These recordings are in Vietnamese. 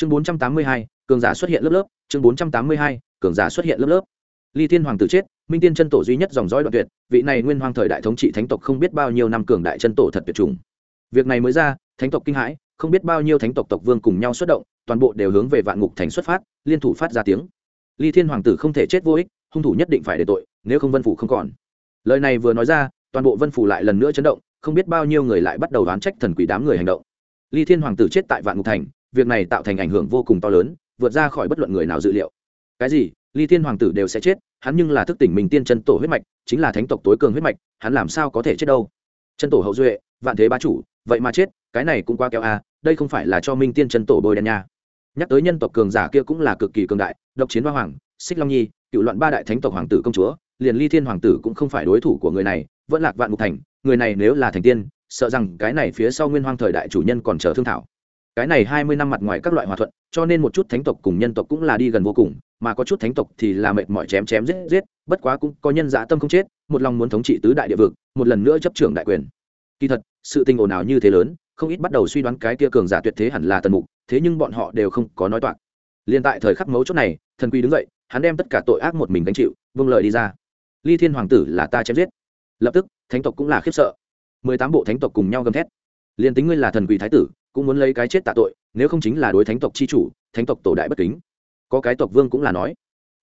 chương bốn trăm tám mươi hai, cường giả xuất hiện lớp lớp. Chương bốn trăm tám mươi hai, cường giả xuất hiện lớp lớp. Ly thiên hoàng tử chết, minh tiên chân tổ duy nhất dòng dõi đoạn tuyệt. Vị này nguyên hoàng thời đại thống trị thánh tộc không biết bao nhiêu năm cường đại chân tổ thật tuyệt chủng. Việc này mới ra, thánh tộc kinh hãi, không biết bao nhiêu thánh tộc tộc vương cùng nhau xuất động, toàn bộ đều hướng về vạn ngục thành xuất phát, liên thủ phát ra tiếng. Ly thiên hoàng tử không thể chết vô ích, hung thủ nhất định phải để tội, nếu không vân phủ không còn. Lời này vừa nói ra, toàn bộ vân phủ lại lần nữa chấn động, không biết bao nhiêu người lại bắt đầu đoán trách thần quỷ đám người hành động. Ly thiên hoàng tử chết tại vạn ngục thành việc này tạo thành ảnh hưởng vô cùng to lớn, vượt ra khỏi bất luận người nào dự liệu. Cái gì? Ly thiên hoàng tử đều sẽ chết, hắn nhưng là thức tỉnh mình tiên chân tổ huyết mạch, chính là thánh tộc tối cường huyết mạch, hắn làm sao có thể chết đâu? Chân tổ hậu duệ, vạn thế bá chủ, vậy mà chết, cái này cũng qua kéo a, đây không phải là cho minh tiên chân tổ bôi đen nha. Nhắc tới nhân tộc cường giả kia cũng là cực kỳ cường đại, độc chiến hoa hoàng, xích long nhi, cựu loạn ba đại thánh tộc hoàng tử công chúa, liền ly thiên hoàng tử cũng không phải đối thủ của người này, vẫn lạc vạn mục thành, người này nếu là thành tiên, sợ rằng cái này phía sau nguyên hoang thời đại chủ nhân còn chờ thương thảo cái này hai mươi năm mặt ngoài các loại hòa thuận, cho nên một chút thánh tộc cùng nhân tộc cũng là đi gần vô cùng, mà có chút thánh tộc thì là mệt mỏi chém chém giết giết, bất quá cũng có nhân dã tâm không chết, một lòng muốn thống trị tứ đại địa vực, một lần nữa chấp trưởng đại quyền. Kỳ thật, sự tình ồn ào như thế lớn, không ít bắt đầu suy đoán cái kia cường giả tuyệt thế hẳn là tần mục, thế nhưng bọn họ đều không có nói toạc. Liền tại thời khắc mấu chốt này, thần quy đứng dậy, hắn đem tất cả tội ác một mình gánh chịu vương lời đi ra. Ly thiên hoàng tử là ta chém giết. Lập tức, thánh tộc cũng là khiếp sợ. Mười tám bộ thánh tộc cùng nhau gầm thét. Liền tính ngươi là thần quỷ thái tử cũng muốn lấy cái chết tạ tội, nếu không chính là đối thánh tộc c h i chủ, thánh tộc tổ đại bất kính. Có cái tộc vương cũng là nói,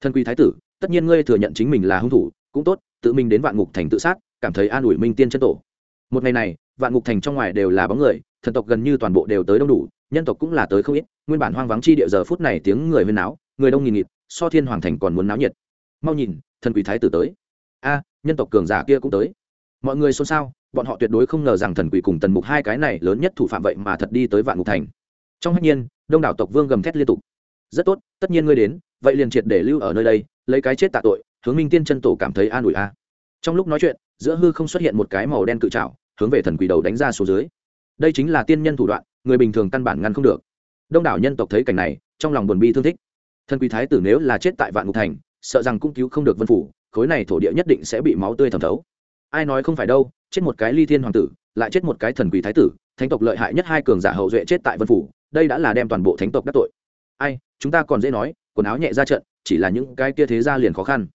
thân quy thái tử, tất nhiên ngươi thừa nhận chính mình là hung thủ, cũng tốt, tự mình đến vạn ngục thành tự sát, cảm thấy an ủi minh tiên chân tổ. Một ngày này, vạn ngục thành trong ngoài đều là bóng người, thần tộc gần như toàn bộ đều tới đông đủ, nhân tộc cũng là tới không ít, nguyên bản hoang vắng chi địa giờ phút này tiếng người huyên náo, người đông nghìn nghịt, so thiên hoàng thành còn muốn náo nhiệt. Mau nhìn, thần quỷ thái tử tới. A, nhân tộc cường giả kia cũng tới. Mọi người xôn xao bọn họ tuyệt đối không ngờ rằng thần quỷ cùng tần mục hai cái này lớn nhất thủ phạm vậy mà thật đi tới vạn ngục thành. Trong hách nhiên, đông đảo tộc vương gầm thét liên tục. Rất tốt, tất nhiên ngươi đến, vậy liền triệt để lưu ở nơi đây, lấy cái chết tạ tội, hướng minh tiên chân tổ cảm thấy an ủi a. Trong lúc nói chuyện, giữa hư không xuất hiện một cái màu đen cự trạo hướng về thần quỷ đầu đánh ra xuống dưới. Đây chính là tiên nhân thủ đoạn, người bình thường căn bản ngăn không được. Đông đảo nhân tộc thấy cảnh này, trong lòng buồn bi thương thích. Thần quỷ thái tử nếu là chết tại vạn ngục thành, sợ rằng cũng cứu không được vân phủ, khối này thổ địa nhất định sẽ bị máu tươi thẩm thấu. Ai nói không phải đâu chết một cái ly thiên hoàng tử, lại chết một cái thần quỷ thái tử, thánh tộc lợi hại nhất hai cường giả hậu duệ chết tại vân phủ, đây đã là đem toàn bộ thánh tộc đắc tội. Ai, chúng ta còn dễ nói, quần áo nhẹ ra trận, chỉ là những cái kia thế ra liền khó khăn.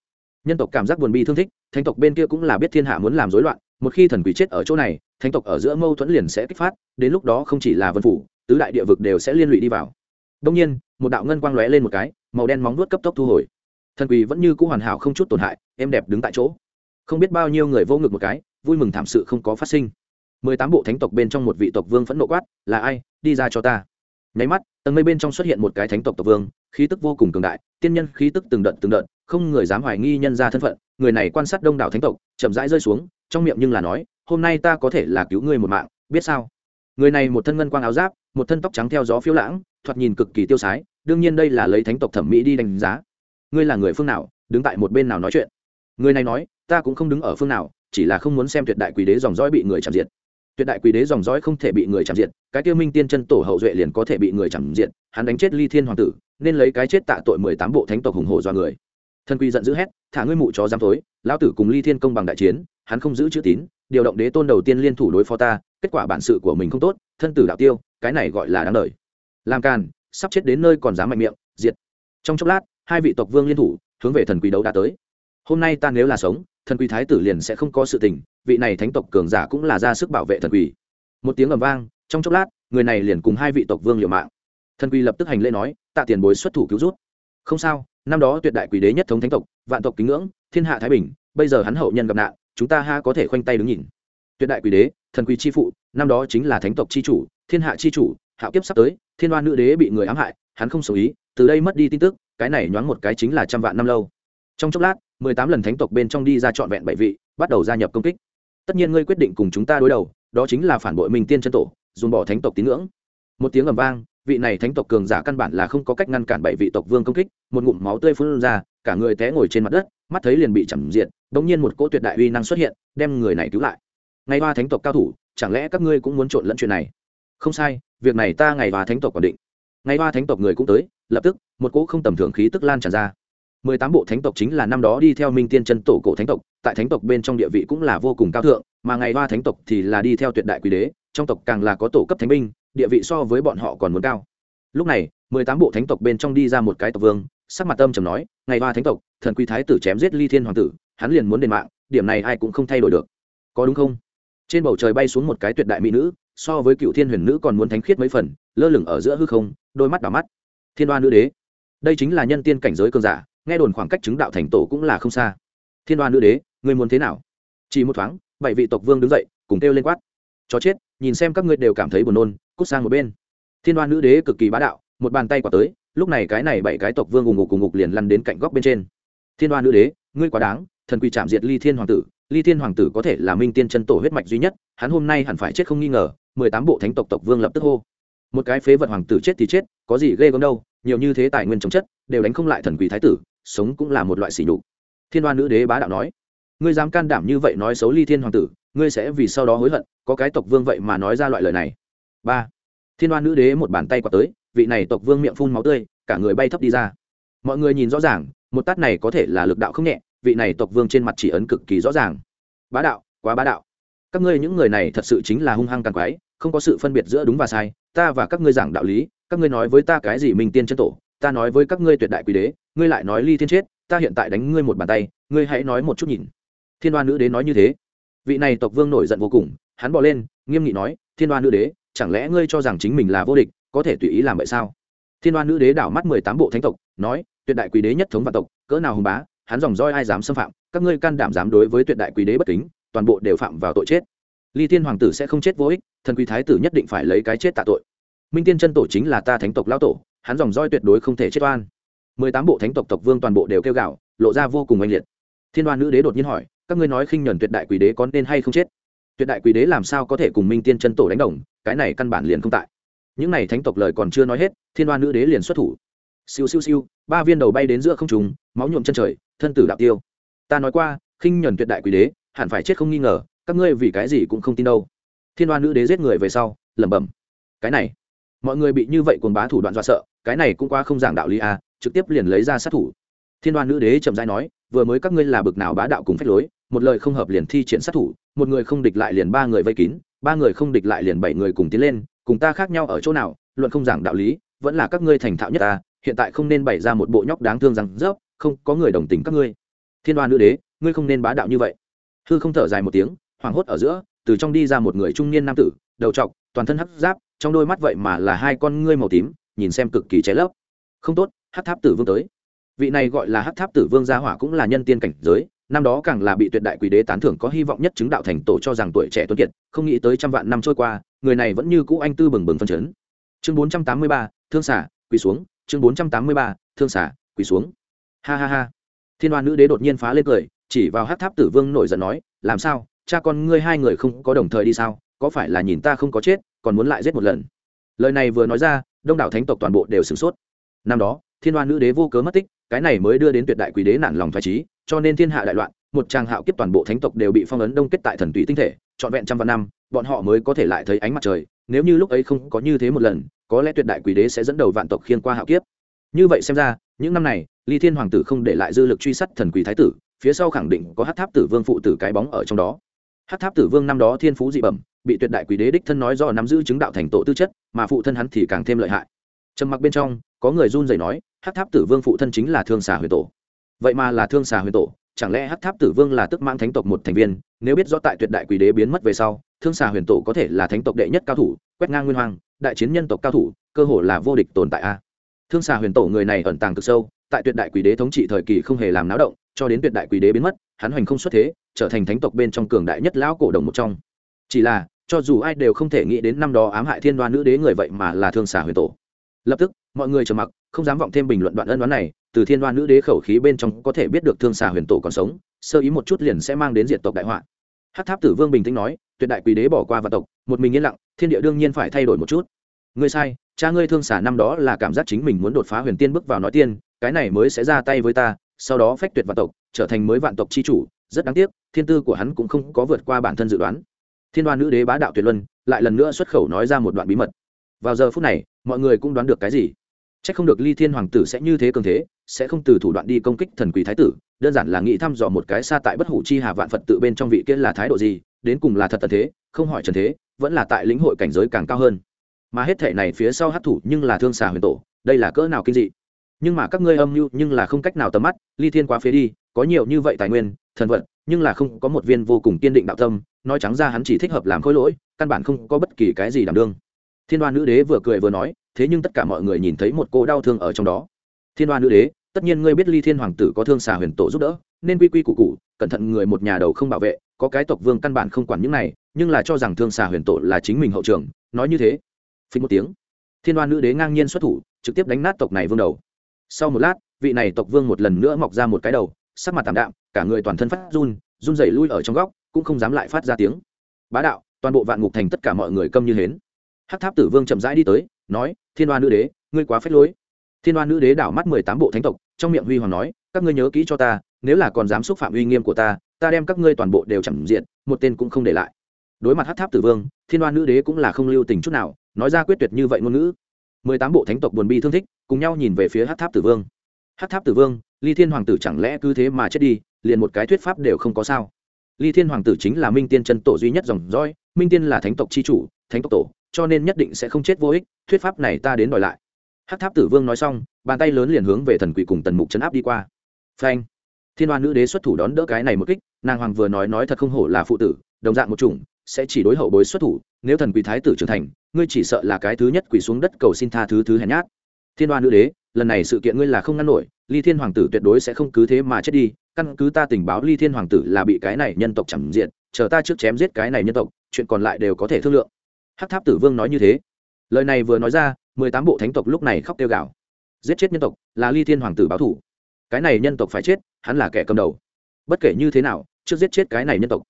Nhân tộc cảm giác buồn bi thương thích, thánh tộc bên kia cũng là biết thiên hạ muốn làm rối loạn, một khi thần quỷ chết ở chỗ này, thánh tộc ở giữa mâu thuẫn liền sẽ kích phát, đến lúc đó không chỉ là vân phủ, tứ đại địa vực đều sẽ liên lụy đi vào. Đông nhiên, một đạo ngân quang lóe lên một cái, màu đen móng nuốt cấp tốc thu hồi. Thần quỷ vẫn như cũ hoàn hảo không chút tổn hại em đẹp đứng tại chỗ không biết bao nhiêu người vô ngực một cái, vui mừng thảm sự không có phát sinh. Mười tám bộ thánh tộc bên trong một vị tộc vương phẫn nộ quát, là ai? Đi ra cho ta. Nháy mắt, tầng mây bên trong xuất hiện một cái thánh tộc tộc vương, khí tức vô cùng cường đại, tiên nhân khí tức từng đợt từng đợt, không người dám hoài nghi nhân ra thân phận, người này quan sát đông đảo thánh tộc, chậm rãi rơi xuống, trong miệng nhưng là nói, hôm nay ta có thể là cứu ngươi một mạng, biết sao? Người này một thân ngân quang áo giáp, một thân tóc trắng theo gió phiêu lãng, thoạt nhìn cực kỳ tiêu sái, đương nhiên đây là lấy thánh tộc thẩm mỹ đi đánh giá. Ngươi là người phương nào? Đứng tại một bên nào nói chuyện? Người này nói ta cũng không đứng ở phương nào, chỉ là không muốn xem tuyệt đại quý đế dòng dõi bị người chạm diệt. Tuyệt đại quý đế dòng dõi không thể bị người chạm diệt, cái tiêu minh tiên chân tổ hậu duệ liền có thể bị người chạm diệt, hắn đánh chết ly thiên hoàng tử, nên lấy cái chết tạ tội mười tám bộ thánh tộc hùng hộ do người. Thân quy giận dữ hét, thả ngươi mụ chó dám tối lão tử cùng ly thiên công bằng đại chiến, hắn không giữ chữ tín, điều động đế tôn đầu tiên liên thủ đối phó ta, kết quả bản sự của mình không tốt, thân tử đạo tiêu, cái này gọi là đáng đời. Làm càn, sắp chết đến nơi còn dám mạnh miệng, diệt. Trong chốc lát, hai vị tộc vương liên thủ, hướng về thần quỷ đấu đã tới. Hôm nay ta nếu là sống thần quỷ thái tử liền sẽ không có sự tình, vị này thánh tộc cường giả cũng là ra sức bảo vệ thần quỷ một tiếng ầm vang, trong chốc lát, người này liền cùng hai vị tộc vương liều mạng. Thần quỷ lập tức hành lễ nói, tạ tiền bối xuất thủ cứu rút không sao, năm đó tuyệt đại quỷ đế nhất thống thánh tộc, vạn tộc kính ngưỡng, thiên hạ thái bình, bây giờ hắn hậu nhân gặp nạn, chúng ta ha có thể khoanh tay đứng nhìn. Tuyệt đại quỷ đế, thần quỷ chi phụ, năm đó chính là thánh tộc chi chủ, thiên hạ chi chủ, hạo kiếp sắp tới, thiên đoan nữ đế bị người ám hại, hắn không xử ý, từ đây mất đi tin tức, cái này nhoáng một cái chính là trăm vạn năm lâu. Trong chốc lát mười tám lần thánh tộc bên trong đi ra trọn vẹn bảy vị, bắt đầu gia nhập công kích. Tất nhiên ngươi quyết định cùng chúng ta đối đầu, đó chính là phản bội minh tiên chân tổ dùng bỏ thánh tộc tín ngưỡng. Một tiếng ầm vang, vị này thánh tộc cường giả căn bản là không có cách ngăn cản bảy vị tộc vương công kích, một ngụm máu tươi phun ra, cả người té ngồi trên mặt đất, mắt thấy liền bị chầm diện bỗng nhiên một cỗ tuyệt đại uy năng xuất hiện, đem người này cứu lại. Ngày ba thánh tộc cao thủ, chẳng lẽ các ngươi cũng muốn trộn lẫn chuyện này? Không sai, việc này ta ngày ba thánh tộc còn định. Ngày ba thánh tộc người cũng tới, lập tức, một cỗ không tầm thường khí tức lan tràn ra mười tám bộ thánh tộc chính là năm đó đi theo minh tiên chân tổ cổ thánh tộc, tại thánh tộc bên trong địa vị cũng là vô cùng cao thượng, mà ngày qua thánh tộc thì là đi theo tuyệt đại quý đế, trong tộc càng là có tổ cấp thánh binh, địa vị so với bọn họ còn muốn cao. Lúc này, mười tám bộ thánh tộc bên trong đi ra một cái tộc vương, sắc mặt âm trầm nói, ngày qua thánh tộc, thần quy thái tử chém giết ly thiên hoàng tử, hắn liền muốn đền mạng, điểm này ai cũng không thay đổi được. Có đúng không? Trên bầu trời bay xuống một cái tuyệt đại mỹ nữ, so với cựu thiên huyền nữ còn muốn thánh khiết mấy phần, lơ lửng ở giữa hư không, đôi mắt đỏ mắt. Thiên đoan nữ đế. Đây chính là nhân tiên cảnh giới cường giả nghe đồn khoảng cách chứng đạo thành tổ cũng là không xa. Thiên đoan nữ đế người muốn thế nào? Chỉ một thoáng, bảy vị tộc vương đứng dậy, cùng kêu lên quát. Chó chết, nhìn xem các ngươi đều cảm thấy buồn nôn, cút sang một bên. Thiên đoan nữ đế cực kỳ bá đạo, một bàn tay quả tới, lúc này cái này bảy cái tộc vương ùng ngục cùng ngục liền lăn đến cạnh góc bên trên. Thiên đoan nữ đế, ngươi quá đáng, thần quỳ chạm diệt ly thiên hoàng tử, ly thiên hoàng tử có thể là minh tiên chân tổ huyết mạch duy nhất, hắn hôm nay hẳn phải chết không nghi ngờ, mười tám bộ thánh tộc tộc vương lập tức hô. Một cái phế vật hoàng tử chết thì chết, có gì ghê gớm đâu, nhiều như thế tài nguyên chống chất, đều đánh không lại thần quỷ thái tử sống cũng là một loại sỉ nhục. Thiên đoan nữ đế bá đạo nói, ngươi dám can đảm như vậy nói xấu ly thiên hoàng tử, ngươi sẽ vì sau đó hối hận, có cái tộc vương vậy mà nói ra loại lời này. Ba. Thiên đoan nữ đế một bàn tay quạt tới, vị này tộc vương miệng phun máu tươi, cả người bay thấp đi ra. Mọi người nhìn rõ ràng, một tát này có thể là lực đạo không nhẹ, vị này tộc vương trên mặt chỉ ấn cực kỳ rõ ràng. Bá đạo, quá bá đạo. Các ngươi những người này thật sự chính là hung hăng càng quái, không có sự phân biệt giữa đúng và sai, ta và các ngươi giảng đạo lý, các ngươi nói với ta cái gì minh tiên chân tổ ta nói với các ngươi tuyệt đại quý đế, ngươi lại nói ly thiên chết, ta hiện tại đánh ngươi một bàn tay, ngươi hãy nói một chút nhìn. Thiên đoan nữ đế nói như thế. Vị này tộc vương nổi giận vô cùng, hắn bỏ lên, nghiêm nghị nói, thiên đoan nữ đế, chẳng lẽ ngươi cho rằng chính mình là vô địch, có thể tùy ý làm vậy sao? Thiên đoan nữ đế đảo mắt mười tám bộ thánh tộc, nói, tuyệt đại quý đế nhất thống vạn tộc, cỡ nào hùng bá, hắn dòng roi ai dám xâm phạm, các ngươi can đảm dám đối với tuyệt đại quý đế bất kính, toàn bộ đều phạm vào tội chết. Ly thiên hoàng tử sẽ không chết vô ích, thần quý thái tử nhất định phải lấy cái chết tạ tội. Minh tiên chân tổ chính là ta thánh tộc lão tổ hắn dòng roi tuyệt đối không thể chết oan. Mười tám bộ thánh tộc tộc vương toàn bộ đều kêu gạo lộ ra vô cùng oanh liệt. Thiên đoan nữ đế đột nhiên hỏi, các ngươi nói khinh nhuần tuyệt đại quỷ đế có nên hay không chết? Tuyệt đại quỷ đế làm sao có thể cùng minh tiên chân tổ đánh đồng, cái này căn bản liền không tại. Những này thánh tộc lời còn chưa nói hết, thiên đoan nữ đế liền xuất thủ. Siêu siêu siêu, ba viên đầu bay đến giữa không trùng máu nhuộm chân trời, thân tử đạo tiêu. Ta nói qua, khinh nhuần tuyệt đại quỷ đế, hẳn phải chết không nghi ngờ, các ngươi vì cái gì cũng không tin đâu. Thiên đoan nữ đế giết người về sau, lẩm bẩm. Cái này mọi người bị như vậy cuồng bá thủ đoạn dọa sợ, cái này cũng qua không giảng đạo lý a trực tiếp liền lấy ra sát thủ. Thiên đoan nữ đế chậm rãi nói, vừa mới các ngươi là bực nào bá đạo cùng phách lối, một lời không hợp liền thi triển sát thủ, một người không địch lại liền ba người vây kín, ba người không địch lại liền bảy người cùng tiến lên, cùng ta khác nhau ở chỗ nào, luận không giảng đạo lý, vẫn là các ngươi thành thạo nhất ta, hiện tại không nên bày ra một bộ nhóc đáng thương rằng rớp, không có người đồng tình các ngươi. Thiên đoan nữ đế, ngươi không nên bá đạo như vậy. Hư không thở dài một tiếng, hoảng hốt ở giữa, từ trong đi ra một người trung niên nam tử, đầu trọc toàn thân hắc giáp, trong đôi mắt vậy mà là hai con ngươi màu tím, nhìn xem cực kỳ cháy lấp. Không tốt hát tháp tử vương tới. Vị này gọi là hát tháp tử vương gia hỏa cũng là nhân tiên cảnh giới, năm đó càng là bị tuyệt đại quỷ đế tán thưởng có hy vọng nhất chứng đạo thành tổ cho rằng tuổi trẻ tuấn kiệt, không nghĩ tới trăm vạn năm trôi qua, người này vẫn như cũ anh tư bừng bừng phân chấn. Chương bốn trăm tám mươi ba, thương xả, quỳ xuống. Chương bốn trăm tám mươi ba, thương xả, quỳ xuống. Ha ha ha. Thiên đoàn nữ đế đột nhiên phá lên cười, chỉ vào hát tháp tử vương nổi giận nói, làm sao? Cha con ngươi hai người không có đồng thời đi sao? Có phải là nhìn ta không có chết? Còn muốn lại giết một lần. Lời này vừa nói ra, đông đảo thánh tộc toàn bộ đều sửng sốt. Năm đó, thiên đoan nữ đế vô cớ mất tích, cái này mới đưa đến tuyệt đại quý đế nản lòng phải trí cho nên thiên hạ đại loạn, một tràng hạo kiếp toàn bộ thánh tộc đều bị phong ấn đông kết tại thần tùy tinh thể, trọn vẹn trăm vạn năm, bọn họ mới có thể lại thấy ánh mặt trời, nếu như lúc ấy không có như thế một lần, có lẽ tuyệt đại quý đế sẽ dẫn đầu vạn tộc khiên qua hạo kiếp. Như vậy xem ra, những năm này ly thiên hoàng tử không để lại dư lực truy sát thần quỷ thái tử, phía sau khẳng định có hát tháp tử vương phụ tử cái bóng ở trong đó. Hát tháp tử vương năm đó thiên phú dị bẩm bị tuyệt đại quý đế đích thân nói do nắm giữ chứng đạo thành tổ tư chất, mà phụ thân hắn thì càng thêm lợi hại. Trầm mặc bên trong, có người run rẩy nói hát tháp tử vương phụ thân chính là thương xà huyền tổ. Vậy mà là thương xà huyền tổ, chẳng lẽ hát tháp tử vương là tức mang thánh tộc một thành viên? Nếu biết rõ tại tuyệt đại quý đế biến mất về sau, thương xà huyền tổ có thể là thánh tộc đệ nhất cao thủ, quét ngang nguyên hoàng đại chiến nhân tộc cao thủ, cơ hồ là vô địch tồn tại a. Thương xà huyền tổ người này ẩn tàng cực sâu, tại tuyệt đại quý đế thống trị thời kỳ không hề làm náo động, cho đến tuyệt đại quý đế biến mất, hắn hoành không xuất thế, trở thành thánh tộc bên trong cường đại nhất lão cổ đồng một trong. Chỉ là cho dù ai đều không thể nghĩ đến năm đó ám hại thiên đoan nữ đế người vậy mà là thương xà huyền tổ. Lập tức, mọi người trầm mặc, không dám vọng thêm bình luận đoạn ân đoán này, từ thiên đoan nữ đế khẩu khí bên trong có thể biết được thương xà huyền tổ còn sống, sơ ý một chút liền sẽ mang đến diệt tộc đại họa. Hát tháp tử vương bình tĩnh nói, tuyệt đại quý đế bỏ qua vạn tộc, một mình yên lặng, thiên địa đương nhiên phải thay đổi một chút. Ngươi sai, cha ngươi thương xả năm đó là cảm giác chính mình muốn đột phá huyền tiên bước vào nói tiên, cái này mới sẽ ra tay với ta, sau đó phách tuyệt vạn tộc, trở thành mới vạn tộc chi chủ, rất đáng tiếc, thiên tư của hắn cũng không có vượt qua bản thân dự đoán thiên đoan nữ đế bá đạo tuyệt luân lại lần nữa xuất khẩu nói ra một đoạn bí mật. Vào giờ phút này mọi người cũng đoán được cái gì? C h ắ c không được ly thiên hoàng tử sẽ như thế cường thế sẽ không từ thủ đoạn đi công kích thần quỷ thái tử đơn giản là nghĩ thăm dò một cái xa tại bất hủ chi hà vạn phật tự bên trong vị kia là thái độ gì đến cùng là thật tật thế không hỏi trần thế vẫn là tại lĩnh hội cảnh giới càng cao hơn. Mà hết thể này phía sau hát thủ nhưng là thương xà huyền tổ đây là cỡ nào kinh dị. Nhưng mà các ngươi âm mưu nhưng là không cách nào tầm mắt ly thiên quá phế đi có nhiều như vậy tài nguyên thần vật, nhưng là không có một viên vô cùng kiên định đạo tâm nói trắng ra hắn chỉ thích hợp làm khối lỗi, căn bản không có bất kỳ cái gì đảm đương. Thiên đoan nữ đế vừa cười vừa nói, thế nhưng tất cả mọi người nhìn thấy một cô đau thương ở trong đó. Thiên đoan nữ đế, tất nhiên ngươi biết ly thiên hoàng tử có thương xà huyền tổ giúp đỡ, nên quy quy củ cụ cẩn thận người một nhà đầu không bảo vệ, có cái tộc vương căn bản không quản những này, nhưng là cho rằng thương xà huyền tổ là chính mình hậu trường, nói như thế. Phí một tiếng, thiên đoan nữ đế ngang nhiên xuất thủ, trực tiếp đánh nát tộc này vương đầu. Sau một lát, vị này tộc vương một lần nữa mọc ra một cái đầu, sắc mặt tảm đạm, cả người toàn thân phát run run rẩy lui ở trong góc cũng không dám lại phát ra tiếng. Bá đạo, toàn bộ vạn ngục thành tất cả mọi người câm như hến. Hát tháp tử vương chậm rãi đi tới, nói, thiên đoan nữ đế, ngươi quá phết lối. Thiên đoan nữ đế đảo mắt mười tám bộ thánh tộc, trong miệng huy hoàng nói, các ngươi nhớ kỹ cho ta, nếu là còn dám xúc phạm uy nghiêm của ta ta đem các ngươi toàn bộ đều chẳng diện, một tên cũng không để lại. Đối mặt hát tháp tử vương, thiên đoan nữ đế cũng là không lưu tình chút nào, nói ra quyết tuyệt như vậy ngôn ngữ. Mười tám bộ thánh tộc buồn bi thương thích, cùng nhau nhìn về phía hát tháp tử vương. Hát tháp tử vương, ly thiên hoàng tử chẳng lẽ cứ thế mà chết đi, liền một cái thuyết pháp đều không có sao? Ly thiên hoàng tử chính là minh tiên chân tổ duy nhất dòng dõi, minh tiên là thánh tộc c h i chủ, thánh tộc tổ, cho nên nhất định sẽ không chết vô ích, thuyết pháp này ta đến đòi lại. Hát tháp tử vương nói xong, bàn tay lớn liền hướng về thần quỷ cùng tần mục chấn áp đi qua. Phanh! Thiên đoan nữ đế xuất thủ đón đỡ cái này một kích, nàng hoàng vừa nói nói thật không hổ là phụ tử, đồng dạng một chủng, sẽ chỉ đối hậu bối xuất thủ, nếu thần quỷ thái tử trưởng thành, ngươi chỉ sợ là cái thứ nhất quỷ xuống đất cầu xin tha thứ thứ hèn nhát. Thiên đoan nữ đế lần này sự kiện ngươi là không ngăn nổi, ly thiên hoàng tử tuyệt đối sẽ không cứ thế mà chết đi, căn cứ ta tình báo ly thiên hoàng tử là bị cái này nhân tộc chẳng diện, chờ ta trước chém giết cái này nhân tộc, chuyện còn lại đều có thể thương lượng. Hắc tháp tử vương nói như thế. Lời này vừa nói ra, mười tám bộ thánh tộc lúc này khóc tiêu gạo giết chết nhân tộc là ly thiên hoàng tử báo thủ. Cái này nhân tộc phải chết, hắn là kẻ cầm đầu. Bất kể như thế nào, trước giết chết cái này nhân tộc.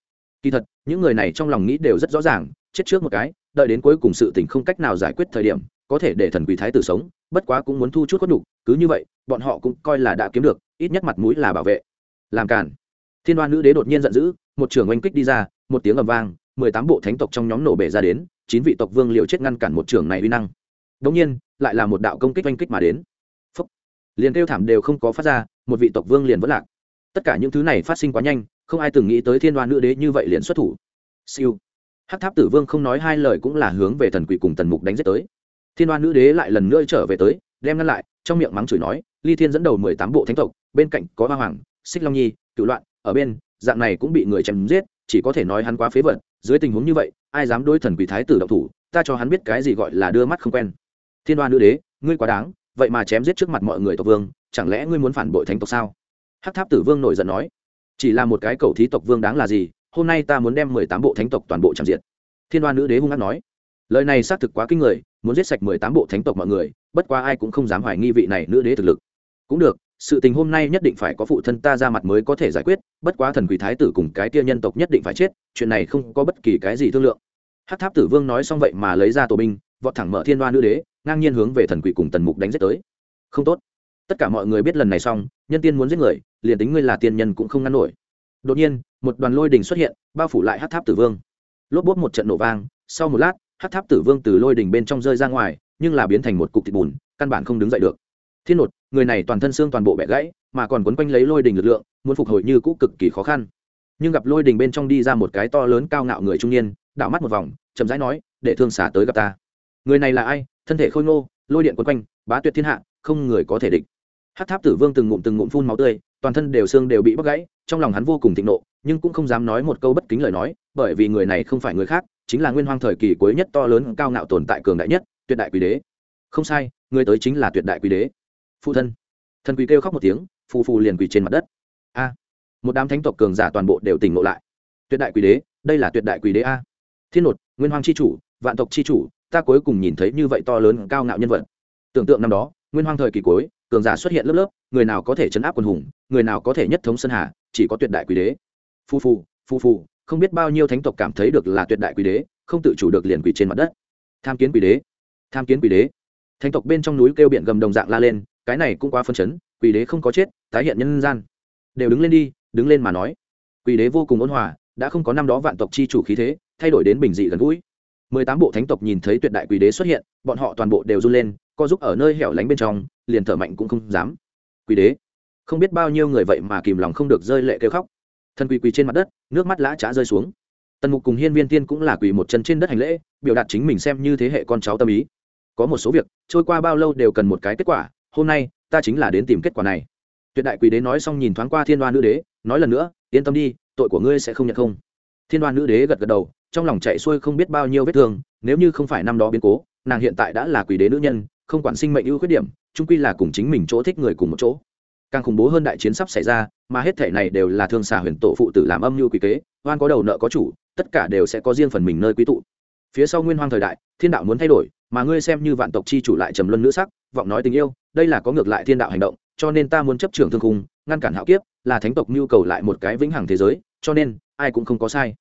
Kỳ thật, những người này trong lòng nghĩ đều rất rõ ràng, chết trước một cái, đợi đến cuối cùng sự tình không cách nào giải quyết thời điểm, có thể để thần quỷ thái tử sống bất quá cũng muốn thu chút cốt nhục, cứ như vậy, bọn họ cũng coi là đã kiếm được, ít nhất mặt mũi là bảo vệ. Làm cản thiên đoan nữ đế đột nhiên giận dữ, một trưởng oanh kích đi ra, một tiếng ầm vang, mười tám bộ thánh tộc trong nhóm nổ bể ra đến, chín vị tộc vương liều chết ngăn cản một trưởng này uy năng. Đống nhiên, lại là một đạo công kích oanh kích mà đến. Phúc. liền kêu thảm đều không có phát ra, một vị tộc vương liền vẫn lạc. Tất cả những thứ này phát sinh quá nhanh, không ai từng nghĩ tới thiên đoan nữ đế như vậy liền xuất thủ. Siêu. Hắc tháp tử vương không nói hai lời cũng là hướng về thần quỷ cùng tần mục đánh giết tới thiên đoan nữ đế lại lần nữa trở về tới, đem ngăn lại, trong miệng mắng chửi nói, ly thiên dẫn đầu mười tám bộ thánh tộc, bên cạnh có hoa hoàng, xích long nhi cựu loạn, ở bên, dạng này cũng bị người chém giết, chỉ có thể nói hắn quá phế vật, dưới tình huống như vậy, ai dám đối thần quỷ thái tử động thủ, ta cho hắn biết cái gì gọi là đưa mắt không quen. Thiên đoan nữ đế, ngươi quá đáng, vậy mà chém giết trước mặt mọi người tộc vương, chẳng lẽ ngươi muốn phản bội thánh tộc sao? Hắc tháp tử vương nổi giận nói, chỉ là một cái cầu thí tộc vương đáng là gì, hôm nay ta muốn đem mười tám bộ thánh tộc toàn bộ chạm diệt. Thiên đoan nữ đế hung hát nói lời này xác thực quá kinh người, muốn giết sạch mười tám bộ thánh tộc mọi người, bất quá ai cũng không dám hoài nghi vị này nữ đế thực lực. Cũng được, sự tình hôm nay nhất định phải có phụ thân ta ra mặt mới có thể giải quyết, bất quá thần quỷ thái tử cùng cái tia nhân tộc nhất định phải chết, chuyện này không có bất kỳ cái gì thương lượng. Hát tháp tử vương nói xong vậy mà lấy ra tổ binh, vọt thẳng mở thiên đoa nữ đế, ngang nhiên hướng về thần quỷ cùng tần mục đánh giết tới. Không tốt. Tất cả mọi người biết lần này xong, nhân tiên muốn giết người, liền tính ngươi là tiên nhân cũng không ngăn nổi. Đột nhiên, một đoàn lôi đình xuất hiện, bao phủ lại hát tháp tử vương. Lốp bốt một trận nổ vang, sau một lát hát tháp tử vương từ lôi đình bên trong rơi ra ngoài, nhưng là biến thành một cục thịt bùn, căn bản không đứng dậy được. Thiên nột người này toàn thân xương toàn bộ bẻ gãy, mà còn quấn quanh lấy lôi đình lực lượng, muốn phục hồi như cũ cực kỳ khó khăn. Nhưng gặp lôi đình bên trong đi ra một cái to lớn cao ngạo người trung niên, đảo mắt một vòng, chậm rãi nói, để thương xả tới gặp ta. Người này là ai? Thân thể khôi ngô, lôi điện quấn quanh, bá tuyệt thiên hạ, không người có thể địch. Hát tháp tử vương từng ngụm từng ngụm phun máu tươi, toàn thân đều xương đều bị bóc gãy, trong lòng hắn vô cùng thịnh nộ, nhưng cũng không dám nói một câu bất kính lời nói, bởi vì người này không phải người khác chính là nguyên hoang thời kỳ cuối nhất to lớn cao ngạo tồn tại cường đại nhất, tuyệt đại quý đế. Không sai, người tới chính là tuyệt đại quý đế. Phụ thân. Thần quý kêu khóc một tiếng, phù phù liền quỳ trên mặt đất. A. Một đám thánh tộc cường giả toàn bộ đều tỉnh ngộ lại. Tuyệt đại quý đế, đây là tuyệt đại quý đế a. Thiên nột nguyên hoang c h i chủ, vạn tộc c h i chủ, ta cuối cùng nhìn thấy như vậy to lớn cao ngạo nhân vật. Tưởng tượng năm đó, nguyên hoang thời kỳ cuối, cường giả xuất hiện lớp lớp, người nào có thể chấn áp quần hùng, người nào có thể nhất thống sơn hà, chỉ có tuyệt đại quý đế. Phu phu phu phu không biết bao nhiêu thánh tộc cảm thấy được là tuyệt đại quý đế, không tự chủ được liền quỷ trên mặt đất. Tham kiến quý đế. Tham kiến quý đế. Thánh tộc bên trong núi kêu biển gầm đồng dạng la lên, cái này cũng quá phân chấn quý đế không có chết, tái hiện nhân gian. Đều đứng lên đi, đứng lên mà nói. Quý đế vô cùng ôn hòa, đã không có năm đó vạn tộc chi chủ khí thế, thay đổi đến bình dị gần gũi. Mười tám bộ thánh tộc nhìn thấy tuyệt đại quý đế xuất hiện, bọn họ toàn bộ đều run lên, co giúp ở nơi hẻo lánh bên trong, liền thở mạnh cũng không dám. Quý đế. Không biết bao nhiêu người vậy mà kìm lòng không được rơi lệ kêu khóc thần quỳ quỳ trên mặt đất, nước mắt lã trá rơi xuống. Tần mục cùng hiên viên tiên cũng là quỳ một chân trên đất hành lễ, biểu đạt chính mình xem như thế hệ con cháu tâm ý. Có một số việc, trôi qua bao lâu đều cần một cái kết quả, hôm nay, ta chính là đến tìm kết quả này. Tuyệt đại quỷ đế nói xong nhìn thoáng qua thiên đoan nữ đế, nói lần nữa, yên tâm đi, tội của ngươi sẽ không nhận không. Thiên đoan nữ đế gật gật đầu, trong lòng chạy xuôi không biết bao nhiêu vết thương, nếu như không phải năm đó biến cố, nàng hiện tại đã là quỷ đế nữ nhân, không quản sinh mệnh ưu khuyết điểm trung quy là cùng chính mình chỗ thích người cùng một chỗ càng khủng bố hơn đại chiến sắp xảy ra, mà hết thể này đều là thương xà huyền tổ phụ tử làm âm mưu quy kế, oan có đầu nợ có chủ, tất cả đều sẽ có riêng phần mình nơi quý tụ. Phía sau nguyên hoang thời đại, thiên đạo muốn thay đổi, mà ngươi xem như vạn tộc chi chủ lại trầm luân nữ sắc, vọng nói tình yêu, đây là có ngược lại thiên đạo hành động, cho nên ta muốn chấp trưởng thương khung, ngăn cản hạo kiếp, là thánh tộc nhu cầu lại một cái vĩnh hằng thế giới, cho nên, ai cũng không có sai.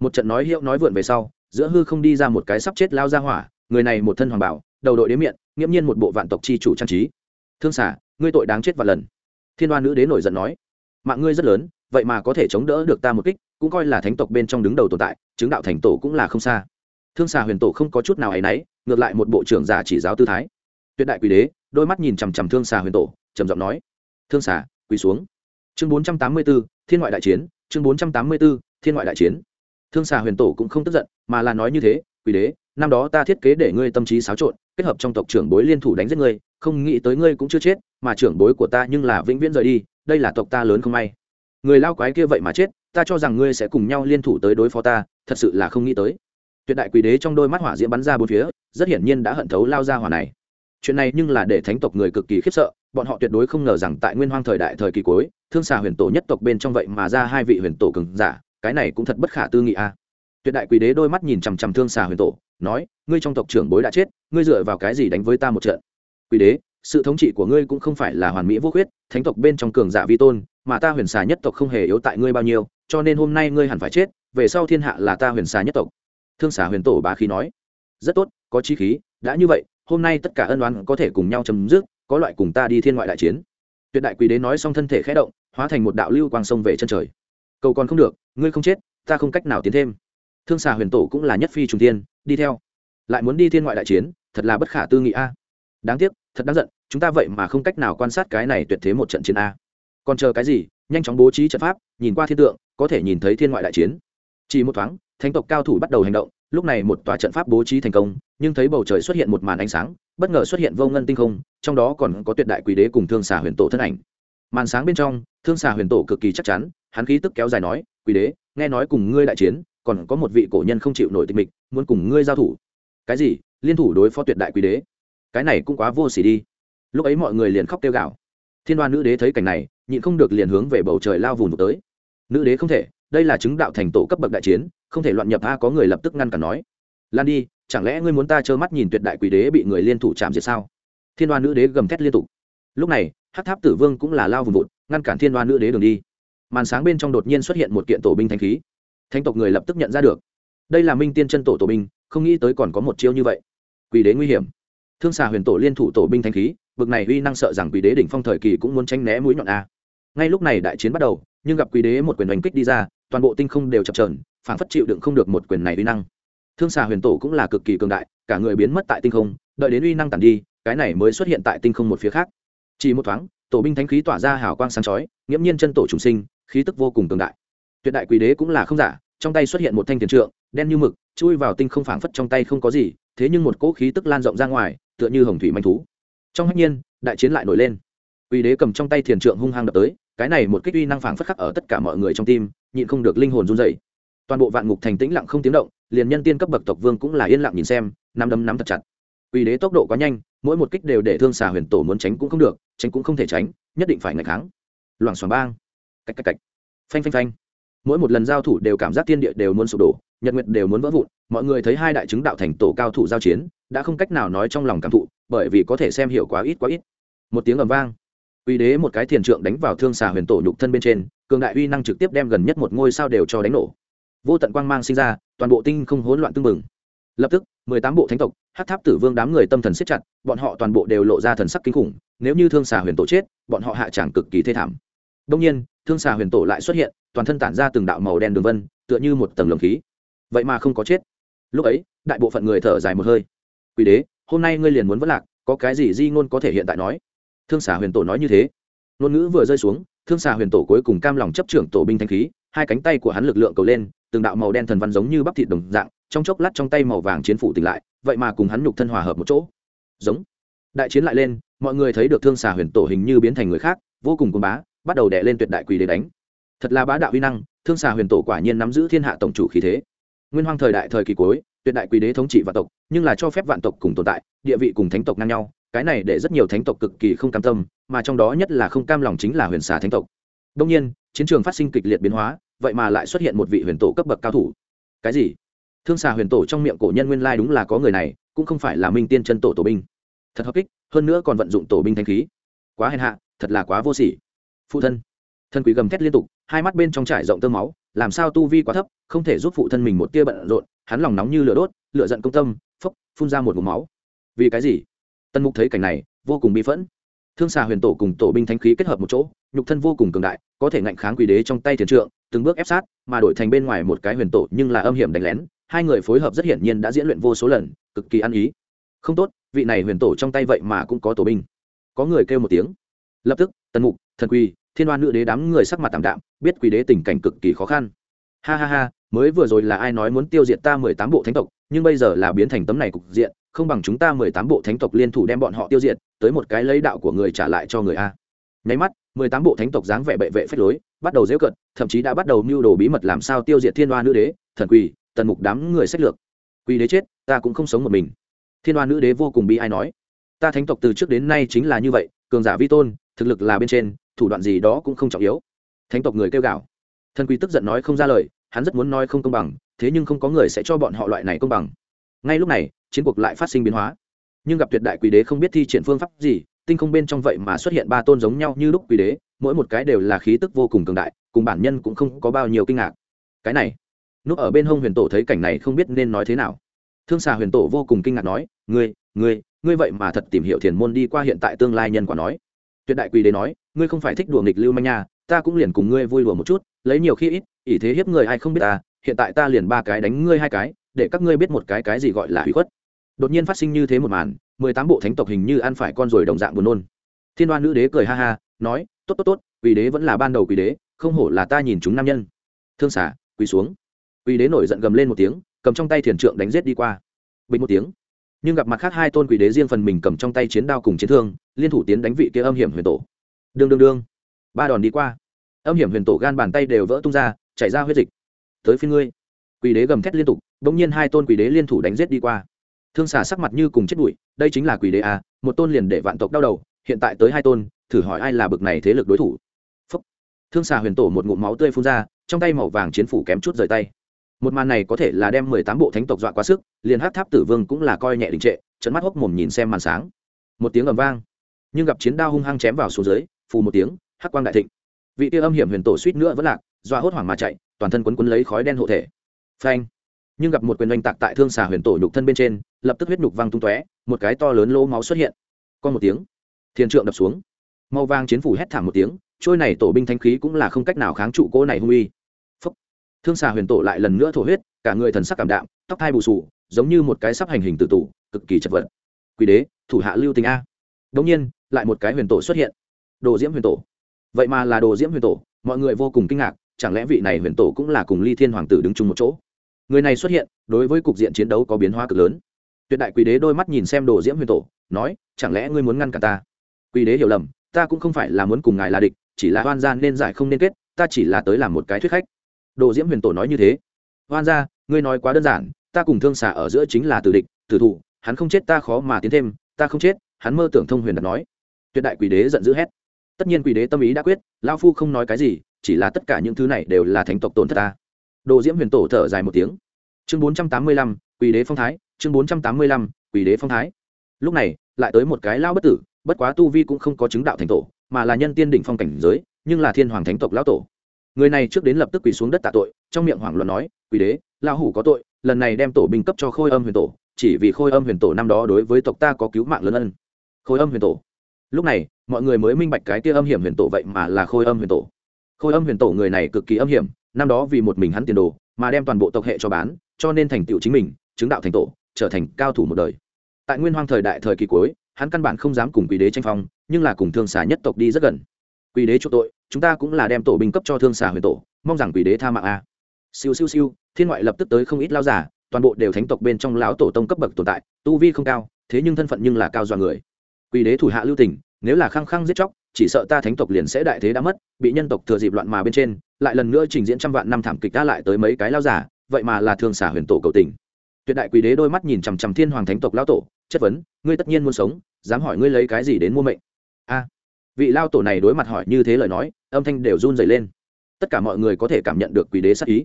Một trận nói hiệu nói vượn về sau, giữa hư không đi ra một cái sắp chết lao ra hỏa, người này một thân hoàng bảo, đầu đội đế miệng nghiễm nhiên một bộ vạn tộc chi chủ trang trí. Thương xả, ngươi tội đáng chết vạn lần thiên đoan nữ đế nổi giận nói, mạng ngươi rất lớn, vậy mà có thể chống đỡ được ta một kích, cũng coi là thánh tộc bên trong đứng đầu tồn tại, chứng đạo thành tổ cũng là không xa. Thương xà huyền tổ không có chút nào ấ y n ấ y ngược lại một bộ trưởng giả chỉ giáo tư thái. Tuyệt đại quỷ đế, đôi mắt nhìn chằm chằm thương xà huyền tổ, trầm giọng nói, thương xà, quỳ xuống. Chương bốn trăm tám mươi b ố thiên ngoại đại chiến, chương bốn trăm tám mươi b ố thiên ngoại đại chiến. Thương xà huyền tổ cũng không tức giận, mà là nói như thế, quỷ đế, năm đó ta thiết kế để ngươi tâm trí xáo trộn, kết hợp trong tộc trưởng bối liên thủ đánh giết ngươi, không nghĩ tới ngươi cũng chưa chết mà trưởng bối của ta nhưng là vĩnh viễn rời đi, đây là tộc ta lớn không may. Người lao quái kia vậy mà chết, ta cho rằng ngươi sẽ cùng nhau liên thủ tới đối phó ta, thật sự là không nghĩ tới. Tuyệt đại quý đế trong đôi mắt hỏa diễm bắn ra bốn phía, rất hiển nhiên đã hận thấu lao ra hỏa này. Chuyện này nhưng là để thánh tộc người cực kỳ khiếp sợ, bọn họ tuyệt đối không ngờ rằng tại nguyên hoang thời đại thời kỳ cuối, thương xà huyền tổ nhất tộc bên trong vậy mà ra hai vị huyền tổ cường giả, cái này cũng thật bất khả tư nghị a. Tuyệt đại quý đế đôi mắt nhìn chằm chằm thương xà huyền tổ, nói, ngươi trong tộc trưởng bối đã chết, ngươi dựa vào cái gì đánh với ta một trận? Quý đế sự thống trị của ngươi cũng không phải là hoàn mỹ vô khuyết, thánh tộc bên trong cường giả vi tôn, mà ta huyền xà nhất tộc không hề yếu tại ngươi bao nhiêu, cho nên hôm nay ngươi hẳn phải chết, về sau thiên hạ là ta huyền xà nhất tộc. Thương xà huyền tổ bá khí nói. Rất tốt, có chi khí, đã như vậy, hôm nay tất cả ân đoán có thể cùng nhau chấm dứt, có loại cùng ta đi thiên ngoại đại chiến. Tuyệt đại quý đế nói xong thân thể khẽ động, hóa thành một đạo lưu quang sông về chân trời. Cầu còn không được, ngươi không chết, ta không cách nào tiến thêm. Thương xà huyền tổ cũng là nhất phi trùng tiên đi theo. Lại muốn đi thiên ngoại đại chiến, thật là bất khả tư nghị a. Đáng tiếc thật đáng giận, chúng ta vậy mà không cách nào quan sát cái này tuyệt thế một trận chiến a. Còn chờ cái gì? Nhanh chóng bố trí trận pháp, nhìn qua thiên tượng, có thể nhìn thấy thiên ngoại đại chiến. Chỉ một thoáng, thánh tộc cao thủ bắt đầu hành động, lúc này một tòa trận pháp bố trí thành công, nhưng thấy bầu trời xuất hiện một màn ánh sáng, bất ngờ xuất hiện vô ngân tinh không, trong đó còn có tuyệt đại quý đế cùng thương xà huyền tổ thân ảnh. Màn sáng bên trong, thương xà huyền tổ cực kỳ chắc chắn, hắn khí tức kéo dài nói quý đế, nghe nói cùng ngươi đại chiến, còn có một vị cổ nhân không chịu nổi tịch mịch, muốn cùng ngươi giao thủ. Cái gì? Liên thủ đối phó tuyệt đại quý đế? Cái này cũng quá vô s ỉ đi. Lúc ấy mọi người liền khóc kêu gào. Thiên đoan nữ đế thấy cảnh này, nhịn không được liền hướng về bầu trời lao vùng tới. Nữ đế không thể, đây là chứng đạo thành tổ cấp bậc đại chiến, không thể loạn nhập a, có người lập tức ngăn cản nói. Lan đi, chẳng lẽ ngươi muốn ta trơ mắt nhìn tuyệt đại quỷ đế bị người liên thủ chạm diệt sao? Thiên đoan nữ đế gầm thét liên tục. Lúc này hát tháp tử vương cũng là lao vùng vụt, ngăn cản thiên đoan nữ đế đường đi. Màn sáng bên trong đột nhiên xuất hiện một kiện tổ binh thanh khí. Thanh tộc người lập tức nhận ra được. Đây là minh tiên chân tổ tổ binh, không nghĩ tới còn có một chiêu như vậy. Quỷ đế nguy hiểm thương xà huyền tổ liên thủ tổ binh thanh khí, bực này uy năng sợ rằng quỷ đế đỉnh phong thời kỳ cũng muốn tránh né mũi nhọn a. Ngay lúc này đại chiến bắt đầu, nhưng gặp quỷ đế một quyền đánh kích đi ra, toàn bộ tinh không đều chập trờn phản phất chịu đựng không được một quyền này uy năng. Thương xà huyền tổ cũng là cực kỳ cường đại, cả người biến mất tại tinh không, đợi đến uy năng tàn đi, cái này mới xuất hiện tại tinh không một phía khác. Chỉ một thoáng, tổ binh thánh khí tỏa ra hào quang sáng chói, nghiễm nhiên chân tổ trùng sinh, khí tức vô cùng cường đại. Tuyệt đại quỷ đế cũng là không giả, trong tay xuất hiện một thanh tiền trượng, đen như mực, chui vào tinh không phảng phất trong tay không có gì, thế nhưng một cỗ khí tức lan rộng ra ngoài tựa như hồng thủy manh thú. Trong hách nhiên, đại chiến lại nổi lên. Quỷ đế cầm trong tay thiền trượng hung hăng đập tới, cái này một kích uy năng phảng phất khắc ở tất cả mọi người trong tim, nhịn không được linh hồn run dày toàn bộ vạn ngục thành tĩnh lặng không tiếng động, liền nhân tiên cấp bậc tộc vương cũng là yên lặng nhìn xem, nắm đấm nắm thật chặt. Uy đế tốc độ quá nhanh, mỗi một kích đều để thương xà huyền tổ muốn tránh cũng không được, tránh cũng không thể tránh, nhất định phải ngày kháng. Loảng xoảng bang. Cách cách cách. Phanh phanh phanh. Mỗi một lần giao thủ đều cảm giác tiên địa đều muốn sụp đổ, nhật nguyệt đều muốn vỡ vụn mọi người thấy hai đại chứng đạo thành tổ cao thủ giao chiến, đã không cách nào nói trong lòng cảm thụ, bởi vì có thể xem hiểu quá ít quá ít. Một tiếng ầm vang. Uy đế một cái thiền trượng đánh vào thương xà huyền tổ nhục thân bên trên, cường đại uy năng trực tiếp đem gần nhất một ngôi sao đều cho đánh nổ. Vô tận quang mang sinh ra, toàn bộ tinh không hỗn loạn tưng bừng. Lập tức, mười tám bộ thánh tộc hát tháp tử vương đám người tâm thần siết chặt, bọn họ toàn bộ đều lộ ra thần sắc kinh khủng, nếu như thương xà huyền tổ chết, bọn họ hạ tràng cực kỳ thê thảm. Đông nhiên, thương xà huyền tổ lại xuất hiện, toàn thân tản ra từng đạo màu đen đường vân, tựa như một tầng lồng khí. Vậy mà không có chết lúc ấy, đại bộ phận người thở dài một hơi. Quỷ đế, hôm nay ngươi liền muốn vất lạc, có cái gì di ngôn có thể hiện tại nói? Thương xà huyền tổ nói như thế. Ngôn ngữ vừa rơi xuống, thương xà huyền tổ cuối cùng cam lòng chấp trưởng tổ binh thanh khí, hai cánh tay của hắn lực lượng cầu lên, từng đạo màu đen thần văn giống như bắp thịt đồng dạng, trong chốc lát trong tay màu vàng chiến phủ tỉnh lại, vậy mà cùng hắn nhục thân hòa hợp một chỗ. Giống. Đại chiến lại lên, mọi người thấy được thương xà huyền tổ hình như biến thành người khác, vô cùng côn bá, bắt đầu đè lên tuyệt đại quỷ để đánh. Thật là bá đạo huy năng, thương xà huyền tổ quả nhiên nắm giữ thiên hạ tổng chủ khí thế nguyên hoang thời đại thời kỳ cuối, tuyệt đại quý đế thống trị vạn tộc, nhưng là cho phép vạn tộc cùng tồn tại, địa vị cùng thánh tộc ngang nhau, cái này để rất nhiều thánh tộc cực kỳ không cam tâm, mà trong đó nhất là không cam lòng chính là huyền xà thánh tộc. Đông nhiên, chiến trường phát sinh kịch liệt biến hóa, vậy mà lại xuất hiện một vị huyền tổ cấp bậc cao thủ. Cái gì? Thương xà huyền tổ trong miệng cổ nhân nguyên lai đúng là có người này, cũng không phải là minh tiên chân tổ tổ binh. Thật hợp kích, hơn nữa còn vận dụng tổ binh thanh khí. Quá hèn hạ, thật là quá vô sỉ. Phụ thân thân quý gầm thét liên tục, hai mắt bên trong trải rộng tơ máu làm sao tu vi quá thấp, không thể giúp phụ thân mình một tia bận rộn, hắn lòng nóng như lửa đốt, lửa giận công tâm, phốc, phun ra một ngụm máu. Vì cái gì? Tân mục thấy cảnh này, vô cùng bi phẫn. Thương xà huyền tổ cùng tổ binh thanh khí kết hợp một chỗ, nhục thân vô cùng cường đại, có thể ngạnh kháng quỷ đế trong tay thiền trượng, từng bước ép sát, mà đổi thành bên ngoài một cái huyền tổ nhưng là âm hiểm đánh lén, hai người phối hợp rất hiển nhiên đã diễn luyện vô số lần, cực kỳ ăn ý. Không tốt, vị này huyền tổ trong tay vậy mà cũng có tổ binh. Có người kêu một tiếng. Lập tức, tần mục, thần quy thiên đoan nữ đế đám người sắc mặt tạm đạm, biết quỷ đế tình cảnh cực kỳ khó khăn. Ha ha ha, mới vừa rồi là ai nói muốn tiêu diệt ta mười tám bộ thánh tộc, nhưng bây giờ là biến thành tấm này cục diện, không bằng chúng ta mười tám bộ thánh tộc liên thủ đem bọn họ tiêu diệt, tới một cái lấy đạo của người trả lại cho người a. Nháy mắt, mười tám bộ thánh tộc dáng vẻ bệ vệ phép lối, bắt đầu dễ cận thậm chí đã bắt đầu mưu đồ bí mật làm sao tiêu diệt thiên đoan nữ đế, thần quỳ tần mục đám người sách lược. Quỳ đế chết, ta cũng không sống một mình. Thiên đoan nữ đế vô cùng bi ai nói. Ta thánh tộc từ trước đến nay chính là như vậy, cường giả vi tôn, thực lực là bên trên thủ đoạn gì đó cũng không trọng yếu. Thánh tộc người kêu gào. Thần quý tức giận nói không ra lời, hắn rất muốn nói không công bằng, thế nhưng không có người sẽ cho bọn họ loại này công bằng. Ngay lúc này, chiến cuộc lại phát sinh biến hóa. Nhưng gặp tuyệt đại quỷ đế không biết thi triển phương pháp gì, tinh không bên trong vậy mà xuất hiện ba tôn giống nhau như lúc quỷ đế, mỗi một cái đều là khí tức vô cùng cường đại, cùng bản nhân cũng không có bao nhiêu kinh ngạc. Cái này, núp ở bên hông huyền tổ thấy cảnh này không biết nên nói thế nào. Thương xà huyền tổ vô cùng kinh ngạc nói, ngươi ngươi ngươi vậy mà thật tìm hiểu thiền môn đi qua hiện tại tương lai nhân quả nói tuyệt đại quỳ đế nói, ngươi không phải thích đùa nghịch lưu manh nha, ta cũng liền cùng ngươi vui đùa một chút, lấy nhiều khi ít, ỷ thế hiếp người ai không biết ta, hiện tại ta liền ba cái đánh ngươi hai cái, để các ngươi biết một cái cái gì gọi là hủy khuất. Đột nhiên phát sinh như thế một màn, mười tám bộ thánh tộc hình như ăn phải con rồi đồng dạng buồn nôn. Thiên đoan nữ đế cười ha ha, nói, tốt tốt tốt quỳ đế vẫn là ban đầu quỳ đế, không hổ là ta nhìn chúng nam nhân. Thương xả, quỳ xuống. Quỳ đế nổi giận gầm lên một tiếng, cầm trong tay thiền trượng đánh giết đi qua. Bình một tiếng nhưng gặp mặt khác hai tôn quỷ đế riêng phần mình cầm trong tay chiến đao cùng chiến thương, liên thủ tiến đánh vị kia âm hiểm huyền tổ. Đương đương đương. Ba đòn đi qua. Âm hiểm huyền tổ gan bàn tay đều vỡ tung ra, chảy ra huyết dịch. Tới phía ngươi. Quỷ đế gầm thét liên tục, bỗng nhiên hai tôn quỷ đế liên thủ đánh giết đi qua. Thương xà sắc mặt như cùng chết bụi, đây chính là quỷ đế à một tôn liền để vạn tộc đau đầu, hiện tại tới hai tôn, thử hỏi ai là bực này thế lực đối thủ. Phúc. thương xà huyền tổ một ngụm máu tươi phun ra, trong tay màu vàng chiến phủ kém chút rời tay một màn này có thể là đem mười tám bộ thánh tộc dọa quá sức, liền hát tháp tử vương cũng là coi nhẹ đình trệ trận mắt hốc mồm nhìn xem màn sáng. Một tiếng ầm vang, nhưng gặp chiến đao hung hăng chém vào xuống dưới, phù một tiếng, hắc quang đại thịnh. Vị tiêu âm hiểm huyền tổ suýt nữa vẫn lạc, dọa hốt hoảng mà chạy, toàn thân quấn quấn lấy khói đen hộ thể. Phanh! Nhưng gặp một quyền oanh tạc tại thương xà huyền tổ nhục thân bên trên, lập tức huyết nhục văng tung tóe, một cái to lớn lỗ máu xuất hiện. Con một tiếng, thiên trượng đập xuống. Màu vang chiến phủ hét thảm một tiếng, trôi này tổ binh thanh khí cũng là không cách nào kháng trụ cỗ này hung uy thương xà huyền tổ lại lần nữa thổ huyết, cả người thần sắc cảm đạm, tóc thai bù sù giống như một cái sắp hành hình tự tủ cực kỳ chật vật. Quỷ đế, thủ hạ lưu tình a. Đống nhiên, lại một cái huyền tổ xuất hiện. Đồ diễm huyền tổ. Vậy mà là đồ diễm huyền tổ, mọi người vô cùng kinh ngạc, chẳng lẽ vị này huyền tổ cũng là cùng ly thiên hoàng tử đứng chung một chỗ? Người này xuất hiện, đối với cục diện chiến đấu có biến hóa cực lớn. Tuyệt đại quỷ đế đôi mắt nhìn xem đồ diễm huyền tổ, nói, chẳng lẽ ngươi muốn ngăn cả ta? Quỷ đế hiểu lầm, ta cũng không phải là muốn cùng ngài là địch, chỉ là hoan gia nên giải không nên kết, ta chỉ là tới làm một cái thuyết khách đồ diễm huyền tổ nói như thế. Hoan gia, ngươi nói quá đơn giản, ta cùng thương xả ở giữa chính là tử địch, tử thủ, hắn không chết ta khó mà tiến thêm, ta không chết, hắn mơ tưởng thông huyền đặt nói. Tuyệt đại quỷ đế giận dữ hét. Tất nhiên quỷ đế tâm ý đã quyết lao phu không nói cái gì, chỉ là tất cả những thứ này đều là thánh tộc tổn thất ta. Đồ diễm huyền tổ thở dài một tiếng. Chương bốn trăm tám mươi lăm, quỷ đế phong thái, chương bốn trăm tám mươi lăm, quỷ đế phong thái. Lúc này, lại tới một cái lao bất tử, bất quá tu vi cũng không có chứng đạo thành tổ, mà là nhân tiên đỉnh phong cảnh giới, nhưng là thiên hoàng thánh tộc lão tổ người này trước đến lập tức quỳ xuống đất tạ tội, trong miệng hoảng luận nói, quỳ đế lao hủ có tội, lần này đem tổ binh cấp cho khôi âm huyền tổ, chỉ vì khôi âm huyền tổ năm đó đối với tộc ta có cứu mạng lớn ân. Khôi âm huyền tổ. Lúc này, mọi người mới minh bạch cái kia âm hiểm huyền tổ vậy mà là khôi âm huyền tổ. Khôi âm huyền tổ người này cực kỳ âm hiểm, năm đó vì một mình hắn tiền đồ, mà đem toàn bộ tộc hệ cho bán, cho nên thành tựu chính mình, chứng đạo thành tổ, trở thành cao thủ một đời. Tại nguyên hoang thời đại thời kỳ cuối, hắn căn bản không dám cùng quỷ đế tranh phong, nhưng là cùng thương xà nhất tộc đi rất gần quỷ đế chỗ tội, chúng ta cũng là đem tổ binh cấp cho thương xà huyền tổ, mong rằng quỷ đế tha mạng a. Siêu siêu siêu, thiên ngoại lập tức tới không ít lao giả toàn bộ đều thánh tộc bên trong lão tổ tông cấp bậc tồn tại, tu vi không cao, thế nhưng thân phận nhưng là cao dọa người. Quỷ đế thủ hạ lưu tình, nếu là khăng khăng giết chóc, chỉ sợ ta thánh tộc liền sẽ đại thế đã mất, bị nhân tộc thừa dịp loạn mà bên trên, lại lần nữa trình diễn trăm vạn năm thảm kịch đã lại tới mấy cái lao giả vậy mà là thường xả huyền tổ cầu tình. Tuyệt đại quỷ đế đôi mắt nhìn chằm chằm thiên hoàng thánh tộc lao tổ, chất vấn, ngươi tất nhiên muốn sống, dám hỏi ngươi lấy cái gì đến mua mệnh? A vị lao tổ này đối mặt hỏi như thế lời nói, âm thanh đều run dày lên. Tất cả mọi người có thể cảm nhận được quỷ đế sắc ý.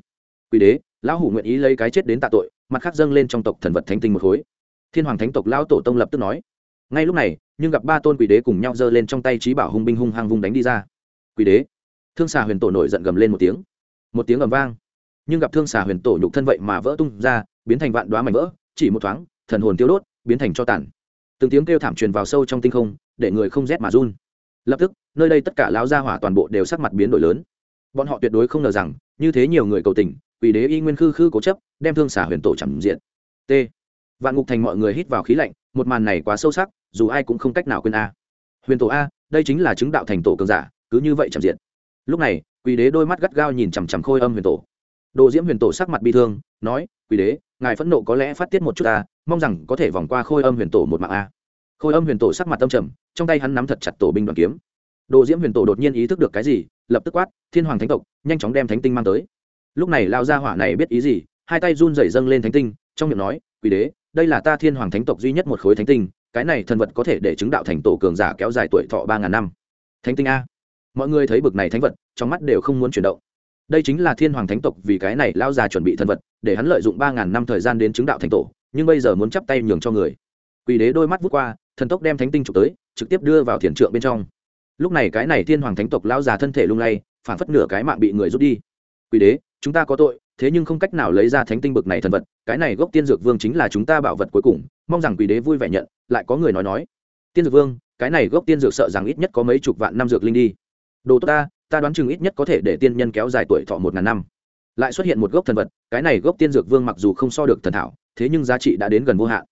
Quỷ đế, lão hủ nguyện ý lấy cái chết đến tạ tội, mặt khác dâng lên trong tộc thần vật thánh tinh một khối. Thiên hoàng thánh tộc lão tổ tông lập tức nói. Ngay lúc này, nhưng gặp ba tôn quỷ đế cùng nhau giơ lên trong tay trí bảo hung binh hung hăng vung đánh đi ra. Quỷ đế, thương xà huyền tổ nổi giận gầm lên một tiếng. Một tiếng ầm vang. Nhưng gặp thương xà huyền tổ nhục thân vậy mà vỡ tung ra, biến thành vạn đoá mảnh vỡ, chỉ một thoáng, thần hồn tiêu đốt, biến thành cho tàn. Từng tiếng kêu thảm truyền vào sâu trong tinh không, để người không rét mà run lập tức, nơi đây tất cả lão gia hỏa toàn bộ đều sắc mặt biến đổi lớn. Bọn họ tuyệt đối không ngờ rằng, như thế nhiều người cầu tình, quỷ đế y nguyên khư khư cố chấp, đem thương xả huyền tổ chẳng diện t. Vạn ngục thành mọi người hít vào khí lạnh, một màn này quá sâu sắc, dù ai cũng không cách nào quên a. Huyền tổ a, đây chính là chứng đạo thành tổ cường giả, cứ như vậy chẳng diện lúc này, quỷ đế đôi mắt gắt gao nhìn chằm chằm khôi âm huyền tổ. Đồ diễm huyền tổ sắc mặt bi thương, nói, quỷ đế, ngài phẫn nộ có lẽ phát tiết một chút ta, mong rằng có thể vòng qua khôi âm huyền tổ một mạng a khôi âm huyền tổ sắc mặt tâm trầm, trong tay hắn nắm thật chặt tổ binh đoàn kiếm. Đồ diễm huyền tổ đột nhiên ý thức được cái gì, lập tức quát, thiên hoàng thánh tộc, nhanh chóng đem thánh tinh mang tới. Lúc này lao ra hỏa này biết ý gì, hai tay run rẩy dâng lên thánh tinh, trong miệng nói, quỷ đế, đây là ta thiên hoàng thánh tộc duy nhất một khối thánh tinh, cái này thần vật có thể để chứng đạo thành tổ cường giả kéo dài tuổi thọ ba ngàn năm. Thánh tinh a? Mọi người thấy bực này thánh vật, trong mắt đều không muốn chuyển động. Đây chính là thiên hoàng thánh tộc vì cái này lao già chuẩn bị thần vật, để hắn lợi dụng ba ngàn năm thời gian đến chứng đạo thành tổ, nhưng bây giờ muốn chắp tay nhường cho người. Quỷ đế đôi mắt vút qua thần tốc đem thánh tinh trục tới, trực tiếp đưa vào thiền trượng bên trong. Lúc này cái này thiên hoàng thánh tộc lao già thân thể lung lay phản phất nửa cái mạng bị người rút đi. Quỷ đế, chúng ta có tội, thế nhưng không cách nào lấy ra thánh tinh bực này thần vật, cái này gốc tiên dược vương chính là chúng ta bảo vật cuối cùng, mong rằng quỷ đế vui vẻ nhận, lại có người nói nói. Tiên dược vương, cái này gốc tiên dược sợ rằng ít nhất có mấy chục vạn năm dược linh đi. Đồ tốt ta ta đoán chừng ít nhất có thể để tiên nhân kéo dài tuổi thọ một ngàn năm. Lại xuất hiện một gốc thần vật, cái này gốc tiên dược vương mặc dù không so được thần thảo, thế nhưng giá trị đã đến gần vô hạn.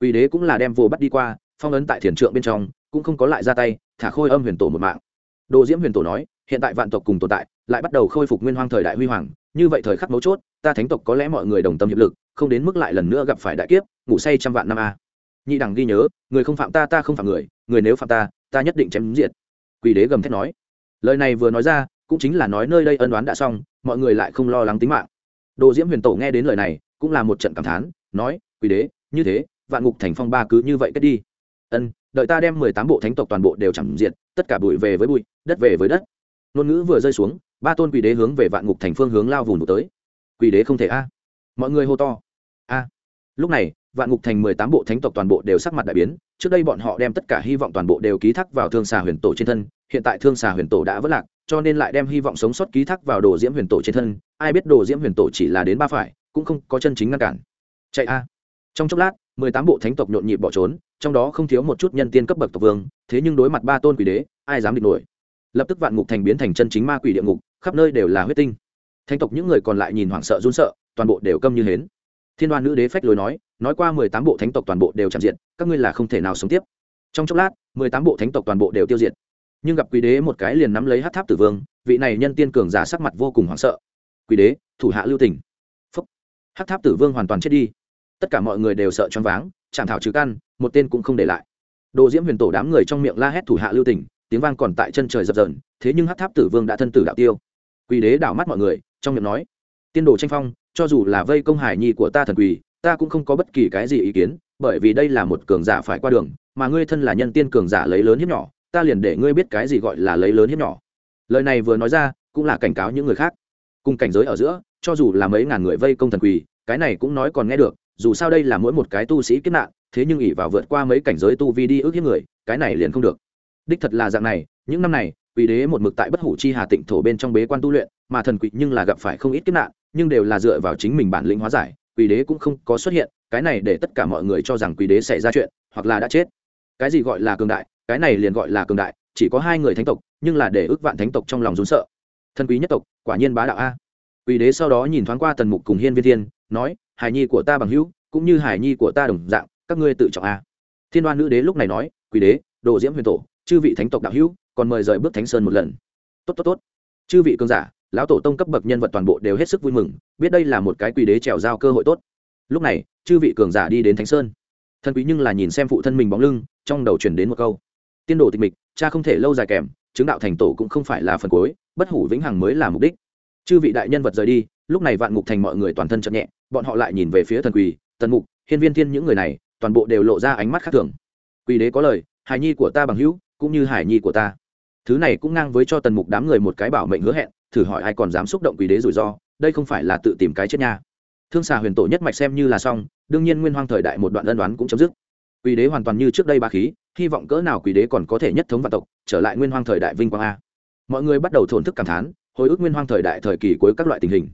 Quỷ đế cũng là đem vô bắt đi qua phong ấn tại thiền trượng bên trong, cũng không có lại ra tay, thả khôi âm huyền tổ một mạng. Đồ diễm huyền tổ nói, hiện tại vạn tộc cùng tồn tại, lại bắt đầu khôi phục nguyên hoang thời đại huy hoàng, như vậy thời khắc mấu chốt, ta thánh tộc có lẽ mọi người đồng tâm hiệp lực, không đến mức lại lần nữa gặp phải đại kiếp, ngủ say trăm vạn năm a. Nhị đẳng ghi nhớ, người không phạm ta ta không phạm người người nếu phạm ta ta nhất định chém diệt quỷ đế gầm thét nói. Lời này vừa nói ra, cũng chính là nói nơi đây ân đoán đã xong, mọi người lại không lo lắng tính mạng. Đồ diễm huyền tổ nghe đến lời này, cũng là một trận cảm thán, nói quỷ đế, như thế, vạn ngục thành phong ba cứ như vậy kết đi ân, đợi ta đem mười tám bộ thánh tộc toàn bộ đều chẳng diện tất cả bụi về với bụi, đất về với đất. Ngôn ngữ vừa rơi xuống, ba tôn quỷ đế hướng về vạn ngục thành phương hướng lao vùng tới. Quỷ đế không thể a. Mọi người hô to. A. Lúc này, vạn ngục thành mười tám bộ thánh tộc toàn bộ đều sắc mặt đại biến, trước đây bọn họ đem tất cả hy vọng toàn bộ đều ký thác vào thương xà huyền tổ trên thân, hiện tại thương xà huyền tổ đã vất lạc, cho nên lại đem hy vọng sống sót ký thác vào đồ diễm huyền tổ trên thân. Ai biết đồ diễm huyền tổ chỉ là đến ba phải, cũng không có chân chính ngăn cản. Chạy a. Trong chốc lát mười tám bộ thánh tộc nhộn nhịp bỏ trốn, trong đó không thiếu một chút nhân tiên cấp bậc tộc vương, thế nhưng đối mặt ba tôn quỷ đế, ai dám địch nổi? Lập tức vạn ngục thành biến thành chân chính ma quỷ địa ngục, khắp nơi đều là huyết tinh. Thánh tộc những người còn lại nhìn hoảng sợ run sợ, toàn bộ đều câm như hến. Thiên đoan nữ đế phách lối nói nói qua mười tám bộ thánh tộc toàn bộ đều chạm diện các ngươi là không thể nào sống tiếp. Trong chốc lát, mười tám bộ thánh tộc toàn bộ đều tiêu diệt. Nhưng gặp quý đế một cái liền nắm lấy hát tháp tử vương, vị này nhân tiên cường giả sắc mặt vô cùng hoảng sợ. Quý đế, thủ hạ lưu tỉnh phúc. Hát tháp tử vương hoàn toàn chết đi tất cả mọi người đều sợ choáng váng chạm thảo trừ căn một tên cũng không để lại. Đồ diễm huyền tổ đám người trong miệng la hét thủ hạ lưu tình, tiếng vang còn tại chân trời dập dờn thế nhưng hát tháp tử vương đã thân tử đạo tiêu. Quỷ đế đảo mắt mọi người trong miệng nói tiên đồ tranh phong cho dù là vây công hải nhi của ta thần quỷ ta cũng không có bất kỳ cái gì ý kiến bởi vì đây là một cường giả phải qua đường mà ngươi thân là nhân tiên cường giả lấy lớn hiếp nhỏ ta liền để ngươi biết cái gì gọi là lấy lớn hiếp nhỏ. Lời này vừa nói ra cũng là cảnh cáo những người khác. Cùng cảnh giới ở giữa cho dù là mấy ngàn người vây công thần quỷ cái này cũng nói còn nghe được dù sao đây là mỗi một cái tu sĩ kiếp nạn, thế nhưng ỉ vào vượt qua mấy cảnh giới tu vi đi ước hiếp người, cái này liền không được. Đích thật là dạng này, những năm này, quỷ đế một mực tại bất hủ chi hà tịnh thổ bên trong bế quan tu luyện, mà thần quỷ nhưng là gặp phải không ít kiếp nạn, nhưng đều là dựa vào chính mình bản lĩnh hóa giải, quỷ đế cũng không có xuất hiện, cái này để tất cả mọi người cho rằng quỷ đế xảy ra chuyện, hoặc là đã chết. Cái gì gọi là cường đại, cái này liền gọi là cường đại, chỉ có hai người thánh tộc, nhưng là để ước vạn thánh tộc trong lòng rốn sợ. Thần quý nhất tộc, quả nhiên bá đạo a quỷ đế sau đó nhìn thoáng qua tần mục cùng hiên viên thiên, nói, hải nhi của ta bằng hữu, cũng như hải nhi của ta đồng dạng, các ngươi tự trọng a. Thiên đoan nữ đế lúc này nói quỷ đế, đồ diễm huyền tổ, chư vị thánh tộc đạo hữu, còn mời rời bước thánh sơn một lần. Tốt tốt tốt. Chư vị cường giả, lão tổ tông cấp bậc nhân vật toàn bộ đều hết sức vui mừng, biết đây là một cái quỷ đế trèo giao cơ hội tốt. Lúc này, chư vị cường giả đi đến thánh sơn. Thân quý nhưng là nhìn xem phụ thân mình bóng lưng, trong đầu chuyển đến một câu, tiên đồ tịch mịch, cha không thể lâu dài kèm, chứng đạo thành tổ cũng không phải là phần cuối, bất hủ vĩnh hằng mới là mục đích chư vị đại nhân vật rời đi, lúc này vạn ngục thành mọi người toàn thân chậm nhẹ, bọn họ lại nhìn về phía thần quỳ, tần mục, hiên viên thiên những người này, toàn bộ đều lộ ra ánh mắt khác thường. Quỳ đế có lời, hài nhi của ta bằng hữu, cũng như hải nhi của ta. Thứ này cũng ngang với cho tần mục đám người một cái bảo mệnh hứa hẹn, thử hỏi ai còn dám xúc động quỳ đế rủi ro, đây không phải là tự tìm cái chết nha. Thương xà huyền tổ nhất mạch xem như là xong, đương nhiên nguyên hoang thời đại một đoạn ân đoán cũng chấm dứt. Quỳ đế hoàn toàn như trước đây ba khí, hy vọng cỡ nào quỳ đế còn có thể nhất thống vạn tộc, trở lại nguyên hoang thời đại vinh quang a. Mọi người bắt đầu thổn thức cảm thán hồi ức nguyên hoang thời đại thời kỳ cuối các loại tình hình.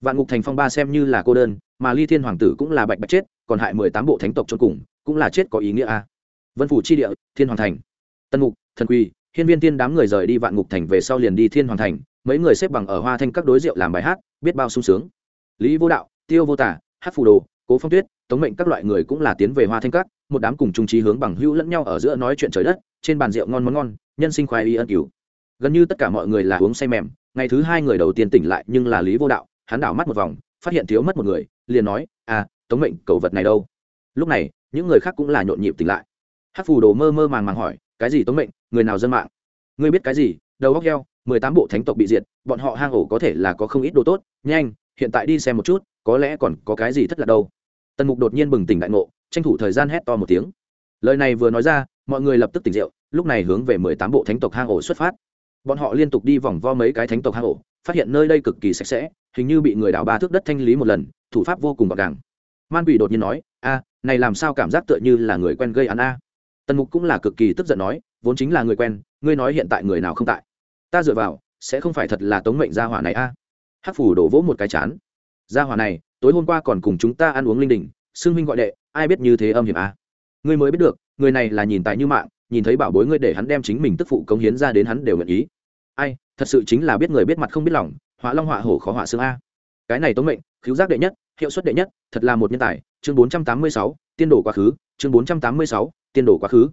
Vạn ngục thành phong ba xem như là cô đơn, mà ly thiên hoàng tử cũng là bạch bạch chết, còn hại mười tám bộ thánh tộc cho cùng, cũng là chết có ý nghĩa a. Vân phủ chi địa, thiên hoàng thành. Tân mục thần quy hiên viên tiên đám người rời đi vạn ngục thành về sau liền đi thiên hoàng thành, mấy người xếp bằng ở hoa thanh các đối rượu làm bài hát, biết bao sung sướng. Lý vô đạo, tiêu vô tả, hát phù đồ, cố phong tuyết, tống mệnh các loại người cũng là tiến về hoa thanh các, một đám cùng trung trí hướng bằng hữu lẫn nhau ở giữa nói chuyện trời đất, trên bàn rượu ngon món ngon, nhân sinh khoái y ân cứu gần như tất cả mọi người là uống say mềm, ngày thứ hai người đầu tiên tỉnh lại nhưng là lý vô đạo, hắn đảo mắt một vòng, phát hiện thiếu mất một người, liền nói à tống mệnh, cầu vật này đâu? Lúc này, những người khác cũng là nhộn nhịp tỉnh lại. Hát phù đồ mơ mơ màng màng hỏi, cái gì tống mệnh? Người nào dân mạng? Ngươi biết cái gì? Đầu góc heo, mười tám bộ thánh tộc bị diệt, bọn họ hang ổ có thể là có không ít đồ tốt, nhanh, hiện tại đi xem một chút, có lẽ còn có cái gì thất lạc đâu. Tần mục đột nhiên bừng tỉnh đại ngộ, tranh thủ thời gian hét to một tiếng. Lời này vừa nói ra, mọi người lập tức tỉnh rượu, lúc này hướng về mười tám bộ thánh tộc hang ổ xuất phát bọn họ liên tục đi vòng vo mấy cái thánh tộc hang ổ, phát hiện nơi đây cực kỳ sạch sẽ, hình như bị người đào ba thước đất thanh lý một lần, thủ pháp vô cùng gọn gàng. Man quỷ đột nhiên nói, a, này làm sao cảm giác tựa như là người quen gây án a? Tần mục cũng là cực kỳ tức giận nói, vốn chính là người quen, ngươi nói hiện tại người nào không tại? Ta dựa vào, sẽ không phải thật là tống mệnh gia hỏa này a. Hắc phủ đổ vỗ một cái chán. Gia hỏa này, tối hôm qua còn cùng chúng ta ăn uống linh đình, xưng huynh gọi đệ, ai biết như thế âm hiểm a? Ngươi mới biết được, người này là nhìn tại như mạng nhìn thấy bảo bối ngươi để hắn đem chính mình tức phụ cống hiến ra đến hắn đều nguyện ý. Ai, thật sự chính là biết người biết mặt không biết lòng, họa long họa hổ khó họa xương a. Cái này tống mệnh cứu giác đệ nhất, hiệu suất đệ nhất, thật là một nhân tài, chương bốn trăm tám mươi sáu, tiên đổ quá khứ, chương bốn trăm tám mươi sáu, tiên đổ quá khứ.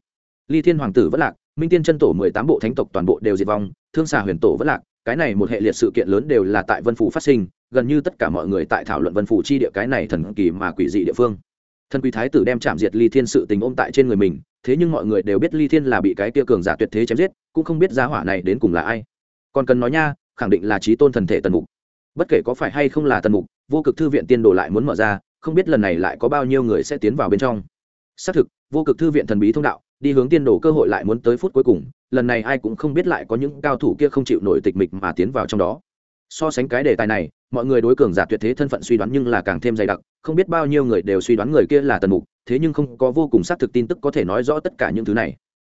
Ly thiên hoàng tử vất lạc, minh tiên chân tổ mười tám bộ thánh tộc toàn bộ đều diệt vong, thương xà huyền tổ vất lạc, cái này một hệ liệt sự kiện lớn đều là tại vân phủ phát sinh, gần như tất cả mọi người tại thảo luận vân phủ chi địa cái này thần kỳ mà quỷ dị địa phương. Thần quý thái tử đem chạm diệt ly thiên sự tình ôm tại trên người mình thế nhưng mọi người đều biết ly thiên là bị cái kia cường giả tuyệt thế chém giết, cũng không biết giá hỏa này đến cùng là ai. Còn cần nói nha, khẳng định là trí tôn thần thể tần mục. Bất kể có phải hay không là tần mục, vô cực thư viện tiên đồ lại muốn mở ra, không biết lần này lại có bao nhiêu người sẽ tiến vào bên trong. Xác thực, vô cực thư viện thần bí thông đạo, đi hướng tiên đồ cơ hội lại muốn tới phút cuối cùng, lần này ai cũng không biết lại có những cao thủ kia không chịu nổi tịch mịch mà tiến vào trong đó. So sánh cái đề tài này, mọi người đối cường giả tuyệt thế thân phận suy đoán nhưng là càng thêm dày đặc, không biết bao nhiêu người đều suy đoán người kia là tần mục thế nhưng không có vô cùng xác thực tin tức có thể nói rõ tất cả những thứ này.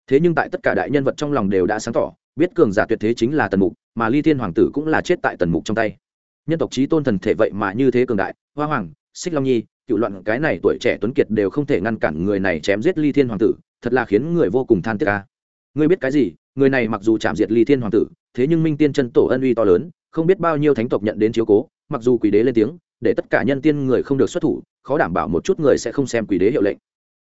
Thế nhưng tại tất cả đại nhân vật trong lòng đều đã sáng tỏ, biết cường giả tuyệt thế chính là tần mục, mà ly thiên hoàng tử cũng là chết tại tần mục trong tay. Nhân tộc trí tôn thần thể vậy mà như thế cường đại, hoa hoàng, xích long nhi, cựu loạn, cái này tuổi trẻ tuấn kiệt đều không thể ngăn cản người này chém giết ly thiên hoàng tử, thật là khiến người vô cùng than tiếc ca ngươi biết cái gì? Người này mặc dù chạm diệt ly thiên hoàng tử, thế nhưng minh tiên chân tổ ân uy to lớn, không biết bao nhiêu thánh tộc nhận đến chiếu cố, mặc dù quỷ đế lên tiếng, để tất cả nhân tiên người không được xuất thủ khó đảm bảo một chút người sẽ không xem quỷ đế hiệu lệnh.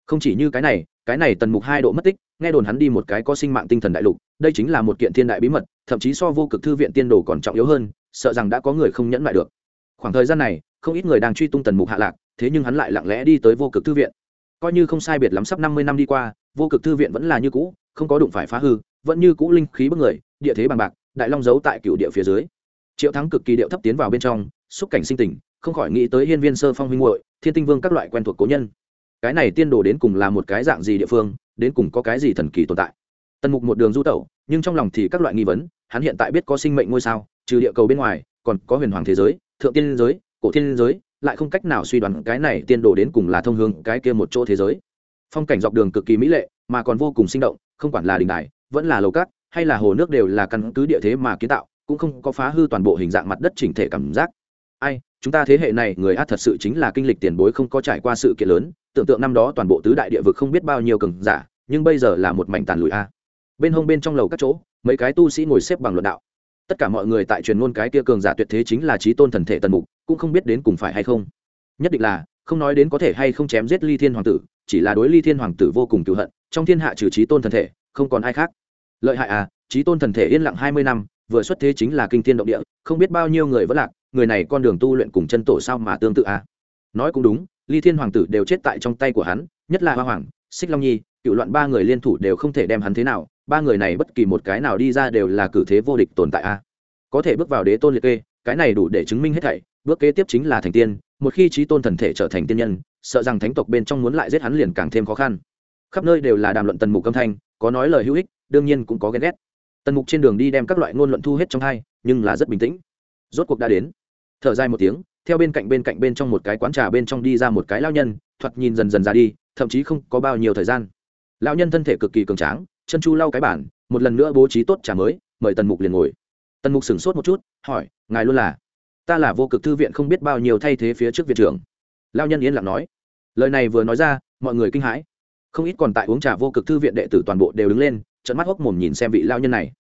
Không chỉ như cái này cái này tần mục hai độ mất tích, nghe đồn hắn đi một cái có sinh mạng tinh thần đại lục, đây chính là một kiện thiên đại bí mật, thậm chí so vô cực thư viện tiên đồ còn trọng yếu hơn, sợ rằng đã có người không nhẫn lại được. Khoảng thời gian này, không ít người đang truy tung tần mục hạ lạc, thế nhưng hắn lại lặng lẽ đi tới vô cực thư viện. Coi như không sai biệt lắm sắp năm mươi năm đi qua, vô cực thư viện vẫn là như cũ, không có đụng phải phá hư, vẫn như cũ linh khí bức người, địa thế bằng bạc, đại long giấu tại cựu địa phía dưới. Triệu thắng cực kỳ điệu thấp tiến vào bên trong, xúc cảnh sinh tình, không khỏi nghĩ tới hiên viên sơ phong huynh hội thiên tinh vương các loại quen thuộc cố nhân. Cái này tiên đồ đến cùng là một cái dạng gì địa phương, đến cùng có cái gì thần kỳ tồn tại? Tần mục một đường du tẩu, nhưng trong lòng thì các loại nghi vấn, hắn hiện tại biết có sinh mệnh ngôi sao, trừ địa cầu bên ngoài, còn có huyền hoàng thế giới, thượng tiên giới, cổ tiên giới, lại không cách nào suy đoán cái này tiên đồ đến cùng là thông hướng cái kia một chỗ thế giới. Phong cảnh dọc đường cực kỳ mỹ lệ, mà còn vô cùng sinh động, không quản là đình đài, vẫn là lầu cát, hay là hồ nước đều là căn cứ địa thế mà kiến tạo, cũng không có phá hư toàn bộ hình dạng mặt đất chỉnh thể cảm giác. Ai chúng ta thế hệ này, người át thật sự chính là kinh lịch tiền bối không có trải qua sự kiện lớn, tưởng tượng năm đó toàn bộ tứ đại địa vực không biết bao nhiêu cường giả, nhưng bây giờ là một mảnh tàn lùi a. Bên hông bên trong lầu các chỗ, mấy cái tu sĩ ngồi xếp bằng luận đạo. Tất cả mọi người tại truyền ngôn cái kia cường giả tuyệt thế chính là trí tôn thần thể tần mục, cũng không biết đến cùng phải hay không. Nhất định là, không nói đến có thể hay không chém giết ly thiên hoàng tử, chỉ là đối ly thiên hoàng tử vô cùng cựu hận, trong thiên hạ trừ trí tôn thần thể, không còn ai khác. Lợi hại à trí tôn thần thể yên lặng hai mươi năm, vừa xuất thế chính là kinh thiên động địa, không biết bao nhiêu người vẫn lạc người này con đường tu luyện cùng chân tổ sao mà tương tự à? Nói cũng đúng, ly thiên hoàng tử đều chết tại trong tay của hắn, nhất là hoa hoàng, xích long nhi, cựu loạn ba người liên thủ đều không thể đem hắn thế nào, ba người này bất kỳ một cái nào đi ra đều là cử thế vô địch tồn tại a có thể bước vào đế tôn liệt kê, cái này đủ để chứng minh hết thảy, bước kế tiếp chính là thành tiên, một khi trí tôn thần thể trở thành tiên nhân, sợ rằng thánh tộc bên trong muốn lại giết hắn liền càng thêm khó khăn. Khắp nơi đều là đàm luận tần mục âm thanh, có nói lời hữu ích, đương nhiên cũng có ghen ghét. Tần mục trên đường đi đem các loại ngôn luận thu hết trong hai, nhưng là rất bình tĩnh. Rốt cuộc đã đến thở dài một tiếng, theo bên cạnh bên cạnh bên trong một cái quán trà bên trong đi ra một cái lao nhân, thoạt nhìn dần dần ra đi, thậm chí không có bao nhiêu thời gian. Lão nhân thân thể cực kỳ cường tráng, chân chu lau cái bản một lần nữa bố trí tốt trà mới, mời tần mục liền ngồi. Tần mục sửng sốt một chút, hỏi, ngài luôn là? Ta là vô cực thư viện không biết bao nhiêu thay thế phía trước viện trưởng. Lao nhân yên lặng nói. Lời này vừa nói ra, mọi người kinh hãi. Không ít còn tại uống trà vô cực thư viện đệ tử toàn bộ đều đứng lên trận mắt hốc mồm nhìn xem vị lao nhân này.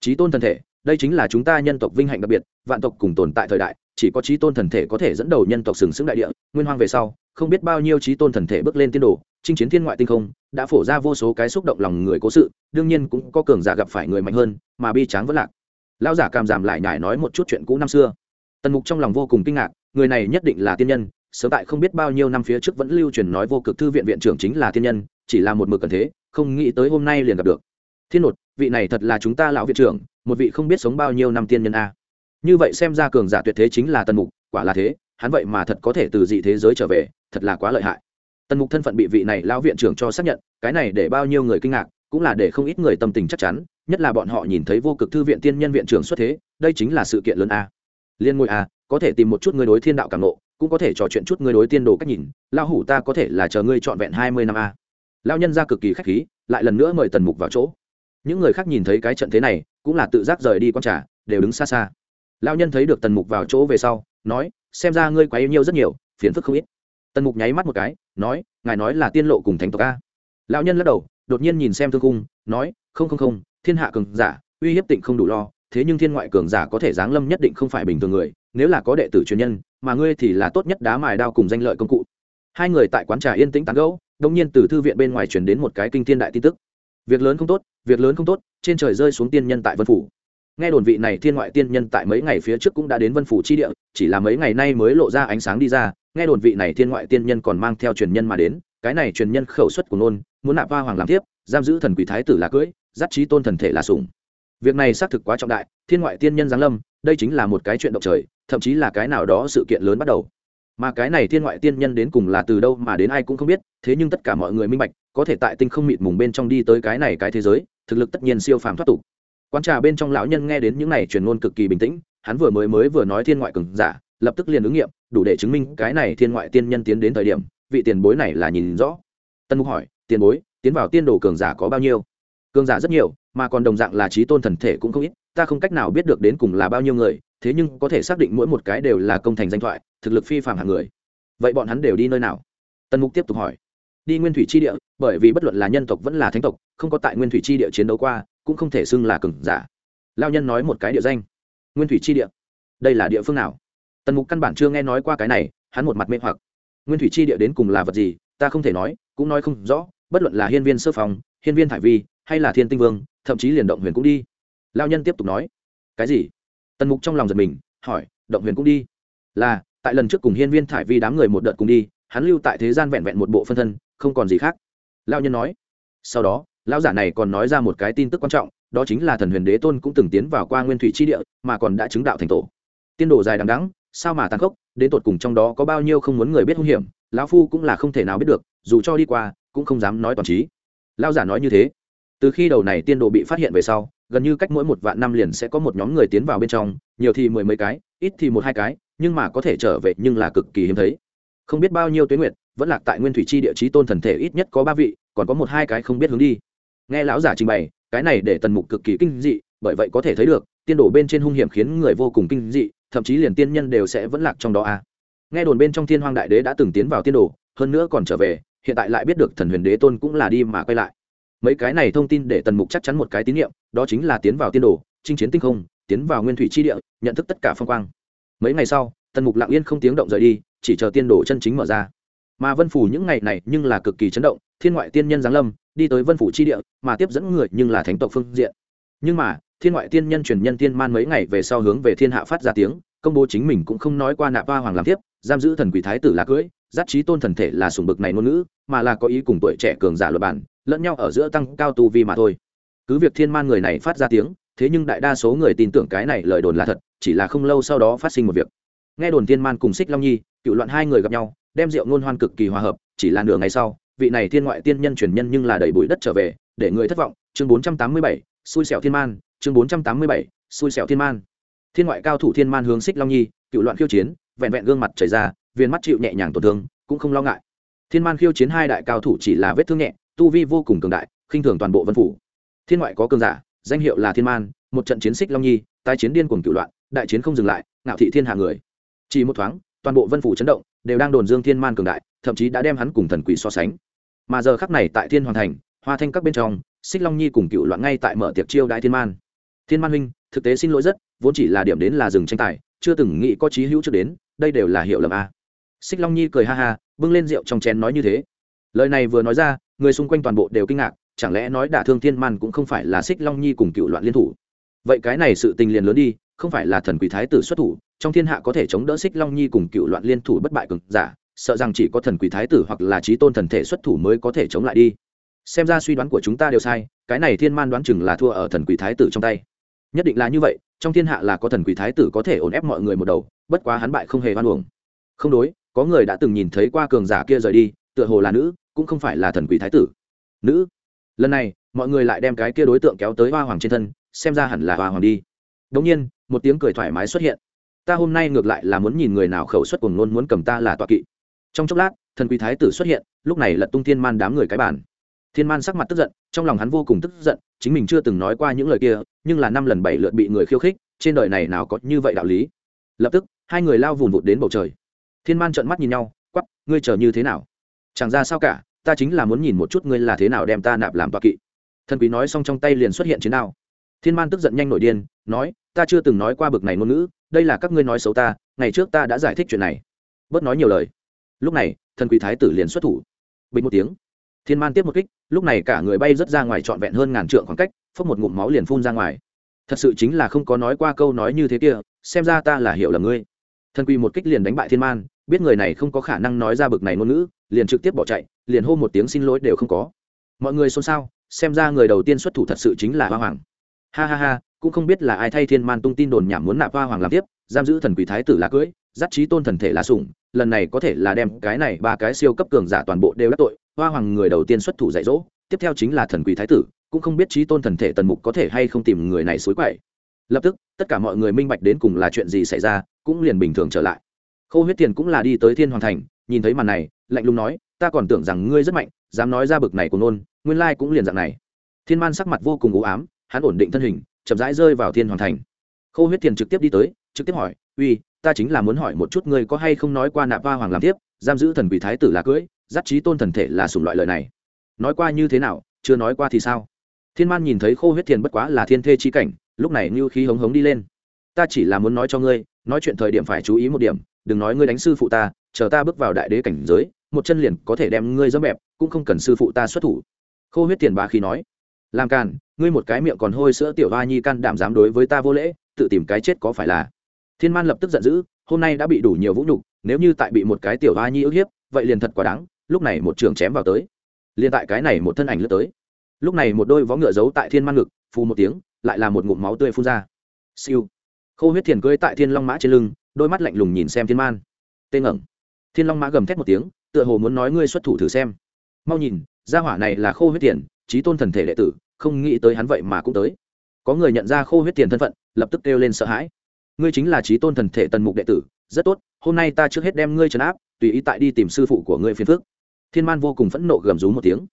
Trí tôn thân thể, đây chính là chúng ta nhân tộc vinh hạnh đặc biệt, vạn tộc cùng tồn tại thời đại chỉ có trí tôn thần thể có thể dẫn đầu nhân tộc sừng sững đại địa, nguyên hoang về sau, không biết bao nhiêu trí tôn thần thể bước lên tiên đồ, chinh chiến thiên ngoại tinh không, đã phổ ra vô số cái xúc động lòng người cố sự, đương nhiên cũng có cường giả gặp phải người mạnh hơn, mà bi tráng vẫn lạc. Lão giả cảm giảm lại nhải nói một chút chuyện cũ năm xưa. Tần mục trong lòng vô cùng kinh ngạc, người này nhất định là tiên nhân, sớm tại không biết bao nhiêu năm phía trước vẫn lưu truyền nói vô cực thư viện viện trưởng chính là tiên nhân, chỉ là một mực cần thế, không nghĩ tới hôm nay liền gặp được. Thiên nột, vị này thật là chúng ta lão viện trưởng, một vị không biết sống bao nhiêu năm tiên nhân a như vậy xem ra cường giả tuyệt thế chính là tần mục, quả là thế, hắn vậy mà thật có thể từ dị thế giới trở về, thật là quá lợi hại. Tần mục thân phận bị vị này lão viện trưởng cho xác nhận, cái này để bao nhiêu người kinh ngạc, cũng là để không ít người tâm tình chắc chắn, nhất là bọn họ nhìn thấy vô cực thư viện tiên nhân viện trưởng xuất thế, đây chính là sự kiện lớn a. Liên ngôi a, có thể tìm một chút người đối thiên đạo cảm nộ cũng có thể trò chuyện chút người đối tiên đồ cách nhìn lao hủ ta có thể là chờ ngươi trọn vẹn hai mươi năm a. Lao nhân ra cực kỳ k h á c h khí, lại lần nữa mời tần mục vào chỗ. Những người khác nhìn thấy cái trận thế này, cũng là tự giác rời đi con trả đều đứng xa xa lao nhân thấy được tần mục vào chỗ về sau, nói, xem ra ngươi quá yêu nhiêu rất nhiều, phiền phức không ít. Tần mục nháy mắt một cái, nói, ngài nói là tiên lộ cùng thánh tộc a. Lão nhân lắc đầu, đột nhiên nhìn xem thương cung nói, không không không, thiên hạ cường giả, uy hiếp tịnh không đủ lo, thế nhưng thiên ngoại cường giả có thể giáng lâm nhất định không phải bình thường người, nếu là có đệ tử truyền nhân, mà ngươi thì là tốt nhất đá mài đao cùng danh lợi công cụ. Hai người tại quán trà yên tĩnh tán gẫu đông nhiên từ thư viện bên ngoài truyền đến một cái kinh thiên đại tin tức. Việc lớn không tốt, việc lớn không tốt, trên trời rơi xuống tiên nhân tại vân phủ nghe đồn vị này thiên ngoại tiên nhân tại mấy ngày phía trước cũng đã đến vân phủ chi địa, chỉ là mấy ngày nay mới lộ ra ánh sáng đi ra. Nghe đồn vị này thiên ngoại tiên nhân còn mang theo truyền nhân mà đến. Cái này truyền nhân khẩu xuất của nôn, muốn nạp va hoàng làm tiếp giam giữ thần quỷ thái tử là cưỡi, giáp trí tôn thần thể là sủng. Việc này xác thực quá trọng đại, thiên ngoại tiên nhân giáng lâm, đây chính là một cái chuyện động trời, thậm chí là cái nào đó sự kiện lớn bắt đầu. Mà cái này thiên ngoại tiên nhân đến cùng là từ đâu mà đến ai cũng không biết, thế nhưng tất cả mọi người minh bạch, có thể tại tinh không mịt mùng bên trong đi tới cái này cái thế giới, thực lực tất nhiên siêu phàm thoát tục quán trà bên trong lão nhân nghe đến những này truyền ngôn cực kỳ bình tĩnh, hắn vừa mới mới vừa nói thiên ngoại cường giả, lập tức liền ứng nghiệm, đủ để chứng minh cái này thiên ngoại tiên nhân tiến đến thời điểm, vị tiền bối này là nhìn rõ. Tân mục hỏi, tiền bối, tiến vào tiên đồ cường giả có bao nhiêu? Cường giả rất nhiều, mà còn đồng dạng là trí tôn thần thể cũng không ít, ta không cách nào biết được đến cùng là bao nhiêu người, thế nhưng có thể xác định mỗi một cái đều là công thành danh thoại, thực lực phi phạm hạng người. Vậy bọn hắn đều đi nơi nào? Tân mục tiếp tục hỏi. Đi nguyên thủy chi địa, bởi vì bất luận là nhân tộc vẫn là thánh tộc, không có tại nguyên thủy chi địa chiến đấu qua cũng không thể xưng là cường giả. Lao nhân nói một cái địa danh. Nguyên thủy chi địa. Đây là địa phương nào? Tần mục căn bản chưa nghe nói qua cái này, hắn một mặt mê hoặc. Nguyên thủy chi địa đến cùng là vật gì, ta không thể nói, cũng nói không rõ, bất luận là hiên viên sơ phòng hiên viên thải vi, hay là thiên tinh vương, thậm chí liền động huyền cũng đi. Lao nhân tiếp tục nói. Cái gì? Tần mục trong lòng giật mình, hỏi, động huyền cũng đi? Là, tại lần trước cùng hiên viên thải vi đám người một đợt cùng đi, hắn lưu tại thế gian vẹn vẹn một bộ phân thân, không còn gì khác. Lao nhân nói. Sau đó lão giả này còn nói ra một cái tin tức quan trọng, đó chính là thần huyền đế tôn cũng từng tiến vào qua nguyên thủy chi địa, mà còn đã chứng đạo thành tổ. Tiên đồ dài đằng đắng sao mà tàn khốc, đến tột cùng trong đó có bao nhiêu không muốn người biết hung hiểm, lão phu cũng là không thể nào biết được, dù cho đi qua, cũng không dám nói toàn trí. Lão giả nói như thế. Từ khi đầu này tiên đồ bị phát hiện về sau, gần như cách mỗi một vạn năm liền sẽ có một nhóm người tiến vào bên trong, nhiều thì mười mấy cái, ít thì một hai cái, nhưng mà có thể trở về nhưng là cực kỳ hiếm thấy. Không biết bao nhiêu tuyến nguyện vẫn lạc tại nguyên thủy chi địa chí tôn thần thể ít nhất có ba vị, còn có một hai cái không biết hướng đi nghe lão giả trình bày, cái này để tần mục cực kỳ kinh dị, bởi vậy có thể thấy được, tiên đồ bên trên hung hiểm khiến người vô cùng kinh dị, thậm chí liền tiên nhân đều sẽ vẫn lạc trong đó a à. nghe đồn bên trong thiên hoang đại đế đã từng tiến vào tiên đồ, hơn nữa còn trở về, hiện tại lại biết được thần huyền đế tôn cũng là đi mà quay lại. Mấy cái này thông tin để tần mục chắc chắn một cái tín nhiệm, đó chính là tiến vào tiên đồ, chinh chiến tinh không, tiến vào nguyên thủy chi địa, nhận thức tất cả phong quang. Mấy ngày sau, tần mục lặng yên không tiếng động rời đi, chỉ chờ tiên đồ chân chính mở ra. Mà vân phủ những ngày này nhưng là cực kỳ chấn động, thiên ngoại tiên nhân giáng lâm đi tới vân phủ chi địa, mà tiếp dẫn người nhưng là thánh tộc phương diện. Nhưng mà, thiên ngoại tiên nhân truyền nhân tiên man mấy ngày về sau hướng về thiên hạ phát ra tiếng, công bố chính mình cũng không nói qua nạp ba hoàng làm tiếp giam giữ thần quỷ thái tử là cưỡi giác trí tôn thần thể là sùng bực này ngôn ngữ, mà là có ý cùng tuổi trẻ cường giả luật bản, lẫn nhau ở giữa tăng cao tu vi mà thôi. Cứ việc thiên man người này phát ra tiếng, thế nhưng đại đa số người tin tưởng cái này lời đồn là thật, chỉ là không lâu sau đó phát sinh một việc. Nghe đồn thiên man cùng xích long nhi, cựu loạn hai người gặp nhau, đem rượu ngôn hoan cực kỳ hòa hợp, chỉ là nửa ngày sau vị này thiên ngoại tiên nhân truyền nhân nhưng là đầy bụi đất trở về, để người thất vọng. Chương bốn trăm tám mươi bảy, xui xẻo thiên man. Chương bốn trăm tám mươi bảy, xui xẻo thiên man. Thiên ngoại cao thủ thiên man hướng xích long nhi, cựu loạn khiêu chiến, vẹn vẹn gương mặt chảy ra, viên mắt chịu nhẹ nhàng tổn thương, cũng không lo ngại. Thiên man khiêu chiến hai đại cao thủ chỉ là vết thương nhẹ, tu vi vô cùng cường đại, khinh thường toàn bộ vân phủ. Thiên ngoại có cường giả, danh hiệu là thiên man, một trận chiến xích long nhi, tái chiến điên cuồng cựu loạn, đại chiến không dừng lại, ngạo thị thiên hạ người. Chỉ một thoáng, toàn bộ vân phủ chấn động, đều đang đồn dương thiên man cường đại, thậm chí đã đem hắn cùng thần quỷ so sánh mà giờ khắc này tại thiên hoàng thành, hoa thanh các bên trong, xích long nhi cùng cựu loạn ngay tại mở tiệc chiêu đại thiên man. Thiên man huynh, thực tế xin lỗi rất, vốn chỉ là điểm đến là dừng tranh tài, chưa từng nghĩ có trí hữu trước đến, đây đều là hiệu lầm a xích long nhi cười ha ha, bưng lên rượu trong chén nói như thế. Lời này vừa nói ra, người xung quanh toàn bộ đều kinh ngạc, chẳng lẽ nói đả thương thiên man cũng không phải là xích long nhi cùng cựu loạn liên thủ? Vậy cái này sự tình liền lớn đi, không phải là thần quỷ thái tử xuất thủ, trong thiên hạ có thể chống đỡ xích long nhi cùng cựu loạn liên thủ bất bại cực giả sợ rằng chỉ có thần quỷ thái tử hoặc là trí tôn thần thể xuất thủ mới có thể chống lại đi. Xem ra suy đoán của chúng ta đều sai, cái này thiên man đoán chừng là thua ở thần quỷ thái tử trong tay. Nhất định là như vậy, trong thiên hạ là có thần quỷ thái tử có thể ổn ép mọi người một đầu, bất quá hắn bại không hề hoan uổng. Không đối, có người đã từng nhìn thấy qua cường giả kia rời đi, tựa hồ là nữ, cũng không phải là thần quỷ thái tử. Nữ. Lần này, mọi người lại đem cái kia đối tượng kéo tới hoa hoàng trên thân, xem ra hẳn là hoa hoàng đi. Đống nhiên, một tiếng cười thoải mái xuất hiện. Ta hôm nay ngược lại là muốn nhìn người nào khẩu suất cùng nôn muốn cầm ta là tọa kỵ trong chốc lát, thần quý thái tử xuất hiện, lúc này lật tung thiên man đám người cái bản thiên man sắc mặt tức giận, trong lòng hắn vô cùng tức giận, chính mình chưa từng nói qua những lời kia, nhưng là năm lần bảy lượt bị người khiêu khích, trên đời này nào có như vậy đạo lý? Lập tức, hai người lao vùn vụt đến bầu trời. Thiên man trợn mắt nhìn nhau, quắp, ngươi chờ như thế nào? Chẳng ra sao cả, ta chính là muốn nhìn một chút ngươi là thế nào đem ta nạp làm tọa kỵ. Thần quý nói xong trong tay liền xuất hiện chiến đao. Thiên man tức giận nhanh nổi điên, nói, ta chưa từng nói qua bực này ngôn ngữ, đây là các ngươi nói xấu ta, ngày trước ta đã giải thích chuyện này. Bớt nói nhiều lời lúc này, thần quý thái tử liền xuất thủ. Bình một tiếng, thiên man tiếp một kích, lúc này cả người bay rớt ra ngoài trọn vẹn hơn ngàn trượng khoảng cách, phốc một ngụm máu liền phun ra ngoài. Thật sự chính là không có nói qua câu nói như thế kia, xem ra ta là hiểu là ngươi. Thần quỳ một kích liền đánh bại thiên man, biết người này không có khả năng nói ra bực này ngôn ngữ, liền trực tiếp bỏ chạy, liền hô một tiếng xin lỗi đều không có. Mọi người xôn xao, xem ra người đầu tiên xuất thủ thật sự chính là hoa hoàng. Ha ha ha cũng không biết là ai thay thiên man tung tin đồn nhảm muốn nạp hoa hoàng làm tiếp, giam giữ thần quỷ thái tử là cưỡi giắt trí tôn thần thể là sủng, lần này có thể là đem cái này ba cái siêu cấp cường giả toàn bộ đều đắc tội, hoa hoàng người đầu tiên xuất thủ dạy dỗ, tiếp theo chính là thần quỷ thái tử, cũng không biết trí tôn thần thể tần mục có thể hay không tìm người này xối quậy. Lập tức, tất cả mọi người minh bạch đến cùng là chuyện gì xảy ra, cũng liền bình thường trở lại. Khâu huyết tiền cũng là đi tới thiên hoàng thành, nhìn thấy màn này, lạnh lùng nói, ta còn tưởng rằng ngươi rất mạnh, dám nói ra bực này của nôn, nguyên lai cũng liền dạng này. Thiên man sắc mặt vô cùng u ám, hắn ổn định thân hình chậm rãi rơi vào thiên hoàng thành. Khâu huyết tiền trực tiếp đi tới, trực tiếp hỏi, uy, ta chính là muốn hỏi một chút ngươi có hay không nói qua nạp va hoàng làm tiếp, giam giữ thần quỷ thái tử là cưỡi giáp trí tôn thần thể là sủng loại lời này. Nói qua như thế nào, chưa nói qua thì sao? Thiên man nhìn thấy khô huyết thiền bất quá là thiên thê chi cảnh, lúc này như khí hống hống đi lên. Ta chỉ là muốn nói cho ngươi, nói chuyện thời điểm phải chú ý một điểm, đừng nói ngươi đánh sư phụ ta, chờ ta bước vào đại đế cảnh giới, một chân liền có thể đem ngươi dẫm bẹp, cũng không cần sư phụ ta xuất thủ. Khô huyết tiền bá khí nói làm càn, ngươi một cái miệng còn hôi sữa tiểu hoa nhi can đảm dám đối với ta vô lễ, tự tìm cái chết có phải là? Thiên man lập tức giận dữ, hôm nay đã bị đủ nhiều vũ nhục, nếu như tại bị một cái tiểu hoa nhi ức hiếp, vậy liền thật quá đáng, lúc này một trường chém vào tới. Liền tại cái này một thân ảnh lướt tới. Lúc này một đôi vó ngựa giấu tại thiên man ngực, phù một tiếng, lại là một ngụm máu tươi phun ra. Siêu. Khô huyết thiền cưới tại thiên long mã trên lưng, đôi mắt lạnh lùng nhìn xem thiên man. Tên ngẩng. Thiên long mã gầm thét một tiếng, tựa hồ muốn nói ngươi xuất thủ thử xem. Mau nhìn, gia hỏa này là khô huyết thiền trí tôn thần thể đệ tử, không nghĩ tới hắn vậy mà cũng tới. Có người nhận ra khô huyết tiền thân phận, lập tức kêu lên sợ hãi. Ngươi chính là trí tôn thần thể tần mục đệ tử, rất tốt, hôm nay ta trước hết đem ngươi trấn áp, tùy ý tại đi tìm sư phụ của ngươi phiền phước thiên man vô cùng phẫn nộ gầm rú một tiếng.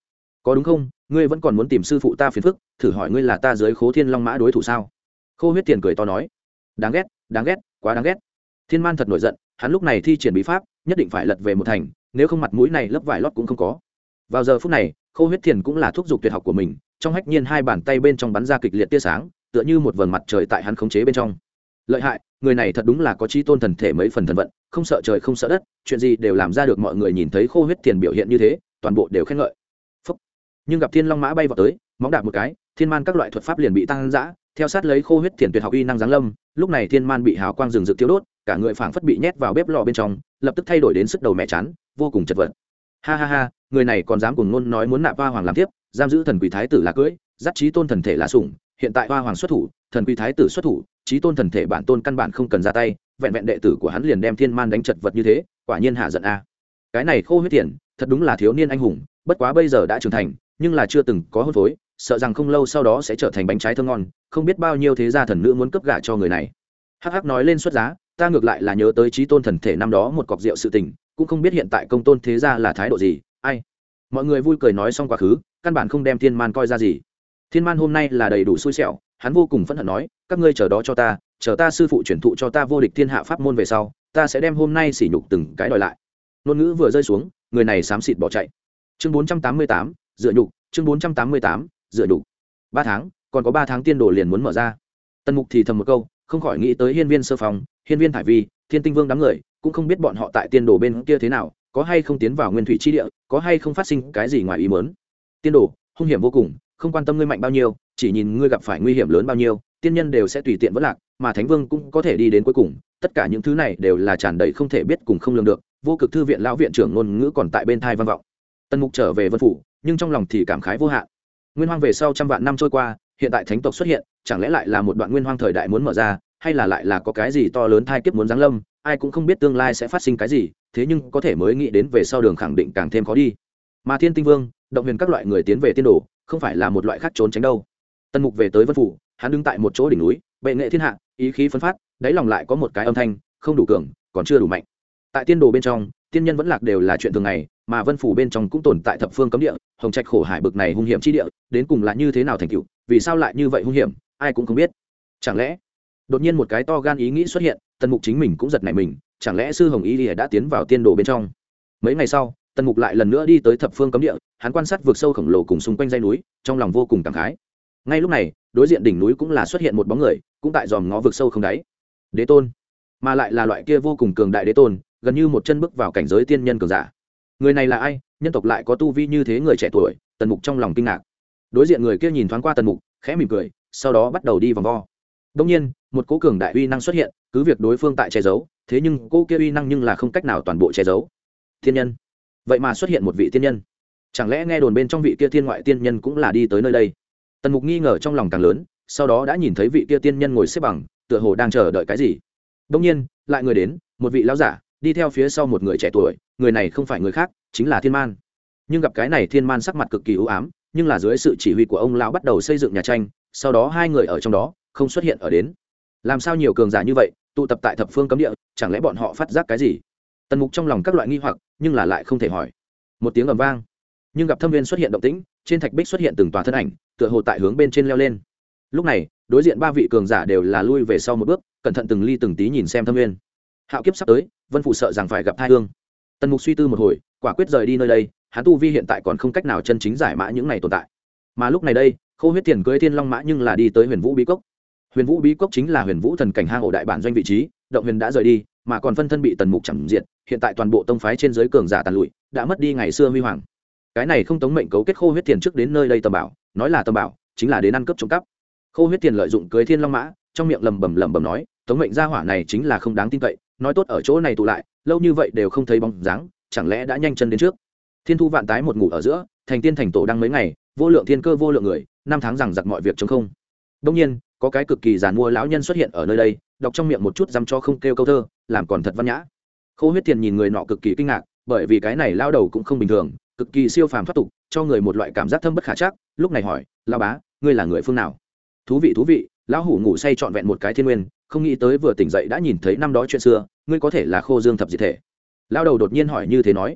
Có đúng không? Ngươi vẫn còn muốn tìm sư phụ ta phiền phức, thử hỏi ngươi là ta dưới khố thiên long mã đối thủ sao? Khô huyết tiền cười to nói. Đáng ghét đáng ghét, quá đáng ghét. Thiên man thật nổi giận, hắn lúc này thi triển bí pháp, nhất định phải lật về một thành, nếu không mặt mũi này lấp vải lót cũng không có vào giờ phút này, khô huyết thiền cũng là thúc giục tuyệt học của mình, trong hách nhiên hai bàn tay bên trong bắn ra kịch liệt tia sáng, tựa như một vầng mặt trời tại hắn khống chế bên trong. Lợi hại, người này thật đúng là có chi tôn thần thể mấy phần thần vận, không sợ trời không sợ đất, chuyện gì đều làm ra được mọi người nhìn thấy khô huyết thiền biểu hiện như thế, toàn bộ đều khen ngợi. Phúc. nhưng gặp thiên long mã bay vào tới, móng đạp một cái, thiên man các loại thuật pháp liền bị tăng giã theo sát lấy khô huyết thiền tuyệt học y năng giáng lâm, lúc này thiên man bị hào quang rừng rực tiêu đốt, cả người phảng phất bị nhét vào bếp lò bên trong, lập tức thay đổi đến sức đầu mẹ chán, vô cùng chật vật ha ha ha, người này còn dám cùng ngôn nói muốn nạp hoa hoàng làm tiếp giam giữ thần quỷ thái tử là cưỡi giáp trí tôn thần thể là sủng, hiện tại hoa hoàng xuất thủ, thần quỷ thái tử xuất thủ, trí tôn thần thể bản tôn căn bản không cần ra tay, vẹn vẹn đệ tử của hắn liền đem thiên man đánh chật vật như thế, quả nhiên hạ giận a. Cái này khô huyết tiền thật đúng là thiếu niên anh hùng, bất quá bây giờ đã trưởng thành, nhưng là chưa từng có hôn phối, sợ rằng không lâu sau đó sẽ trở thành bánh trái thơm ngon, không biết bao nhiêu thế gia thần nữ muốn cấp gả cho người này. Hắc hắc nói lên xuất giá, ta ngược lại là nhớ tới trí tôn thần thể năm đó một cọc rượu sự tình cũng không biết hiện tại công tôn thế gia là thái độ gì, ai? Mọi người vui cười nói xong quá khứ, căn bản không đem thiên man coi ra gì. Thiên man hôm nay là đầy đủ xui xẻo, hắn vô cùng phẫn hận nói, các ngươi chờ đó cho ta, chờ ta sư phụ chuyển thụ cho ta vô địch thiên hạ pháp môn về sau, ta sẽ đem hôm nay sỉ nhục từng cái đòi lại. Ngôn ngữ vừa rơi xuống, người này xám xịt bỏ chạy. Chương bốn trăm tám mươi tám, dựa nhục, chương bốn trăm tám mươi tám, dựa nhục. Ba tháng, còn có ba tháng tiên đồ liền muốn mở ra. Tần mục thì thầm một câu, không khỏi nghĩ tới hiên viên sơ phòng hiên viên thải vi, thiên tinh vương đám người cũng không biết bọn họ tại tiên đồ bên kia thế nào, có hay không tiến vào nguyên thủy chi địa, có hay không phát sinh cái gì ngoài ý mớn tiên đồ, hung hiểm vô cùng, không quan tâm ngươi mạnh bao nhiêu, chỉ nhìn ngươi gặp phải nguy hiểm lớn bao nhiêu, tiên nhân đều sẽ tùy tiện vất lạc, mà thánh vương cũng có thể đi đến cuối cùng, tất cả những thứ này đều là tràn đầy không thể biết cùng không lường được, vô cực thư viện lão viện trưởng ngôn ngữ còn tại bên thai văn vọng. Tần mục trở về vân phủ, nhưng trong lòng thì cảm khái vô hạn. Nguyên hoang về sau trăm vạn năm trôi qua, hiện tại thánh tộc xuất hiện, chẳng lẽ lại là một đoạn nguyên hoang thời đại muốn mở ra hay là lại là có cái gì to lớn thai kiếp muốn giáng lâm, ai cũng không biết tương lai sẽ phát sinh cái gì, thế nhưng có thể mới nghĩ đến về sau đường khẳng định càng thêm khó đi. Mà thiên tinh vương, động huyền các loại người tiến về tiên đồ, không phải là một loại khác trốn tránh đâu. Tần mục về tới vân phủ, hắn đứng tại một chỗ đỉnh núi, bệ nghệ thiên hạ, ý khí phân phát, đáy lòng lại có một cái âm thanh, không đủ cường, còn chưa đủ mạnh. Tại tiên đồ bên trong, tiên nhân vẫn lạc đều là chuyện thường ngày, mà vân phủ bên trong cũng tồn tại thập phương cấm địa, hồng trạch khổ hải bực này hung hiểm chi địa, đến cùng là như thế nào thành cựu vì sao lại như vậy hung hiểm, ai cũng không biết. Chẳng lẽ đột nhiên một cái to gan ý nghĩ xuất hiện, tần mục chính mình cũng giật nảy mình, chẳng lẽ sư hồng ý lìa đã tiến vào tiên đồ bên trong? Mấy ngày sau, tần mục lại lần nữa đi tới thập phương cấm địa, hắn quan sát vượt sâu khổng lồ cùng xung quanh dây núi, trong lòng vô cùng cảm khái. Ngay lúc này, đối diện đỉnh núi cũng là xuất hiện một bóng người, cũng tại dòm ngó vực sâu không đáy. Đế tôn. Mà lại là loại kia vô cùng cường đại đế tôn, gần như một chân bước vào cảnh giới tiên nhân cường giả. Người này là ai? Nhân tộc lại có tu vi như thế người trẻ tuổi, tần mục trong lòng kinh ngạc. Đối diện người kia nhìn thoáng qua tần mục, khẽ mỉm cười, sau đó bắt đầu đi vòng vo đông nhiên, một cỗ cường đại uy năng xuất hiện, cứ việc đối phương tại che giấu, thế nhưng cô kia uy năng nhưng là không cách nào toàn bộ che giấu. Thiên nhân. Vậy mà xuất hiện một vị thiên nhân. Chẳng lẽ nghe đồn bên trong vị kia thiên ngoại tiên nhân cũng là đi tới nơi đây? Tần mục nghi ngờ trong lòng càng lớn, sau đó đã nhìn thấy vị kia tiên nhân ngồi xếp bằng, tựa hồ đang chờ đợi cái gì. Đông nhiên, lại người đến, một vị lão giả, đi theo phía sau một người trẻ tuổi, người này không phải người khác, chính là thiên man. Nhưng gặp cái này thiên man sắc mặt cực kỳ u ám, nhưng là dưới sự chỉ huy của ông lão bắt đầu xây dựng nhà tranh, sau đó hai người ở trong đó không xuất hiện ở đến. Làm sao nhiều cường giả như vậy, tụ tập tại thập phương cấm địa, chẳng lẽ bọn họ phát giác cái gì? Tần mục trong lòng các loại nghi hoặc, nhưng là lại không thể hỏi. Một tiếng ầm vang. Nhưng gặp thâm viên xuất hiện động tĩnh, trên thạch bích xuất hiện từng tòa thân ảnh, tựa hồ tại hướng bên trên leo lên. Lúc này, đối diện ba vị cường giả đều là lui về sau một bước, cẩn thận từng ly từng tí nhìn xem thâm viên. Hạo kiếp sắp tới, vân phụ sợ rằng phải gặp thai hương. Tần mục suy tư một hồi, quả quyết rời đi nơi đây, hắn tu vi hiện tại còn không cách nào chân chính giải mã những này tồn tại. Mà lúc này đây khâu huyết tiền cưới thiên long mã nhưng là đi tới huyền vũ bí cốc huyền vũ bí cốc chính là huyền vũ thần cảnh hang ổ đại bản doanh vị trí, động huyền đã rời đi, mà còn phân thân bị tần mục chẳng diện hiện tại toàn bộ tông phái trên giới cường giả tàn lụi, đã mất đi ngày xưa huy hoàng. Cái này không tống mệnh cấu kết khô huyết tiền trước đến nơi đây tầm bảo, nói là tầm bảo, chính là đến ăn cướp trộm cắp. Khô huyết tiền lợi dụng cưới thiên long mã, trong miệng lầm bầm lầm bầm nói, tống mệnh gia hỏa này chính là không đáng tin cậy, nói tốt ở chỗ này tụ lại, lâu như vậy đều không thấy bóng dáng, chẳng lẽ đã nhanh chân đến trước? Thiên thu vạn tái một ngủ ở giữa, thành tiên thành tổ đang mấy ngày, vô lượng thiên cơ vô lượng người, năm tháng rằng giặc mọi việc chống không. Đông nhiên có cái cực kỳ giàn mua lão nhân xuất hiện ở nơi đây, đọc trong miệng một chút dăm cho không kêu câu thơ, làm còn thật văn nhã. Khô huyết thiền nhìn người nọ cực kỳ kinh ngạc, bởi vì cái này lao đầu cũng không bình thường, cực kỳ siêu phàm thoát tục, cho người một loại cảm giác thâm bất khả chắc, lúc này hỏi lao bá, ngươi là người phương nào? Thú vị thú vị, lão hủ ngủ say trọn vẹn một cái thiên nguyên, không nghĩ tới vừa tỉnh dậy đã nhìn thấy năm đó chuyện xưa, ngươi có thể là khô dương thập diệt thể. Lao đầu đột nhiên hỏi như thế nói.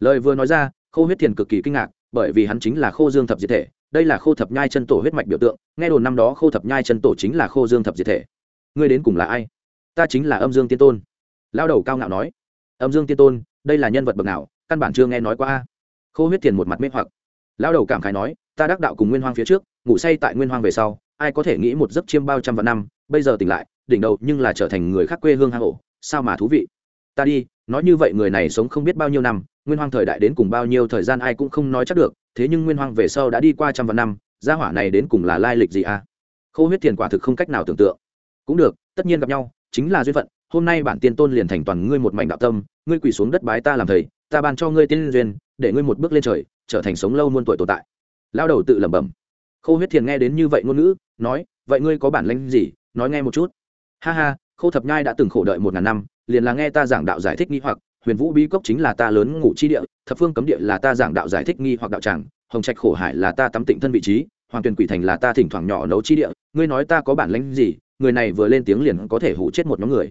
Lời vừa nói ra, khô huyết thiền cực kỳ kinh ngạc, bởi vì hắn chính là khô dương thập diệt thể đây là khô thập nhai chân tổ huyết mạch biểu tượng, nghe đồn năm đó khô thập nhai chân tổ chính là khô dương thập diệt thể. Ngươi đến cùng là ai? Ta chính là âm dương tiên tôn. Lao đầu cao ngạo nói. Âm dương tiên tôn, đây là nhân vật bậc nào, căn bản chưa nghe nói qua khô huyết thiền một mặt mê hoặc. Lao đầu cảm khái nói, ta đắc đạo cùng nguyên hoang phía trước, ngủ say tại nguyên hoang về sau, ai có thể nghĩ một giấc chiêm bao trăm vạn năm, bây giờ tỉnh lại, đỉnh đầu nhưng là trở thành người khác quê hương hang ổ, sao mà thú vị. Ta đi, nói như vậy người này sống không biết bao nhiêu năm, nguyên hoang thời đại đến cùng bao nhiêu thời gian ai cũng không nói chắc được thế nhưng nguyên hoang về sau đã đi qua trăm vạn năm, gia hỏa này đến cùng là lai lịch gì à? Khâu huyết Thiền quả thực không cách nào tưởng tượng. Cũng được, tất nhiên gặp nhau, chính là duyên phận, hôm nay bản tiên tôn liền thành toàn ngươi một mảnh đạo tâm, ngươi quỳ xuống đất bái ta làm thầy, ta ban cho ngươi tiên duyên, để ngươi một bước lên trời, trở thành sống lâu muôn tuổi tồn tại. Lao đầu tự lẩm bẩm. Khâu huyết thiền nghe đến như vậy ngôn ngữ, nói, vậy ngươi có bản lĩnh gì? Nói nghe một chút. Ha ha khâu thập nhai đã từng khổ đợi một ngàn năm, liền là nghe ta giảng đạo giải thích nghi hoặc huyền vũ bí cốc chính là ta lớn ngủ chi địa, thập phương cấm địa là ta giảng đạo giải thích nghi hoặc đạo tràng, hồng trạch khổ hải là ta tắm tịnh thân vị trí, hoàng tuyền quỷ thành là ta thỉnh thoảng nhỏ nấu chi địa, ngươi nói ta có bản lãnh gì, người này vừa lên tiếng liền có thể hủ chết một nhóm người.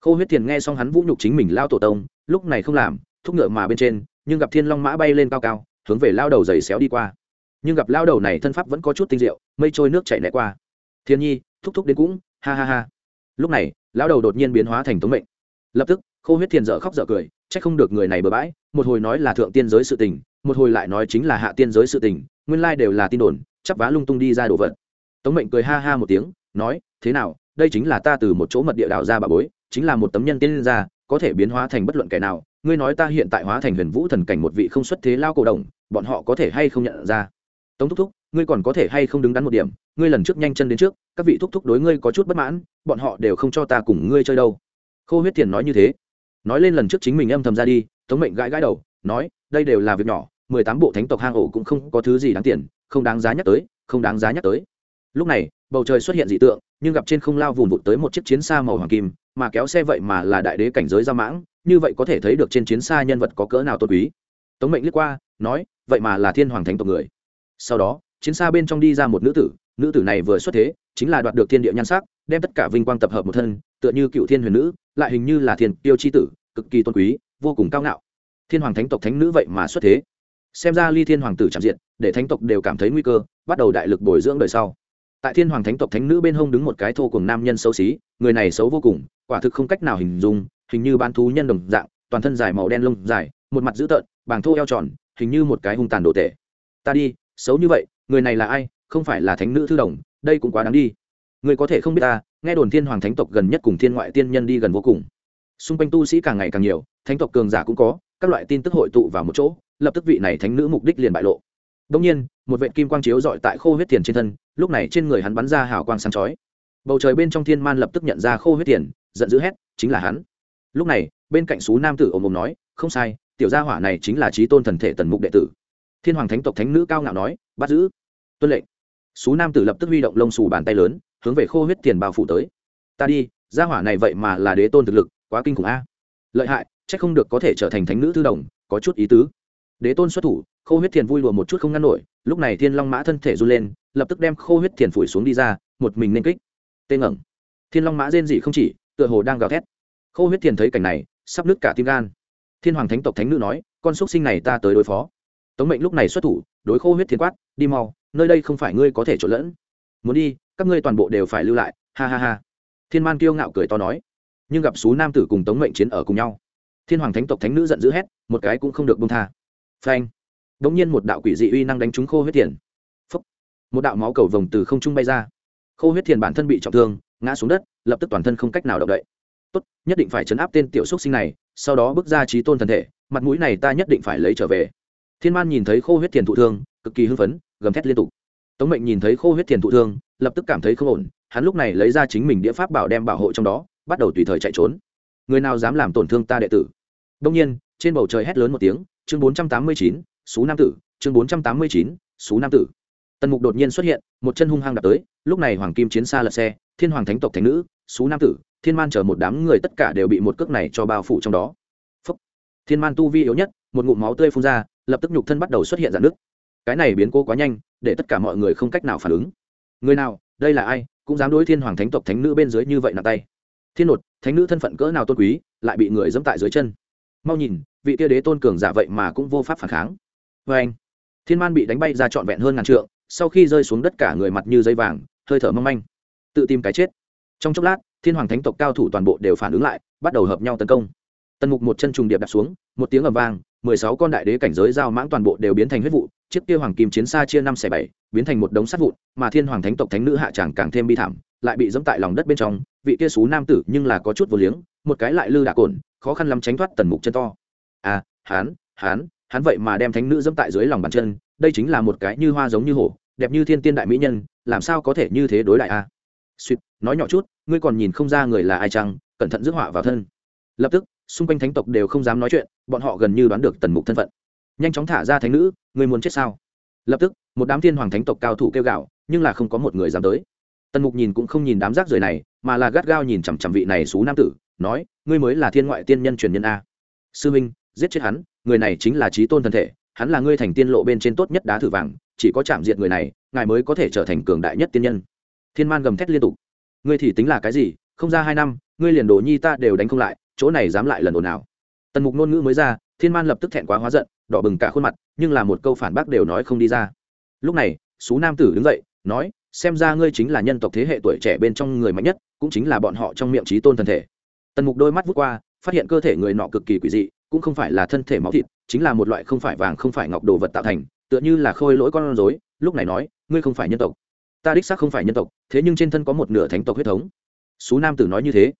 Khâu huyết thiền nghe xong hắn vũ nhục chính mình lao tổ tông, lúc này không làm, thúc ngựa mà bên trên, nhưng gặp thiên long mã bay lên cao cao, hướng về lao đầu giày xéo đi qua. Nhưng gặp lao đầu này thân pháp vẫn có chút tinh diệu, mây trôi nước chảy né qua. Thiên nhi, thúc thúc đến cũng, ha ha ha. Lúc này, lao đầu đột nhiên biến hóa thành tống mệnh. Lập tức Khô huyết thiền dở khóc dở cười c h ắ c không được người này bừa bãi, một hồi nói là thượng tiên giới sự tình, một hồi lại nói chính là hạ tiên giới sự tình, nguyên lai đều là tin đồn, chắp vá lung tung đi ra đồ vật. Tống mệnh cười ha ha một tiếng, nói, thế nào, đây chính là ta từ một chỗ mật địa đào ra bà bối, chính là một tấm nhân tiên ra, có thể biến hóa thành bất luận kẻ nào, ngươi nói ta hiện tại hóa thành huyền vũ thần cảnh một vị không xuất thế lao cổ đồng, bọn họ có thể hay không nhận ra? Tống thúc thúc, ngươi còn có thể hay không đứng đắn một điểm, ngươi lần trước nhanh chân đến trước, các vị thúc thúc đối ngươi có chút bất mãn, bọn họ đều không cho ta cùng ngươi chơi đâu. Khô huyết thiền nói như thế nói lên lần trước chính mình âm thầm ra đi, tống mệnh gãi gãi đầu, nói, đây đều là việc nhỏ, mười tám bộ thánh tộc hang ổ cũng không có thứ gì đáng tiền, không đáng giá nhắc tới, không đáng giá nhắc tới. Lúc này, bầu trời xuất hiện dị tượng, nhưng gặp trên không lao vùn vụt tới một chiếc chiến xa màu hoàng kim, mà kéo xe vậy mà là đại đế cảnh giới ra mãng, như vậy có thể thấy được trên chiến xa nhân vật có cỡ nào tôn quý. Tống mệnh liếc qua, nói, vậy mà là thiên hoàng thánh tộc người. Sau đó, chiến xa bên trong đi ra một nữ tử nữ tử này vừa xuất thế, chính là đoạt được thiên địa nhan sắc, đem tất cả vinh quang tập hợp một thân, tựa như cựu thiên huyền nữ lại hình như là thiên tiêu chi tử, cực kỳ tôn quý, vô cùng cao ngạo. Thiên hoàng thánh tộc thánh nữ vậy mà xuất thế. Xem ra ly thiên hoàng tử chạm diện, để thánh tộc đều cảm thấy nguy cơ, bắt đầu đại lực bồi dưỡng đời sau. Tại thiên hoàng thánh tộc thánh nữ bên hông đứng một cái thô cùng nam nhân xấu xí, người này xấu vô cùng, quả thực không cách nào hình dung, hình như bán thú nhân đồng dạng, toàn thân dài màu đen lông dài, một mặt dữ tợn, bàng thô eo tròn, hình như một cái hung tàn đồ tệ ta đi, xấu như vậy, người này là ai? Không phải là thánh nữ thư đồng, đây cũng quá đáng đi người có thể không biết ta, nghe đồn thiên hoàng thánh tộc gần nhất cùng thiên ngoại tiên nhân đi gần vô cùng. Xung quanh tu sĩ càng ngày càng nhiều, thánh tộc cường giả cũng có, các loại tin tức hội tụ vào một chỗ, lập tức vị này thánh nữ mục đích liền bại lộ. Đông nhiên, một vệ kim quang chiếu dọi tại khô huyết tiền trên thân, lúc này trên người hắn bắn ra hào quang sáng chói. Bầu trời bên trong thiên man lập tức nhận ra khô huyết tiền, giận dữ hét, chính là hắn. Lúc này, bên cạnh xú nam tử ồm ồm nói, không sai, tiểu gia hỏa này chính là trí tôn thần thể tần mục đệ tử. Thiên hoàng thánh tộc thánh nữ cao ngạo nói, bắt giữ. Tuân lệnh. Xú nam tử lập tức huy động lông xù bàn tay lớn hướng về khô huyết tiền bao phủ tới. Ta đi, gia hỏa này vậy mà là đế tôn thực lực, quá kinh khủng a. Lợi hại c h ắ c không được có thể trở thành thánh nữ thư đồng, có chút ý tứ. Đế tôn xuất thủ, khô huyết thiền vui lùa một chút không ngăn nổi, lúc này thiên long mã thân thể run lên, lập tức đem khô huyết thiền phủi xuống đi ra, một mình nên kích. Tê ngẩng thiên long mã rên dị không chỉ, tựa hồ đang gào thét. Khô huyết thiền thấy cảnh này, sắp nứt cả tim gan. Thiên hoàng thánh tộc thánh nữ nói, con xúc sinh này ta tới đối phó. Tống mệnh lúc này xuất thủ, đối khô huyết thiền quát, đi mau, nơi đây không phải ngươi có thể trộn lẫn muốn đi, các ngươi toàn bộ đều phải lưu lại, ha ha ha. Thiên man kiêu ngạo cười to nói. Nhưng gặp số nam tử cùng tống mệnh chiến ở cùng nhau. Thiên hoàng thánh tộc thánh nữ giận dữ hét, một cái cũng không được bông tha. Phanh. Đ ỗ n g nhiên một đạo quỷ dị uy năng đánh trúng khô huyết thiền. Phúc. một đạo máu cầu vồng từ không trung bay ra. Khô huyết thiền bản thân bị trọng thương, ngã xuống đất, lập tức toàn thân không cách nào động đậy. Tốt, nhất định phải chấn áp tên tiểu xúc sinh này, sau đó bước ra trí tôn thần thể, mặt mũi này ta nhất định phải lấy trở về. Thiên man nhìn thấy khô huyết thiền thụ thương, cực kỳ hưng phấn, gầm thét liên tục tống mệnh nhìn thấy khô huyết tiền thụ thương, lập tức cảm thấy không ổn, hắn lúc này lấy ra chính mình đĩa pháp bảo đem bảo hộ trong đó, bắt đầu tùy thời chạy trốn. Người nào dám làm tổn thương ta đệ tử? Đông nhiên, trên bầu trời hét lớn một tiếng, chương bốn trăm tám mươi chín số nam tử, chương bốn trăm tám mươi chín số nam tử. Tần mục đột nhiên xuất hiện, một chân hung hăng đập tới, lúc này hoàng kim chiến xa lật xe, thiên hoàng thánh tộc thánh nữ số nam tử, thiên man chở một đám người tất cả đều bị một cước này cho bao phủ trong đó. Phúc. thiên man tu vi yếu nhất, một ngụm máu tươi phun ra, lập tức nhục thân bắt đầu xuất hiện dạn nước cái này biến cố quá nhanh, để tất cả mọi người không cách nào phản ứng. Người nào, đây là ai, cũng dám đối thiên hoàng thánh tộc thánh nữ bên dưới như vậy nặng tay. Thiên nột, thánh nữ thân phận cỡ nào tôn quý, lại bị người dẫm tại dưới chân. Mau nhìn, vị tia đế tôn cường giả vậy mà cũng vô pháp phản kháng. Vê anh, thiên man bị đánh bay ra trọn vẹn hơn ngàn trượng, sau khi rơi xuống đất cả người mặt như dây vàng, hơi thở mong manh. Tự tìm cái chết. Trong chốc lát, thiên hoàng thánh tộc cao thủ toàn bộ đều phản ứng lại, bắt đầu hợp nhau tấn công. Tần mục một chân trùng điệp đặt xuống, một tiếng ầm vang mười sáu con đại đế cảnh giới giao mãng toàn bộ đều biến thành huyết vụ, chiếc kia hoàng kim chiến xa chia năm xẻ bảy, biến thành một đống sắt vụn, mà thiên hoàng thánh tộc thánh nữ hạ tràng càng thêm bi thảm, lại bị dẫm tại lòng đất bên trong, vị kia xú nam tử nhưng là có chút vô liếng, một cái lại lư đạ cồn khó khăn lắm tránh thoát tần mục chân to à hán hán hắn vậy mà đem thánh nữ dẫm tại dưới lòng bàn chân, đây chính là một cái như hoa giống như hổ, đẹp như thiên tiên đại mỹ nhân, làm sao có thể như thế đối đại a à? suýt nói nhỏ chút, ngươi còn nhìn không ra người là ai chăng, cẩn thận rước họa vào thân lập tức xung quanh thánh tộc đều không dám nói chuyện, bọn họ gần như đoán được tần mục thân phận. Nhanh chóng thả ra thánh nữ, người muốn chết sao? Lập tức, một đám thiên hoàng thánh tộc cao thủ kêu gạo nhưng là không có một người dám tới. Tần mục nhìn cũng không nhìn đám rác rưởi này, mà là gắt gao nhìn chằm chằm vị này xú nam tử, nói, ngươi mới là thiên ngoại tiên nhân truyền nhân a. Sư minh, giết chết hắn, người này chính là trí tôn thân thể, hắn là ngươi thành tiên lộ bên trên tốt nhất đá thử vàng, chỉ có chạm diệt người này, ngài mới có thể trở thành cường đại nhất tiên nhân. Thiên man gầm thét liên tục, ngươi thì tính là cái gì? Không ra hai năm, ngươi liền đồ nhi ta đều đánh không lại chỗ này dám lại lần ồn nào tần mục ngôn ngữ mới ra, thiên man lập tức thẹn quá hóa giận, đỏ bừng cả khuôn mặt, nhưng là một câu phản bác đều nói không đi ra. Lúc này, xú nam tử đứng dậy, nói, xem ra ngươi chính là nhân tộc thế hệ tuổi trẻ bên trong người mạnh nhất, cũng chính là bọn họ trong miệng trí tôn thân thể. Tần mục đôi mắt vút qua, phát hiện cơ thể người nọ cực kỳ quỷ dị, cũng không phải là thân thể máu thịt, chính là một loại không phải vàng, không phải ngọc đồ vật tạo thành, tựa như là khôi lỗi con rối, lúc này nói, ngươi không phải nhân tộc. Ta đích xác không phải nhân tộc, thế nhưng trên thân có một nửa thánh tộc huyết thống. Xú nam tử nói như thế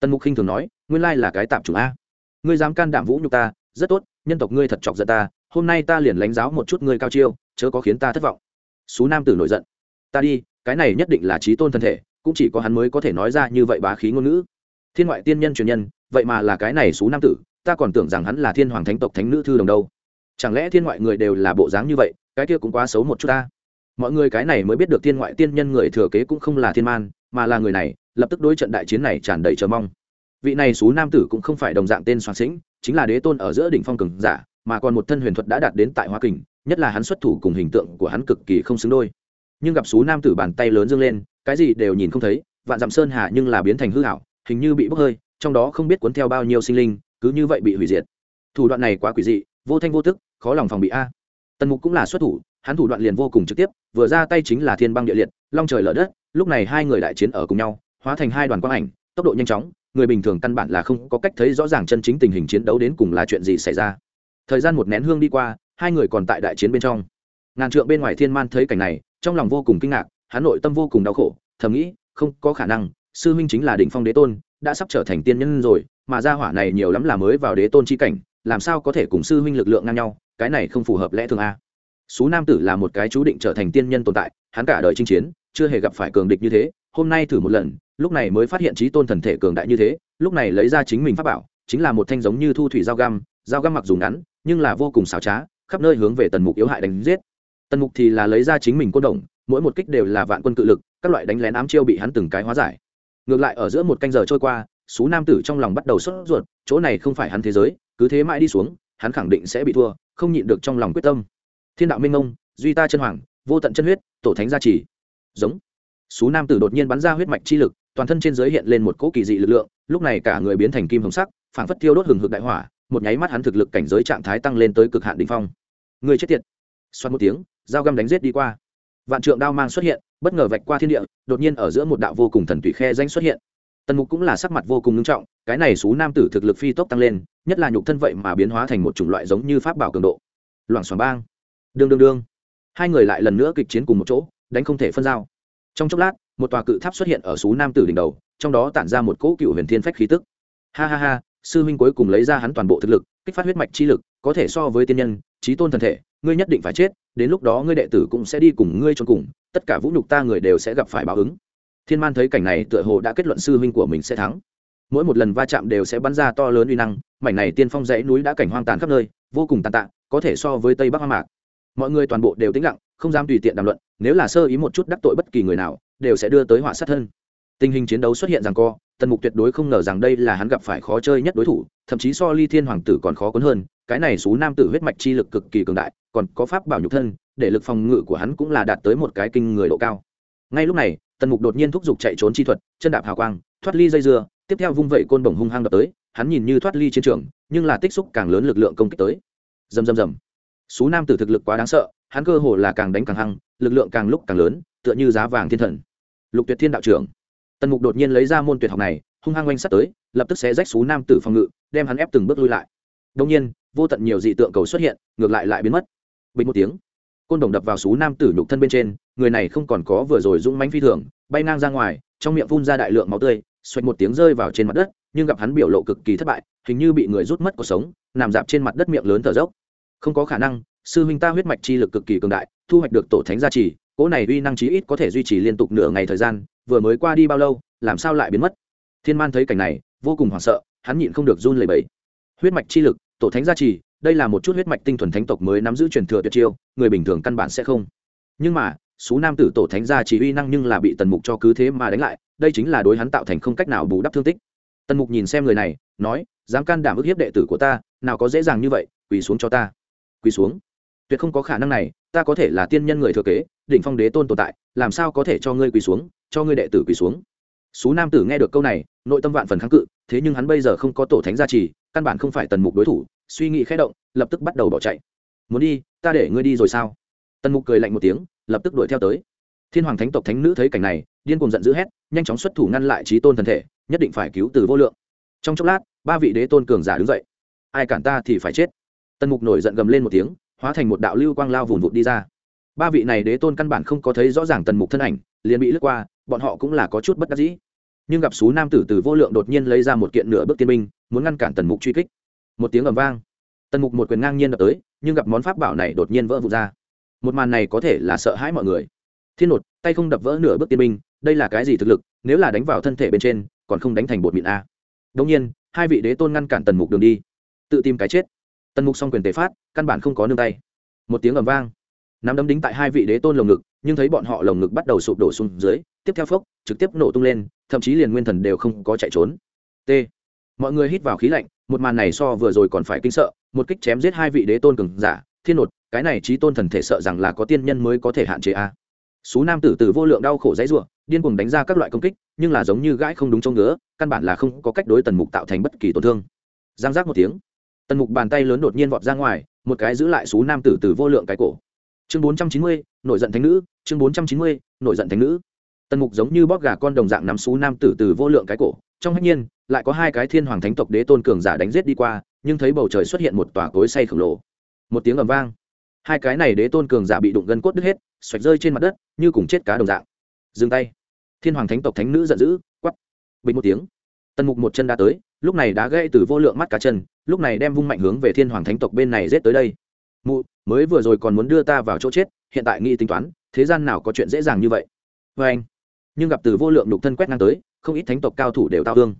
tần mục khinh thường nói, nguyên lai là cái tạm chủ a. Ngươi dám can đảm vũ nhục ta, rất tốt, nhân tộc ngươi thật chọc giận ta, hôm nay ta liền lãnh giáo một chút ngươi cao chiêu, chớ có khiến ta thất vọng. Xú nam tử nổi giận, ta đi, cái này nhất định là trí tôn thân thể, cũng chỉ có hắn mới có thể nói ra như vậy bá khí ngôn ngữ. Thiên ngoại tiên nhân truyền nhân, vậy mà là cái này xú nam tử, ta còn tưởng rằng hắn là thiên hoàng thánh tộc thánh nữ thư đồng đâu. Chẳng lẽ thiên ngoại người đều là bộ dáng như vậy, cái kia cũng quá xấu một chút ta. Mọi người cái này mới biết được thiên ngoại tiên nhân người thừa kế cũng không là thiên man, mà là người này lập tức đối trận đại chiến này tràn đầy chờ mong. Vị này xú nam tử cũng không phải đồng dạng tên soạn sĩnh, chính là đế tôn ở giữa đỉnh phong cường giả, mà còn một thân huyền thuật đã đạt đến tại hoa kình, nhất là hắn xuất thủ cùng hình tượng của hắn cực kỳ không xứng đôi. Nhưng gặp xú nam tử bàn tay lớn dâng lên, cái gì đều nhìn không thấy, vạn dặm sơn hà nhưng là biến thành hư hảo hình như bị bốc hơi, trong đó không biết cuốn theo bao nhiêu sinh linh, cứ như vậy bị hủy diệt. Thủ đoạn này quá quỷ dị, vô thanh vô tức, khó lòng phòng bị a. Tần mục cũng là xuất thủ, hắn thủ đoạn liền vô cùng trực tiếp, vừa ra tay chính là thiên băng địa liệt, long trời lở đất, lúc này hai người đại chiến ở cùng nhau hóa thành hai đoàn quang ảnh, tốc độ nhanh chóng, người bình thường căn bản là không có cách thấy rõ ràng chân chính tình hình chiến đấu đến cùng là chuyện gì xảy ra. Thời gian một nén hương đi qua, hai người còn tại đại chiến bên trong. Ngàn trượng bên ngoài thiên man thấy cảnh này, trong lòng vô cùng kinh ngạc, hắn nội tâm vô cùng đau khổ, thầm nghĩ, không có khả năng, sư minh chính là đỉnh phong đế tôn, đã sắp trở thành tiên nhân rồi, mà gia hỏa này nhiều lắm là mới vào đế tôn chi cảnh, làm sao có thể cùng sư huynh lực lượng ngang nhau, cái này không phù hợp lẽ thường a. Sú nam tử là một cái chú định trở thành tiên nhân tồn tại, hắn cả đời chinh chiến, chưa hề gặp phải cường địch như thế, hôm nay thử một lần lúc này mới phát hiện trí tôn thần thể cường đại như thế, lúc này lấy ra chính mình pháp bảo, chính là một thanh giống như thu thủy dao găm dao găm mặc dù ngắn, nhưng là vô cùng xảo trá, khắp nơi hướng về tần mục yếu hại đánh giết. Tần mục thì là lấy ra chính mình côn đồng, mỗi một kích đều là vạn quân cự lực, các loại đánh lén ám chiêu bị hắn từng cái hóa giải. Ngược lại ở giữa một canh giờ trôi qua số nam tử trong lòng bắt đầu sốt ruột, chỗ này không phải hắn thế giới, cứ thế mãi đi xuống, hắn khẳng định sẽ bị thua, không nhịn được trong lòng quyết tâm. Thiên đạo minh ông, duy ta chân hoàng, vô tận chân huyết, tổ thánh gia trì. Giống. Số nam tử đột nhiên bắn ra huyết mạch chi lực toàn thân trên giới hiện lên một cỗ kỳ dị lực lượng, lúc này cả người biến thành kim hồng sắc, phảng phất tiêu đốt hừng hực đại hỏa, một nháy mắt hắn thực lực cảnh giới trạng thái tăng lên tới cực hạn đỉnh phong. Người chết tiệt! Xoắn một tiếng, dao găm đánh giết đi qua. Vạn trượng đao mang xuất hiện, bất ngờ vạch qua thiên địa, đột nhiên ở giữa một đạo vô cùng thần tùy khe danh xuất hiện. Tần mục cũng là sắc mặt vô cùng nghiêm trọng, cái này xú nam tử thực lực phi tốc tăng lên, nhất là nhục thân vậy mà biến hóa thành một chủng loại giống như pháp bảo cường độ. Loảng xoảng bang. Đương đương đương. Hai người lại lần nữa kịch chiến cùng một chỗ, đánh không thể phân giao. Trong chốc lát một tòa cự tháp xuất hiện ở xú nam tử đỉnh đầu, trong đó tản ra một cỗ cựu huyền thiên phách khí tức. Ha ha ha, sư huynh cuối cùng lấy ra hắn toàn bộ thực lực, kích phát huyết mạch chi lực, có thể so với tiên nhân trí tôn thần thể, ngươi nhất định phải chết, đến lúc đó ngươi đệ tử cũng sẽ đi cùng ngươi cho cùng, tất cả vũ nhục ta người đều sẽ gặp phải báo ứng. Thiên man thấy cảnh này tựa hồ đã kết luận sư huynh của mình sẽ thắng. Mỗi một lần va chạm đều sẽ bắn ra to lớn uy năng, mảnh này tiên phong dãy núi đã cảnh hoang tàn khắp nơi, vô cùng tàn tạ, có thể so với tây bắc hoang mạc mọi người toàn bộ đều tĩnh lặng, không dám tùy tiện đàm luận, nếu là sơ ý một chút đắc tội bất kỳ người nào, đều sẽ đưa tới họa sát thân. Tình hình chiến đấu xuất hiện rằng co, tần mục tuyệt đối không ngờ rằng đây là hắn gặp phải khó chơi nhất đối thủ, thậm chí so ly thiên hoàng tử còn khó cuốn hơn, cái này xú nam tử huyết mạch chi lực cực kỳ cường đại, còn có pháp bảo nhục thân, để lực phòng ngự của hắn cũng là đạt tới một cái kinh người độ cao. Ngay lúc này, tần mục đột nhiên thúc giục chạy trốn chi thuật, chân đạp hào quang, thoát ly dây dưa, tiếp theo vung vẩy côn bổng hung hăng đập tới, hắn nhìn như thoát ly chiến trường, nhưng là tích xúc càng lớn lực lượng công kích tới. Dầm dầm dầm Sú nam tử thực lực quá đáng sợ, hắn cơ hồ là càng đánh càng hăng, lực lượng càng lúc càng lớn, tựa như giá vàng thiên thần. Lục tuyệt thiên đạo trưởng. Tần mục đột nhiên lấy ra môn tuyệt học này, hung hăng oanh sát tới, lập tức sẽ rách Sú nam tử phòng ngự, đem hắn ép từng bước lui lại. Đông nhiên, vô tận nhiều dị tượng cầu xuất hiện, ngược lại lại biến mất. Bình một tiếng, côn đồng đập vào Sú nam tử nhục thân bên trên, người này không còn có vừa rồi dũng mãnh phi thường, bay ngang ra ngoài, trong miệng phun ra đại lượng máu tươi xoạch một tiếng rơi vào trên mặt đất, nhưng gặp hắn biểu lộ cực kỳ thất bại, hình như bị người rút mất cuộc sống, nằm dạp trên mặt đất miệng lớn thở dốc không có khả năng, sư huynh ta huyết mạch chi lực cực kỳ cường đại, thu hoạch được tổ thánh gia trì, cỗ này uy năng chí ít có thể duy trì liên tục nửa ngày thời gian, vừa mới qua đi bao lâu, làm sao lại biến mất? Thiên man thấy cảnh này, vô cùng hoảng sợ, hắn nhịn không được run lẩy bẩy. Huyết mạch chi lực, tổ thánh gia trì, đây là một chút huyết mạch tinh thuần thánh tộc mới nắm giữ truyền thừa tuyệt chiêu, người bình thường căn bản sẽ không. Nhưng mà số nam tử tổ thánh gia trì uy năng nhưng là bị tần mục cho cứ thế mà đánh lại, đây chính là đối hắn tạo thành không cách nào bù đắp thương tích. Tần mục nhìn xem người này, nói, dám can đảm ức hiếp đệ tử của ta, nào có dễ dàng như vậy, quỳ xuống cho ta quỳ xuống. Tuyệt không có khả năng này, ta có thể là tiên nhân người thừa kế, đỉnh phong đế tôn tồn tại, làm sao có thể cho ngươi quỳ xuống, cho ngươi đệ tử quỳ xuống? Số nam tử nghe được câu này, nội tâm vạn phần kháng cự, thế nhưng hắn bây giờ không có tổ thánh gia trì, căn bản không phải tần mục đối thủ, suy nghĩ khẽ động, lập tức bắt đầu bỏ chạy. Muốn đi, ta để ngươi đi rồi sao? Tần mục cười lạnh một tiếng, lập tức đuổi theo tới. Thiên hoàng thánh tộc thánh nữ thấy cảnh này, điên cùng giận dữ hét, nhanh chóng xuất thủ ngăn lại trí tôn thần thể, nhất định phải cứu từ vô lượng. Trong chốc lát, ba vị đế tôn cường giả đứng dậy. Ai cản ta thì phải chết tần mục nổi giận gầm lên một tiếng hóa thành một đạo lưu quang lao vùn vụt đi ra. Ba vị này đế tôn căn bản không có thấy rõ ràng tần mục thân ảnh liền bị lướt qua bọn họ cũng là có chút bất đắc dĩ. Nhưng gặp số nam tử từ vô lượng đột nhiên lấy ra một kiện nửa bước tiên minh, muốn ngăn cản tần mục truy kích. Một tiếng ầm vang tần mục một quyền ngang nhiên đập tới nhưng gặp món pháp bảo này đột nhiên vỡ vụt ra. Một màn này có thể là sợ hãi mọi người. Thiên nột tay không đập vỡ nửa bước tiên minh, đây là cái gì thực lực nếu là đánh vào thân thể bên trên còn không đánh thành bột mịn a. Đông nhiên hai vị đế tôn ngăn cản tần mục đường đi tự tìm cái chết tần mục xong quyền tế phát, căn bản không có nương tay. Một tiếng ầm vang. Nắm đấm đính tại hai vị đế tôn lồng ngực, nhưng thấy bọn họ lồng ngực bắt đầu sụp đổ xuống dưới, tiếp theo phốc, trực tiếp nổ tung lên, thậm chí liền nguyên thần đều không có chạy trốn. T. Mọi người hít vào khí lạnh, một màn này so vừa rồi còn phải kinh sợ, một kích chém giết hai vị đế tôn cường giả, thiên nột, cái này trí tôn thần thể sợ rằng là có tiên nhân mới có thể hạn chế a. À. số nam tử tử vô lượng đau khổ dãy ruộng điên cuồng đánh ra các loại công kích, nhưng là giống như gãi không đúng trong ngứa, căn bản là không có cách đối tần mục tạo thành bất kỳ tổn thương. Giang giác một tiếng tần mục bàn tay lớn đột nhiên vọt ra ngoài, một cái giữ lại xú nam tử tử vô lượng cái cổ. Chương bốn trăm chín mươi, nổi giận thánh nữ, chương bốn trăm chín mươi, nổi giận thánh nữ. Tần mục giống như bóp gà con đồng dạng nắm xú nam tử từ vô lượng cái cổ, trong hách nhiên, lại có hai cái thiên hoàng thánh tộc đế tôn cường giả đánh giết đi qua, nhưng thấy bầu trời xuất hiện một tòa cối say khổng lồ. Một tiếng ầm vang. Hai cái này đế tôn cường giả bị đụng gân cốt đứt hết, xoạch rơi trên mặt đất, như cùng chết cá đồng dạng. Dừng tay. Thiên hoàng thánh tộc thánh nữ giận dữ quắp bình một tiếng. Tần mục một chân đã tới, lúc này đã gây từ vô lượng mắt cá chân lúc này đem vung mạnh hướng về thiên hoàng thánh tộc bên này rết tới đây. Mụ, mới vừa rồi còn muốn đưa ta vào chỗ chết, hiện tại nghĩ tính toán, thế gian nào có chuyện dễ dàng như vậy? Vê anh, nhưng gặp từ vô lượng đục thân quét ngang tới, không ít thánh tộc cao thủ đều tao thương.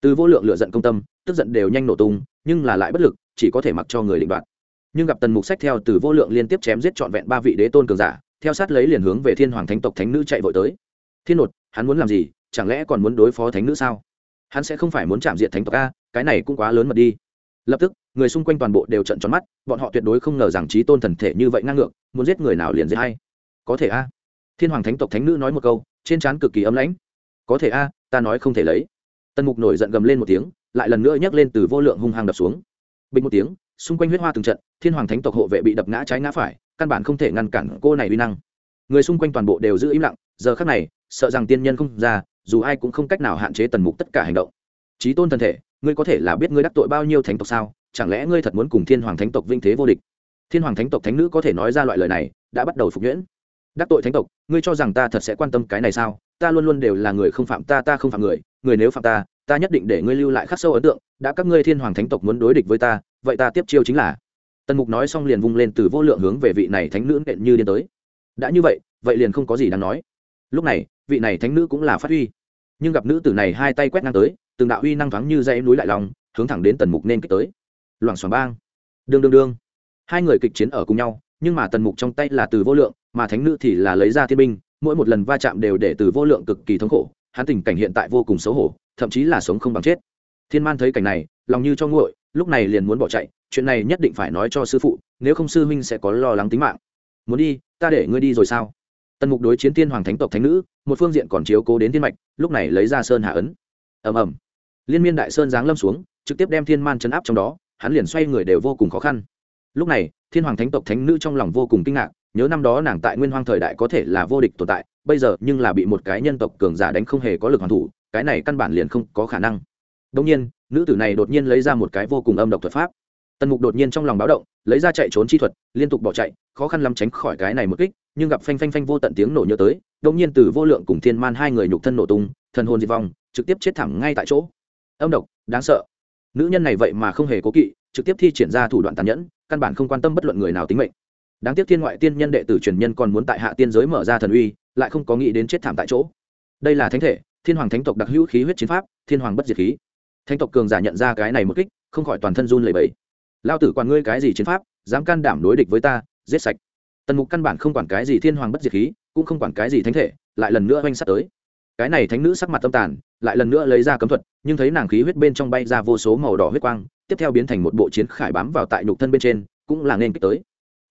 Từ vô lượng lựa giận công tâm, tức giận đều nhanh nổ tung, nhưng là lại bất lực, chỉ có thể mặc cho người định đoạt. Nhưng gặp tần mục sách theo từ vô lượng liên tiếp chém giết trọn vẹn ba vị đế tôn cường giả, theo sát lấy liền hướng về thiên hoàng thánh tộc thánh nữ chạy vội tới. Thiên nột, hắn muốn làm gì? Chẳng lẽ còn muốn đối phó thánh nữ sao? Hắn sẽ không phải muốn chạm diện thánh tộc a, cái này cũng quá lớn mật đi lập tức, người xung quanh toàn bộ đều trận tròn mắt, bọn họ tuyệt đối không ngờ rằng trí tôn thần thể như vậy ngang ngược, muốn giết người nào liền giết hay có thể a. Thiên hoàng thánh tộc thánh nữ nói một câu, trên trán cực kỳ ấm lãnh. Có thể a, ta nói không thể lấy. Tần mục nổi giận gầm lên một tiếng, lại lần nữa nhấc lên từ vô lượng hung hăng đập xuống. Bình một tiếng, xung quanh huyết hoa từng trận, thiên hoàng thánh tộc hộ vệ bị đập ngã trái ngã phải, căn bản không thể ngăn cản cô này uy năng. Người xung quanh toàn bộ đều giữ im lặng, giờ khác này, sợ rằng tiên nhân không ra, dù ai cũng không cách nào hạn chế tần mục tất cả hành động. Trí tôn thần thể ngươi có thể là biết ngươi đắc tội bao nhiêu thánh tộc sao? Chẳng lẽ ngươi thật muốn cùng thiên hoàng thánh tộc vinh thế vô địch? Thiên hoàng thánh tộc thánh nữ có thể nói ra loại lời này, đã bắt đầu phục nhuyễn. Đắc tội thánh tộc, ngươi cho rằng ta thật sẽ quan tâm cái này sao? Ta luôn luôn đều là người không phạm ta ta không phạm người. Người nếu phạm ta ta nhất định để ngươi lưu lại khắc sâu ấn tượng. Đã các ngươi thiên hoàng thánh tộc muốn đối địch với ta, vậy ta tiếp chiêu chính là. Tần mục nói xong liền vung lên từ vô lượng hướng về vị này thánh nữ nện như điên tới. Đã như vậy vậy liền không có gì đáng nói. Lúc này, vị này thánh nữ cũng là phát huy. Nhưng gặp nữ tử này hai tay quét ngang tới từng đạo uy năng thoáng như dãy núi lại lòng hướng thẳng đến tần mục nên kích tới. Loảng xoảng bang. Đương đương đương. Hai người kịch chiến ở cùng nhau, nhưng mà tần mục trong tay là từ vô lượng, mà thánh nữ thì là lấy ra thiên binh, mỗi một lần va chạm đều để từ vô lượng cực kỳ thống khổ, hắn tình cảnh hiện tại vô cùng xấu hổ, thậm chí là sống không bằng chết. Thiên man thấy cảnh này, lòng như cho nguội, lúc này liền muốn bỏ chạy, chuyện này nhất định phải nói cho sư phụ, nếu không sư huynh sẽ có lo lắng tính mạng. Muốn đi, ta để ngươi đi rồi sao? Tần mục đối chiến tiên hoàng thánh tộc thánh nữ, một phương diện còn chiếu cố đến thiên mạch, lúc này lấy ra sơn hạ ấn ầm ầm. Liên miên đại sơn giáng lâm xuống, trực tiếp đem thiên man chấn áp trong đó, hắn liền xoay người đều vô cùng khó khăn. Lúc này, thiên hoàng thánh tộc thánh nữ trong lòng vô cùng kinh ngạc, nhớ năm đó nàng tại nguyên hoang thời đại có thể là vô địch tồn tại, bây giờ nhưng là bị một cái nhân tộc cường giả đánh không hề có lực hoàn thủ, cái này căn bản liền không có khả năng. Đông nhiên, nữ tử này đột nhiên lấy ra một cái vô cùng âm độc thuật pháp. Tần mục đột nhiên trong lòng báo động, lấy ra chạy trốn chi thuật, liên tục bỏ chạy, khó khăn lắm tránh khỏi cái này một kích, nhưng gặp phanh phanh phanh vô tận tiếng nổ nhớ tới đông nhiên từ vô lượng cùng thiên man hai người nhục thân nổ tung, thần hồn diệt vong trực tiếp chết thẳng ngay tại chỗ. Âm độc, đáng sợ. Nữ nhân này vậy mà không hề cố kỵ, trực tiếp thi triển ra thủ đoạn tàn nhẫn, căn bản không quan tâm bất luận người nào tính mệnh. Đáng tiếc thiên ngoại tiên nhân đệ tử truyền nhân còn muốn tại hạ tiên giới mở ra thần uy, lại không có nghĩ đến chết thảm tại chỗ. Đây là thánh thể, thiên hoàng thánh tộc đặc hữu khí huyết chiến pháp, thiên hoàng bất diệt khí. Thánh tộc cường giả nhận ra cái này một kích, không khỏi toàn thân run lẩy bẩy. Lao tử quản ngươi cái gì chiến pháp, dám can đảm đối địch với ta, giết sạch. Tần mục căn bản không quản cái gì thiên hoàng bất diệt khí, cũng không quản cái gì thánh thể, lại lần nữa oanh sát tới cái này thánh nữ sắc mặt tâm tàn, lại lần nữa lấy ra cấm thuật, nhưng thấy nàng khí huyết bên trong bay ra vô số màu đỏ huyết quang, tiếp theo biến thành một bộ chiến khải bám vào tại nhục thân bên trên, cũng là nên kích tới.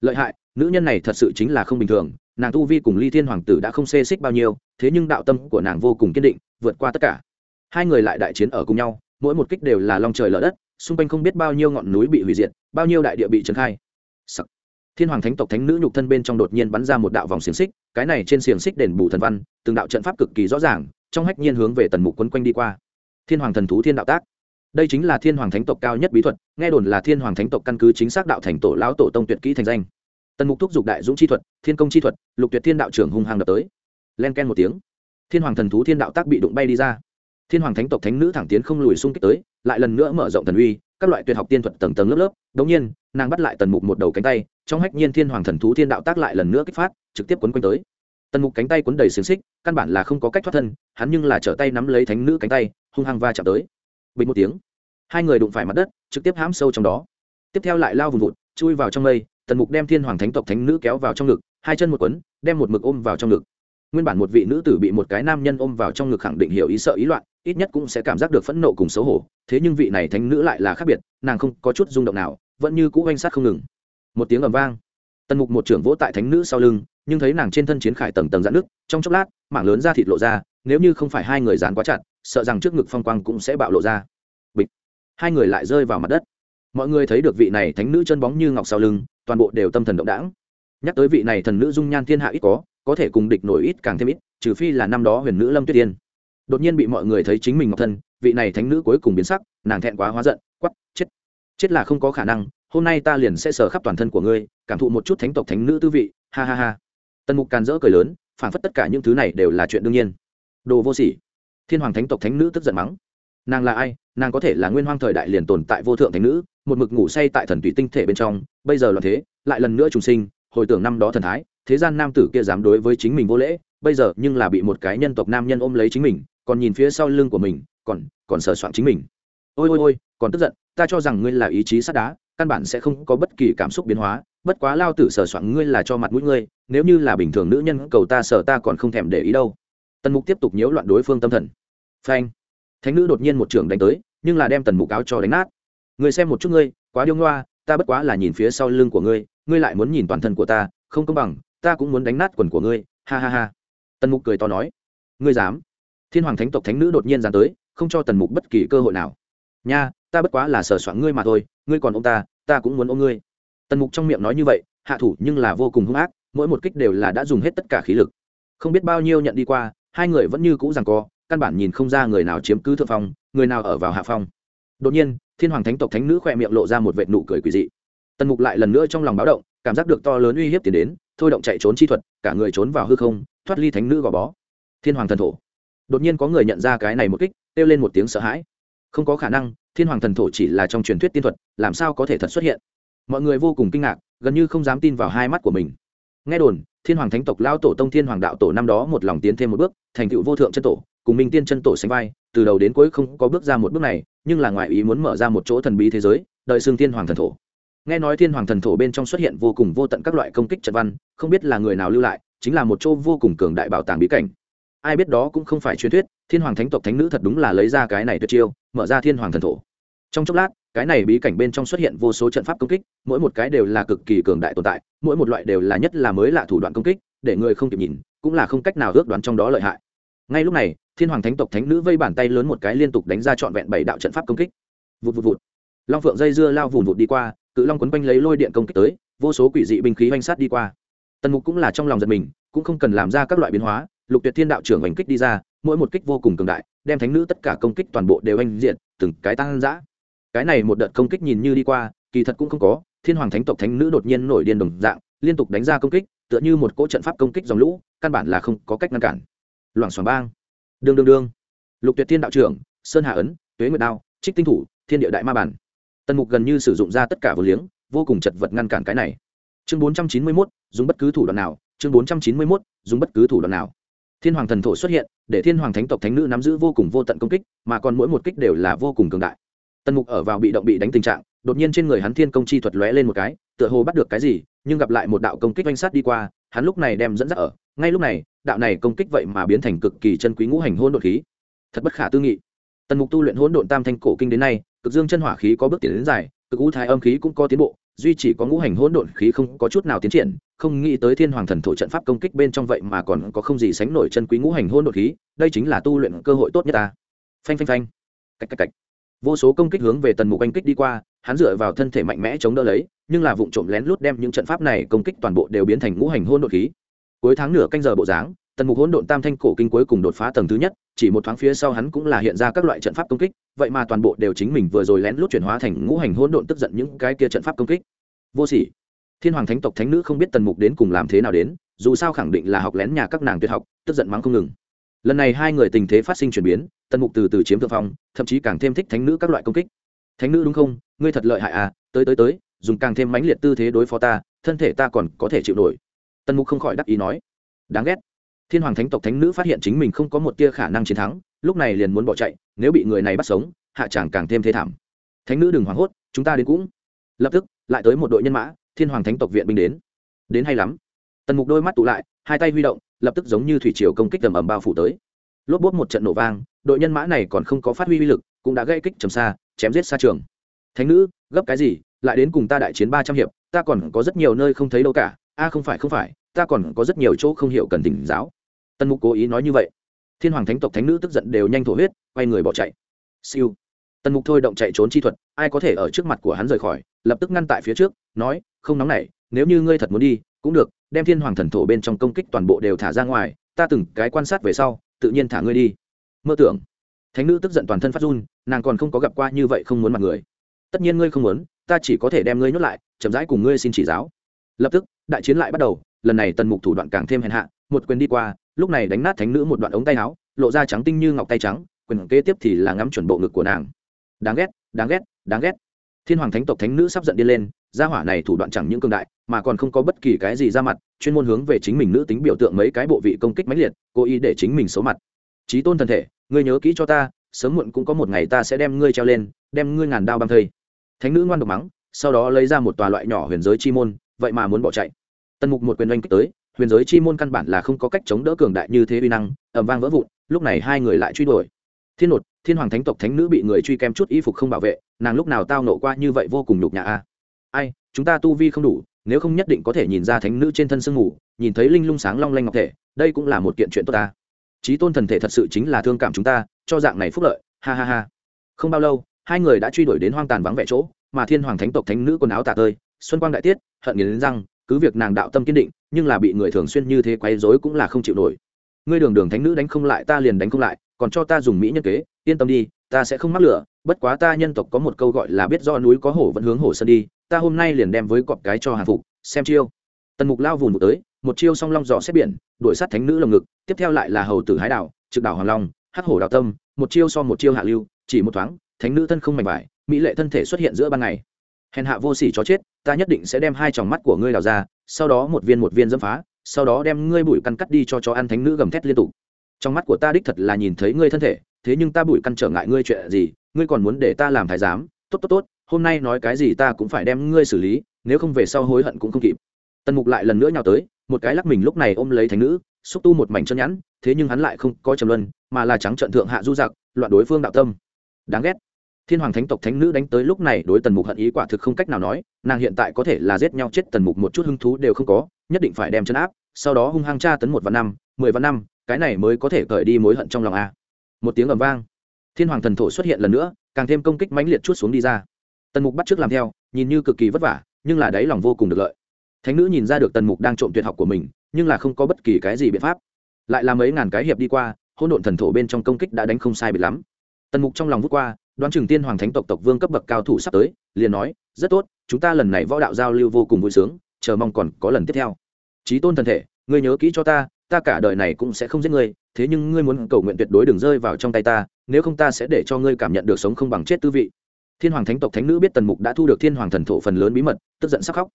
Lợi hại, nữ nhân này thật sự chính là không bình thường, nàng tu vi cùng ly thiên hoàng tử đã không xê xích bao nhiêu, thế nhưng đạo tâm của nàng vô cùng kiên định, vượt qua tất cả. Hai người lại đại chiến ở cùng nhau, mỗi một kích đều là lòng trời lở đất, xung quanh không biết bao nhiêu ngọn núi bị hủy diệt, bao nhiêu đại địa bị trấn khai. Sắc thiên hoàng thánh tộc thánh nữ nhục thân bên trong đột nhiên bắn ra một đạo vòng xiềng xích, cái này trên xiềng xích đền bù thần văn, từng đạo trận pháp cực kỳ rõ ràng, trong hách nhiên hướng về tần mục quấn quanh đi qua. Thiên hoàng thần thú thiên đạo tác. Đây chính là thiên hoàng thánh tộc cao nhất bí thuật, nghe đồn là thiên hoàng thánh tộc căn cứ chính xác đạo thành tổ lão tổ tông tuyệt kỹ thành danh. Tần mục thúc giục đại dũng chi thuật, thiên công chi thuật, lục tuyệt thiên đạo trưởng hung hăng đập tới. Len ken một tiếng. Thiên hoàng thần thú thiên đạo tác bị đụng bay đi ra. Thiên hoàng thánh tộc thánh nữ thẳng tiến không lùi xung kích tới lại lần nữa mở rộng thần uy, các loại tuyệt học tiên thuật tầng tầng lớp lớp, đống nhiên, nàng bắt lại tần mục một đầu cánh tay, trong hách nhiên thiên hoàng thần thú thiên đạo tác lại lần nữa kích phát, trực tiếp quấn quanh tới. Tần mục cánh tay quấn đầy xiềng xích, căn bản là không có cách thoát thân, hắn nhưng là trở tay nắm lấy thánh nữ cánh tay, hung hăng va chạm tới. Bình một tiếng, hai người đụng phải mặt đất, trực tiếp hãm sâu trong đó. Tiếp theo lại lao vùng vụt, chui vào trong mây, tần mục đem thiên hoàng thánh tộc thánh nữ kéo vào trong ngực, hai chân một quấn, đem một mực ôm vào trong ngực. Nguyên bản một vị nữ tử bị một cái nam nhân ôm vào trong ngực khẳng định hiểu ý sợ ý loạn ít nhất cũng sẽ cảm giác được phẫn nộ cùng xấu hổ, thế nhưng vị này thánh nữ lại là khác biệt, nàng không có chút rung động nào, vẫn như cũ oanh sát không ngừng. Một tiếng ầm vang. Tần mục một trưởng vỗ tại thánh nữ sau lưng, nhưng thấy nàng trên thân chiến khải tầng tầng dạn nước trong chốc lát, mảng lớn ra thịt lộ ra, nếu như không phải hai người dán quá chặt, sợ rằng trước ngực phong quang cũng sẽ bạo lộ ra. Bịch. Hai người lại rơi vào mặt đất. Mọi người thấy được vị này thánh nữ chân bóng như ngọc sau lưng, toàn bộ đều tâm thần động đãng. Nhắc tới vị này thần nữ dung nhan thiên hạ ít có có thể cùng địch nổi ít càng thêm ít, trừ phi là năm đó huyền nữ lâm tuyết tiên đột nhiên bị mọi người thấy chính mình ngọc thân, vị này thánh nữ cuối cùng biến sắc, nàng thẹn quá hóa giận quắp chết chết là không có khả năng, hôm nay ta liền sẽ sờ khắp toàn thân của ngươi, cảm thụ một chút thánh tộc thánh nữ tư vị, ha ha ha. Tần mục càn rỡ cười lớn phản phất tất cả những thứ này đều là chuyện đương nhiên. Đồ vô sỉ. Thiên hoàng thánh tộc thánh nữ tức giận mắng. Nàng là ai? Nàng có thể là nguyên hoang thời đại liền tồn tại vô thượng thánh nữ, một mực ngủ say tại thần tùy tinh thể bên trong, bây giờ là thế, lại lần nữa trùng sinh, hồi tưởng năm đó thần thái, thế gian nam tử kia dám đối với chính mình vô lễ, bây giờ nhưng là bị một cái nhân tộc nam nhân ôm lấy chính mình còn nhìn phía sau lưng của mình, còn còn sờ soạn chính mình. Ôi ôi ôi, còn tức giận, ta cho rằng ngươi là ý chí sắt đá, căn bản sẽ không có bất kỳ cảm xúc biến hóa. Bất quá lao tử sờ soạn ngươi là cho mặt mũi ngươi, nếu như là bình thường nữ nhân, cầu ta sờ ta còn không thèm để ý đâu. Tần mục tiếp tục nhiễu loạn đối phương tâm thần. Phanh. Thánh nữ đột nhiên một trưởng đánh tới, nhưng là đem tần mục áo cho đánh nát. Ngươi xem một chút ngươi, quá điêu ngoa, ta bất quá là nhìn phía sau lưng của ngươi ngươi lại muốn nhìn toàn thân của ta, không công bằng, ta cũng muốn đánh nát quần của ngươi, ha ha ha. Tần mục cười to nói. Ngươi dám? Thiên hoàng thánh tộc thánh nữ đột nhiên dán tới, không cho tần mục bất kỳ cơ hội nào. Nha, ta bất quá là sờ soạn ngươi mà thôi, ngươi còn ôm ta ta cũng muốn ôm ngươi. Tần mục trong miệng nói như vậy, hạ thủ nhưng là vô cùng hung ác, mỗi một kích đều là đã dùng hết tất cả khí lực. Không biết bao nhiêu nhận đi qua, hai người vẫn như cũ rằng co, căn bản nhìn không ra người nào chiếm cứ thượng phong, người nào ở vào hạ phong. Đột nhiên, thiên hoàng thánh tộc thánh nữ khỏe miệng lộ ra một vệt nụ cười quỳ dị. Tần mục lại lần nữa trong lòng báo động, cảm giác được to lớn uy hiếp tiến đến, thôi động chạy trốn chi thuật, cả người trốn vào hư không, thoát ly thánh nữ gò bó. Thiên hoàng thần thổ đột nhiên có người nhận ra cái này một kích, kêu lên một tiếng sợ hãi. Không có khả năng, thiên hoàng thần thổ chỉ là trong truyền thuyết tiên thuật, làm sao có thể thật xuất hiện? Mọi người vô cùng kinh ngạc, gần như không dám tin vào hai mắt của mình. Nghe đồn, thiên hoàng thánh tộc lao tổ tông thiên hoàng đạo tổ năm đó một lòng tiến thêm một bước, thành tựu vô thượng chân tổ, cùng minh tiên chân tổ sánh vai, từ đầu đến cuối không có bước ra một bước này, nhưng là ngoại ý muốn mở ra một chỗ thần bí thế giới, đợi xương thiên hoàng thần thổ. Nghe nói thiên hoàng thần thổ bên trong xuất hiện vô cùng vô tận các loại công kích trận văn, không biết là người nào lưu lại, chính là một chỗ vô cùng cường đại bảo tàng bí cảnh ai biết đó cũng không phải truyền thuyết, thiên hoàng thánh tộc thánh nữ thật đúng là lấy ra cái này tuyệt chiêu, mở ra thiên hoàng thần thổ. Trong chốc lát, cái này bí cảnh bên trong xuất hiện vô số trận pháp công kích, mỗi một cái đều là cực kỳ cường đại tồn tại, mỗi một loại đều là nhất là mới lạ thủ đoạn công kích, để người không kịp nhìn, cũng là không cách nào ước đoán trong đó lợi hại. Ngay lúc này, thiên hoàng thánh tộc thánh nữ vây bàn tay lớn một cái liên tục đánh ra trọn vẹn bảy đạo trận pháp công kích. Vụt vụt vụt. Long phượng dây dưa lao vùn vụt đi qua, cự long quấn quanh lấy lôi điện công kích tới, vô số quỷ dị binh khí oanh sát đi qua. Tần mục cũng là trong lòng giật mình, cũng không cần làm ra các loại biến hóa lục tuyệt thiên đạo trưởng oanh kích đi ra, mỗi một kích vô cùng cường đại, đem thánh nữ tất cả công kích toàn bộ đều oanh diện từng cái tăng giã cái này một đợt công kích nhìn như đi qua, kỳ thật cũng không có, thiên hoàng thánh tộc thánh nữ đột nhiên nổi điên đồng dạng, liên tục đánh ra công kích, tựa như một cỗ trận pháp công kích dòng lũ, căn bản là không có cách ngăn cản. Loảng xoảng bang. Đương đương đương. Lục tuyệt thiên đạo trưởng, sơn hà ấn, tuế nguyệt đao, trích tinh thủ, thiên địa đại ma bản. Tần mục gần như sử dụng ra tất cả vô liếng, vô cùng chật vật ngăn cản cái này. Chương bốn trăm chín mươi mốt, dùng bất cứ thủ đoạn nào, chương bốn trăm chín mươi mốt, dùng bất cứ thủ đoạn nào thiên hoàng thần thổ xuất hiện, để thiên hoàng thánh tộc thánh nữ nắm giữ vô cùng vô tận công kích, mà còn mỗi một kích đều là vô cùng cường đại. Tần mục ở vào bị động bị đánh tình trạng, đột nhiên trên người hắn thiên công chi thuật lóe lên một cái, tựa hồ bắt được cái gì, nhưng gặp lại một đạo công kích oanh sát đi qua, hắn lúc này đem dẫn dắt ở. Ngay lúc này, đạo này công kích vậy mà biến thành cực kỳ chân quý ngũ hành hôn đột khí. Thật bất khả tư nghị. Tần mục tu luyện hỗn độn tam thanh cổ kinh đến nay, cực dương chân hỏa khí có bước tiến đến dài, cực u thái âm khí cũng có tiến bộ, duy chỉ có ngũ hành hỗn độn khí không có chút nào tiến triển không nghĩ tới thiên hoàng thần thổ trận pháp công kích bên trong vậy mà còn có không gì sánh nổi chân quý ngũ hành hôn đột khí, đây chính là tu luyện cơ hội tốt nhất ta. Phanh phanh phanh. Cách cách cách vô số công kích hướng về tần mục anh kích đi qua, hắn dựa vào thân thể mạnh mẽ chống đỡ lấy, nhưng là vụ trộm lén lút đem những trận pháp này công kích toàn bộ đều biến thành ngũ hành hôn đột khí. Cuối tháng nửa canh giờ bộ dáng, tần mục hỗn độn tam thanh cổ kinh cuối cùng đột phá tầng thứ nhất, chỉ một thoáng phía sau hắn cũng là hiện ra các loại trận pháp công kích, vậy mà toàn bộ đều chính mình vừa rồi lén lút chuyển hóa thành ngũ hành hỗn độn tức giận những cái kia trận pháp công kích. Vô sỉ thiên hoàng thánh tộc thánh nữ không biết tần mục đến cùng làm thế nào đến, dù sao khẳng định là học lén nhà các nàng tuyệt học, tức giận mắng không ngừng. Lần này hai người tình thế phát sinh chuyển biến, tần mục từ từ chiếm thượng phong, thậm chí càng thêm thích thánh nữ các loại công kích. Thánh nữ đúng không? Ngươi thật lợi hại à? Tới tới tới, dùng càng thêm mãnh liệt tư thế đối phó ta, thân thể ta còn có thể chịu nổi. Tần mục không khỏi đắc ý nói. Đáng ghét. Thiên hoàng thánh tộc thánh nữ phát hiện chính mình không có một tia khả năng chiến thắng, lúc này liền muốn bỏ chạy, nếu bị người này bắt sống, hạ tràng càng thêm thế thảm. Thánh nữ đừng hoảng hốt, chúng ta đến cũng. Lập tức, lại tới một đội nhân mã thiên hoàng thánh tộc viện binh đến. Đến hay lắm. Tần mục đôi mắt tụ lại, hai tay huy động, lập tức giống như thủy triều công kích tầm ầm bao phủ tới. Lốp bốt một trận nổ vang, đội nhân mã này còn không có phát huy uy lực, cũng đã gây kích trầm xa, chém giết xa trường. Thánh nữ, gấp cái gì, lại đến cùng ta đại chiến ba trăm hiệp, ta còn có rất nhiều nơi không thấy đâu cả. A, không phải không phải, ta còn có rất nhiều chỗ không hiểu cần tỉnh giáo. Tần mục cố ý nói như vậy. Thiên hoàng thánh tộc thánh nữ tức giận đều nhanh thổ huyết, quay người bỏ chạy. Siêu. Tần mục thôi động chạy trốn chi thuật, ai có thể ở trước mặt của hắn rời khỏi? Lập tức ngăn tại phía trước, nói, không nóng nảy nếu như ngươi thật muốn đi, cũng được, đem thiên hoàng thần thổ bên trong công kích toàn bộ đều thả ra ngoài, ta từng cái quan sát về sau, tự nhiên thả ngươi đi. Mơ tưởng. Thánh nữ tức giận toàn thân phát run, nàng còn không có gặp qua như vậy không muốn mặt người. Tất nhiên ngươi không muốn, ta chỉ có thể đem ngươi nhốt lại, chậm rãi cùng ngươi xin chỉ giáo. Lập tức, đại chiến lại bắt đầu, lần này tần mục thủ đoạn càng thêm hèn hạ, một quyền đi qua, lúc này đánh nát thánh nữ một đoạn ống tay áo, lộ ra trắng tinh như ngọc tay trắng, quyền kế tiếp thì là ngắm chuẩn bộ ngực của nàng. Đáng ghét đáng ghét đáng ghét thiên hoàng thánh tộc thánh nữ sắp giận đi lên, gia hỏa này thủ đoạn chẳng những cương đại, mà còn không có bất kỳ cái gì ra mặt, chuyên môn hướng về chính mình nữ tính biểu tượng mấy cái bộ vị công kích mãnh liệt, cố ý để chính mình xấu mặt. Trí tôn thần thể, ngươi nhớ kỹ cho ta, sớm muộn cũng có một ngày ta sẽ đem ngươi treo lên, đem ngươi ngàn đao băng thây. Thánh nữ ngoan độc mắng, sau đó lấy ra một tòa loại nhỏ huyền giới chi môn, vậy mà muốn bỏ chạy. Tần mục một quyền oanh kích tới, huyền giới chi môn căn bản là không có cách chống đỡ cường đại như thế uy năng ẩm vang vỡ vụn, lúc này hai người lại truy đuổi thiên nột thiên hoàng thánh tộc thánh nữ bị người truy kem chút y phục không bảo vệ nàng lúc nào tao nộ qua như vậy vô cùng nhục nhà a? Ai chúng ta tu vi không đủ nếu không nhất định có thể nhìn ra thánh nữ trên thân sương ngủ, nhìn thấy linh lung sáng long lanh ngọc thể đây cũng là một kiện chuyện tốt ta. Trí tôn thần thể thật sự chính là thương cảm chúng ta cho dạng này phúc lợi ha ha ha. Không bao lâu hai người đã truy đuổi đến hoang tàn vắng vẻ chỗ mà thiên hoàng thánh tộc thánh nữ quần áo tả tơi xuân quang đại tiết hận nghiến răng cứ việc nàng đạo tâm kiên định nhưng là bị người thường xuyên như thế quấy rối cũng là không chịu nổi. Ngươi đường đường thánh nữ đánh không lại ta liền đánh không lại còn cho ta dùng mỹ nhân kế, yên tâm đi, ta sẽ không mắc lửa, bất quá ta nhân tộc có một câu gọi là biết do núi có hổ vẫn hướng hổ sân đi, ta hôm nay liền đem với cọp cái cho hàng phục, xem chiêu. Tần mục lao vùn một tới, một chiêu song long dò xét biển, đuổi sát thánh nữ lồng ngực, tiếp theo lại là hầu tử hái đảo, trực đảo hoàng long, hắc hổ đào tâm, một chiêu so một chiêu hạ lưu, chỉ một thoáng, thánh nữ thân không mảnh vải, mỹ lệ thân thể xuất hiện giữa ban ngày. Hèn hạ vô sỉ chó chết, ta nhất định sẽ đem hai tròng mắt của ngươi đào ra, sau đó một viên một viên dâm phá, sau đó đem ngươi bụi căn cắt đi cho chó ăn thánh nữ gầm thét liên tục trong mắt của ta đích thật là nhìn thấy ngươi thân thể, thế nhưng ta bụi căn trở ngại ngươi chuyện gì, ngươi còn muốn để ta làm thái giám, tốt tốt tốt, hôm nay nói cái gì ta cũng phải đem ngươi xử lý, nếu không về sau hối hận cũng không kịp. Tần mục lại lần nữa nhào tới, một cái lắc mình lúc này ôm lấy thánh nữ, xúc tu một mảnh chân nhẵn, thế nhưng hắn lại không có trầm luân, mà là trắng trận thượng hạ du giặc, loạn đối phương đạo tâm. Đáng ghét. Thiên hoàng thánh tộc thánh nữ đánh tới lúc này đối tần mục hận ý quả thực không cách nào nói, nàng hiện tại có thể là giết nhau chết tần mục một chút hứng thú đều không có, nhất định phải đem chân áp, sau đó hung hăng tra tấn một vạn năm, mười vạn năm cái này mới có thể cởi đi mối hận trong lòng a. Một tiếng ầm vang. Thiên hoàng thần thổ xuất hiện lần nữa, càng thêm công kích mãnh liệt chút xuống đi ra. Tần mục bắt trước làm theo, nhìn như cực kỳ vất vả, nhưng là đáy lòng vô cùng được lợi. Thánh nữ nhìn ra được tần mục đang trộm tuyệt học của mình, nhưng là không có bất kỳ cái gì biện pháp. Lại là mấy ngàn cái hiệp đi qua, hỗn độn thần thổ bên trong công kích đã đánh không sai biệt lắm. Tần mục trong lòng vút qua, đoán chừng tiên hoàng thánh tộc tộc vương cấp bậc cao thủ sắp tới, liền nói, rất tốt, chúng ta lần này võ đạo giao lưu vô cùng vui sướng, chờ mong còn có lần tiếp theo. Trí tôn thần thể, ngươi nhớ kỹ cho ta ta cả đời này cũng sẽ không giết ngươi, thế nhưng ngươi muốn cầu nguyện tuyệt đối đừng rơi vào trong tay ta, nếu không ta sẽ để cho ngươi cảm nhận được sống không bằng chết tư vị. Thiên hoàng thánh tộc thánh nữ biết tần mục đã thu được thiên hoàng thần thổ phần lớn bí mật, tức giận sắc khóc.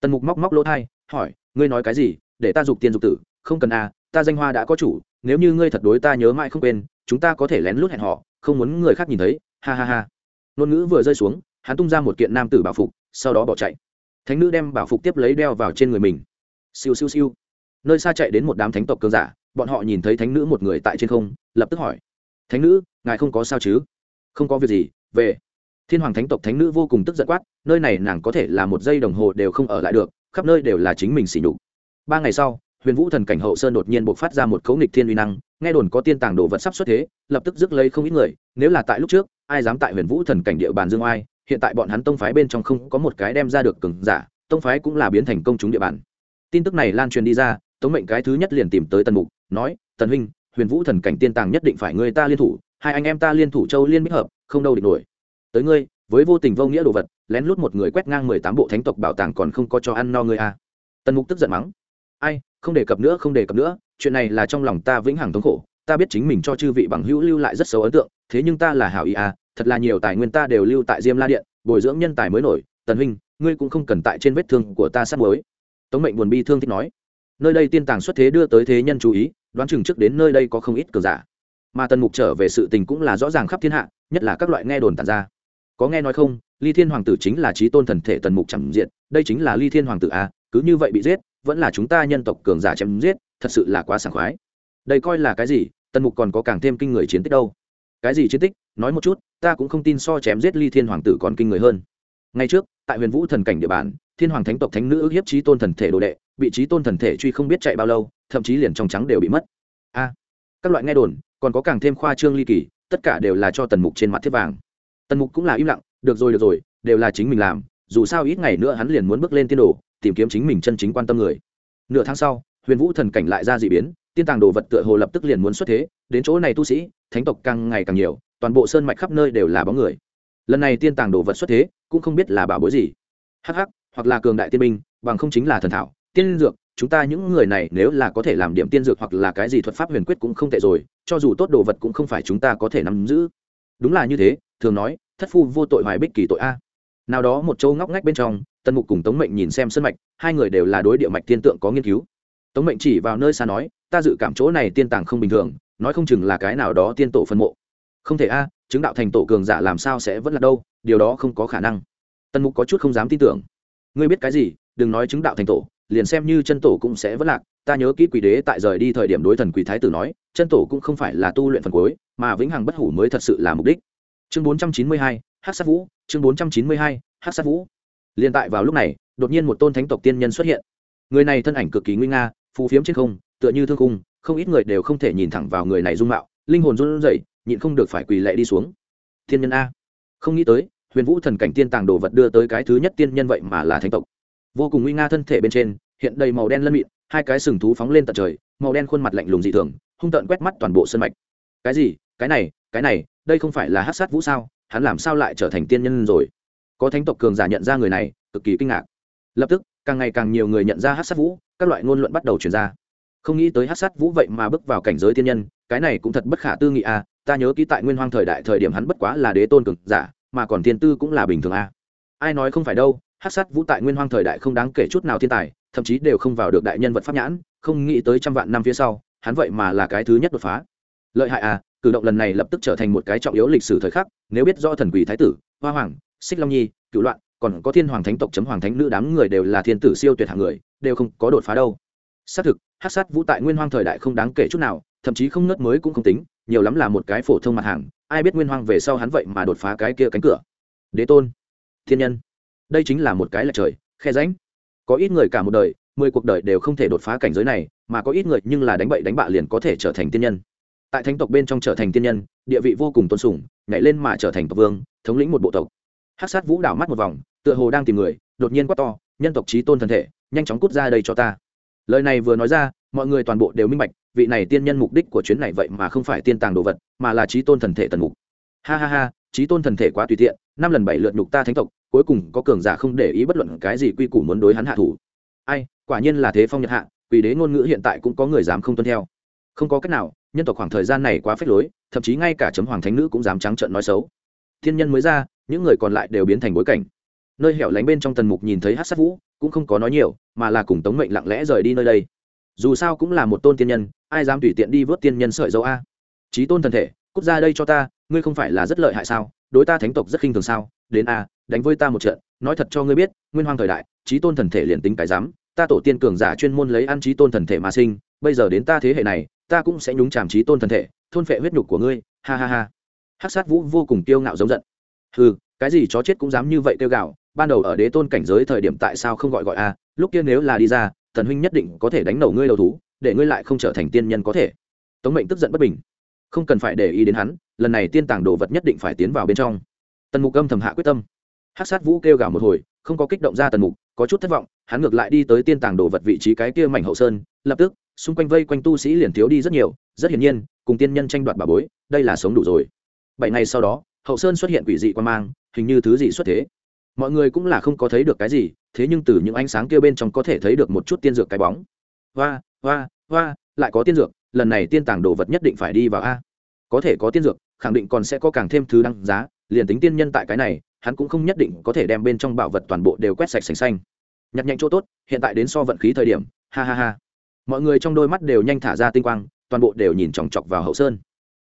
Tần mục móc móc lỗ thai, hỏi, ngươi nói cái gì? Để ta dục tiên dục tử. Không cần à ta danh hoa đã có chủ, nếu như ngươi thật đối ta nhớ mãi không quên, chúng ta có thể lén lút hẹn họ không muốn người khác nhìn thấy. Ha ha ha. Ngôn ngữ vừa rơi xuống, hắn tung ra một kiện nam tử bảo phục, sau đó bỏ chạy. Thánh nữ đem bảo phục tiếp lấy đeo vào trên người mình. Siêu siêu siêu nơi xa chạy đến một đám thánh tộc cường giả, bọn họ nhìn thấy thánh nữ một người tại trên không, lập tức hỏi, thánh nữ, ngài không có sao chứ? Không có việc gì, về. Thiên hoàng thánh tộc thánh nữ vô cùng tức giận quát, nơi này nàng có thể là một giây đồng hồ đều không ở lại được, khắp nơi đều là chính mình xỉ nhục. Ba ngày sau, huyền vũ thần cảnh hậu sơn đột nhiên buộc phát ra một cấu nghịch thiên uy năng, nghe đồn có tiên tàng đồ vật sắp xuất thế, lập tức rước lấy không ít người, nếu là tại lúc trước, ai dám tại huyền vũ thần cảnh địa bàn dương oai, hiện tại bọn hắn tông phái bên trong không có một cái đem ra được cường giả, tông phái cũng là biến thành công chúng địa bàn. Tin tức này lan truyền đi ra tống mệnh cái thứ nhất liền tìm tới tần mục, nói, tần huynh, huyền vũ thần cảnh tiên tàng nhất định phải người ta liên thủ, hai anh em ta liên thủ châu liên bích hợp, không đâu địch nổi tới ngươi, với vô tình vô nghĩa đồ vật, lén lút một người quét ngang mười tám bộ thánh tộc bảo tàng còn không có cho ăn no ngươi à. tần mục tức giận mắng, ai, không đề cập nữa, không đề cập nữa, chuyện này là trong lòng ta vĩnh hằng thống khổ, ta biết chính mình cho chư vị bằng hữu lưu lại rất xấu ấn tượng, thế nhưng ta là hảo ý à thật là nhiều tài nguyên ta đều lưu tại diêm la điện, bồi dưỡng nhân tài mới nổi, tần huynh, ngươi cũng không cần tại trên vết thương của ta sát mới tống mệnh buồn bi thương thích nói nơi đây tiên tàng xuất thế đưa tới thế nhân chú ý, đoán chừng trước đến nơi đây có không ít cờ giả. Mà tần mục trở về sự tình cũng là rõ ràng khắp thiên hạ, nhất là các loại nghe đồn tàn ra. Có nghe nói không, ly thiên hoàng tử chính là trí tôn thần thể tần mục chẳng diện đây chính là ly thiên hoàng tử a, cứ như vậy bị giết, vẫn là chúng ta nhân tộc cường giả chém giết, thật sự là quá sảng khoái. Đây coi là cái gì? Tần mục còn có càng thêm kinh người chiến tích đâu. Cái gì chiến tích? Nói một chút, ta cũng không tin so chém giết ly thiên hoàng tử còn kinh người hơn. Ngay trước, tại huyền vũ thần cảnh địa bàn thiên hoàng thánh tộc thánh nữ ước hiếp trí tôn thần thể đồ đệ, bị trí tôn thần thể truy không biết chạy bao lâu, thậm chí liền trong trắng đều bị mất. A, các loại nghe đồn, còn có càng thêm khoa trương ly kỳ, tất cả đều là cho tần mục trên mặt thiết vàng. Tần mục cũng là im lặng, được rồi được rồi, đều là chính mình làm, dù sao ít ngày nữa hắn liền muốn bước lên tiên đồ, tìm kiếm chính mình chân chính quan tâm người. Nửa tháng sau, huyền vũ thần cảnh lại ra d ị biến, tiên tàng đồ vật tựa hồ lập tức liền muốn xuất thế, đến chỗ này tu sĩ, thánh tộc càng ngày càng nhiều, toàn bộ sơn mạch khắp nơi đều là bóng người. Lần này tiên tàng đồ vật xuất thế, cũng không biết là bảo bối gì. Hh hoặc là cường đại tiên binh, bằng không chính là thần thảo, tiên dược, chúng ta những người này nếu là có thể làm điểm tiên dược hoặc là cái gì thuật pháp huyền quyết cũng không tệ rồi, cho dù tốt đồ vật cũng không phải chúng ta có thể nắm giữ. Đúng là như thế, thường nói, thất phu vô tội hoài bích kỳ tội a. Nào đó một châu ngóc ngách bên trong tân mục cùng tống mệnh nhìn xem sân mạch, hai người đều là đối địa mạch tiên tượng có nghiên cứu. Tống mệnh chỉ vào nơi xa nói, ta dự cảm chỗ này tiên tàng không bình thường, nói không chừng là cái nào đó tiên tổ phân mộ. Không thể a, chứng đạo thành tổ cường giả làm sao sẽ vẫn là đâu, điều đó không có khả năng. Tân mục có chút không dám tin tưởng ngươi biết cái gì, đừng nói chứng đạo thành tổ, liền xem như chân tổ cũng sẽ vất lạc. Ta nhớ kỹ quỷ đế tại rời đi thời điểm đối thần quỷ thái tử nói, chân tổ cũng không phải là tu luyện phần cuối, mà vĩnh hằng bất hủ mới thật sự là mục đích. Chương bốn trăm chín mươi hai hát sát vũ. Chương bốn trăm chín mươi hai hát sát vũ. Liền tại vào lúc này, đột nhiên một tôn thánh tộc tiên nhân xuất hiện. Người này thân ảnh cực kỳ nguy nga, phù phiếm trên không, tựa như thương cung không ít người đều không thể nhìn thẳng vào người này dung mạo, linh hồn run rẩy, nhịn không được phải quỳ lệ đi xuống. Thiên nhân a. Không nghĩ tới huyền vũ thần cảnh tiên tàng đồ vật đưa tới cái thứ nhất tiên nhân vậy mà là thánh tộc. Vô cùng nguy nga thân thể bên trên, hiện đầy màu đen lân mịn, hai cái sừng thú phóng lên tận trời, màu đen khuôn mặt lạnh lùng dị thường, hung tợn quét mắt toàn bộ sân mạch. Cái gì? Cái này cái này, đây không phải là hát sát vũ sao? Hắn làm sao lại trở thành tiên nhân rồi? Có thánh tộc cường giả nhận ra người này, cực kỳ kinh ngạc. Lập tức, càng ngày càng nhiều người nhận ra hát sát vũ, các loại ngôn luận bắt đầu chuyển ra. Không nghĩ tới hát sát vũ vậy mà bước vào cảnh giới tiên nhân, cái này cũng thật bất khả tư nghị à. ta nhớ ký tại nguyên hoang thời đại thời điểm hắn bất quá là đế tôn cường giả mà còn thiên tư cũng là bình thường a à. ai nói không phải đâu hát sát vũ tại nguyên hoang thời đại không đáng kể chút nào thiên tài, thậm chí đều không vào được đại nhân vật pháp nhãn, không nghĩ tới trăm vạn năm phía sau, hắn vậy mà là cái thứ nhất đột phá lợi hại à cử động lần này lập tức trở thành một cái trọng yếu lịch sử thời khắc, nếu biết do thần quỷ thái tử, hoa hoàng, xích long nhi cựu loạn, còn có thiên hoàng thánh tộc chấm hoàng thánh nữ đám người đều là thiên tử siêu tuyệt hạng người, đều không có đột phá đâu xác thực hát sát vũ tại nguyên hoang thời đại không đáng kể chút nào thậm chí không nớt mới cũng không tính, nhiều lắm là một cái phổ thông mặt hàng, ai biết nguyên hoang về sau hắn vậy mà đột phá cái kia cánh cửa. Đế tôn, thiên nhân, đây chính là một cái là trời, khe ránh có ít người cả một đời, mười cuộc đời đều không thể đột phá cảnh giới này, mà có ít người nhưng là đánh bậy đánh bạ liền có thể trở thành tiên nhân. Tại thánh tộc bên trong trở thành tiên nhân, địa vị vô cùng tôn sùng, nhảy lên mà trở thành tộc vương, thống lĩnh một bộ tộc. Hát sát vũ đảo mắt một vòng, tựa hồ đang tìm người, đột nhiên quát to, nhân tộc trí tôn thân thể, nhanh chóng cút ra đây cho ta. Lời này vừa nói ra mọi người toàn bộ đều minh bạch, vị này tiên nhân mục đích của chuyến này vậy mà không phải tiên tàng đồ vật, mà là trí tôn thần thể tần mục. Ha ha ha, trí tôn thần thể quá tùy tiện, năm lần bảy lượt nhục ta thánh tộc, cuối cùng có cường giả không để ý bất luận cái gì quy củ muốn đối hắn hạ thủ. Ai, quả nhiên là thế phong nhật hạ quỷ đế ngôn ngữ hiện tại cũng có người dám không tuân theo. Không có cách nào, nhân tộc khoảng thời gian này quá phết lối, thậm chí ngay cả chấm hoàng thánh nữ cũng dám trắng trợn nói xấu. Thiên nhân mới ra, những người còn lại đều biến thành bối cảnh. Nơi hẻo lánh bên trong tần mục nhìn thấy hát sát vũ, cũng không có nói nhiều, mà là cùng tống mệnh lặng lẽ rời đi nơi đây dù sao cũng là một tôn tiên nhân, ai dám tùy tiện đi vớt tiên nhân sợi dấu a? Trí tôn thần thể, cút ra đây cho ta, ngươi không phải là rất lợi hại sao? Đối ta thánh tộc rất khinh thường sao? Đến a, đánh với ta một trận, nói thật cho ngươi biết, nguyên hoang thời đại trí tôn thần thể liền tính cái dám ta tổ tiên cường giả chuyên môn lấy ăn trí tôn thần thể mà sinh, bây giờ đến ta thế hệ này, ta cũng sẽ nhúng chàm trí tôn thần thể, thôn phệ huyết nhục của ngươi, ha ha ha. Hắc sát vũ vô cùng kiêu ngạo giống giận. Ừ cái gì chó chết cũng dám như vậy kêu gạo ban đầu ở đế tôn cảnh giới thời điểm tại sao không gọi gọi a, lúc kia nếu là đi ra thần huynh nhất định có thể đánh đầu ngươi đầu thú, để ngươi lại không trở thành tiên nhân có thể. Tống mệnh tức giận bất bình. Không cần phải để ý đến hắn, lần này tiên tàng đồ vật nhất định phải tiến vào bên trong. Tần mục âm thầm hạ quyết tâm. Hát sát vũ kêu gào một hồi, không có kích động ra tần mục, có chút thất vọng, hắn ngược lại đi tới tiên tàng đồ vật vị trí cái kia mảnh hậu sơn, lập tức, xung quanh vây quanh tu sĩ liền thiếu đi rất nhiều, rất hiển nhiên, cùng tiên nhân tranh đoạt bà bối, đây là sống đủ rồi. Bảy ngày sau đó, hậu sơn xuất hiện quỷ dị quan mang, hình như thứ gì xuất thế mọi người cũng là không có thấy được cái gì, thế nhưng từ những ánh sáng kia bên trong có thể thấy được một chút tiên dược cái bóng. Hoa hoa hoa, lại có tiên dược, lần này tiên tàng đồ vật nhất định phải đi vào a. Có thể có tiên dược, khẳng định còn sẽ có càng thêm thứ đăng giá, liền tính tiên nhân tại cái này, hắn cũng không nhất định có thể đem bên trong bảo vật toàn bộ đều quét sạch sành xanh. Nhặt nhạnh chỗ tốt, hiện tại đến so vận khí thời điểm, ha ha ha. Mọi người trong đôi mắt đều nhanh thả ra tinh quang, toàn bộ đều nhìn chòng chọc vào hậu sơn.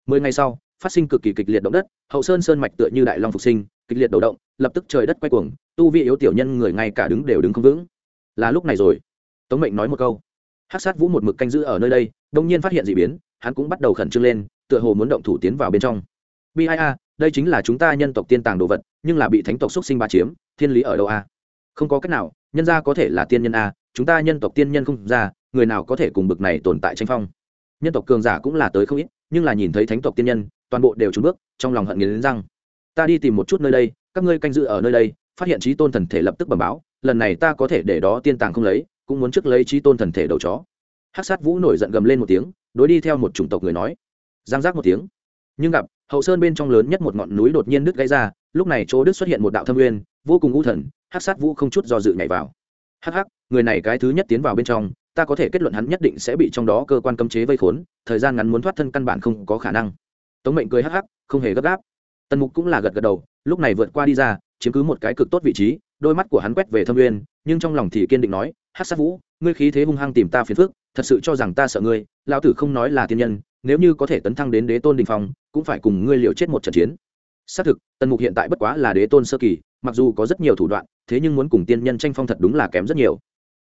Mười ngày sau, phát sinh cực kỳ kịch liệt động đất, hậu sơn sơn mạch tựa như đại long phục sinh kịch liệt đầu động, lập tức trời đất quay cuồng, tu vi yếu tiểu nhân người ngay cả đứng đều đứng không vững. Là lúc này rồi. Tống mệnh nói một câu. Hát sát vũ một mực canh giữ ở nơi đây, đông nhiên phát hiện d ị biến, hắn cũng bắt đầu khẩn trương lên, tựa hồ muốn động thủ tiến vào bên trong. Bi a, đây chính là chúng ta nhân tộc tiên tàng đồ vật, nhưng là bị thánh tộc xúc sinh ba chiếm, thiên lý ở đâu a? Không có cách nào, nhân gia có thể là tiên nhân a, chúng ta nhân tộc tiên nhân không ra, người nào có thể cùng bực này tồn tại tranh phong? Nhân tộc cường giả cũng là tới không ít, nhưng là nhìn thấy thánh tộc tiên nhân, toàn bộ đều trúng bước, trong lòng hận nghiến răng ta đi tìm một chút nơi đây, các ngươi canh giữ ở nơi đây, phát hiện trí tôn thần thể lập tức bẩm báo, lần này ta có thể để đó tiên tàng không lấy, cũng muốn trước lấy trí tôn thần thể đầu chó. Hắc sát vũ nổi giận gầm lên một tiếng, đối đi theo một chủng tộc người nói. Giang giác một tiếng. Nhưng gặp, hậu sơn bên trong lớn nhất một ngọn núi đột nhiên đứt gãy ra, lúc này chỗ đứt xuất hiện một đạo thâm nguyên, vô cùng u thần, hắc sát vũ không chút do dự nhảy vào. Hắc hắc, người này cái thứ nhất tiến vào bên trong, ta có thể kết luận hắn nhất định sẽ bị trong đó cơ quan cấm chế vây khốn, thời gian ngắn muốn thoát thân căn bản không có khả năng. Tống mệnh cười hắc hắc, không hề gấp gáp tần mục cũng là gật gật đầu lúc này vượt qua đi ra chiếm cứ một cái cực tốt vị trí đôi mắt của hắn quét về thâm Uyên, nhưng trong lòng thì kiên định nói hát sát vũ ngươi khí thế hung hăng tìm ta phiền phức thật sự cho rằng ta sợ ngươi lão tử không nói là tiên nhân nếu như có thể tấn thăng đến đế tôn đình phong cũng phải cùng ngươi liều chết một trận chiến. Xác thực tần mục hiện tại bất quá là đế tôn sơ kỳ mặc dù có rất nhiều thủ đoạn thế nhưng muốn cùng tiên nhân tranh phong thật đúng là kém rất nhiều.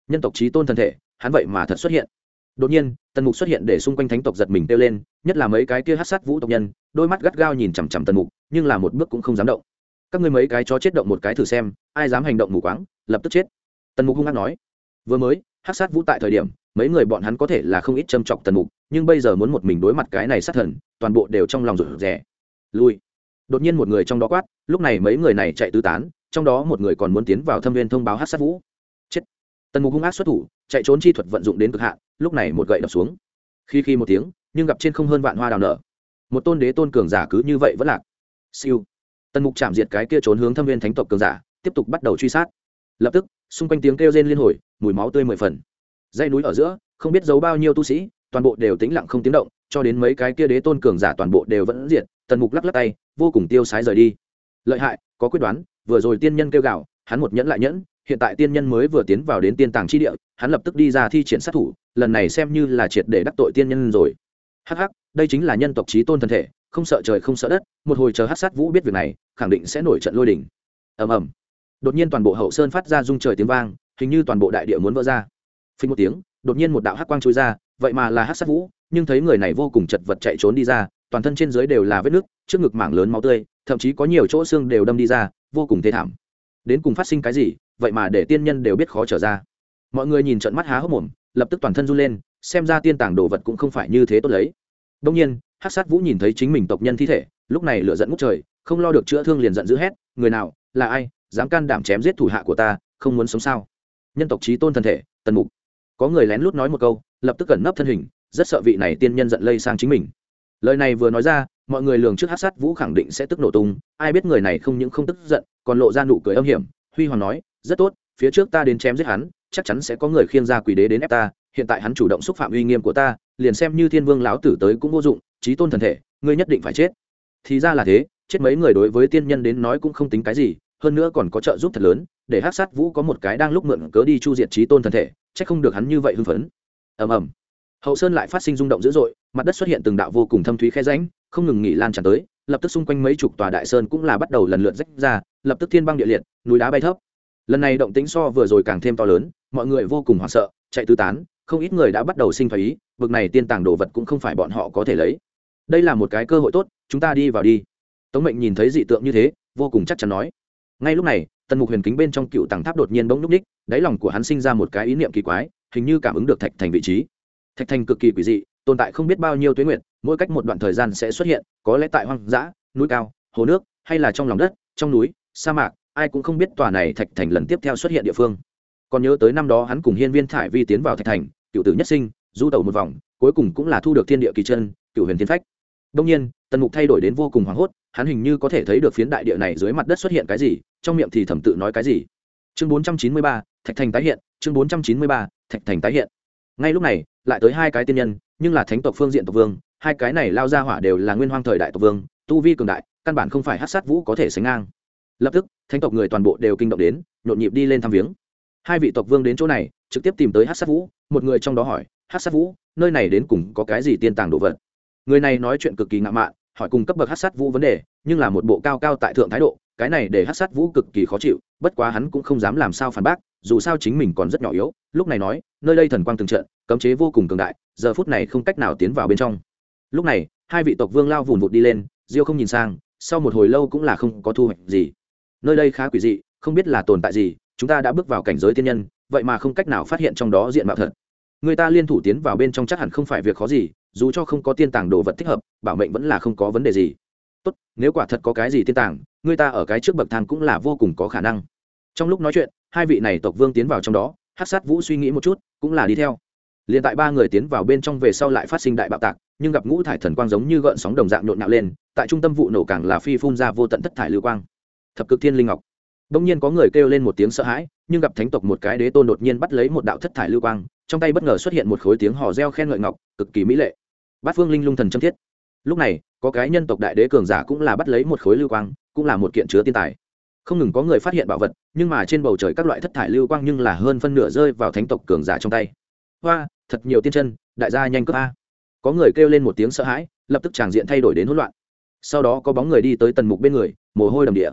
Nhân tộc trí tôn thân thể hắn vậy mà thật xuất hiện đột nhiên, tần mục xuất hiện để xung quanh thánh tộc giật mình kêu lên, nhất là mấy cái kia hát sát vũ tộc nhân, đôi mắt gắt gao nhìn chằm chằm tần mục, nhưng là một bước cũng không dám động. Các người mấy cái chó chết động một cái thử xem, ai dám hành động mù quáng, lập tức chết. Tần mục hung hát nói. Vừa mới, hát sát vũ tại thời điểm, mấy người bọn hắn có thể là không ít châm chọc tần mục, nhưng bây giờ muốn một mình đối mặt cái này sát thần, toàn bộ đều trong lòng rụt rè. Lui. Đột nhiên một người trong đó quát, lúc này mấy người này chạy tứ tán, trong đó một người còn muốn tiến vào thâm viên thông báo hát sát vũ. Chết. Tần mục hung ác xuất thủ chạy trốn chi thuật vận dụng đến cực hạn, lúc này một gậy đập xuống. Khi khi một tiếng, nhưng gặp trên không hơn vạn hoa đào nở. Một tôn đế tôn cường giả cứ như vậy vẫn lạc. Siêu. Tần mục chạm diệt cái kia trốn hướng thâm viên thánh tộc cường giả, tiếp tục bắt đầu truy sát. Lập tức, xung quanh tiếng kêu rên liên hồi, mùi máu tươi mười phần. Dây núi ở giữa, không biết giấu bao nhiêu tu sĩ, toàn bộ đều tĩnh lặng không tiếng động, cho đến mấy cái kia đế tôn cường giả toàn bộ đều vẫn diệt, tần mục lắc lắc tay, vô cùng tiêu sái rời đi. Lợi hại, có quyết đoán, vừa rồi tiên nhân kêu gào, hắn một nhẫn lại nhẫn hiện tại tiên nhân mới vừa tiến vào đến tiên tàng chi địa hắn lập tức đi ra thi triển sát thủ lần này xem như là triệt để đắc tội tiên nhân rồi. Hắc hắc đây chính là nhân tộc trí tôn thân thể không sợ trời không sợ đất một hồi chờ hát sát vũ biết việc này khẳng định sẽ nổi trận lôi đỉnh ầm ầm. Đột nhiên toàn bộ hậu sơn phát ra rung trời tiếng vang hình như toàn bộ đại địa muốn vỡ ra. Phình một tiếng đột nhiên một đạo hắc quang trôi ra vậy mà là hắc sát vũ nhưng thấy người này vô cùng chật vật chạy trốn đi ra toàn thân trên dưới đều là vết nước, trước ngực mảng lớn máu tươi thậm chí có nhiều chỗ xương đều đâm đi ra vô cùng thê thảm. Đến cùng phát sinh cái gì vậy mà để tiên nhân đều biết khó trở ra. Mọi người nhìn trận mắt há hốc mồm, lập tức toàn thân run lên, xem ra tiên tàng đồ vật cũng không phải như thế tốt lấy. Đông nhiên hát sát vũ nhìn thấy chính mình tộc nhân thi thể, lúc này lựa dẫn ngút trời, không lo được chữa thương liền giận dữ hét, người nào, là ai, dám can đảm chém giết thủ hạ của ta, không muốn sống sao? Nhân tộc trí tôn thân thể, tần mục. Có người lén lút nói một câu, lập tức cẩn nấp thân hình, rất sợ vị này tiên nhân giận lây sang chính mình. Lời này vừa nói ra, mọi người lường trước hát sát vũ khẳng định sẽ tức nổ tung, ai biết người này không những không tức giận, còn lộ ra nụ cười âm hiểm, huy hoàng nói rất tốt, phía trước ta đến chém giết hắn, chắc chắn sẽ có người khiêng ra quỷ đế đến ép ta, hiện tại hắn chủ động xúc phạm uy nghiêm của ta, liền xem như thiên vương lão tử tới cũng vô dụng trí tôn thần thể, ngươi nhất định phải chết. Thì ra là thế, chết mấy người đối với tiên nhân đến nói cũng không tính cái gì, hơn nữa còn có trợ giúp thật lớn, để hát sát vũ có một cái đang lúc mượn cớ đi chu diệt trí tôn thần thể c h ắ c không được hắn như vậy hưng phấn. Ầm ầm. Hậu sơn lại phát sinh rung động dữ dội, mặt đất xuất hiện từng đạo vô cùng thâm thúy khe ránh không ngừng nghỉ lan tràn tới, lập tức xung quanh mấy chục tòa đại sơn cũng là bắt đầu lần lượt rách ra, lập tức thiên băng địa liệt, núi đá bay thấp lần này động tính so vừa rồi càng thêm to lớn, mọi người vô cùng hoảng sợ, chạy tứ tán, không ít người đã bắt đầu sinh thái ý vực này tiên tàng đồ vật cũng không phải bọn họ có thể lấy. Đây là một cái cơ hội tốt, chúng ta đi vào đi. Tống mệnh nhìn thấy dị tượng như thế, vô cùng chắc chắn nói. Ngay lúc này, tần mục huyền kính bên trong cựu tàng tháp đột nhiên bỗng núp ních đáy lòng của hắn sinh ra một cái ý niệm kỳ quái, hình như cảm ứng được thạch thành vị trí. Thạch thành cực kỳ quỷ dị, tồn tại không biết bao nhiêu tuyến nguyện mỗi cách một đoạn thời gian sẽ xuất hiện, có lẽ tại hoang dã, núi cao, hồ nước, hay là trong lòng đất, trong núi, sa mạc ai cũng không biết tòa này thạch thành lần tiếp theo xuất hiện địa phương. Còn nhớ tới năm đó hắn cùng hiên viên thải vi tiến vào thạch thành, cựu tử nhất sinh, du tẩu một vòng, cuối cùng cũng là thu được thiên địa kỳ chân, cựu huyền thiên phách. Đông nhiên, tần mục thay đổi đến vô cùng hoảng hốt, hắn hình như có thể thấy được phiến đại địa này dưới mặt đất xuất hiện cái gì, trong miệng thì thẩm tự nói cái gì. Chương bốn trăm chín mươi ba, thạch thành tái hiện, chương bốn trăm chín mươi ba, thạch thành tái hiện. Ngay lúc này, lại tới hai cái tiên nhân, nhưng là thánh tộc phương diện tộc vương, hai cái này lao ra hỏa đều là nguyên hoang thời đại tộc vương, tu vi cường đại, căn bản không phải hát sát vũ có thể sánh ngang lập tức, thánh tộc người toàn bộ đều kinh động đến, nhộn nhịp đi lên thăm viếng. Hai vị tộc vương đến chỗ này, trực tiếp tìm tới hát sát vũ, một người trong đó hỏi hát sát vũ, nơi này đến cùng có cái gì tiên tàng đồ vật? Người này nói chuyện cực kỳ ngạo mạn, hỏi cùng cấp bậc hát sát vũ vấn đề, nhưng là một bộ cao cao tại thượng thái độ, cái này để hát sát vũ cực kỳ khó chịu, bất quá hắn cũng không dám làm sao phản bác, dù sao chính mình còn rất nhỏ yếu, lúc này nói, nơi đây thần quang từng trận, cấm chế vô cùng cường đại, giờ phút này không cách nào tiến vào bên trong. Lúc này, hai vị tộc vương lao vùn vụt đi lên, diêu không nhìn sang, sau một hồi lâu cũng là không có thu hoạch gì nơi đây khá quỷ dị, không biết là tồn tại gì, chúng ta đã bước vào cảnh giới tiên nhân, vậy mà không cách nào phát hiện trong đó diện mạo thật. Người ta liên thủ tiến vào bên trong chắc hẳn không phải việc khó gì, dù cho không có tiên tàng đồ vật thích hợp, bảo mệnh vẫn là không có vấn đề gì. Tốt, nếu quả thật có cái gì tiên tàng, người ta ở cái trước bậc thang cũng là vô cùng có khả năng. Trong lúc nói chuyện, hai vị này tộc vương tiến vào trong đó hát sát vũ suy nghĩ một chút, cũng là đi theo. Liền tại ba người tiến vào bên trong về sau lại phát sinh đại bạo tạc, nhưng gặp ngũ thải thần quang giống như gợn sóng đồng dạng nhộn nhạo lên, tại trung tâm vụ nổ càng là phi phun ra vô tận thất thải lưu quang thập cực thiên linh ngọc. Đông nhiên có người kêu lên một tiếng sợ hãi, nhưng gặp thánh tộc một cái đế tôn đột nhiên bắt lấy một đạo thất thải lưu quang, trong tay bất ngờ xuất hiện một khối tiếng hò reo khen ngợi ngọc, cực kỳ mỹ lệ. Bát phương linh lung thần châm thiết. Lúc này, có cái nhân tộc đại đế cường giả cũng là bắt lấy một khối lưu quang, cũng là một kiện chứa tiên tài. Không ngừng có người phát hiện bảo vật, nhưng mà trên bầu trời các loại thất thải lưu quang nhưng là hơn phân nửa rơi vào thánh tộc cường giả trong tay. Hoa, thật nhiều tiên chân, đại gia nhanh cướp a. Có người kêu lên một tiếng sợ hãi, lập tức tràng diện thay đổi đến hỗn loạn. Sau đó có bóng người đi tới tần mục bên người, mồ hôi đầm địa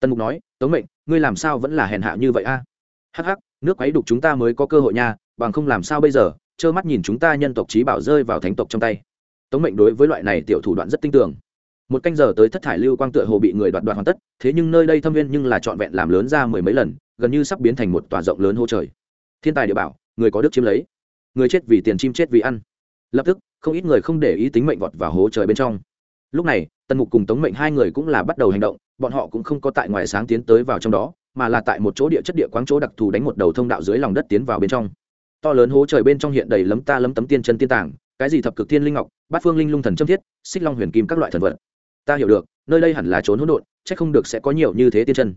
tần mục nói, tống mệnh, ngươi làm sao vẫn là hèn hạ như vậy a? Hắc hắc, nước quấy đục chúng ta mới có cơ hội nha, bằng không làm sao bây giờ? Trơ mắt nhìn chúng ta nhân tộc trí bảo rơi vào thánh tộc trong tay. Tống mệnh đối với loại này tiểu thủ đoạn rất tinh tường một canh giờ tới thất thải lưu quang tựa hồ bị người đoạt đoạt hoàn tất, thế nhưng nơi đây thâm viên nhưng là trọn vẹn làm lớn ra mười mấy lần, gần như sắp biến thành một tòa rộng lớn hô trời. Thiên tài địa bảo, người có đức chiếm lấy. Người chết vì tiền chim chết vì ăn. Lập tức, không ít người không để ý tính mệnh vọt vào hố trời bên trong. Lúc này tần mục cùng tống mệnh hai người cũng là bắt đầu hành động bọn họ cũng không có tại ngoài sáng tiến tới vào trong đó mà là tại một chỗ địa chất địa quáng chỗ đặc thù đánh một đầu thông đạo dưới lòng đất tiến vào bên trong. To lớn hố trời bên trong hiện đầy lấm ta lấm tấm tiên chân tiên tàng, cái gì thập cực tiên linh ngọc bát phương linh lung thần châm thiết xích long huyền kim các loại thần vật. Ta hiểu được nơi đây hẳn là trốn hỗn độn c h ắ c không được sẽ có nhiều như thế tiên chân.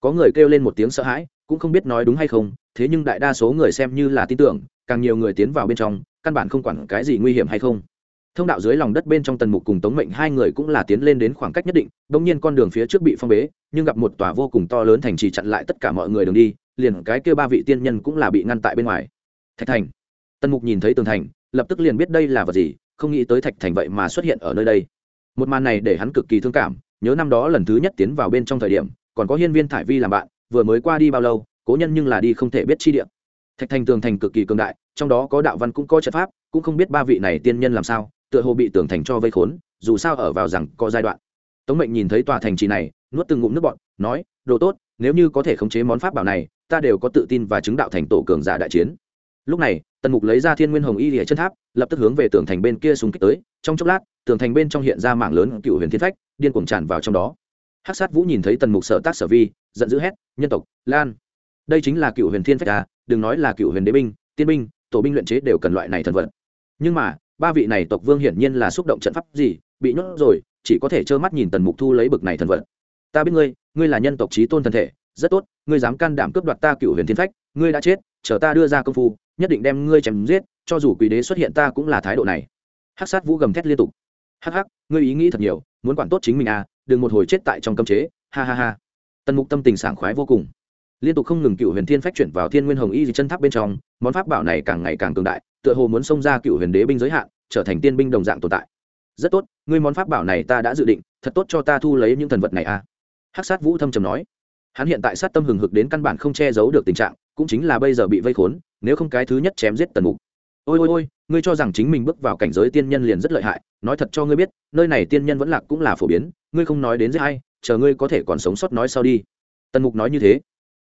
Có người kêu lên một tiếng sợ hãi cũng không biết nói đúng hay không thế nhưng đại đa số người xem như là tin tưởng càng nhiều người tiến vào bên trong căn bản không quản cái gì nguy hiểm hay không thông đạo dưới lòng đất bên trong tần mục cùng tống mệnh hai người cũng là tiến lên đến khoảng cách nhất định đ ỗ n g nhiên con đường phía trước bị phong bế, nhưng gặp một tòa vô cùng to lớn thành trì chặn lại tất cả mọi người đường đi, liền cái kêu ba vị tiên nhân cũng là bị ngăn tại bên ngoài. Thạch thành. Tần mục nhìn thấy tường thành, lập tức liền biết đây là vật gì, không nghĩ tới thạch thành vậy mà xuất hiện ở nơi đây. Một màn này để hắn cực kỳ thương cảm, nhớ năm đó lần thứ nhất tiến vào bên trong thời điểm, còn có hiên viên thải vi làm bạn, vừa mới qua đi bao lâu, cố nhân nhưng là đi không thể biết chi điện thạch thành tường thành cực kỳ cường đại, trong đó có đạo văn cũng có trận pháp, cũng không biết ba vị này tiên nhân làm sao tựa hồ bị tường thành cho vây khốn, dù sao ở vào rằng có giai đoạn. Tống mệnh nhìn thấy tòa thành trì này, nuốt từng ngụm nước bọn nói, đồ tốt, nếu như có thể khống chế món pháp bảo này, ta đều có tự tin và chứng đạo thành tổ cường giả đại chiến. Lúc này, tần mục lấy ra thiên nguyên hồng y lìa chân tháp, lập tức hướng về tường thành bên kia súng kích tới. Trong chốc lát, tường thành bên trong hiện ra mảng lớn cựu huyền thiên phách, điên cuồng tràn vào trong đó. Hắc sát vũ nhìn thấy tần mục sở tác sở vi, giận dữ hét, nhân tộc, lan, đây chính là cựu huyền thiên phách à đừng nói là cựu huyền đế binh, tiên binh, tổ binh luyện chế đều cần loại này thần vật. Nhưng mà ba vị này tộc vương hiển nhiên là xúc động trận pháp gì, bị nhốt rồi, chỉ có thể trơ mắt nhìn tần mục thu lấy bực này thần vật ta biết ngươi ngươi là nhân tộc trí tôn thần thể, rất tốt, ngươi dám can đảm cướp đoạt ta cựu huyền thiên phách, ngươi đã chết, chờ ta đưa ra công phu, nhất định đem ngươi chém giết, cho dù quỷ đế xuất hiện ta cũng là thái độ này. Hắc sát vũ gầm thét liên tục. Hắc hắc, ngươi ý nghĩ thật nhiều, muốn quản tốt chính mình à đừng một hồi chết tại trong cấm chế, ha ha ha. Tần mục tâm tình sảng khoái vô cùng liên tục không ngừng cựu huyền thiên phách chuyển vào thiên nguyên hồng y chân tháp bên trong, món pháp bảo này càng ngày càng cường đại, tựa hồ muốn xông ra cựu huyền đế binh giới hạn, trở thành tiên binh đồng dạng tồn tại. Rất tốt, ngươi món pháp bảo này ta đã dự định, thật tốt cho ta thu lấy những thần vật này à? Hắc sát vũ thâm trầm nói. Hắn hiện tại sát tâm hừng hực đến căn bản không che giấu được tình trạng, cũng chính là bây giờ bị vây khốn, nếu không cái thứ nhất chém giết tần mục. Ôi ôi ôi, ngươi cho rằng chính mình bước vào cảnh giới tiên nhân liền rất lợi hại, nói thật cho ngươi biết, nơi này tiên nhân vẫn lạc cũng là phổ biến, ngươi không nói đến giết hay chờ ngươi có thể còn sống sót nói sau đi. Tần mục nói như thế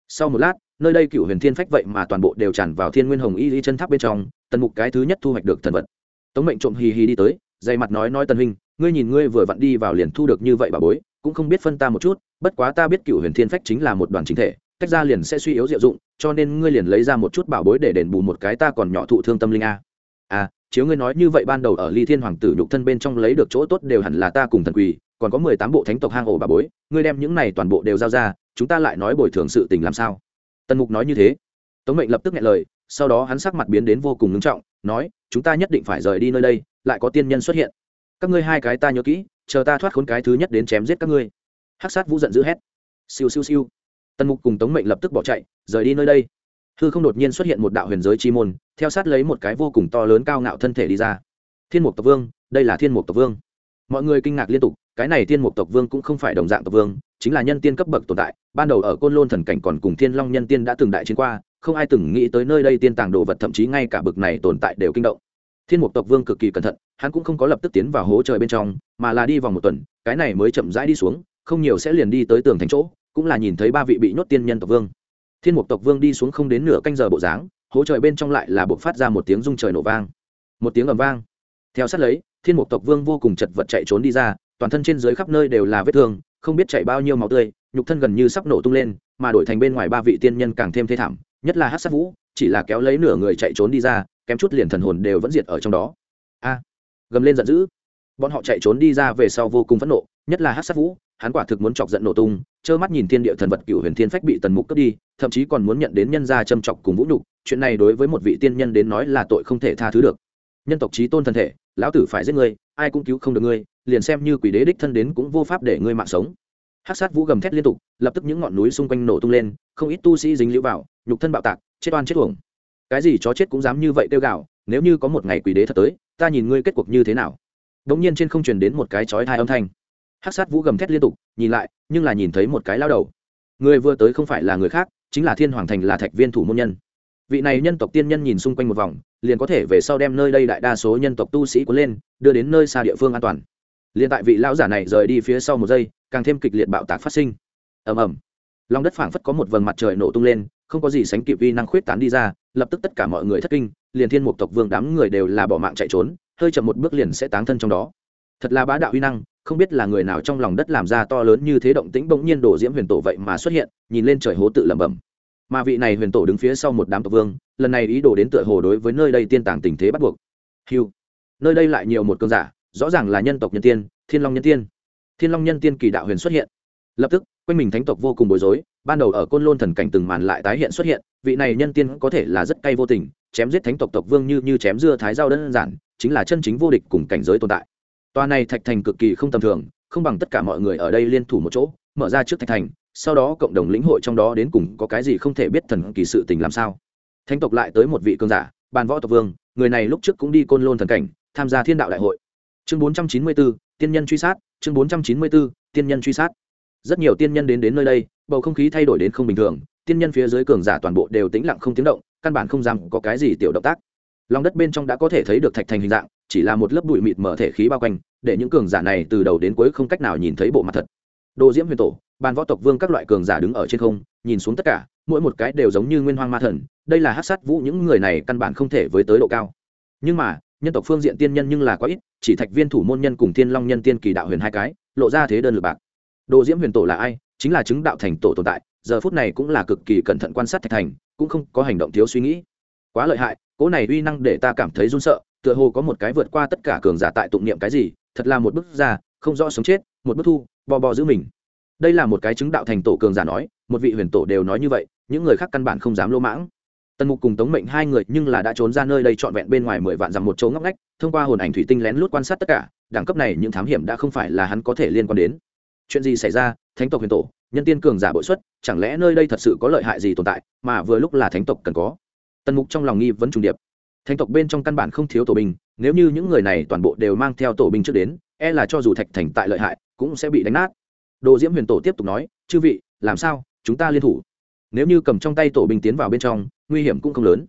sau một lát, nơi đây cựu huyền thiên phách vậy mà toàn bộ đều tràn vào thiên nguyên hồng y y chân tháp bên trong, tần mục cái thứ nhất thu hoạch được thần vật. Tống mệnh trộm hì hì đi tới, dày mặt nói nói tần huynh, ngươi nhìn ngươi vừa vặn đi vào liền thu được như vậy bà bối, cũng không biết phân ta một chút, bất quá ta biết cựu huyền thiên phách chính là một đoàn chính thể, tách ra liền sẽ suy yếu diệu dụng, cho nên ngươi liền lấy ra một chút bảo bối để đền bù một cái ta còn nhỏ thụ thương tâm linh a. À chiếu ngươi nói như vậy ban đầu ở ly thiên hoàng tử nhục thân bên trong lấy được chỗ tốt đều hẳn là ta cùng thần quỳ còn có mười tám bộ thánh tộc hang ổ bà bối, ngươi đem những này toàn bộ đều giao ra, chúng ta lại nói bồi thường sự tình làm sao? Tần mục nói như thế. Tống mệnh lập tức nghe lời, sau đó hắn sắc mặt biến đến vô cùng ngưng trọng, nói, chúng ta nhất định phải rời đi nơi đây, lại có tiên nhân xuất hiện. Các ngươi hai cái ta nhớ kỹ, chờ ta thoát khốn cái thứ nhất đến chém giết các ngươi. Hắc sát vũ giận dữ hét. Siêu siêu siêu. Tần mục cùng tống mệnh lập tức bỏ chạy, rời đi nơi đây. Hư không đột nhiên xuất hiện một đạo huyền giới chi môn, theo sát lấy một cái vô cùng to lớn cao ngạo thân thể đi ra. Thiên mục tộc vương, đây là thiên mục tộc vương. Mọi người kinh ngạc liên tục cái này tiên mục tộc vương cũng không phải đồng dạng tộc vương, chính là nhân tiên cấp bậc tồn tại, ban đầu ở côn lôn thần cảnh còn cùng thiên long nhân tiên đã từng đại chiến qua, không ai từng nghĩ tới nơi đây tiên tàng đồ vật thậm chí ngay cả bậc này tồn tại đều kinh động. Thiên mục tộc vương cực kỳ cẩn thận, hắn cũng không có lập tức tiến vào hố trời bên trong, mà là đi vòng một tuần, cái này mới chậm rãi đi xuống, không nhiều sẽ liền đi tới tường thành chỗ, cũng là nhìn thấy ba vị bị nhốt tiên nhân tộc vương. Thiên mục tộc vương đi xuống không đến nửa canh giờ bộ dáng, hố trời bên trong lại là buộc phát ra một tiếng rung trời nổ vang. Một tiếng ầm vang. Theo sát lấy, thiên mục tộc vương vô cùng chật vật chạy trốn đi ra toàn thân trên dưới khắp nơi đều là vết thương, không biết chạy bao nhiêu máu tươi, nhục thân gần như sắp nổ tung lên, mà đổi thành bên ngoài ba vị tiên nhân càng thêm thê thảm, nhất là hát sát vũ, chỉ là kéo lấy nửa người chạy trốn đi ra, kém chút liền thần hồn đều vẫn diệt ở trong đó. A, gầm lên giận dữ. Bọn họ chạy trốn đi ra về sau vô cùng phẫn nộ, nhất là hát sát vũ, hắn quả thực muốn chọc giận nổ tung, trơ mắt nhìn thiên địa thần vật cựu huyền thiên phách bị tần mục cướp đi, thậm chí còn muốn nhận đến nhân gia châm chọc cùng vũ nhục, chuyện này đối với một vị tiên nhân đến nói là tội không thể tha thứ được. Nhân tộc trí tôn thân thể, lão tử phải giết ngươi, ai cũng cứu không được ngươi liền xem như quỷ đế đích thân đến cũng vô pháp để ngươi mạng sống. Hát sát vũ gầm thét liên tục, lập tức những ngọn núi xung quanh nổ tung lên, không ít tu sĩ dính lũ vào, nhục thân bạo tạc, chết oan chết uổng. Cái gì chó chết cũng dám như vậy kêu gạo, nếu như có một ngày quỷ đế thật tới, ta nhìn ngươi kết cuộc như thế nào. Đ ỗ n g nhiên trên không truyền đến một cái chói thai âm thanh. Hát sát vũ gầm thét liên tục, nhìn lại, nhưng là nhìn thấy một cái lao đầu. Người vừa tới không phải là người khác, chính là thiên hoàng thành là thạch viên thủ môn nhân. Vị này nhân tộc tiên nhân nhìn xung quanh một vòng, liền có thể về sau đem nơi đây đại đa số nhân tộc tu sĩ cuốn lên, đưa đến nơi xa địa phương an toàn liền tại vị lão giả này rời đi phía sau một giây, càng thêm kịch liệt bạo tạc phát sinh. Ầm ầm. Lòng đất phảng phất có một vầng mặt trời nổ tung lên, không có gì sánh kịp vi năng khuyết tán đi ra, lập tức tất cả mọi người thất kinh, liền thiên mục tộc vương đám người đều là bỏ mạng chạy trốn, hơi chậm một bước liền sẽ táng thân trong đó. Thật là bá đạo uy năng, không biết là người nào trong lòng đất làm ra to lớn như thế động tĩnh bỗng nhiên đổ diễm huyền tổ vậy mà xuất hiện, nhìn lên trời hố tự lẩm bẩm. Mà vị này huyền tổ đứng phía sau một đám tộc vương, lần này ý đồ đến tựa hồ đối với nơi đây tiên tàng tình thế bắt buộc. Hiu. Nơi đây lại nhiều một cơn giả rõ ràng là nhân tộc nhân tiên, thiên long nhân tiên. Thiên long nhân tiên kỳ đạo huyền xuất hiện. Lập tức, quanh mình thánh tộc vô cùng bối rối, ban đầu ở côn lôn thần cảnh từng màn lại tái hiện xuất hiện, vị này nhân tiên có thể là rất cay vô tình, chém giết thánh tộc tộc vương như như chém dưa thái dao đơn giản, chính là chân chính vô địch cùng cảnh giới tồn tại. Toa này thạch thành cực kỳ không tầm thường, không bằng tất cả mọi người ở đây liên thủ một chỗ, mở ra trước thạch thành, sau đó cộng đồng lĩnh hội trong đó đến cùng có cái gì không thể biết thần kỳ sự tình làm sao. Thánh tộc lại tới một vị cương giả, bàn võ tộc vương, người này lúc trước cũng đi côn lôn thần cảnh, tham gia thiên đạo đại hội chương bốn trăm chín mươi bốn, tiên nhân truy sát, chương bốn trăm chín mươi bốn, tiên nhân truy sát. Rất nhiều tiên nhân đến đến nơi đây, bầu không khí thay đổi đến không bình thường, tiên nhân phía dưới cường giả toàn bộ đều tĩnh lặng không tiếng động, căn bản không dám có cái gì tiểu động tác. Lòng đất bên trong đã có thể thấy được thạch thành hình dạng, chỉ là một lớp bụi mịt mở thể khí bao quanh, để những cường giả này từ đầu đến cuối không cách nào nhìn thấy bộ mặt thật. Đồ diễm huyền tổ ban võ tộc vương các loại cường giả đứng ở trên không, nhìn xuống tất cả, mỗi một cái đều giống như nguyên hoang ma thần, đây là hát sát vũ, những người này căn bản không thể với tới độ cao. Nhưng mà nhân tộc phương diện tiên nhân nhưng là quá ít, chỉ thạch viên thủ môn nhân cùng tiên long nhân tiên kỳ đạo huyền hai cái, lộ ra thế đơn lực bạc. Đồ diễm huyền tổ là ai? Chính là chứng đạo thành tổ tồn tại, giờ phút này cũng là cực kỳ cẩn thận quan sát thạch thành, cũng không có hành động thiếu suy nghĩ. Quá lợi hại cỗ này uy năng để ta cảm thấy run sợ, tựa hồ có một cái vượt qua tất cả cường giả tại tụng niệm cái gì, thật là một bức ra, không rõ sống chết, một bức thu bò bò giữ mình. Đây là một cái chứng đạo thành tổ cường giả nói, một vị huyền tổ đều nói như vậy, những người khác căn bản không dám lỗ mãng tần mục cùng tống mệnh hai người nhưng là đã trốn ra nơi đây trọn vẹn bên ngoài mười vạn dặm một chỗ ngóc ngách, thông qua hồn ảnh thủy tinh lén lút quan sát tất cả, đẳng cấp này những thám hiểm đã không phải là hắn có thể liên quan đến. Chuyện gì xảy ra? Thánh tộc huyền tổ, nhân tiên cường giả bội xuất, chẳng lẽ nơi đây thật sự có lợi hại gì tồn tại, mà vừa lúc là thánh tộc cần có? Tần mục trong lòng nghi vấn trùng điệp. Thánh tộc bên trong căn bản không thiếu tổ binh, nếu như những người này toàn bộ đều mang theo tổ binh trước đến e là cho dù thạch thành tại lợi hại, cũng sẽ bị đánh nát. Đồ diễm huyền tổ tiếp tục nói, chư vị, làm sao? Chúng ta liên thủ. Nếu như cầm trong tay tổ binh tiến vào bên trong nguy hiểm cũng không lớn.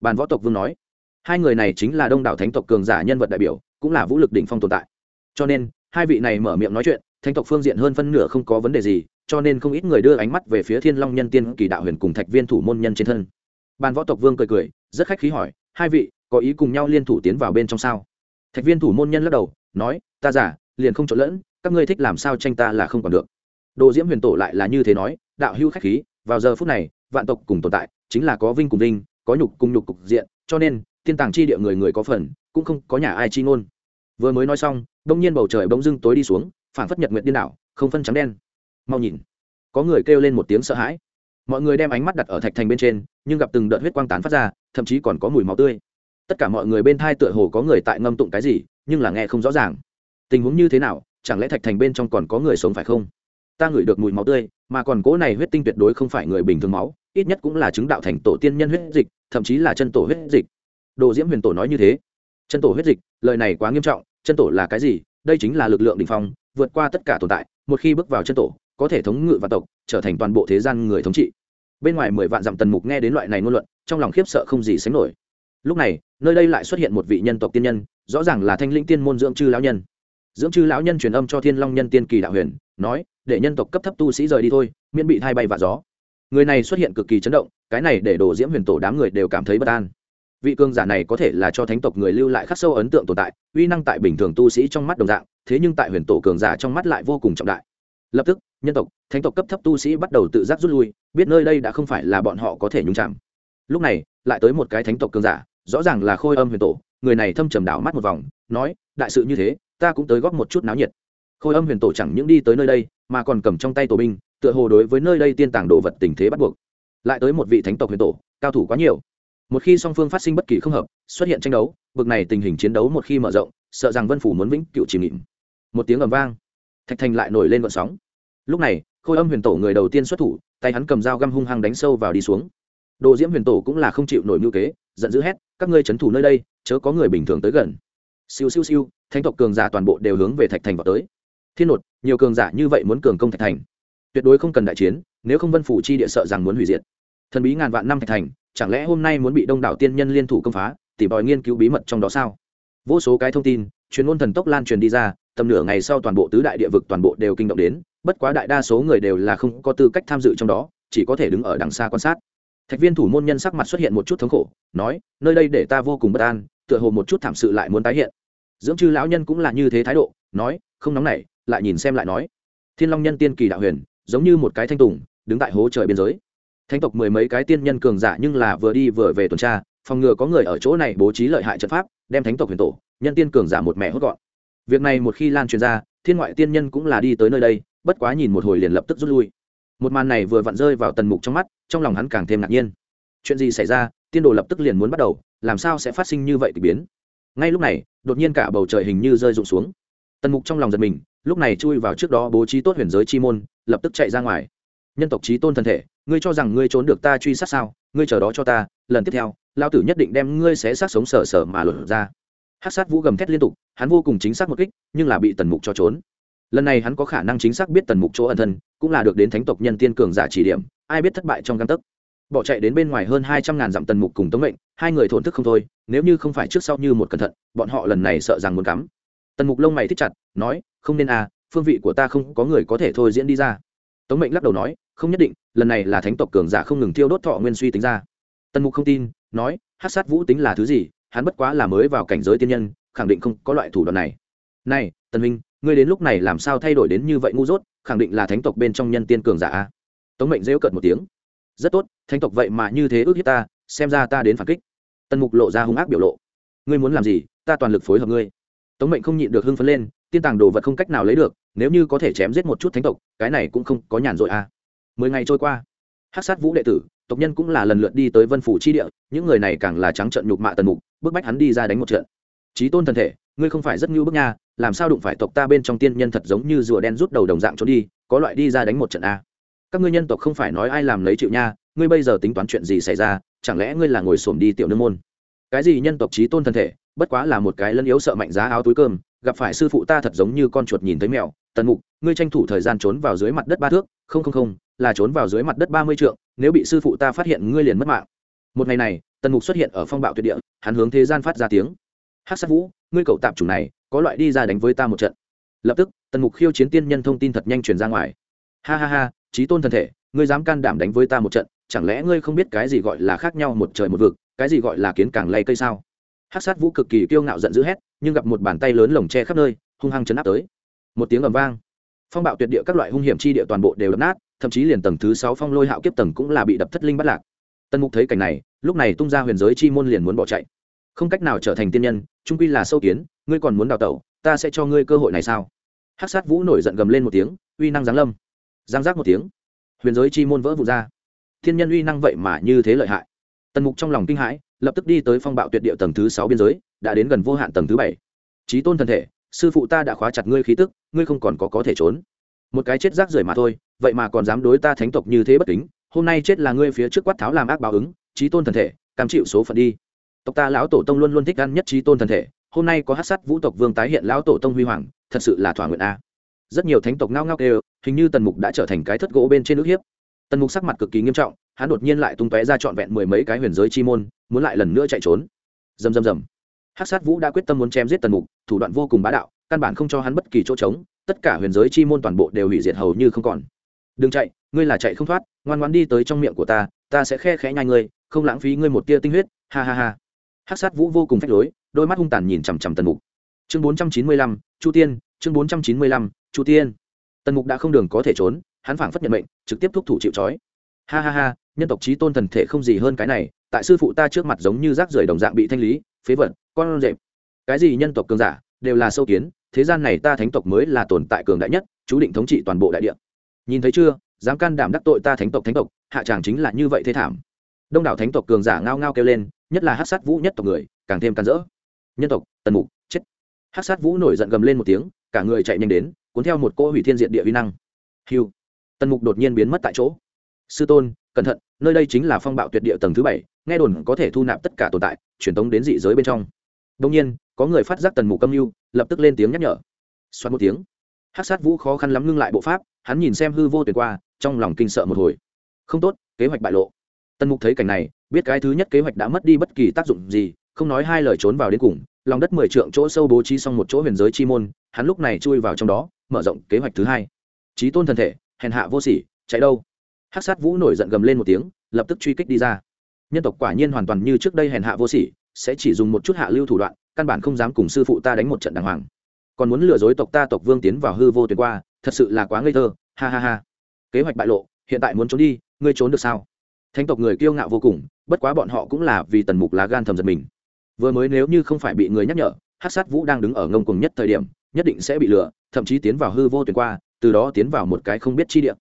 Bàn võ tộc vương nói, hai người này chính là đông đảo thánh tộc cường giả nhân vật đại biểu, cũng là vũ lực đỉnh phong tồn tại. Cho nên, hai vị này mở miệng nói chuyện, thánh tộc phương diện hơn phân nửa không có vấn đề gì, cho nên không ít người đưa ánh mắt về phía thiên long nhân tiên kỳ đạo huyền cùng thạch viên thủ môn nhân trên thân. Bàn võ tộc vương cười cười, rất khách khí hỏi, hai vị, có ý cùng nhau liên thủ tiến vào bên trong sao? Thạch viên thủ môn nhân lắc đầu, nói, ta giả liền không trộn lẫn, các ngươi thích làm sao tranh ta là không còn được. Đồ diễm huyền tổ lại là như thế nói, đạo hưu khách khí vào giờ phút này, vạn tộc cùng tồn tại chính là có vinh cùng vinh, có nhục cùng nhục cục diện, cho nên tiên tàng chi địa người người có phần, cũng không có nhà ai chi ngôn. Vừa mới nói xong, đông nhiên bầu trời bỗng dưng tối đi xuống phản phất nhật nguyện điên đảo, không phân trắng đen. Mau nhìn, có người kêu lên một tiếng sợ hãi. Mọi người đem ánh mắt đặt ở thạch thành bên trên, nhưng gặp từng đợt huyết quang tán phát ra, thậm chí còn có mùi máu tươi. Tất cả mọi người bên thai tựa hồ có người tại ngâm tụng cái gì, nhưng là nghe không rõ ràng. Tình huống như thế nào, chẳng lẽ thạch thành bên trong còn có người sống phải không? Ta ngửi được mùi máu tươi, mà còn cỗ này huyết tinh tuyệt đối không phải người bình thường máu, ít nhất cũng là chứng đạo thành tổ tiên nhân huyết dịch, thậm chí là chân tổ huyết dịch. Đồ diễm huyền tổ nói như thế. Chân tổ huyết dịch, lời này quá nghiêm trọng, chân tổ là cái gì? Đây chính là lực lượng đ ỉ n h phong, vượt qua tất cả tồn tại, một khi bước vào chân tổ, có thể thống ngự và tộc, trở thành toàn bộ thế gian người thống trị. Bên ngoài mười vạn dặm tần mục nghe đến loại này ngôn luận, trong lòng khiếp sợ không gì sánh nổi. Lúc này, nơi đây lại xuất hiện một vị nhân tộc tiên nhân, rõ ràng là thanh linh tiên môn dưỡng chư lão nhân. Dưỡng chư lão nhân truyền âm cho thiên long nhân tiên kỳ đạo huyền, nói để nhân tộc cấp thấp tu sĩ rời đi thôi, miễn bị thay bay và gió. Người này xuất hiện cực kỳ chấn động, cái này để đồ diễm huyền tổ đám người đều cảm thấy bất an. Vị cương giả này có thể là cho thánh tộc người lưu lại khắc sâu ấn tượng tồn tại, uy năng tại bình thường tu sĩ trong mắt đồng dạng, thế nhưng tại huyền tổ cường giả trong mắt lại vô cùng trọng đại. Lập tức, nhân tộc, thánh tộc cấp thấp tu sĩ bắt đầu tự giác rút lui, biết nơi đây đã không phải là bọn họ có thể nhúng chạm lúc này, lại tới một cái thánh tộc cường giả, rõ ràng là khôi âm huyền tổ, người này thâm trầm đảo mắt một vòng, nói, đại sự như thế, ta cũng tới góp một chút náo nhiệt khôi âm huyền tổ chẳng những đi tới nơi đây, mà còn cầm trong tay tổ binh, tựa hồ đối với nơi đây tiên tàng đồ vật tình thế bắt buộc. Lại tới một vị thánh tộc huyền tổ, cao thủ quá nhiều. Một khi song phương phát sinh bất kỳ không hợp, xuất hiện tranh đấu, bực này tình hình chiến đấu một khi mở rộng, sợ rằng vân phủ muốn vĩnh cựu chìm nghịm. Một tiếng ầm vang, thạch thành lại nổi lên vận sóng. Lúc này, khôi âm huyền tổ người đầu tiên xuất thủ, tay hắn cầm dao găm hung hăng đánh sâu vào đi xuống. Đồ diễm huyền tổ cũng là không chịu nổi mưu kế, giận dữ hét, các ngươi trấn thủ nơi đây, chớ có người bình thường tới gần. Siêu siêu siêu, thánh tộc cường giả toàn bộ đều hướng về thạch thành vào tới thiên nột, nhiều cường giả như vậy muốn cường công thạch thành. Tuyệt đối không cần đại chiến, nếu không vân phủ chi địa sợ rằng muốn hủy diệt. Thần bí ngàn vạn năm thạch thành, chẳng lẽ hôm nay muốn bị đông đảo tiên nhân liên thủ công phá tìm tòi nghiên cứu bí mật trong đó sao? Vô số cái thông tin chuyên môn thần tốc lan truyền đi ra, tầm nửa ngày sau toàn bộ tứ đại địa vực toàn bộ đều kinh động đến, bất quá đại đa số người đều là không có tư cách tham dự trong đó, chỉ có thể đứng ở đằng xa quan sát. Thạch viên thủ môn nhân sắc mặt xuất hiện một chút thống khổ, nói, nơi đây để ta vô cùng bất an, tựa hồ một chút thảm sự lại muốn tái hiện. Dưỡng chư lão nhân cũng là như thế thái độ, nói, không nóng nảy lại nhìn xem lại nói, thiên long nhân tiên kỳ đạo huyền, giống như một cái thanh tùng, đứng tại hố trời biên giới. Thánh tộc mười mấy cái tiên nhân cường giả nhưng là vừa đi vừa về tuần tra, phòng ngừa có người ở chỗ này bố trí lợi hại trận pháp, đem thánh tộc huyền tổ, nhân tiên cường giả một mẹ hốt gọn. Việc này một khi lan truyền ra, thiên ngoại tiên nhân cũng là đi tới nơi đây, bất quá nhìn một hồi liền lập tức rút lui. Một màn này vừa vặn rơi vào tần mục trong mắt, trong lòng hắn càng thêm ngạc nhiên. Chuyện gì xảy ra, tiên đồ lập tức liền muốn bắt đầu, làm sao sẽ phát sinh như vậy k ỳ biến. Ngay lúc này, đột nhiên cả bầu trời hình như rơi rụng xuống. Tần mục trong lòng giật mình lúc này chui vào trước đó bố trí tốt huyền giới chi môn, lập tức chạy ra ngoài. Nhân tộc trí tôn thân thể, ngươi cho rằng ngươi trốn được ta truy sát sao? Ngươi chờ đó cho ta, lần tiếp theo lao tử nhất định đem ngươi xé sát sống sờ sờ mà lột ra. Hát sát vũ gầm thét liên tục, hắn vô cùng chính xác một kích, nhưng là bị tần mục cho trốn. Lần này hắn có khả năng chính xác biết tần mục chỗ ẩn thân, cũng là được đến thánh tộc nhân tiên cường giả chỉ điểm, ai biết thất bại trong căn tấc. Bỏ chạy đến bên ngoài hơn hai trăm ngàn dặm tần mục cùng tống mệnh, hai người thổn thức không thôi, nếu như không phải trước sau như một cẩn thận, bọn họ lần này sợ rằng muốn cắm. Tần mục lông mày thích chặt, nói không nên à phương vị của ta không có người có thể thôi diễn đi ra. Tống mệnh lắc đầu nói, không nhất định, lần này là thánh tộc cường giả không ngừng thiêu đốt thọ nguyên suy tính ra. Tần mục không tin, nói, hát sát vũ tính là thứ gì, hắn bất quá là mới vào cảnh giới tiên nhân, khẳng định không có loại thủ đoạn này. Này, tần minh ngươi đến lúc này làm sao thay đổi đến như vậy ngu dốt, khẳng định là thánh tộc bên trong nhân tiên cường giả a. Tống mệnh rêu cợt một tiếng. Rất tốt, thánh tộc vậy mà như thế ước hiếp ta, xem ra ta đến phản kích. Tần mục lộ ra hung ác biểu lộ. Ngươi muốn làm gì, ta toàn lực phối hợp ngươi. Tống mệnh không nhịn được hưng phấn lên tiên tàng đồ vật không cách nào lấy được, nếu như có thể chém giết một chút thánh tộc, cái này cũng không có nhàn rồi à. mười ngày trôi qua hát sát vũ đệ tử, tộc nhân cũng là lần lượt đi tới vân phủ chi địa, những người này càng là trắng trận nhục mạ tần mục, bức bách hắn đi ra đánh một trận trí tôn thần thể, ngươi không phải rất ngưu bức nha, làm sao đụng phải tộc ta bên trong tiên nhân thật giống như rùa đen rút đầu đồng dạng trốn đi, có loại đi ra đánh một trận a à. các ngươi nhân tộc không phải nói ai làm lấy chịu nha, ngươi bây giờ tính toán chuyện gì xảy ra, chẳng lẽ ngươi là ngồi xổm đi tiểu nương môn cái gì nhân tộc trí tôn thần thể bất quá là một cái lân yếu sợ mạnh giá áo túi cơm, gặp phải sư phụ ta thật giống như con chuột nhìn thấy mèo, tần mục, ngươi tranh thủ thời gian trốn vào dưới mặt đất ba thước, không không không, là trốn vào dưới mặt đất ba mươi trượng, nếu bị sư phụ ta phát hiện ngươi liền mất mạng. Một ngày này, tần mục xuất hiện ở phong bạo tuyệt địa, hắn hướng thế gian phát ra tiếng. Hát sát vũ, ngươi cậu tạp chủng này, có loại đi ra đánh với ta một trận. Lập tức, tần mục khiêu chiến tiên nhân thông tin thật nhanh truyền ra ngoài. Ha ha ha trí tôn thân thể, ngươi dám can đảm đánh với ta một trận, chẳng lẽ ngươi không biết cái gì gọi là khác nhau một trời một vực, cái gì gọi là kiến càng lay cây sao? Hát sát vũ cực kỳ kiêu ngạo giận dữ hét, nhưng gặp một bàn tay lớn lồng tre khắp nơi, hung hăng chấn áp tới. Một tiếng ầm vang. Phong bạo tuyệt địa các loại hung hiểm chi địa toàn bộ đều đập nát, thậm chí liền tầng thứ sáu phong lôi hạo kiếp tầng cũng là bị đập thất linh bắt lạc. Tân mục thấy cảnh này, lúc này tung ra huyền giới chi môn liền muốn bỏ chạy. Không cách nào trở thành tiên nhân, trung quy là sâu kiến, ngươi còn muốn đào tẩu, ta sẽ cho ngươi cơ hội này sao? Hắc sát vũ nổi giận gầm lên một tiếng, uy năng giáng lâm. Giang giác một tiếng, huyền giới chi môn vỡ vụt ra. Thiên nhân uy năng vậy mà như thế lợi hại. Tần mục trong lòng kinh hãi lập tức đi tới phong bạo tuyệt địa tầng thứ sáu biên giới, đã đến gần vô hạn tầng thứ bảy. Trí tôn thân thể, sư phụ ta đã khóa chặt ngươi khí tức, ngươi không còn có có thể trốn. Một cái chết rác rưởi mà thôi, vậy mà còn dám đối ta thánh tộc như thế bất kính, hôm nay chết là ngươi phía trước quát tháo làm ác báo ứng trí tôn thần thể, cam chịu số phận đi. Tộc ta lão tổ tông luôn luôn thích ăn nhất trí tôn thần thể, hôm nay có hát sắt vũ tộc vương tái hiện lão tổ tông huy hoàng, thật sự là thỏa nguyện a. Rất nhiều thánh tộc ngao ngao kêu, hình như tần mục đã trở thành cái thất gỗ bên trên nước hiếp. Tần mục sắc mặt cực kỳ nghiêm trọng hắn đột nhiên lại tung tóe ra trọn vẹn mười mấy cái huyền giới chi môn, muốn lại lần nữa chạy trốn. Dầm dầm dầm Hắc sát vũ đã quyết tâm muốn chém giết tần mục, thủ đoạn vô cùng bá đạo, căn bản không cho hắn bất kỳ chỗ trống, tất cả huyền giới chi môn toàn bộ đều hủy diệt hầu như không còn. Đừng chạy, ngươi là chạy không thoát, ngoan ngoan đi tới trong miệng của ta ta sẽ khe khẽ nhai ngươi, không lãng phí ngươi một tia tinh huyết. Ha ha ha. Hắc sát vũ vô cùng phách lối, đôi mắt hung tàn nhìn chằm chằm tần mục. Chương bốn trăm chín mươi lăm, chu tiên, chương bốn trăm chín mươi lăm, chu tiên. Tần mục đã không đường có thể trốn, hắn phảng phất nhận mệnh, trực tiếp thúc thủ chịu trói. Ha ha ha nhân tộc trí tôn thần thể không gì hơn cái này, tại sư phụ ta trước mặt giống như rác rưởi đồng dạng bị thanh lý, phế vật, con rệp. Cái gì nhân tộc cường giả, đều là sâu kiến, thế gian này ta thánh tộc mới là tồn tại cường đại nhất, chú định thống trị toàn bộ đại địa. Nhìn thấy chưa, dám can đảm đắc tội ta thánh tộc thánh tộc, hạ tràng chính là như vậy thế thảm. Đông đảo thánh tộc cường giả ngao ngao kêu lên, nhất là hát sát vũ nhất tộc người, càng thêm can rỡ. Nhân tộc, tần mục, chết. Hát sát vũ nổi giận gầm lên một tiếng, cả người chạy nhanh đến, cuốn theo một cô hủy thiên diện địa vi năng. Hiu tần mục đột nhiên biến mất tại chỗ. Sư tôn cẩn thận, nơi đây chính là phong bạo tuyệt địa tầng thứ bảy, nghe đồn có thể thu nạp tất cả tồn tại, truyền tống đến dị giới bên trong. Đông nhiên, có người phát giác tần mục âm mưu, lập tức lên tiếng nhắc nhở. Xoắn một tiếng. Hát sát vũ khó khăn lắm ngưng lại bộ pháp, hắn nhìn xem hư vô tuyệt qua, trong lòng kinh sợ một hồi. Không tốt, kế hoạch bại lộ. Tần mục thấy cảnh này, biết cái thứ nhất kế hoạch đã mất đi bất kỳ tác dụng gì, không nói hai lời trốn vào đến cùng, lòng đất mười trượng chỗ sâu bố trí xong một chỗ huyền giới chi môn, hắn lúc này chui vào trong đó, mở rộng kế hoạch thứ hai. Trí tôn thần thể, hèn hạ vô sỉ, chạy đâu? Hát sát vũ nổi giận gầm lên một tiếng, lập tức truy kích đi ra. Nhân tộc quả nhiên hoàn toàn như trước đây hèn hạ vô sỉ, sẽ chỉ dùng một chút hạ lưu thủ đoạn, căn bản không dám cùng sư phụ ta đánh một trận đàng hoàng. Còn muốn lừa dối tộc ta tộc vương tiến vào hư vô tuyệt qua, thật sự là quá ngây thơ, ha ha ha. Kế hoạch bại lộ, hiện tại muốn trốn đi, ngươi trốn được sao? Thánh tộc người kiêu ngạo vô cùng, bất quá bọn họ cũng là vì tần mục lá gan thầm giật mình. Vừa mới nếu như không phải bị người nhắc nhở hát sát vũ đang đứng ở ngông cùng nhất thời điểm, nhất định sẽ bị lừa, thậm chí tiến vào hư vô tuyệt qua, từ đó tiến vào một cái không biết chi địa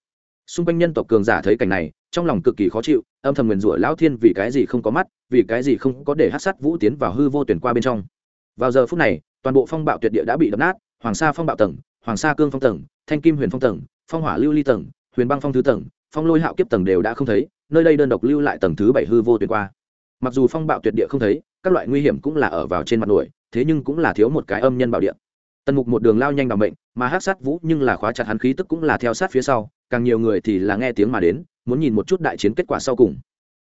xung quanh nhân tộc cường giả thấy cảnh này, trong lòng cực kỳ khó chịu, âm thầm nguyền rủa lão thiên vì cái gì không có mắt, vì cái gì không có để hát sát vũ tiến vào hư vô tuyển qua bên trong. Vào giờ phút này, toàn bộ phong bạo tuyệt địa đã bị đập nát, hoàng sa phong bạo tầng, hoàng sa cương phong tầng, thanh kim huyền phong tầng, phong hỏa lưu ly tầng, huyền băng phong thứ tầng, phong lôi hạo kiếp tầng đều đã không thấy, nơi đây đơn độc lưu lại tầng thứ bảy hư vô tuyệt qua. Mặc dù phong bạo tuyệt địa không thấy, các loại nguy hiểm cũng là ở vào trên mặt nổi thế nhưng cũng là thiếu một cái âm nhân bảo địa. Tần mục một đường lao nhanh bằng bệnh mà hát sát vũ nhưng là khóa chặt hắn khí tức cũng là theo sát phía sau càng nhiều người thì là nghe tiếng mà đến muốn nhìn một chút đại chiến kết quả sau cùng.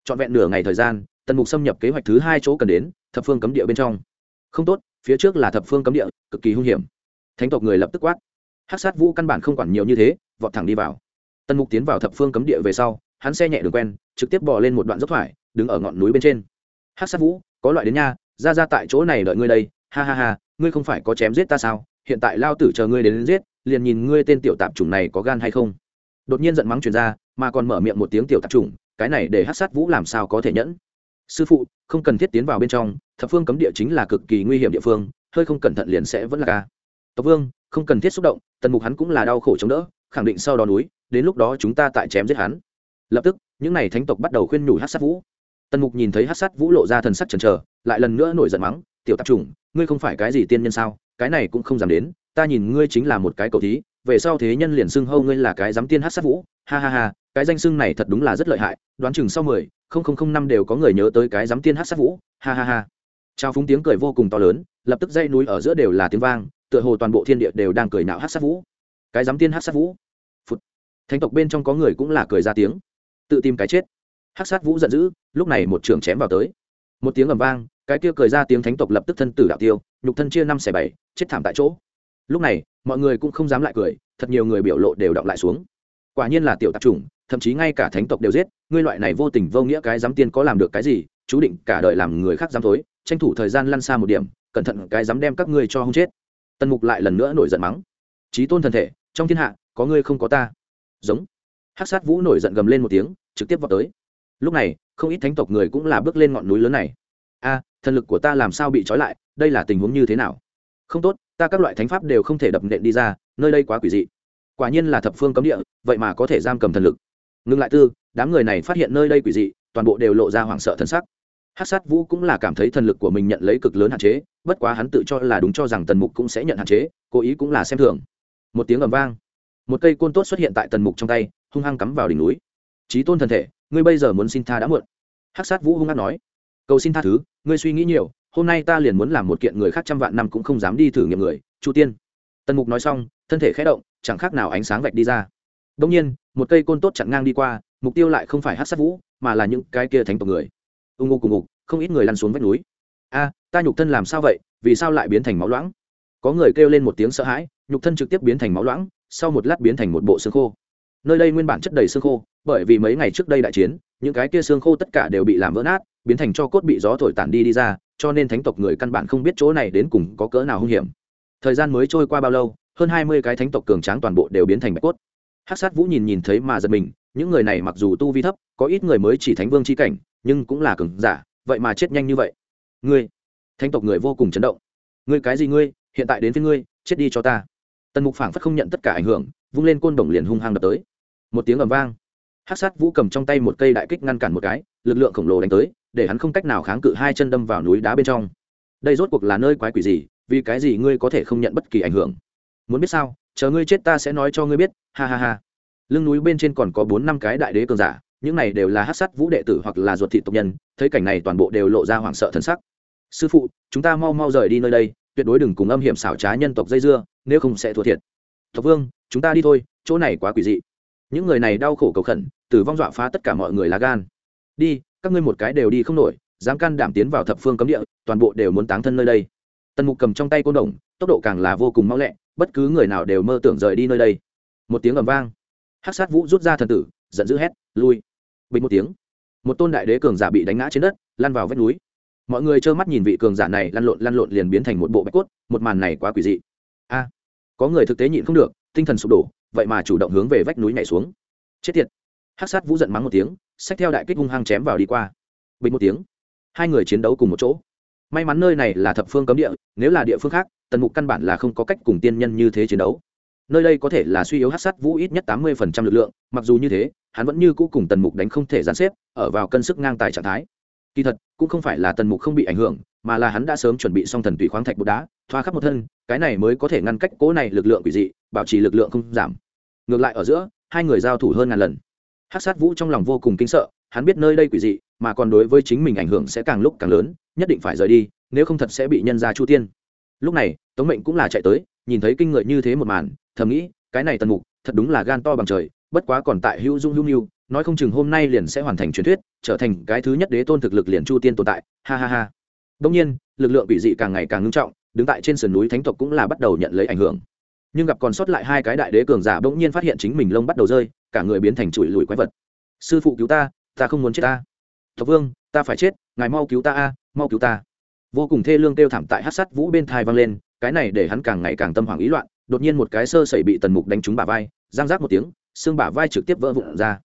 Trọn vẹn nửa ngày thời gian tần mục xâm nhập kế hoạch thứ hai chỗ cần đến thập phương cấm địa bên trong. Không tốt phía trước là thập phương cấm địa cực kỳ hung hiểm. Thánh tộc người lập tức quát. Hát sát vũ căn bản không quản nhiều như thế vọt thẳng đi vào. Tần mục tiến vào thập phương cấm địa về sau hắn xe nhẹ đường quen trực tiếp bỏ lên một đoạn dốc thoải đứng ở ngọn núi bên trên. Hát sát vũ có loại đến nha ra ra tại chỗ này đợi ngươi đây ha ha ha ngươi không phải có chém giết ta sao? Hiện tại lao tử chờ ngươi đến, đến giết liền nhìn ngươi tên tiểu tạp chủng này có gan hay không đột nhiên giận mắng truyền ra, mà còn mở miệng một tiếng tiểu tạp chủng cái này để hát sát vũ làm sao có thể nhẫn? Sư phụ, không cần thiết tiến vào bên trong, thập phương cấm địa chính là cực kỳ nguy hiểm địa phương, hơi không cẩn thận liền sẽ vẫn là ca. Tộc vương, không cần thiết xúc động, tần mục hắn cũng là đau khổ chống đỡ, khẳng định sau đó núi, đến lúc đó chúng ta tại chém giết hắn. Lập tức, những n à y thánh tộc bắt đầu khuyên nhủ hát sát vũ. Tần mục nhìn thấy hát sát vũ lộ ra thần sắc chần trờ lại lần nữa nổi giận mắng, tiểu tạp chủng ngươi không phải cái gì tiên nhân sao? Cái này cũng không dám đến, ta nhìn ngươi chính là một cái cầu thí về sau thế nhân liền xưng hâu ngươi là cái giám tiên hát sát vũ, ha ha ha, cái danh xưng này thật đúng là rất lợi hại, đoán chừng sau mười, không không không năm đều có người nhớ tới cái giám tiên hát sát vũ, ha ha ha. Trao phúng tiếng cười vô cùng to lớn, lập tức dây núi ở giữa đều là tiếng vang, tựa hồ toàn bộ thiên địa đều đang cười nạo hát sát vũ. Cái giám tiên hát sát vũ. Phụt. thánh tộc bên trong có người cũng là cười ra tiếng. Tự tìm cái chết. Hát sát vũ giận dữ, lúc này một trường chém vào tới. Một tiếng ầm vang, cái kia cười ra tiếng thánh tộc lập tức thân tử đạo tiêu, nhục thân chia năm xẻ bảy, chết thảm tại chỗ. Lúc này mọi người cũng không dám lại cười, thật nhiều người biểu lộ đều động lại xuống. Quả nhiên là tiểu tạp chủng, thậm chí ngay cả thánh tộc đều giết, ngươi loại này vô tình vô nghĩa cái dám tiên có làm được cái gì, chú định cả đời làm người khác dám thối, tranh thủ thời gian lăn xa một điểm, cẩn thận cái dám đem các ngươi cho không chết. Tần mục lại lần nữa nổi giận mắng. Trí tôn thần thể, trong thiên hạ, có ngươi không có ta. Giống. Hát sát vũ nổi giận gầm lên một tiếng, trực tiếp vào tới. Lúc này, không ít thánh tộc người cũng là bước lên ngọn núi lớn này. A, thần lực của ta làm sao bị trói lại, đây là tình huống như thế nào? Không tốt ta các loại thánh pháp đều không thể đập nện đi ra, nơi đây quá quỷ dị. Quả nhiên là thập phương cấm địa, vậy mà có thể giam cầm thần lực. Ngừng lại tư, đám người này phát hiện nơi đây quỷ dị, toàn bộ đều lộ ra hoảng sợ thân sắc. Hát sát vũ cũng là cảm thấy thần lực của mình nhận lấy cực lớn hạn chế, bất quá hắn tự cho là đúng cho rằng tần mục cũng sẽ nhận hạn chế, cố ý cũng là xem thường. Một tiếng ầm vang, một cây côn tốt xuất hiện tại tần mục trong tay, hung hăng cắm vào đỉnh núi. Trí tôn thần thể, ngươi bây giờ muốn xin tha đã muộn. Hát sát vũ hung hăng nói. Cầu xin tha thứ, ngươi suy nghĩ nhiều hôm nay ta liền muốn làm một kiện người khác trăm vạn năm cũng không dám đi thử nghiệm người, chu tiên. Tần mục nói xong, thân thể khé động, chẳng khác nào ánh sáng vạch đi ra. Đông nhiên, một cây côn tốt chặn ngang đi qua, mục tiêu lại không phải hát sát vũ, mà là những cái kia thánh tộc người. Ưng ngô cùng ngục, không ít người lăn xuống vách núi. A, ta nhục thân làm sao vậy? Vì sao lại biến thành máu loãng? Có người kêu lên một tiếng sợ hãi, nhục thân trực tiếp biến thành máu loãng, sau một lát biến thành một bộ xương khô. Nơi đây nguyên bản chất đầy xương khô, bởi vì mấy ngày trước đây đại chiến, những cái kia xương khô tất cả đều bị làm vỡ nát biến thành cho cốt bị gió thổi tản đi đi ra, cho nên thánh tộc người căn bản không biết chỗ này đến cùng có cỡ nào hung hiểm. Thời gian mới trôi qua bao lâu, hơn hai mươi cái thánh tộc cường tráng toàn bộ đều biến thành bạch cốt. Hát sát vũ nhìn nhìn thấy mà giật mình, những người này mặc dù tu vi thấp, có ít người mới chỉ thánh vương c h i cảnh, nhưng cũng là cường giả, vậy mà chết nhanh như vậy. Ngươi, thánh tộc người vô cùng chấn động. Ngươi cái gì ngươi, hiện tại đến với ngươi, chết đi cho ta. Tần mục phảng phất không nhận tất cả ảnh hưởng, vung lên côn đồng liền hung hăng đập tới. Một tiếng ầm vang. Hát sát vũ cầm trong tay một cây đại kích ngăn cản một cái, lực lượng khổng lồ đánh tới để hắn không cách nào kháng cự hai chân đâm vào núi đá bên trong. Đây rốt cuộc là nơi quái quỷ gì? Vì cái gì ngươi có thể không nhận bất kỳ ảnh hưởng? Muốn biết sao? Chờ ngươi chết ta sẽ nói cho ngươi biết. Ha ha ha. Lưng núi bên trên còn có bốn năm cái đại đế cường giả. Những này đều là hát sát vũ đệ tử hoặc là ruột thị tộc nhân. Thấy cảnh này toàn bộ đều lộ ra hoảng sợ thân sắc. Sư phụ, chúng ta mau mau rời đi nơi đây. Tuyệt đối đừng cùng âm hiểm xảo trá nhân tộc dây dưa, nếu không sẽ thua thiệt. Tộc vương, chúng ta đi thôi. Chỗ này quá quỷ dị. Những người này đau khổ cầu khẩn, tử vong dọa phá tất cả mọi người lá gan. Đi các ngươi một cái đều đi không nổi, dám can đảm tiến vào thập phương cấm địa, toàn bộ đều muốn táng thân nơi đây. Tần mục cầm trong tay côn đồng, tốc độ càng là vô cùng mau lẹ, bất cứ người nào đều mơ tưởng rời đi nơi đây. Một tiếng ầm vang hát sát vũ rút ra thần tử, giận dữ hét, lui. Bình một tiếng, một tôn đại đế cường giả bị đánh ngã trên đất, lăn vào vách núi. Mọi người trơ mắt nhìn vị cường giả này lăn lộn lăn lộn liền biến thành một bộ bạch cốt, một màn này quá quỷ dị. A, có người thực tế nhịn không được, tinh thần sụp đổ, vậy mà chủ động hướng về vách núi nhảy xuống. Chết tiệt. Hát sát vũ giận mắng một tiếng xách theo đại kích hung hăng chém vào đi qua. Bình một tiếng, hai người chiến đấu cùng một chỗ. May mắn nơi này là thập phương cấm địa, nếu là địa phương khác, tần mục căn bản là không có cách cùng tiên nhân như thế chiến đấu. Nơi đây có thể là suy yếu hát sát vũ ít nhất tám mươi phần trăm lực lượng, mặc dù như thế, hắn vẫn như cũ cùng tần mục đánh không thể gián xếp, ở vào cân sức ngang tài trạng thái. Kỳ thật, cũng không phải là tần mục không bị ảnh hưởng, mà là hắn đã sớm chuẩn bị xong thần tùy khoáng thạch bột đá, thoa khắp một thân, cái này mới có thể ngăn cách cố này lực lượng quỷ dị, bảo trì lực lượng không giảm. Ngược lại, ở giữa, hai người giao thủ hơn ngàn lần hát sát vũ trong lòng vô cùng kinh sợ, hắn biết nơi đây quỷ dị, mà còn đối với chính mình ảnh hưởng sẽ càng lúc càng lớn, nhất định phải rời đi, nếu không thật sẽ bị nhân ra chu tiên. Lúc này, tống mệnh cũng là chạy tới, nhìn thấy kinh người như thế một màn, thầm nghĩ, cái này tần mục, thật đúng là gan to bằng trời, bất quá còn tại hữu dung hữu nhu nói không chừng hôm nay liền sẽ hoàn thành truyền thuyết, trở thành cái thứ nhất đế tôn thực lực liền chu tiên tồn tại, ha ha ha. Đông nhiên, lực lượng bị dị càng ngày càng ngưng trọng, đứng tại trên sườn núi thánh tộc cũng là bắt đầu nhận lấy ảnh hưởng nhưng gặp còn sót lại hai cái đại đế cường giả bỗng nhiên phát hiện chính mình lông bắt đầu rơi, cả người biến thành chùi lùi quái vật. Sư phụ cứu ta ta không muốn chết ta. Tộc vương, ta phải chết, ngài mau cứu ta a, mau cứu ta. Vô cùng thê lương kêu thảm tại hát sắt vũ bên thai vang lên, cái này để hắn càng ngày càng tâm hoảng ý loạn, đột nhiên một cái sơ sẩy bị tần mục đánh trúng bả vai, giang rác một tiếng, xương bả vai trực tiếp vỡ vụn ra.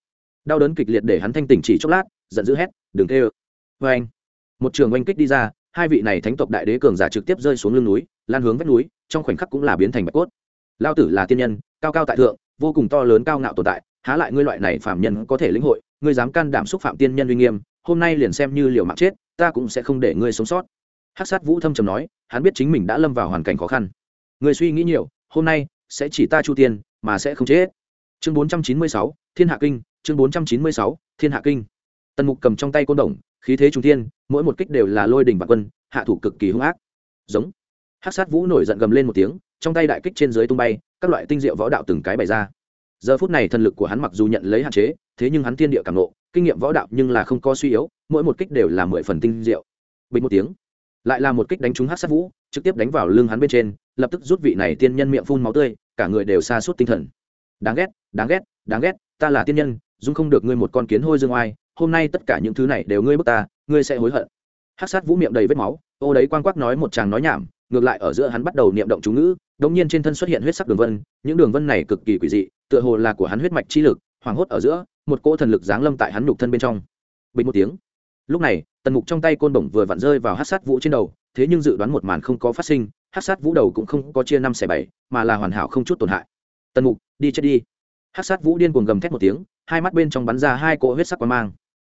Đau đớn kịch liệt để hắn thanh tỉnh chỉ chốc lát, giận dữ hét, đừng tê ơ vê anh một trường oanh kích đi ra, hai vị này thánh tộc đại đế cường giả trực tiếp rơi xuống lưng núi, lan hướng vách núi, trong khoảnh khắc cũng là biến thành bạch cốt lao tử là tiên nhân, cao cao tại thượng, vô cùng to lớn cao ngạo tồn tại, há lại ngươi loại này phạm nhân có thể lĩnh hội, ngươi dám can đảm xúc phạm tiên nhân uy nghiêm, hôm nay liền xem như liều mạng chết, ta cũng sẽ không để ngươi sống sót. Hắc sát vũ thâm trầm nói, hắn biết chính mình đã lâm vào hoàn cảnh khó khăn. Người suy nghĩ nhiều, hôm nay sẽ chỉ ta chu tiên, mà sẽ không chết. Chương bốn trăm chín mươi sáu, thiên hạ kinh, chương bốn trăm chín mươi sáu, thiên hạ kinh. Tần mục cầm trong tay côn đồng, khí thế trung thiên, mỗi một kích đều là lôi đỉnh và quân, hạ thủ cực kỳ hung ác. Giống. Hát sát vũ nổi giận gầm lên một tiếng trong tay đại kích trên dưới tung bay, các loại tinh diệu võ đạo từng cái bày ra. Giờ phút này thần lực của hắn mặc dù nhận lấy hạn chế, thế nhưng hắn thiên địa cảm nộ kinh nghiệm võ đạo nhưng là không có suy yếu, mỗi một kích đều là mười phần tinh diệu. Bình một tiếng, lại là một kích đánh trúng hát sát vũ, trực tiếp đánh vào lưng hắn bên trên, lập tức rút vị này tiên nhân miệng phun máu tươi, cả người đều xa suốt tinh thần. Đáng ghét đáng ghét đáng ghét, ta là tiên nhân, dung không được ngươi một con kiến hôi dương oai, hôm nay tất cả những thứ này đều ngươi bức ta, ngươi sẽ hối hận. Hát sát vũ miệng đầy vết máu, ô đấy quan quắc nói một chàng nói nhảm, ngược lại ở giữa hắn bắt đầu niệm động chú ngữ đống nhiên trên thân xuất hiện huyết sắc đường vân, những đường vân này cực kỳ quỷ dị, tựa hồ là của hắn huyết mạch chi lực, hoảng hốt ở giữa, một cỗ thần lực giáng lâm tại hắn nhục thân bên trong. Bình một tiếng. Lúc này, tần mục trong tay côn bổng vừa vặn rơi vào hát sát vũ trên đầu, thế nhưng dự đoán một màn không có phát sinh, hát sát vũ đầu cũng không có chia năm xẻ bảy, mà là hoàn hảo không chút tổn hại. Tần mục, đi chết đi. Hát sát vũ điên cuồng gầm thét một tiếng, hai mắt bên trong bắn ra hai cỗ huyết sắc quang mang.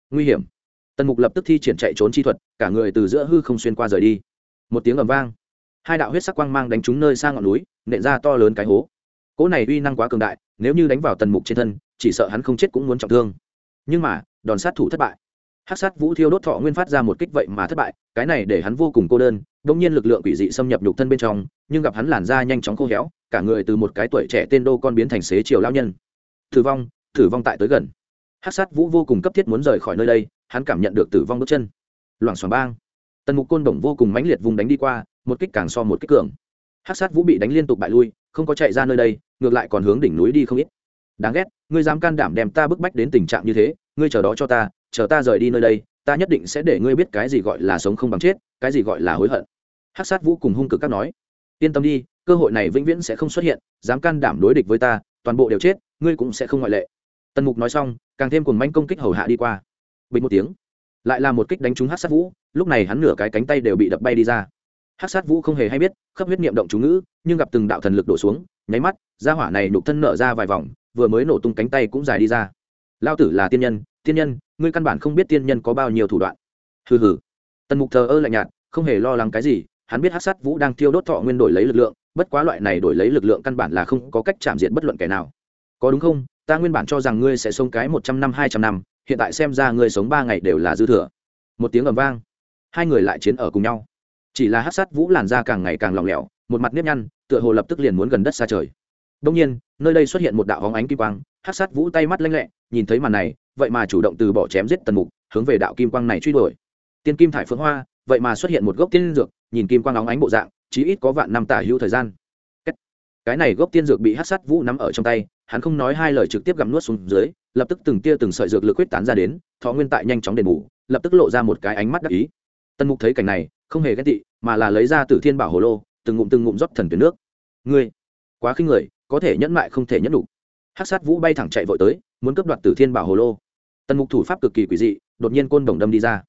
Nguy hiểm. Tần mục lập tức thi triển chạy trốn chi thuật, cả người từ giữa hư không xuyên qua rời đi. Một tiếng ầm vang hai đạo huyết sắc quang mang đánh trúng nơi sang ngọn núi, nện ra to lớn cái hố. Cỗ này uy năng quá cường đại, nếu như đánh vào tần mục trên thân, chỉ sợ hắn không chết cũng muốn trọng thương. Nhưng mà, đòn sát thủ thất bại. Hát sát vũ thiêu đốt thọ nguyên phát ra một kích vậy mà thất bại, cái này để hắn vô cùng cô đơn đ ỗ n g nhiên lực lượng quỷ dị xâm nhập nhục thân bên trong, nhưng gặp hắn làn da nhanh chóng khô héo, cả người từ một cái tuổi trẻ tên đô con biến thành xế chiều lao nhân. Thử vong thử vong tại tới gần. Hát sát vũ vô cùng cấp thiết muốn rời khỏi nơi đây, hắn cảm nhận được tử vong bước chân. Loảng xoảng bang. Tần mục côn đồng vô cùng mãnh liệt vùng đánh đi qua một kích càng so một kích cường. Hát sát vũ bị đánh liên tục bại lui, không có chạy ra nơi đây, ngược lại còn hướng đỉnh núi đi không ít. Đáng ghét, ngươi dám can đảm đem ta bức bách đến tình trạng như thế, ngươi chờ đó cho ta, chờ ta rời đi nơi đây, ta nhất định sẽ để ngươi biết cái gì gọi là sống không bằng chết, cái gì gọi là hối hận. Hát sát vũ cùng hung cực các nói, yên tâm đi, cơ hội này vĩnh viễn sẽ không xuất hiện, dám can đảm đối địch với ta, toàn bộ đều chết, ngươi cũng sẽ không ngoại lệ. Tần mục nói xong, càng thêm cùng manh công kích hầu hạ đi qua. Bình một tiếng, lại là một kích đánh trúng hát sát vũ, lúc này hắn nửa cái cánh tay đều bị đập bay đi ra hát sát vũ không hề hay biết, khắp huyết niệm động chú ngữ, nhưng gặp từng đạo thần lực đổ xuống, nháy mắt ra hỏa này nhục thân nở ra vài vòng, vừa mới nổ tung cánh tay cũng dài đi ra. Lao tử là tiên nhân tiên nhân, ngươi căn bản không biết tiên nhân có bao nhiêu thủ đoạn. Hừ hừ. Tần mục thờ ơ lạnh nhạt, không hề lo lắng cái gì, hắn biết hát sát vũ đang tiêu đốt thọ nguyên đổi lấy lực lượng, bất quá loại này đổi lấy lực lượng căn bản là không có cách chạm diện bất luận kẻ nào. Có đúng không? Ta nguyên bản cho rằng ngươi sẽ sống cái một trăm năm, hai trăm năm, hiện tại xem ra ngươi sống ba ngày đều là dư thừa. Một tiếng ầm vang, hai người lại chiến ở cùng nhau chỉ là hát sát vũ làn da càng ngày càng lỏng lẻo, một mặt nếp nhăn, tựa hồ lập tức liền muốn gần đất xa trời. Đông nhiên, nơi đây xuất hiện một đạo hóng ánh kim quang, hát sát vũ tay mắt lanh lẹ, nhìn thấy màn này, vậy mà chủ động từ bỏ chém giết tần mục, hướng về đạo kim quang này truy đuổi. Tiên kim thải phượng hoa, vậy mà xuất hiện một gốc tiên dược, nhìn kim quang óng ánh bộ dạng, chí ít có vạn năm tả hữu thời gian. Cái này gốc tiên dược bị hát sát vũ nắm ở trong tay, hắn không nói hai lời trực tiếp gặm nuốt xuống dưới, lập tức từng tia từng sợi dược lực quyết tán ra đến, thọ nguyên tại nhanh chóng đền bù, lập tức lộ ra một cái ánh mắt đắc ý. Tần mục thấy cảnh này không hề ghét tị, mà là lấy ra từ thiên bảo hồ lô, từng ngụm từng ngụm rót thần tuyến nước. Ngươi, quá khinh người, có thể nhẫn mại không thể nhẫn đủ. Hắc sát vũ bay thẳng chạy vội tới, muốn cướp đoạt từ thiên bảo hồ lô. Tần mục thủ pháp cực kỳ quỷ dị, đột nhiên côn đồng đâm đi ra.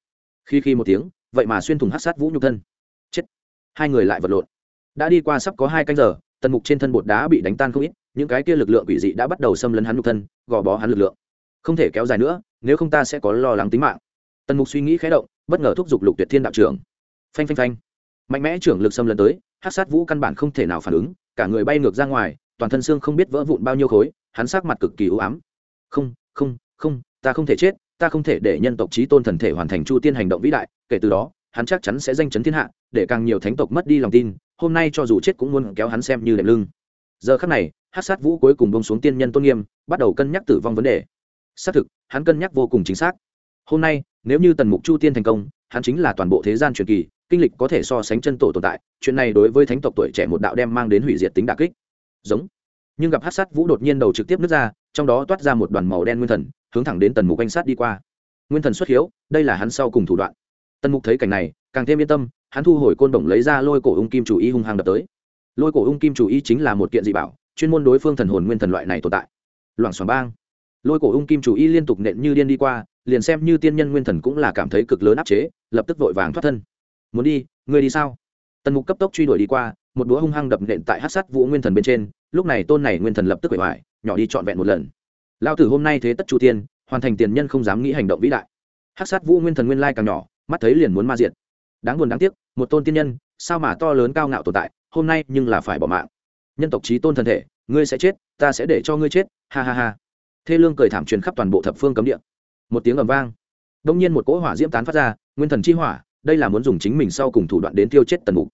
Khi khi một tiếng, vậy mà xuyên thủng hắc sát vũ nhục thân. Chết. Hai người lại vật lộn. Đã đi qua sắp có hai canh giờ, tần mục trên thân bột đá bị đánh tan không ít, những cái kia lực lượng quỷ dị đã bắt đầu xâm lấn hắn nhục thân, gò bó hắn lực lượng. Không thể kéo dài nữa, nếu không ta sẽ có lo lắng tính mạng. Tần mục suy nghĩ khé động, bất ngờ thúc giục lục tuyệt thiên đạo trưởng phanh phanh phanh. Mạnh mẽ trưởng lực xâm lần tới hát sát vũ căn bản không thể nào phản ứng, cả người bay ngược ra ngoài, toàn thân xương không biết vỡ vụn bao nhiêu khối, hắn sắc mặt cực kỳ ưu ám. Không không không, ta không thể chết, ta không thể để nhân tộc trí tôn thần thể hoàn thành chu tiên hành động vĩ đại, kể từ đó, hắn chắc chắn sẽ danh chấn thiên hạ, để càng nhiều thánh tộc mất đi lòng tin, hôm nay cho dù chết cũng muốn kéo hắn xem như đệm lưng. Giờ khắc này hát sát vũ cuối cùng bông xuống tiên nhân tôn nghiêm, bắt đầu cân nhắc tử vong vấn đề. Xác thực, hắn cân nhắc vô cùng chính xác. Hôm nay, nếu như tần mục chu tiên thành công, hắn chính là toàn bộ thế gian truyền kỳ kinh lịch có thể so sánh chân tổ tồn tại, chuyện này đối với thánh tộc tuổi trẻ một đạo đem mang đến hủy diệt tính đà kích. Giống. Nhưng gặp hát sát vũ đột nhiên đầu trực tiếp nứt ra, trong đó toát ra một đoàn màu đen nguyên thần, hướng thẳng đến tần mục anh sát đi qua. Nguyên thần xuất hiếu, đây là hắn sau cùng thủ đoạn. Tần mục thấy cảnh này, càng thêm yên tâm, hắn thu hồi côn bổng lấy ra lôi cổ ung kim chủ y hung hăng đập tới. Lôi cổ ung kim chủ y chính là một kiện dị bảo, chuyên môn đối phương thần hồn nguyên thần loại này tồn tại. Loảng xoảng bang. Lôi cổ ung kim chủ y liên tục nện như điên đi qua, liền xem như tiên nhân nguyên thần cũng là cảm thấy cực lớn áp chế, lập tức vội vàng thoát thân muốn đi, ngươi đi sao? Tần mục cấp tốc truy đuổi đi qua, một đũa hung hăng đập nện tại hát sát vũ nguyên thần bên trên, lúc này tôn này nguyên thần lập tức bể hoại nhỏ đi trọn vẹn một lần. Lao tử hôm nay thế tất chu tiên, hoàn thành tiền nhân không dám nghĩ hành động vĩ đại. Hát sát vũ nguyên thần nguyên lai càng nhỏ, mắt thấy liền muốn ma diệt. Đáng buồn đáng tiếc, một tôn tiên nhân, sao mà to lớn cao ngạo tồn tại, hôm nay nhưng là phải bỏ mạng. Nhân tộc trí tôn thân thể, ngươi sẽ chết, ta sẽ để cho ngươi chết, ha ha ha. Thê lương cười thảm truyền khắp toàn bộ thập phương cấm địa. Một tiếng ầm vang. Đông nhiên một cỗ hỏa diễm tán phát ra, nguyên thần chi hỏa đây là muốn dùng chính mình sau cùng thủ đoạn đến tiêu chết tần mục.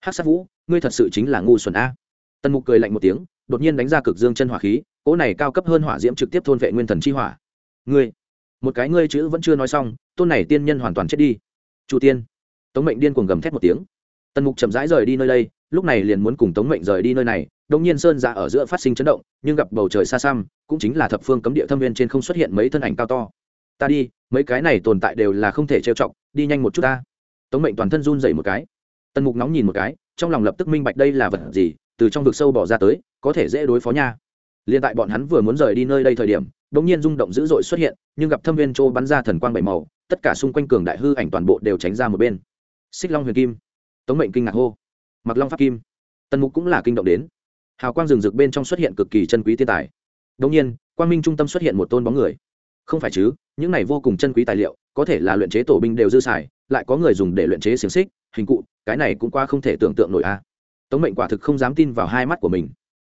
Hát sát vũ, ngươi thật sự chính là ngu xuẩn a. Tần mục cười lạnh một tiếng, đột nhiên đánh ra cực dương chân hỏa khí, cỗ này cao cấp hơn hỏa diễm trực tiếp thôn vệ nguyên thần chi hỏa. Ngươi, một cái ngươi chữ vẫn chưa nói xong, tôn này tiên nhân hoàn toàn chết đi. Chủ tiên, tống mệnh điên cuồng gầm thét một tiếng. Tần mục chậm rãi rời đi nơi đây, lúc này liền muốn cùng tống mệnh rời đi nơi này đông nhiên sơn ra ở giữa phát sinh chấn động, nhưng gặp bầu trời xa xăm, cũng chính là thập phương cấm địa thâm viên trên không xuất hiện mấy thân ảnh cao to. Ta đi, mấy cái này tồn tại đều là không thể trêu chọc, đi nhanh một chút ta tống mệnh toàn thân run dậy một cái. Tần mục nóng nhìn một cái, trong lòng lập tức minh bạch đây là vật gì, từ trong vực sâu bỏ ra tới, có thể dễ đối phó nha. Liền tại bọn hắn vừa muốn rời đi nơi đây thời điểm đ ỗ n g nhiên rung động dữ dội xuất hiện, nhưng gặp thâm viên châu bắn ra thần quang bảy màu, tất cả xung quanh cường đại hư ảnh toàn bộ đều tránh ra một bên. Xích long huyền kim. Tống mệnh kinh ngạc hô. Mặc long pháp kim. Tần mục cũng là kinh động đến. Hào quang rừng rực bên trong xuất hiện cực kỳ chân quý thiên tài. Đông nhiên, quang minh trung tâm xuất hiện một tôn bóng người. Không phải chứ, những này vô cùng chân quý tài liệu, có thể là luyện chế tổ binh đều dư xài lại có người dùng để luyện chế xiềng xích, hình cụ, cái này cũng qua không thể tưởng tượng nổi a. Tống mệnh quả thực không dám tin vào hai mắt của mình.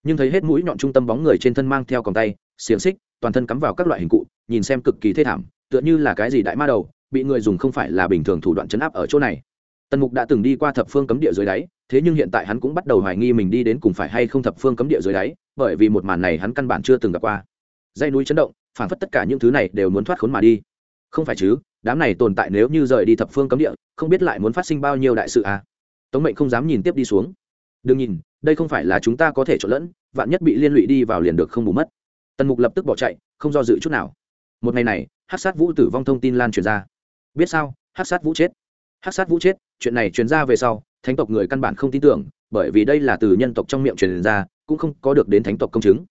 Nhưng thấy hết mũi nhọn trung tâm bóng người trên thân mang theo còng tay, xiềng xích, toàn thân cắm vào các loại hình cụ, nhìn xem cực kỳ thê thảm, tựa như là cái gì đại ma đầu, bị người dùng không phải là bình thường thủ đoạn chấn áp ở chỗ này. Tần mục đã từng đi qua thập phương cấm địa dưới đáy, thế nhưng hiện tại hắn cũng bắt đầu hoài nghi mình đi đến cùng phải hay không thập phương cấm địa dưới đáy, bởi vì một màn này hắn căn bản chưa từng gặp qua. Dây núi chấn động phản phất tất cả những thứ này đều muốn thoát khốn mà đi không phải chứ, đám này tồn tại nếu như rời đi thập phương cấm địa, không biết lại muốn phát sinh bao nhiêu đại sự à? Tống mệnh không dám nhìn tiếp đi xuống. Đừng nhìn, đây không phải là chúng ta có thể trộn lẫn, vạn nhất bị liên lụy đi vào liền được không bù mất. Tần mục lập tức bỏ chạy, không do dự chút nào. Một ngày này hát sát vũ tử vong thông tin lan truyền ra. Biết sao hát sát vũ chết. Hát sát vũ chết, chuyện này truyền ra về sau, thánh tộc người căn bản không tin tưởng, bởi vì đây là từ nhân tộc trong miệng truyền ra, cũng không có được đến thánh tộc công chứng.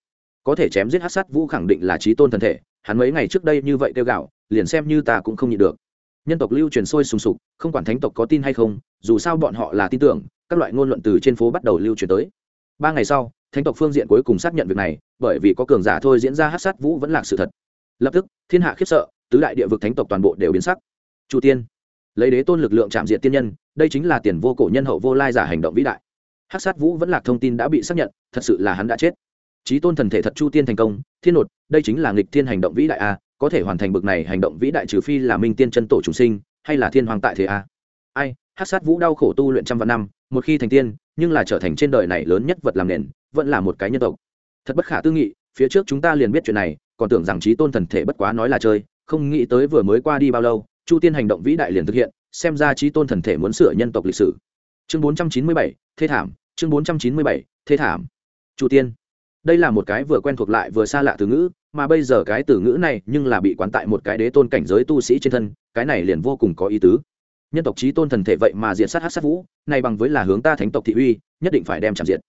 Có thể chém giết hát sát vũ khẳng định là trí tôn thân thể hắn mấy ngày trước đây như vậy kêu gạo, liền xem như ta cũng không nhịn được. Nhân tộc lưu truyền sôi sùng sục, không quản thánh tộc có tin hay không, dù sao bọn họ là tin tưởng, các loại ngôn luận từ trên phố bắt đầu lưu truyền tới. Ba ngày sau, thánh tộc phương diện cuối cùng xác nhận việc này, bởi vì có cường giả thôi diễn ra hát sát vũ vẫn là sự thật. Lập tức, thiên hạ khiếp sợ, tứ đại địa vực thánh tộc toàn bộ đều biến sắc. Chu tiên, lấy đế tôn lực lượng chạm diện tiên nhân, đây chính là tiền vô cổ nhân hậu vô lai giả hành động vĩ đại. Hát sát vũ vẫn là thông tin đã bị xác nhận, thật sự là hắn đã chết trí tôn thần thể thật chu tiên thành công, thiên nột, đây chính là nghịch thiên hành động vĩ đại a, có thể hoàn thành bực này hành động vĩ đại trừ phi là minh tiên chân tổ chúng sinh, hay là thiên hoàng tại thế a. Ai, hát sát vũ đau khổ tu luyện trăm vạn năm, một khi thành tiên, nhưng là trở thành trên đời này lớn nhất vật làm nền, vẫn là một cái nhân tộc. Thật bất khả tư nghị, phía trước chúng ta liền biết chuyện này, còn tưởng rằng trí tôn thần thể bất quá nói là chơi, không nghĩ tới vừa mới qua đi bao lâu, chu tiên hành động vĩ đại liền thực hiện, xem ra trí tôn thần thể muốn sửa nhân tộc lịch sử. Chương bốn trăm chín mươi bảy thế thảm, chương bốn trăm chín mươi bảy thế thảm. Chu tiên đây là một cái vừa quen thuộc lại vừa xa lạ từ ngữ, mà bây giờ cái từ ngữ này nhưng là bị quán tại một cái đế tôn cảnh giới tu sĩ trên thân, cái này liền vô cùng có ý tứ. Nhân tộc trí tôn thần thể vậy mà diện sát hát sát vũ, này bằng với là hướng ta thánh tộc thị uy, nhất định phải đem chạm diện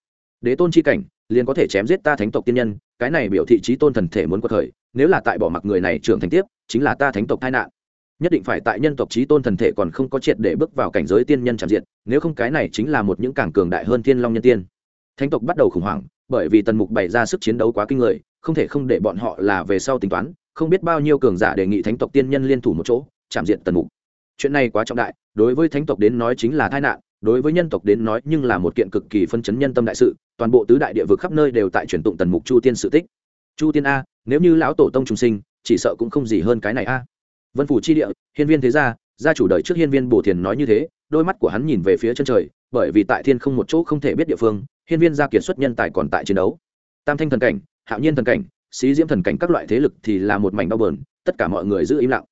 đế tôn c h i cảnh, liền có thể chém giết ta thánh tộc tiên nhân, cái này biểu thị trí tôn thần thể muốn có thời nếu là tại bỏ mặc người này trưởng thành tiếp, chính là ta thánh tộc tai nạn. Nhất định phải tại nhân tộc trí tôn thần thể còn không có triệt để bước vào cảnh giới tiên nhân tràn diện nếu không cái này chính là một những càng cường đại hơn thiên long nhân tiên. Thánh tộc bắt đầu khủng hoảng bởi vì tần mục bày ra sức chiến đấu quá kinh người, không thể không để bọn họ là về sau tính toán, không biết bao nhiêu cường giả đề nghị thánh tộc tiên nhân liên thủ một chỗ, chạm diện tần mục. Chuyện này quá trọng đại, đối với thánh tộc đến nói chính là tai nạn, đối với nhân tộc đến nói nhưng là một kiện cực kỳ phân chấn nhân tâm đại sự, toàn bộ tứ đại địa vực khắp nơi đều tại truyền tụng tần mục chu tiên sự tích. Chu tiên a, nếu như lão tổ tông trung sinh, chỉ sợ cũng không gì hơn cái này a. Vân phủ chi địa, hiên viên thế gia gia chủ đời trước hiên viên bổ thiền nói như thế, đôi mắt của hắn nhìn về phía chân trời bởi vì tại thiên không một chỗ không thể biết địa phương, hiên viên gia kiệt xuất nhân tài còn tại chiến đấu. Tam thanh thần cảnh, hạo nhiên thần cảnh, xí diễm thần cảnh các loại thế lực thì là một mảnh đau bờn tất cả mọi người giữ im lặng.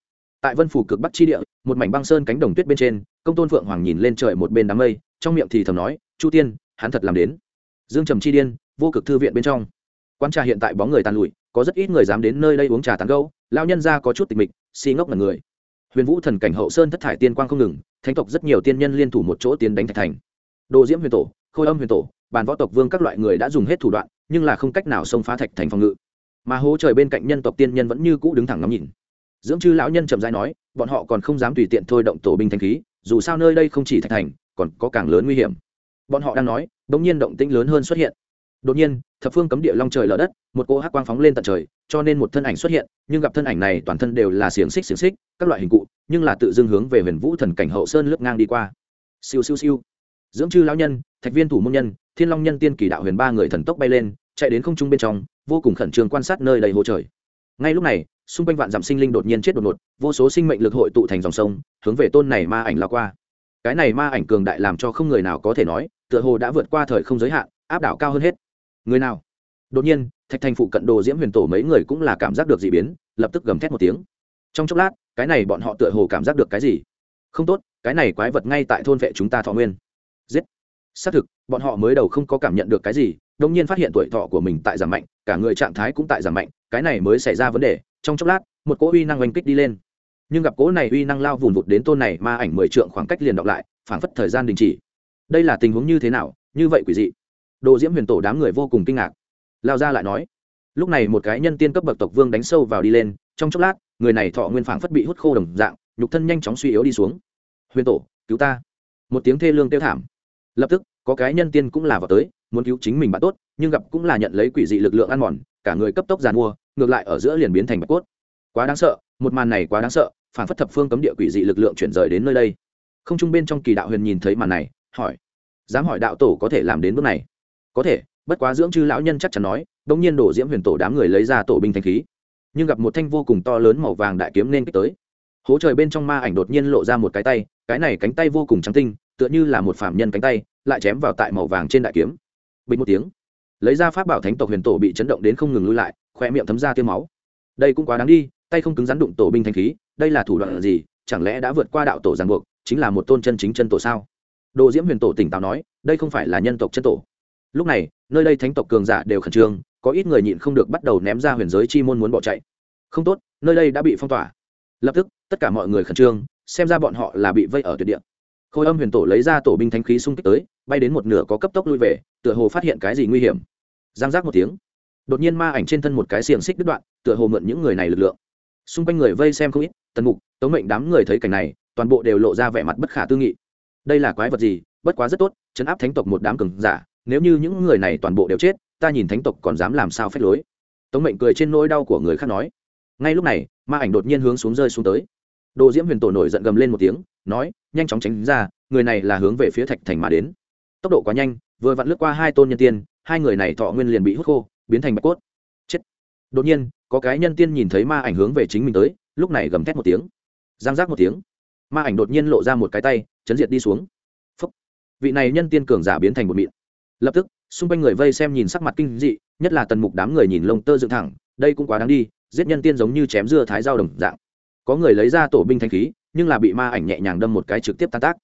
Tại vân phủ cực bắc chi địa, một mảnh băng sơn cánh đồng tuyết bên trên, công tôn phượng hoàng nhìn lên trời một bên đám mây, trong miệng thì thầm nói, chu tiên, hắn thật làm đến. Dương trầm chi điên, vô cực thư viện bên trong. Quan trà hiện tại bóng người tàn lụi, có rất ít người dám đến nơi đây uống trà tán gâu lao nhân ra có chút tịch mịch, si ngốc là người. Huyền vũ thần cảnh hậu sơn thất thải tiên quang không ngừng, thánh tộc rất nhiều tiên nhân liên thủ một chỗ tiến đánh thạch thành đồ diễm huyền tổ, khôi âm huyền tổ, bàn võ tộc vương các loại người đã dùng hết thủ đoạn, nhưng là không cách nào xông phá thạch thành phòng ngự. Mà hố trời bên cạnh nhân tộc tiên nhân vẫn như cũ đứng thẳng ngắm nhìn. Dưỡng chư lão nhân trầm dai nói, bọn họ còn không dám tùy tiện thôi động tổ binh thanh khí, dù sao nơi đây không chỉ thạch thành, còn có càng lớn nguy hiểm. Bọn họ đang nói đ ỗ n g nhiên động tĩnh lớn hơn xuất hiện. Đột nhiên, thập phương cấm địa long trời lở đất, một cỗ hắc quang phóng lên tận trời, cho nên một thân ảnh xuất hiện, nhưng gặp thân ảnh này toàn thân đều là xiềng xích xiềng xích, các loại hình cụ, nhưng là tự dưng hướng về huyền vũ thần cảnh hậu sơn lướt ngang đi qua. Siêu siêu siêu dưỡng chư lão nhân, thạch viên thủ môn nhân, thiên long nhân tiên kỳ đạo huyền ba người thần tốc bay lên, chạy đến không trung bên trong, vô cùng khẩn trương quan sát nơi đầy hồ trời. Ngay lúc này, xung quanh vạn dặm sinh linh đột nhiên chết đột ngột, vô số sinh mệnh lực hội tụ thành dòng sông, hướng về tôn này ma ảnh lao qua. Cái này ma ảnh cường đại làm cho không người nào có thể nói, tựa hồ đã vượt qua thời không giới hạn, áp đảo cao hơn hết. Người nào? Đột nhiên, thạch thành phụ cận đồ diễm huyền tổ mấy người cũng là cảm giác được d ị biến, lập tức gầm thét một tiếng. Trong chốc lát, cái này bọn họ tựa hồ cảm giác được cái gì? Không tốt, cái này quái vật ngay tại thôn vệ chúng ta thọ nguyên giết. Xác thực, bọn họ mới đầu không có cảm nhận được cái gì đông nhiên phát hiện tuổi thọ của mình tại giảm mạnh, cả người trạng thái cũng tại giảm mạnh, cái này mới xảy ra vấn đề. Trong chốc lát, một cỗ uy năng oanh kích đi lên. Nhưng gặp cỗ này uy năng lao vùn vụt đến tôn này ma ảnh mười trượng khoảng cách liền đọc lại, phảng phất thời gian đình chỉ. Đây là tình huống như thế nào? Như vậy quỷ dị. Đồ diễm huyền tổ đám người vô cùng kinh ngạc. Lao ra lại nói, lúc này một cái nhân tiên cấp bậc tộc vương đánh sâu vào đi lên, trong chốc lát, người này thọ nguyên phảng phất bị hút khô đồng dạng, nhục thân nhanh chóng suy yếu đi xuống. Huyền tổ, cứu ta. Một tiếng thê lương tiêu thảm lập tức, có cái nhân tiên cũng là vào tới, muốn cứu chính mình bạn tốt, nhưng gặp cũng là nhận lấy quỷ dị lực lượng ăn mòn, cả người cấp tốc giàn mua, ngược lại ở giữa liền biến thành bạch cốt. Quá đáng sợ, một màn này quá đáng sợ, phản phất thập phương cấm địa quỷ dị lực lượng chuyển rời đến nơi đây. Không trung bên trong kỳ đạo huyền nhìn thấy màn này, hỏi, dám hỏi đạo tổ có thể làm đến bước này? Có thể, bất quá dưỡng chư lão nhân chắc chắn nói đ ỗ n g nhiên đổ diễm huyền tổ đám người lấy ra tổ binh thanh khí. Nhưng gặp một thanh vô cùng to lớn màu vàng đại kiếm nên kích tới. Hố trời bên trong ma ảnh đột nhiên lộ ra một cái tay, cái này cánh tay vô cùng trắng tinh tựa như là một phạm nhân cánh tay, lại chém vào tại màu vàng trên đại kiếm. Bình một tiếng, lấy ra pháp bảo thánh tộc huyền tổ bị chấn động đến không ngừng lui lại khoe miệng thấm ra tiêu máu. Đây cũng quá đáng đi, tay không cứng rắn đụng tổ binh thanh khí, đây là thủ đoạn gì, chẳng lẽ đã vượt qua đạo tổ giàn buộc, chính là một tôn chân chính chân tổ sao? Đồ diễm huyền tổ tỉnh táo nói, đây không phải là nhân tộc chân tổ. Lúc này, nơi đây thánh tộc cường giả đều khẩn trương, có ít người nhịn không được bắt đầu ném ra huyền giới chi môn muốn bỏ chạy. Không tốt, nơi đây đã bị phong tỏa. Lập tức, tất cả mọi người khẩn trương, xem ra bọn họ là bị vây ở tuyệt địa khôi âm huyền tổ lấy ra tổ binh thánh khí xung kích tới, bay đến một nửa có cấp tốc lui về, tựa hồ phát hiện cái gì nguy hiểm. Giang giác một tiếng, đột nhiên ma ảnh trên thân một cái xiềng xích đứt đoạn, tựa hồ mượn những người này lực lượng. Xung quanh người vây xem không ít, tần mục, tống mệnh đám người thấy cảnh này, toàn bộ đều lộ ra vẻ mặt bất khả tư nghị. Đây là quái vật gì? Bất quá rất tốt, chấn áp thánh tộc một đám cường giả, nếu như những người này toàn bộ đều chết, ta nhìn thánh tộc còn dám làm sao phép lối? Tống mệnh cười trên nỗi đau của người khác nói. Ngay lúc này, ma ảnh đột nhiên hướng xuống rơi xuống tới đồ diễm huyền tổ nổi giận gầm lên một tiếng, nói, nhanh chóng tránh ra, người này là hướng về phía thạch thành mà đến. Tốc độ quá nhanh, vừa vặn lướt qua hai tôn nhân tiên, hai người này thọ nguyên liền bị hút khô, biến thành bạch cốt. Chết. Đột nhiên, có cái nhân tiên nhìn thấy ma ảnh hướng về chính mình tới, lúc này gầm thét một tiếng. Giang giác một tiếng. Ma ảnh đột nhiên lộ ra một cái tay, chấn diệt đi xuống. Phúc. vị này nhân tiên cường giả biến thành một mịn. Lập tức, xung quanh người vây xem nhìn sắc mặt kinh dị, nhất là tần mục đám người nhìn lông tơ dựng thẳng, đây cũng quá đáng đi, giết nhân tiên giống như chém dưa thái dao đồng dạng có người lấy ra tổ binh thanh khí, nhưng là bị ma ảnh nhẹ nhàng đâm một cái trực tiếp tan tác.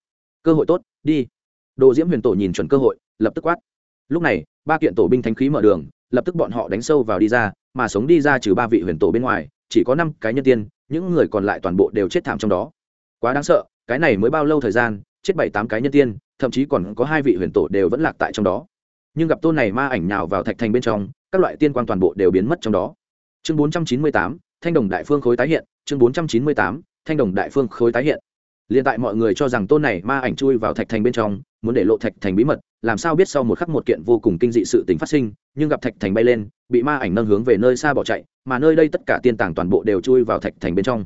Cơ hội tốt, đi. Đồ diễm huyền tổ nhìn chuẩn cơ hội, lập tức quát. Lúc này, ba kiện tổ binh thanh khí mở đường, lập tức bọn họ đánh sâu vào đi ra, mà sống đi ra trừ ba vị huyền tổ bên ngoài, chỉ có năm cái nhân tiên, những người còn lại toàn bộ đều chết thảm trong đó. Quá đáng sợ, cái này mới bao lâu thời gian, chết bảy tám cái nhân tiên, thậm chí còn có hai vị huyền tổ đều vẫn lạc tại trong đó. Nhưng gặp tôn này ma ảnh nhào vào thạch thành bên trong, các loại tiên quan toàn bộ đều biến mất trong đó. Chương bốn trăm chín mươi tám, thanh đồng đại phương khối tái hiện chương bốn trăm chín mươi tám, thanh đồng đại phương khối tái hiện. Liền tại mọi người cho rằng tôn này ma ảnh chui vào thạch thành bên trong, muốn để lộ thạch thành bí mật, làm sao biết sau một khắc một kiện vô cùng kinh dị sự tình phát sinh, nhưng gặp thạch thành bay lên, bị ma ảnh nâng hướng về nơi xa bỏ chạy, mà nơi đây tất cả tiên tàng toàn bộ đều chui vào thạch thành bên trong.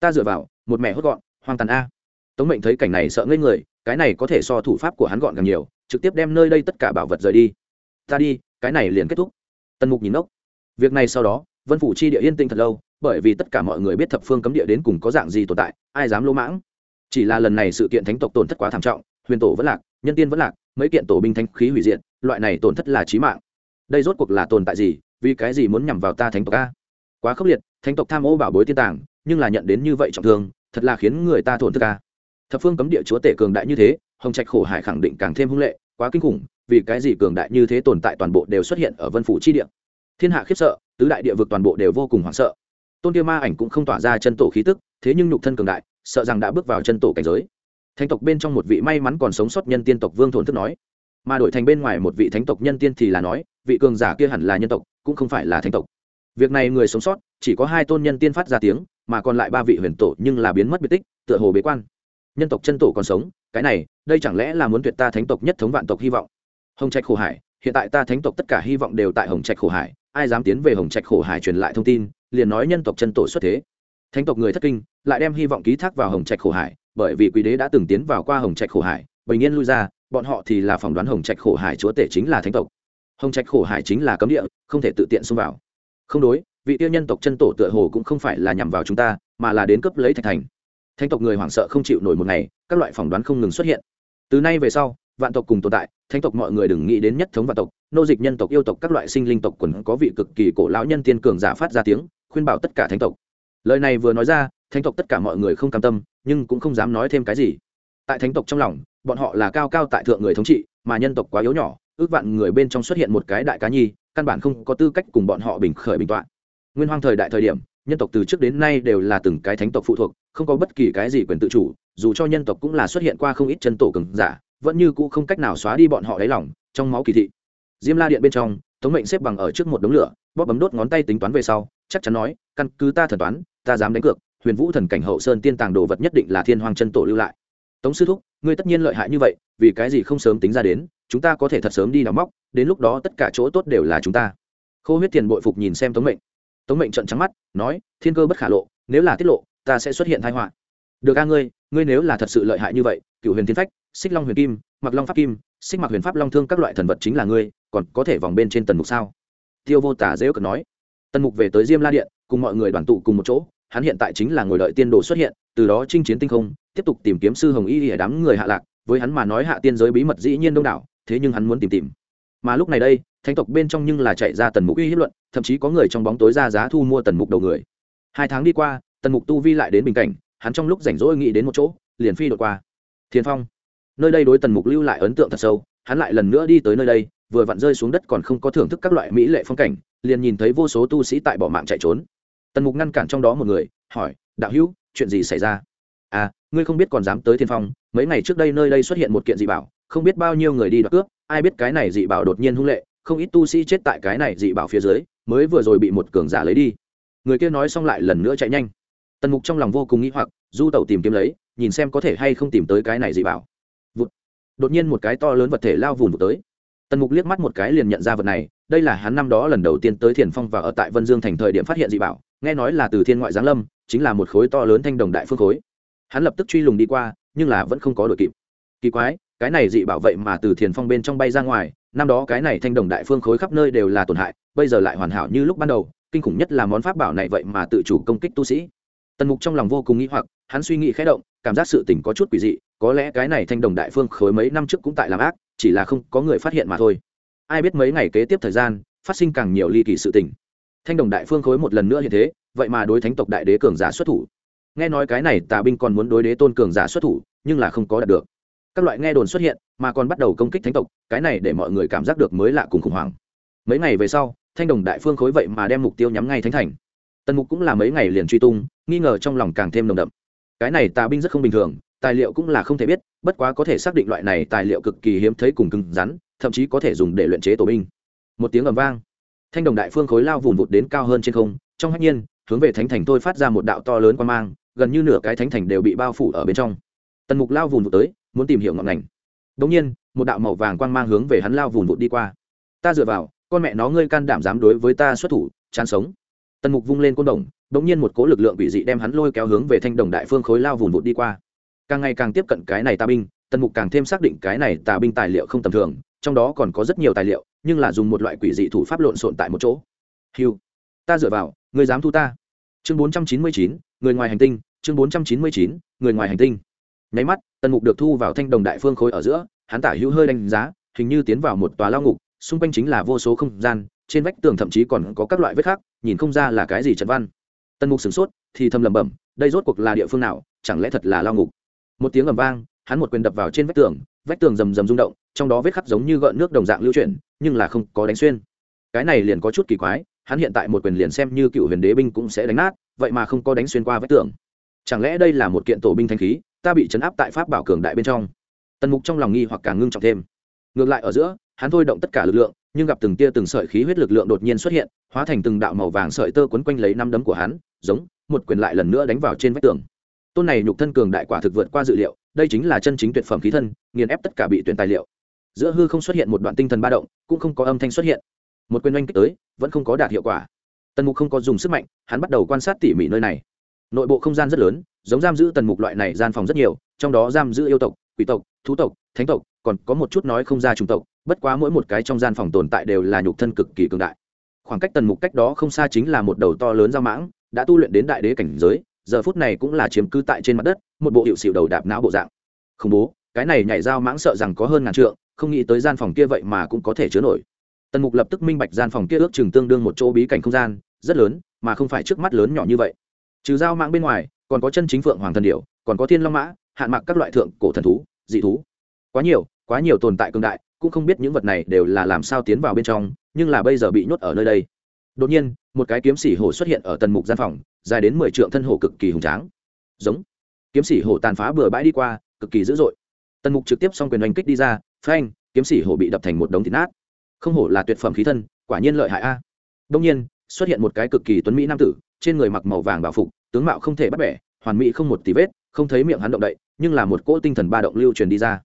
Ta dựa vào, một mẹ hốt gọn, hoang tàn a. Tống mệnh thấy cảnh này sợ ngây người, cái này có thể so thủ pháp của hắn gọn càng nhiều, trực tiếp đem nơi đây tất cả bảo vật rời đi. Ta đi, cái này liền kết thúc. Tần mục nhìn ốc việc này sau đó, vân phủ chi địa yên tĩnh thật lâu bởi vì tất cả mọi người biết thập phương cấm địa đến cùng có dạng gì tồn tại, ai dám lỗ mãng. Chỉ là lần này sự kiện thánh tộc tổn thất quá thảm trọng, huyền tổ vẫn lạc, nhân tiên vẫn lạc, mấy kiện tổ binh thánh khí hủy diệt, loại này tổn thất là trí mạng. Đây rốt cuộc là tồn tại gì, vì cái gì muốn nhằm vào ta thánh tộc a? Quá khốc liệt, thánh tộc tham ô bảo bối tiên tàng, nhưng là nhận đến như vậy trọng thương, thật là khiến người ta thổn thức a. Thập phương cấm địa chúa tể cường đại như thế, hồng trạch khổ hải khẳng định càng thêm hung lệ, quá kinh khủng, vì cái gì cường đại như thế tồn tại toàn bộ đều xuất hiện ở vân phủ chi địa. Thiên hạ khiếp sợ, tứ đại địa vực toàn bộ đều vô cùng hoảng sợ tôn kia ma ảnh cũng không tỏa ra chân tổ khí tức, thế nhưng nhục thân cường đại, sợ rằng đã bước vào chân tổ cảnh giới. Thánh tộc bên trong một vị may mắn còn sống sót nhân tiên tộc vương thổn thức nói. Mà đổi thành bên ngoài một vị thánh tộc nhân tiên thì là nói, vị cường giả kia hẳn là nhân tộc, cũng không phải là thánh tộc. Việc này người sống sót, chỉ có hai tôn nhân tiên phát ra tiếng, mà còn lại ba vị huyền tổ nhưng là biến mất biệt tích, tựa hồ bế quan. Nhân tộc chân tổ còn sống, cái này, đây chẳng lẽ là muốn tuyệt ta thánh tộc nhất thống vạn tộc hy vọng? Hồng trạch khổ hải, hiện tại ta thánh tộc tất cả hy vọng đều tại hồng trạch khổ hải ai dám tiến về hồng trạch khổ hải truyền lại thông tin, liền nói nhân tộc chân tổ xuất thế. Thánh tộc người thất kinh, lại đem hy vọng ký thác vào hồng trạch khổ hải, bởi vì quý đế đã từng tiến vào qua hồng trạch khổ hải, bình yên lui ra, bọn họ thì là phỏng đoán hồng trạch khổ hải chúa tể chính là thánh tộc. Hồng trạch khổ hải chính là cấm địa, không thể tự tiện xông vào. Không đối, vị tiêu nhân tộc chân tổ tựa hồ cũng không phải là nhằm vào chúng ta, mà là đến cấp lấy thạch thành. Thánh tộc người hoảng sợ không chịu nổi một ngày, các loại phỏng đoán không ngừng xuất hiện. Từ nay về sau, vạn tộc cùng tồn tại, thánh tộc mọi người đừng nghĩ đến nhất thống vạn tộc nô dịch nhân tộc yêu tộc các loại sinh linh tộc quần có vị cực kỳ cổ lão nhân tiên cường giả phát ra tiếng, khuyên bảo tất cả thánh tộc. Lời này vừa nói ra, thánh tộc tất cả mọi người không cam tâm, nhưng cũng không dám nói thêm cái gì. Tại thánh tộc trong lòng, bọn họ là cao cao tại thượng người thống trị, mà nhân tộc quá yếu nhỏ, ước vạn người bên trong xuất hiện một cái đại cá nhi, căn bản không có tư cách cùng bọn họ bình khởi bình tọa. Nguyên hoang thời đại thời điểm, nhân tộc từ trước đến nay đều là từng cái thánh tộc phụ thuộc, không có bất kỳ cái gì quyền tự chủ, dù cho nhân tộc cũng là xuất hiện qua không ít chân tổ cường giả, vẫn như cũ không cách nào xóa đi bọn họ đáy lỏng trong máu kỳ thị diêm la điện bên trong, tống mệnh xếp bằng ở trước một đống lửa, bóp bấm đốt ngón tay tính toán về sau, chắc chắn nói, căn cứ ta thần toán, ta dám đánh cược, huyền vũ thần cảnh hậu sơn tiên tàng đồ vật nhất định là thiên hoàng chân tổ lưu lại. Tống sư thúc, ngươi tất nhiên lợi hại như vậy, vì cái gì không sớm tính ra đến, chúng ta có thể thật sớm đi đóng móc, đến lúc đó tất cả chỗ tốt đều là chúng ta. Khô huyết tiền bội phục nhìn xem tống mệnh. Tống mệnh trận trắng mắt, nói, thiên cơ bất khả lộ, nếu là tiết lộ, ta sẽ xuất hiện thái họa. Được a ngươi ngươi nếu là thật sự lợi hại như vậy cựu huyền thiên phách xích long huyền kim, mặc long pháp kim, xích mặc huyền pháp long thương các loại thần vật chính là ngươi, còn có thể vòng bên trên tần mục sao? Tiêu vô tả dễ cận nói. Tần mục về tới diêm la điện, cùng mọi người đoàn tụ cùng một chỗ, hắn hiện tại chính là ngồi đợi tiên đồ xuất hiện, từ đó chinh chiến tinh không, tiếp tục tìm kiếm sư hồng y ở đám người hạ lạc, với hắn mà nói hạ tiên giới bí mật dĩ nhiên đông đảo, thế nhưng hắn muốn tìm tìm. Mà lúc này đây, thánh tộc bên trong nhưng là chạy ra tần mục uy hiếp luận, thậm chí có người trong bóng tối ra giá thu mua tần mục đầu người. Hai tháng đi qua, tần mục tu vi lại đến bình cảnh, hắn trong lúc rảnh rỗi nghĩ đến một chỗ, liền phi đột qua. Thiên phong nơi đây đối tần mục lưu lại ấn tượng thật sâu, hắn lại lần nữa đi tới nơi đây, vừa vặn rơi xuống đất còn không có thưởng thức các loại mỹ lệ phong cảnh, liền nhìn thấy vô số tu sĩ tại bỏ mạng chạy trốn. Tần mục ngăn cản trong đó một người, hỏi, đạo hữu, chuyện gì xảy ra? À ngươi không biết còn dám tới thiên phong, mấy ngày trước đây nơi đây xuất hiện một kiện dị bảo, không biết bao nhiêu người đi đoạt cướp, ai biết cái này dị bảo đột nhiên hung lệ, không ít tu sĩ chết tại cái này dị bảo phía dưới, mới vừa rồi bị một cường giả lấy đi. Người kia nói xong lại lần nữa chạy nhanh. Tần mục trong lòng vô cùng nghĩ hoặc, du tẩu tìm kiếm lấy, nhìn xem có thể hay không tìm tới cái này dị bảo đột nhiên một cái to lớn vật thể lao vùn vụt tới. Tần mục liếc mắt một cái liền nhận ra vật này, đây là hắn năm đó lần đầu tiên tới thiền phong và ở tại vân dương thành thời điểm phát hiện dị bảo, nghe nói là từ thiên ngoại giáng lâm, chính là một khối to lớn thanh đồng đại phương khối. Hắn lập tức truy lùng đi qua, nhưng là vẫn không có đội kịp. Kỳ quái, cái này dị bảo vậy mà từ thiền phong bên trong bay ra ngoài, năm đó cái này thanh đồng đại phương khối khắp nơi đều là tổn hại, bây giờ lại hoàn hảo như lúc ban đầu, kinh khủng nhất là món pháp bảo này vậy mà tự chủ công kích tu sĩ. Tần mục trong lòng vô cùng nghĩ hoặc, hắn suy nghĩ khẽ động, cảm giác sự tình có chút quỷ dị có lẽ cái này thanh đồng đại phương khối mấy năm trước cũng tại làm ác, chỉ là không có người phát hiện mà thôi. Ai biết mấy ngày kế tiếp thời gian, phát sinh càng nhiều ly kỳ sự tình. Thanh đồng đại phương khối một lần nữa như thế, vậy mà đối thánh tộc đại đế cường giả xuất thủ. Nghe nói cái này tà binh còn muốn đối đế tôn cường giả xuất thủ, nhưng là không có đạt được. Các loại nghe đồn xuất hiện, mà còn bắt đầu công kích thánh tộc, cái này để mọi người cảm giác được mới lạ cùng khủng hoảng. Mấy ngày về sau, thanh đồng đại phương khối vậy mà đem mục tiêu nhắm ngay thánh thành. Tần mục cũng là mấy ngày liền truy tung, nghi ngờ trong lòng càng thêm nồng đậm. Cái này tà binh rất không bình thường tài liệu cũng là không thể biết, bất quá có thể xác định loại này tài liệu cực kỳ hiếm thấy cùng cứng rắn, thậm chí có thể dùng để luyện chế tổ binh. Một tiếng ầm vang. Thanh đồng đại phương khối lao vùn vụt đến cao hơn trên không, trong hách nhiên, hướng về thánh thành tôi phát ra một đạo to lớn quan mang, gần như nửa cái thánh thành đều bị bao phủ ở bên trong. Tần mục lao vùn vụt tới, muốn tìm hiểu ngọn ngành. Đống nhiên, một đạo màu vàng quang mang hướng về hắn lao vùn vụt đi qua. Ta dựa vào, con mẹ nó ngươi can đảm dám đối với ta xuất thủ, chán sống. Tần mục vung lên côn đồng, đống nhiên một cố lực lượng bị dị đem hắn lôi kéo hướng về thanh đồng đại phương khối lao vùn vụt đi qua càng ngày càng tiếp cận cái này tà binh, tần mục càng thêm xác định cái này tà binh tài liệu không tầm thường, trong đó còn có rất nhiều tài liệu, nhưng là dùng một loại quỷ dị thủ pháp lộn xộn tại một chỗ. Hiu ta dựa vào, người dám thu ta. Chương bốn trăm chín mươi chín, người ngoài hành tinh, chương bốn trăm chín mươi chín, người ngoài hành tinh. Nháy mắt, tần mục được thu vào thanh đồng đại phương khối ở giữa, hắn tả hữu hơi đánh giá, hình như tiến vào một tòa lao ngục, xung quanh chính là vô số không gian, trên vách tường thậm chí còn có các loại vết khác, nhìn không ra là cái gì trật văn. Tần mục sửng sốt, thì thầm lẩm bẩm, đây rốt cuộc là địa phương nào, chẳng lẽ thật là lao ngục? Một tiếng ầm vang, hắn một quyền đập vào trên vách tường vách tường rầm rầm rung động, trong đó vết khắc giống như gợn nước đồng dạng lưu chuyển, nhưng là không có đánh xuyên. Cái này liền có chút kỳ quái, hắn hiện tại một quyền liền xem như cựu huyền đế binh cũng sẽ đánh nát, vậy mà không có đánh xuyên qua vách tường. Chẳng lẽ đây là một kiện tổ binh thanh khí, ta bị chấn áp tại pháp bảo cường đại bên trong? Tần mục trong lòng nghi hoặc càng ngưng trọng thêm. Ngược lại ở giữa, hắn thôi động tất cả lực lượng, nhưng gặp từng tia từng sợi khí huyết lực lượng đột nhiên xuất hiện, hóa thành từng đạo màu vàng sợi tơ quấn quanh lấy năm đấm của hắn, giống, một quyền lại lần nữa đánh vào trên vách tường tôn này nhục thân cường đại quả thực vượt qua dự liệu, đây chính là chân chính tuyệt phẩm khí thân, nghiền ép tất cả bị tuyển tài liệu. Giữa hư không xuất hiện một đoạn tinh thần ba động, cũng không có âm thanh xuất hiện. Một quyền oanh kích tới, vẫn không có đạt hiệu quả. Tần mục không có dùng sức mạnh, hắn bắt đầu quan sát tỉ mỉ nơi này. Nội bộ không gian rất lớn, giống giam giữ tần mục loại này gian phòng rất nhiều, trong đó giam giữ yêu tộc, quỷ tộc, thú tộc, thánh tộc, còn có một chút nói không ra trùng tộc, bất quá mỗi một cái trong gian phòng tồn tại đều là nhục thân cực kỳ cường đại. Khoảng cách tần mục cách đó không xa chính là một đầu to lớn giao mãng, đã tu luyện đến đại đế cảnh giới giờ phút này cũng là chiếm cứ tại trên mặt đất, một bộ hiệu xịu đầu đạp não bộ dạng. Khủng bố, cái này nhảy dao mãng sợ rằng có hơn ngàn trượng, không nghĩ tới gian phòng kia vậy mà cũng có thể chứa nổi. Tần mục lập tức minh bạch gian phòng kia ước chừng tương đương một chỗ bí cảnh không gian, rất lớn, mà không phải trước mắt lớn nhỏ như vậy. Trừ dao mãng bên ngoài, còn có chân chính phượng hoàng thần điểu, còn có thiên long mã, hạn mặc các loại thượng cổ thần thú, dị thú. Quá nhiều quá nhiều tồn tại cương đại, cũng không biết những vật này đều là làm sao tiến vào bên trong, nhưng là bây giờ bị nhốt ở nơi đây. Đột nhiên, một cái kiếm xỉ hổ xuất hiện ở tần mục gian phòng dài đến mười trượng thân hổ cực kỳ hùng tráng. Giống. Kiếm sĩ hổ tàn phá bừa bãi đi qua, cực kỳ dữ dội. Tần mục trực tiếp xong quyền oanh kích đi ra, phanh, kiếm sĩ hổ bị đập thành một đống thịt nát. Không hổ là tuyệt phẩm khí thân, quả nhiên lợi hại a. Đông nhiên, xuất hiện một cái cực kỳ tuấn mỹ nam tử, trên người mặc màu vàng bảo phục, tướng mạo không thể bắt bẻ, hoàn mỹ không một tí vết, không thấy miệng hắn động đậy, nhưng là một cỗ tinh thần ba động lưu truyền đi ra.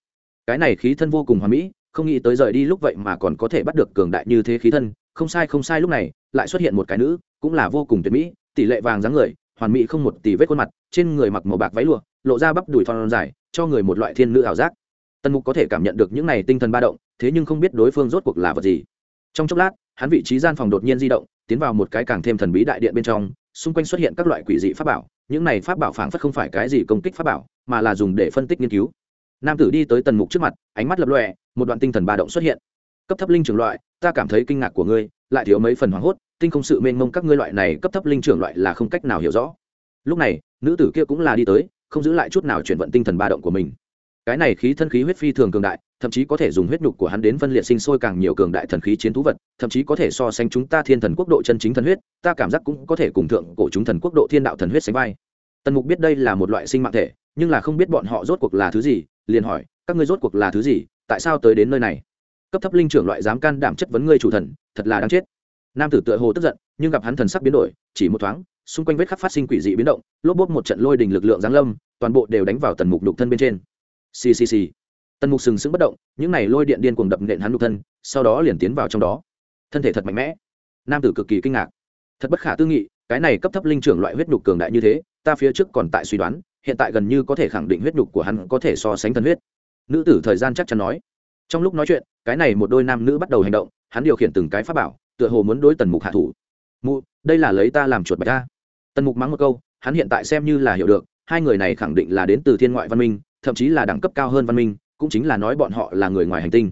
Cái này khí thân vô cùng hoàn mỹ, không nghĩ tới rời đi lúc vậy mà còn có thể bắt được cường đại như thế khí thân, không sai không sai lúc này, lại xuất hiện một cái nữ, cũng là vô cùng tuyệt mỹ tỷ lệ vàng dáng người, hoàn mỹ không một tỷ vết khuôn mặt, trên người mặc màu bạc váy lụa, lộ ra bắp đùi thon dài, cho người một loại thiên nữ ảo giác. Tần mục có thể cảm nhận được những này tinh thần ba động, thế nhưng không biết đối phương rốt cuộc là vật gì. Trong chốc lát, hắn vị trí gian phòng đột nhiên di động, tiến vào một cái càng thêm thần bí đại điện bên trong, xung quanh xuất hiện các loại quỷ dị pháp bảo, những này pháp bảo phảng phất không phải cái gì công kích pháp bảo, mà là dùng để phân tích nghiên cứu. Nam tử đi tới tần mục trước mặt, ánh mắt lập lòe, một đoạn tinh thần ba động xuất hiện. Cấp thấp linh trưởng loại, ta cảm thấy kinh ngạc của ngươi, lại thiếu mấy phần hoảng hốt tinh không sự mênh mông các ngươi loại này cấp thấp linh trưởng loại là không cách nào hiểu rõ. Lúc này, nữ tử kia cũng là đi tới, không giữ lại chút nào chuyển vận tinh thần ba động của mình. Cái này khí thân khí huyết phi thường cường đại, thậm chí có thể dùng huyết nhục của hắn đến phân liệt sinh sôi càng nhiều cường đại thần khí chiến thú vật, thậm chí có thể so sánh chúng ta thiên thần quốc độ chân chính thần huyết, ta cảm giác cũng có thể cùng thượng cổ chúng thần quốc độ thiên đạo thần huyết sánh vai. Tần mục biết đây là một loại sinh mạng thể, nhưng là không biết bọn họ rốt cuộc là thứ gì, liền hỏi, các ngươi rốt cuộc là thứ gì? Tại sao tới đến nơi này? Cấp thấp linh trưởng loại dám can đảm chất vấn ngươi chủ thần, thật là đáng chết nam tử tựa hồ tức giận, nhưng gặp hắn thần sắc biến đổi, chỉ một thoáng, xung quanh vết khắc phát sinh quỷ dị biến động, lốp bốp một trận lôi đình lực lượng giáng lâm, toàn bộ đều đánh vào tần mục đục thân bên trên. Ccc tần mục sừng sững bất động, những này lôi điện điên cuồng đập nện hắn đục thân, sau đó liền tiến vào trong đó. Thân thể thật mạnh mẽ. Nam tử cực kỳ kinh ngạc. Thật bất khả tư nghị, cái này cấp thấp linh trưởng loại huyết nhục cường đại như thế, ta phía trước còn tại suy đoán, hiện tại gần như có thể khẳng định huyết nhục của hắn có thể so sánh thần huyết. Nữ tử thời gian chắc chắn nói. Trong lúc nói chuyện, cái này một đôi nam nữ bắt đầu hành động, hắn điều khiển từng cái pháp bảo tựa hồ muốn đối tần mục hạ thủ. Mụ, đây là lấy ta làm chuột bạch ta. Tần mục mắng một câu, hắn hiện tại xem như là hiểu được, hai người này khẳng định là đến từ thiên ngoại văn minh, thậm chí là đẳng cấp cao hơn văn minh, cũng chính là nói bọn họ là người ngoài hành tinh.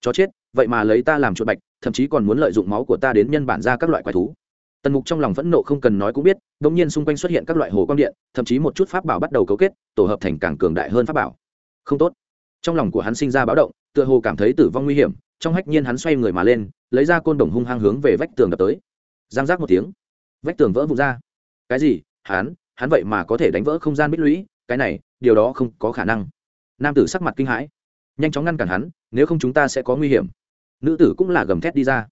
Chó chết, vậy mà lấy ta làm chuột bạch, thậm chí còn muốn lợi dụng máu của ta đến nhân bản ra các loại quái thú. Tần mục trong lòng phẫn nộ không cần nói cũng biết đ ỗ n g nhiên xung quanh xuất hiện các loại hồ quang điện, thậm chí một chút pháp bảo bắt đầu cấu kết, tổ hợp thành càng cường đại hơn pháp bảo. Không tốt. Trong lòng của hắn sinh ra báo động, tựa hồ cảm thấy tử vong nguy hiểm, trong hách nhiên hắn xoay người mà lên lấy ra côn đồng hung hăng hướng về vách tường đập tới. Giang giác một tiếng. Vách tường vỡ vụt ra. Cái gì? Hắn hắn vậy mà có thể đánh vỡ không gian bích lũy? Cái này, điều đó không có khả năng. Nam tử sắc mặt kinh hãi. Nhanh chóng ngăn cản hắn, nếu không chúng ta sẽ có nguy hiểm. Nữ tử cũng là gầm thét đi ra.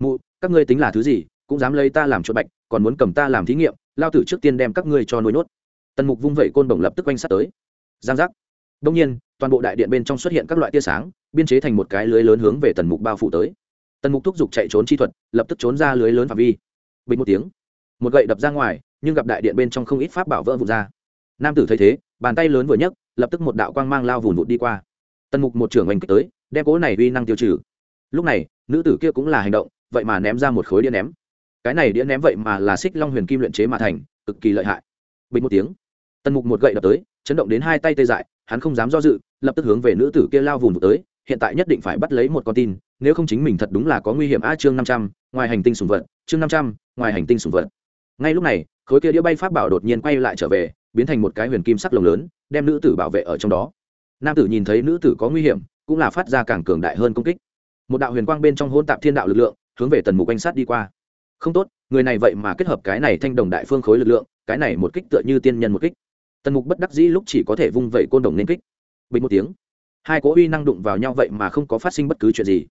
Mụ, các ngươi tính là thứ gì? Cũng dám lấy ta làm chuột bạch, còn muốn cầm ta làm thí nghiệm, lao tử trước tiên đem các ngươi cho nuôi nốt tần mục vung vẩy côn bổng lập tức quanh sát tới. Giang giác. Đông nhiên, toàn bộ đại điện bên trong xuất hiện các loại tia sáng, biên chế thành một cái lưới lớn hướng về tần mục bao phủ tới tần mục thúc giục chạy trốn chi thuật, lập tức trốn ra lưới lớn phạm vi. Bình một tiếng, một gậy đập ra ngoài, nhưng gặp đại điện bên trong không ít pháp bảo vỡ vụt ra. Nam tử thấy thế, bàn tay lớn vừa nhấc, lập tức một đạo quang mang lao vùn vụt đi qua. Tần mục một trưởng oanh kích tới, đem cố này uy năng tiêu trừ. Lúc này, nữ tử kia cũng là hành động, vậy mà ném ra một khối đĩa ném. Cái này đĩa ném vậy mà là xích long huyền kim luyện chế mà thành, cực kỳ lợi hại. Bình một tiếng, tần mục một gậy đập tới, chấn động đến hai tay tê dại, hắn không dám do dự, lập tức hướng về nữ tử kia lao vùn vụt tới hiện tại nhất định phải bắt lấy một con tin, nếu không chính mình thật đúng là có nguy hiểm. A, chương năm trăm, ngoài hành tinh sùng vật, chương năm trăm, ngoài hành tinh sùng vật. Ngay lúc này, khối kia đĩa bay pháp bảo đột nhiên quay lại trở về, biến thành một cái huyền kim sắc lồng lớn, đem nữ tử bảo vệ ở trong đó. Nam tử nhìn thấy nữ tử có nguy hiểm, cũng là phát ra càng cường đại hơn công kích. Một đạo huyền quang bên trong hôn tạp thiên đạo lực lượng, hướng về tần mục anh sát đi qua. Không tốt, người này vậy mà kết hợp cái này thanh đồng đại phương khối lực lượng, cái này một kích tựa như tiên nhân một kích. Tần mục bất đắc dĩ lúc chỉ có thể vung vẩy côn đồng nên kích. Bình một tiếng hai cỗ uy năng đụng vào nhau vậy mà không có phát sinh bất cứ chuyện gì.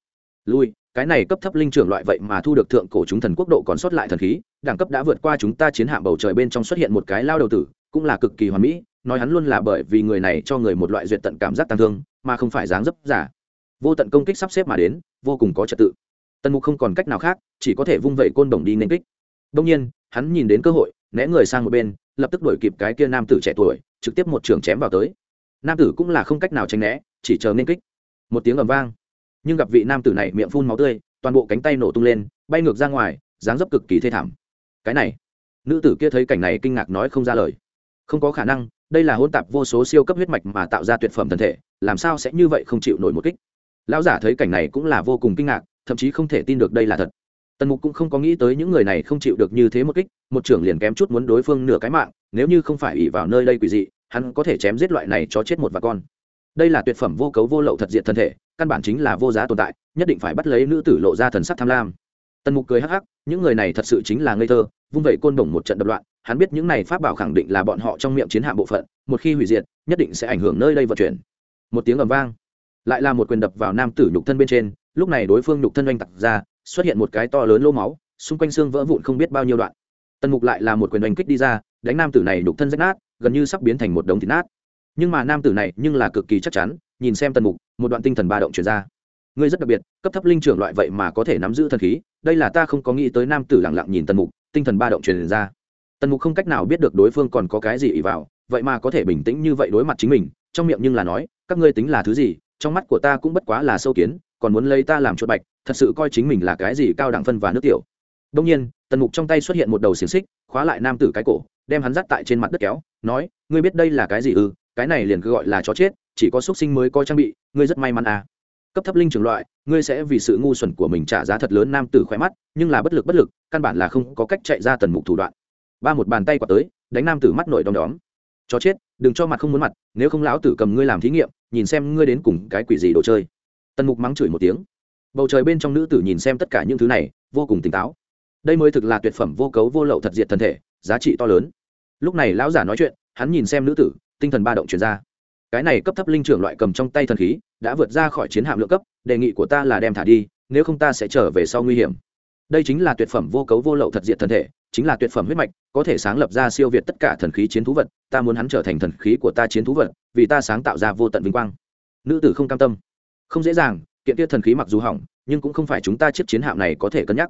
Lui, cái này cấp thấp linh trưởng loại vậy mà thu được thượng cổ chúng thần quốc độ còn sót lại thần khí, đẳng cấp đã vượt qua chúng ta chiến hạm bầu trời bên trong xuất hiện một cái lao đầu tử, cũng là cực kỳ hoàn mỹ, nói hắn luôn là bởi vì người này cho người một loại duyệt tận cảm giác tăng thương, mà không phải dáng dấp giả. Vô tận công kích sắp xếp mà đến, vô cùng có trật tự. Tần mục không còn cách nào khác, chỉ có thể vung vẩy côn đồng đi nên kích. Đông nhiên, hắn nhìn đến cơ hội, né người sang một bên, lập tức đuổi kịp cái kia nam tử trẻ tuổi, trực tiếp một trường chém vào tới nam tử cũng là không cách nào tránh né, chỉ chờ nên kích. Một tiếng ầm vang. Nhưng gặp vị nam tử này miệng phun máu tươi, toàn bộ cánh tay nổ tung lên, bay ngược ra ngoài, dáng dấp cực kỳ thê thảm. Cái này, nữ tử kia thấy cảnh này kinh ngạc nói không ra lời. Không có khả năng, đây là hôn tạp vô số siêu cấp huyết mạch mà tạo ra tuyệt phẩm thân thể, làm sao sẽ như vậy không chịu nổi một kích? Lão giả thấy cảnh này cũng là vô cùng kinh ngạc, thậm chí không thể tin được đây là thật. Tần mục cũng không có nghĩ tới những người này không chịu được như thế một kích, một trưởng liền kém chút muốn đối phương nửa cái mạng, nếu như không phải ỉ vào nơi đây quỷ dị hắn có thể chém giết loại này cho chết một và con. Đây là tuyệt phẩm vô cấu vô lậu thật diện thân thể, căn bản chính là vô giá tồn tại, nhất định phải bắt lấy nữ tử lộ ra thần sắc tham lam. Tần mục cười hắc hắc, những người này thật sự chính là ngây thơ, vung vẩy côn bổng một trận đập loạn, hắn biết những này pháp bảo khẳng định là bọn họ trong miệng chiến hạm bộ phận, một khi hủy diệt, nhất định sẽ ảnh hưởng nơi đây vận chuyển. Một tiếng ầm vang, lại là một quyền đập vào nam tử nhục thân bên trên, lúc này đối phương nhục thân oanh tặc ra, xuất hiện một cái to lớn lô máu, xung quanh xương vỡ vụn không biết bao nhiêu đoạn. Tần mục lại là một quyền oanh kích đi ra, đánh nam tử này nhục thân rách nát gần như sắp biến thành một đống thịt nát. Nhưng mà nam tử này nhưng là cực kỳ chắc chắn, nhìn xem tần mục, một đoạn tinh thần ba động chuyển ra. Ngươi rất đặc biệt, cấp thấp linh trưởng loại vậy mà có thể nắm giữ thần khí, đây là ta không có nghĩ tới nam tử lặng lặng nhìn tần mục, tinh thần ba động truyền ra. Tần mục không cách nào biết được đối phương còn có cái gì ỉ vào, vậy mà có thể bình tĩnh như vậy đối mặt chính mình, trong miệng nhưng là nói, các ngươi tính là thứ gì, trong mắt của ta cũng bất quá là sâu kiến, còn muốn lấy ta làm chuột bạch, thật sự coi chính mình là cái gì cao đẳng phân và nước tiểu. Đông nhiên tần mục trong tay xuất hiện một đầu xiềng xích, khóa lại nam tử cái cổ, đem hắn dắt tại trên mặt đất kéo, nói, ngươi biết đây là cái gì ư? Cái này liền cứ gọi là chó chết, chỉ có xuất sinh mới có trang bị, ngươi rất may mắn à. Cấp thấp linh trưởng loại, ngươi sẽ vì sự ngu xuẩn của mình trả giá thật lớn. Nam tử khỏe mắt, nhưng là bất lực bất lực, căn bản là không có cách chạy ra tần mục thủ đoạn. Ba một bàn tay quả tới, đánh nam tử mắt nổi đom đóm. Chó chết, đừng cho mặt không muốn mặt, nếu không lão tử cầm ngươi làm thí nghiệm, nhìn xem ngươi đến cùng cái quỷ gì đồ chơi. Tần mục mắng chửi một tiếng. Bầu trời bên trong nữ tử nhìn xem tất cả những thứ này, vô cùng tỉnh táo đây mới thực là tuyệt phẩm vô cấu vô lậu thật diệt thân thể, giá trị to lớn. Lúc này lão giả nói chuyện, hắn nhìn xem nữ tử, tinh thần ba động chuyển ra. Cái này cấp thấp linh trưởng loại cầm trong tay thần khí, đã vượt ra khỏi chiến hạm lượng cấp, đề nghị của ta là đem thả đi, nếu không ta sẽ trở về sau nguy hiểm. Đây chính là tuyệt phẩm vô cấu vô lậu thật diệt thần thể, chính là tuyệt phẩm huyết mạch, có thể sáng lập ra siêu việt tất cả thần khí chiến thú vật, ta muốn hắn trở thành thần khí của ta chiến thú vật, vì ta sáng tạo ra vô tận vinh quang. Nữ tử không cam tâm. Không dễ dàng, kiện tiết thần khí mặc dù hỏng, nhưng cũng không phải chúng ta chiếc chiến hạm này có thể cân nhắc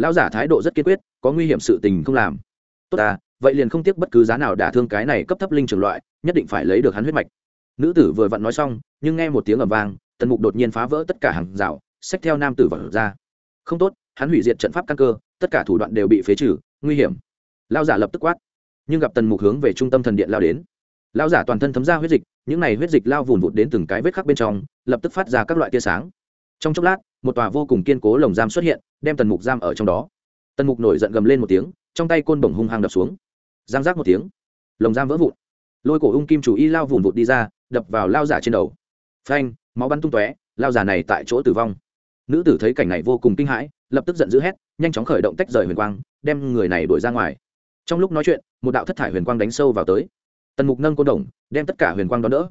lão giả thái độ rất kiên quyết, có nguy hiểm sự tình không làm. Tốt ta, vậy liền không tiếc bất cứ giá nào đả thương cái này cấp thấp linh trường loại, nhất định phải lấy được hắn huyết mạch. Nữ tử vừa vặn nói xong, nhưng nghe một tiếng ầm vang, tần mục đột nhiên phá vỡ tất cả hàng rào, xách theo nam tử vào ra. Không tốt, hắn hủy diệt trận pháp căn cơ, tất cả thủ đoạn đều bị phế trừ, nguy hiểm. Lao giả lập tức quát. Nhưng gặp tần mục hướng về trung tâm thần điện lao đến. Lao giả toàn thân thấm ra huyết dịch, những này huyết dịch lao vùn vụt đến từng cái vết khắc bên trong, lập tức phát ra các loại tia sáng. Trong chốc lát một tòa vô cùng kiên cố lồng giam xuất hiện, đem tần mục giam ở trong đó. Tần mục nổi giận gầm lên một tiếng, trong tay côn bổng hung hăng đập xuống. Giang rác một tiếng, lồng giam vỡ vụn. Lôi cổ ung kim chủ y lao vùn vụt đi ra, đập vào lao giả trên đầu. Phanh, máu bắn tung tóe, lao giả này tại chỗ tử vong. Nữ tử thấy cảnh này vô cùng kinh hãi, lập tức giận dữ hét, nhanh chóng khởi động tách rời huyền quang, đem người này đuổi ra ngoài. Trong lúc nói chuyện, một đạo thất thải huyền quang đánh sâu vào tới. Tần mục nâng côn đồng, đem tất cả huyền quang đón đỡ.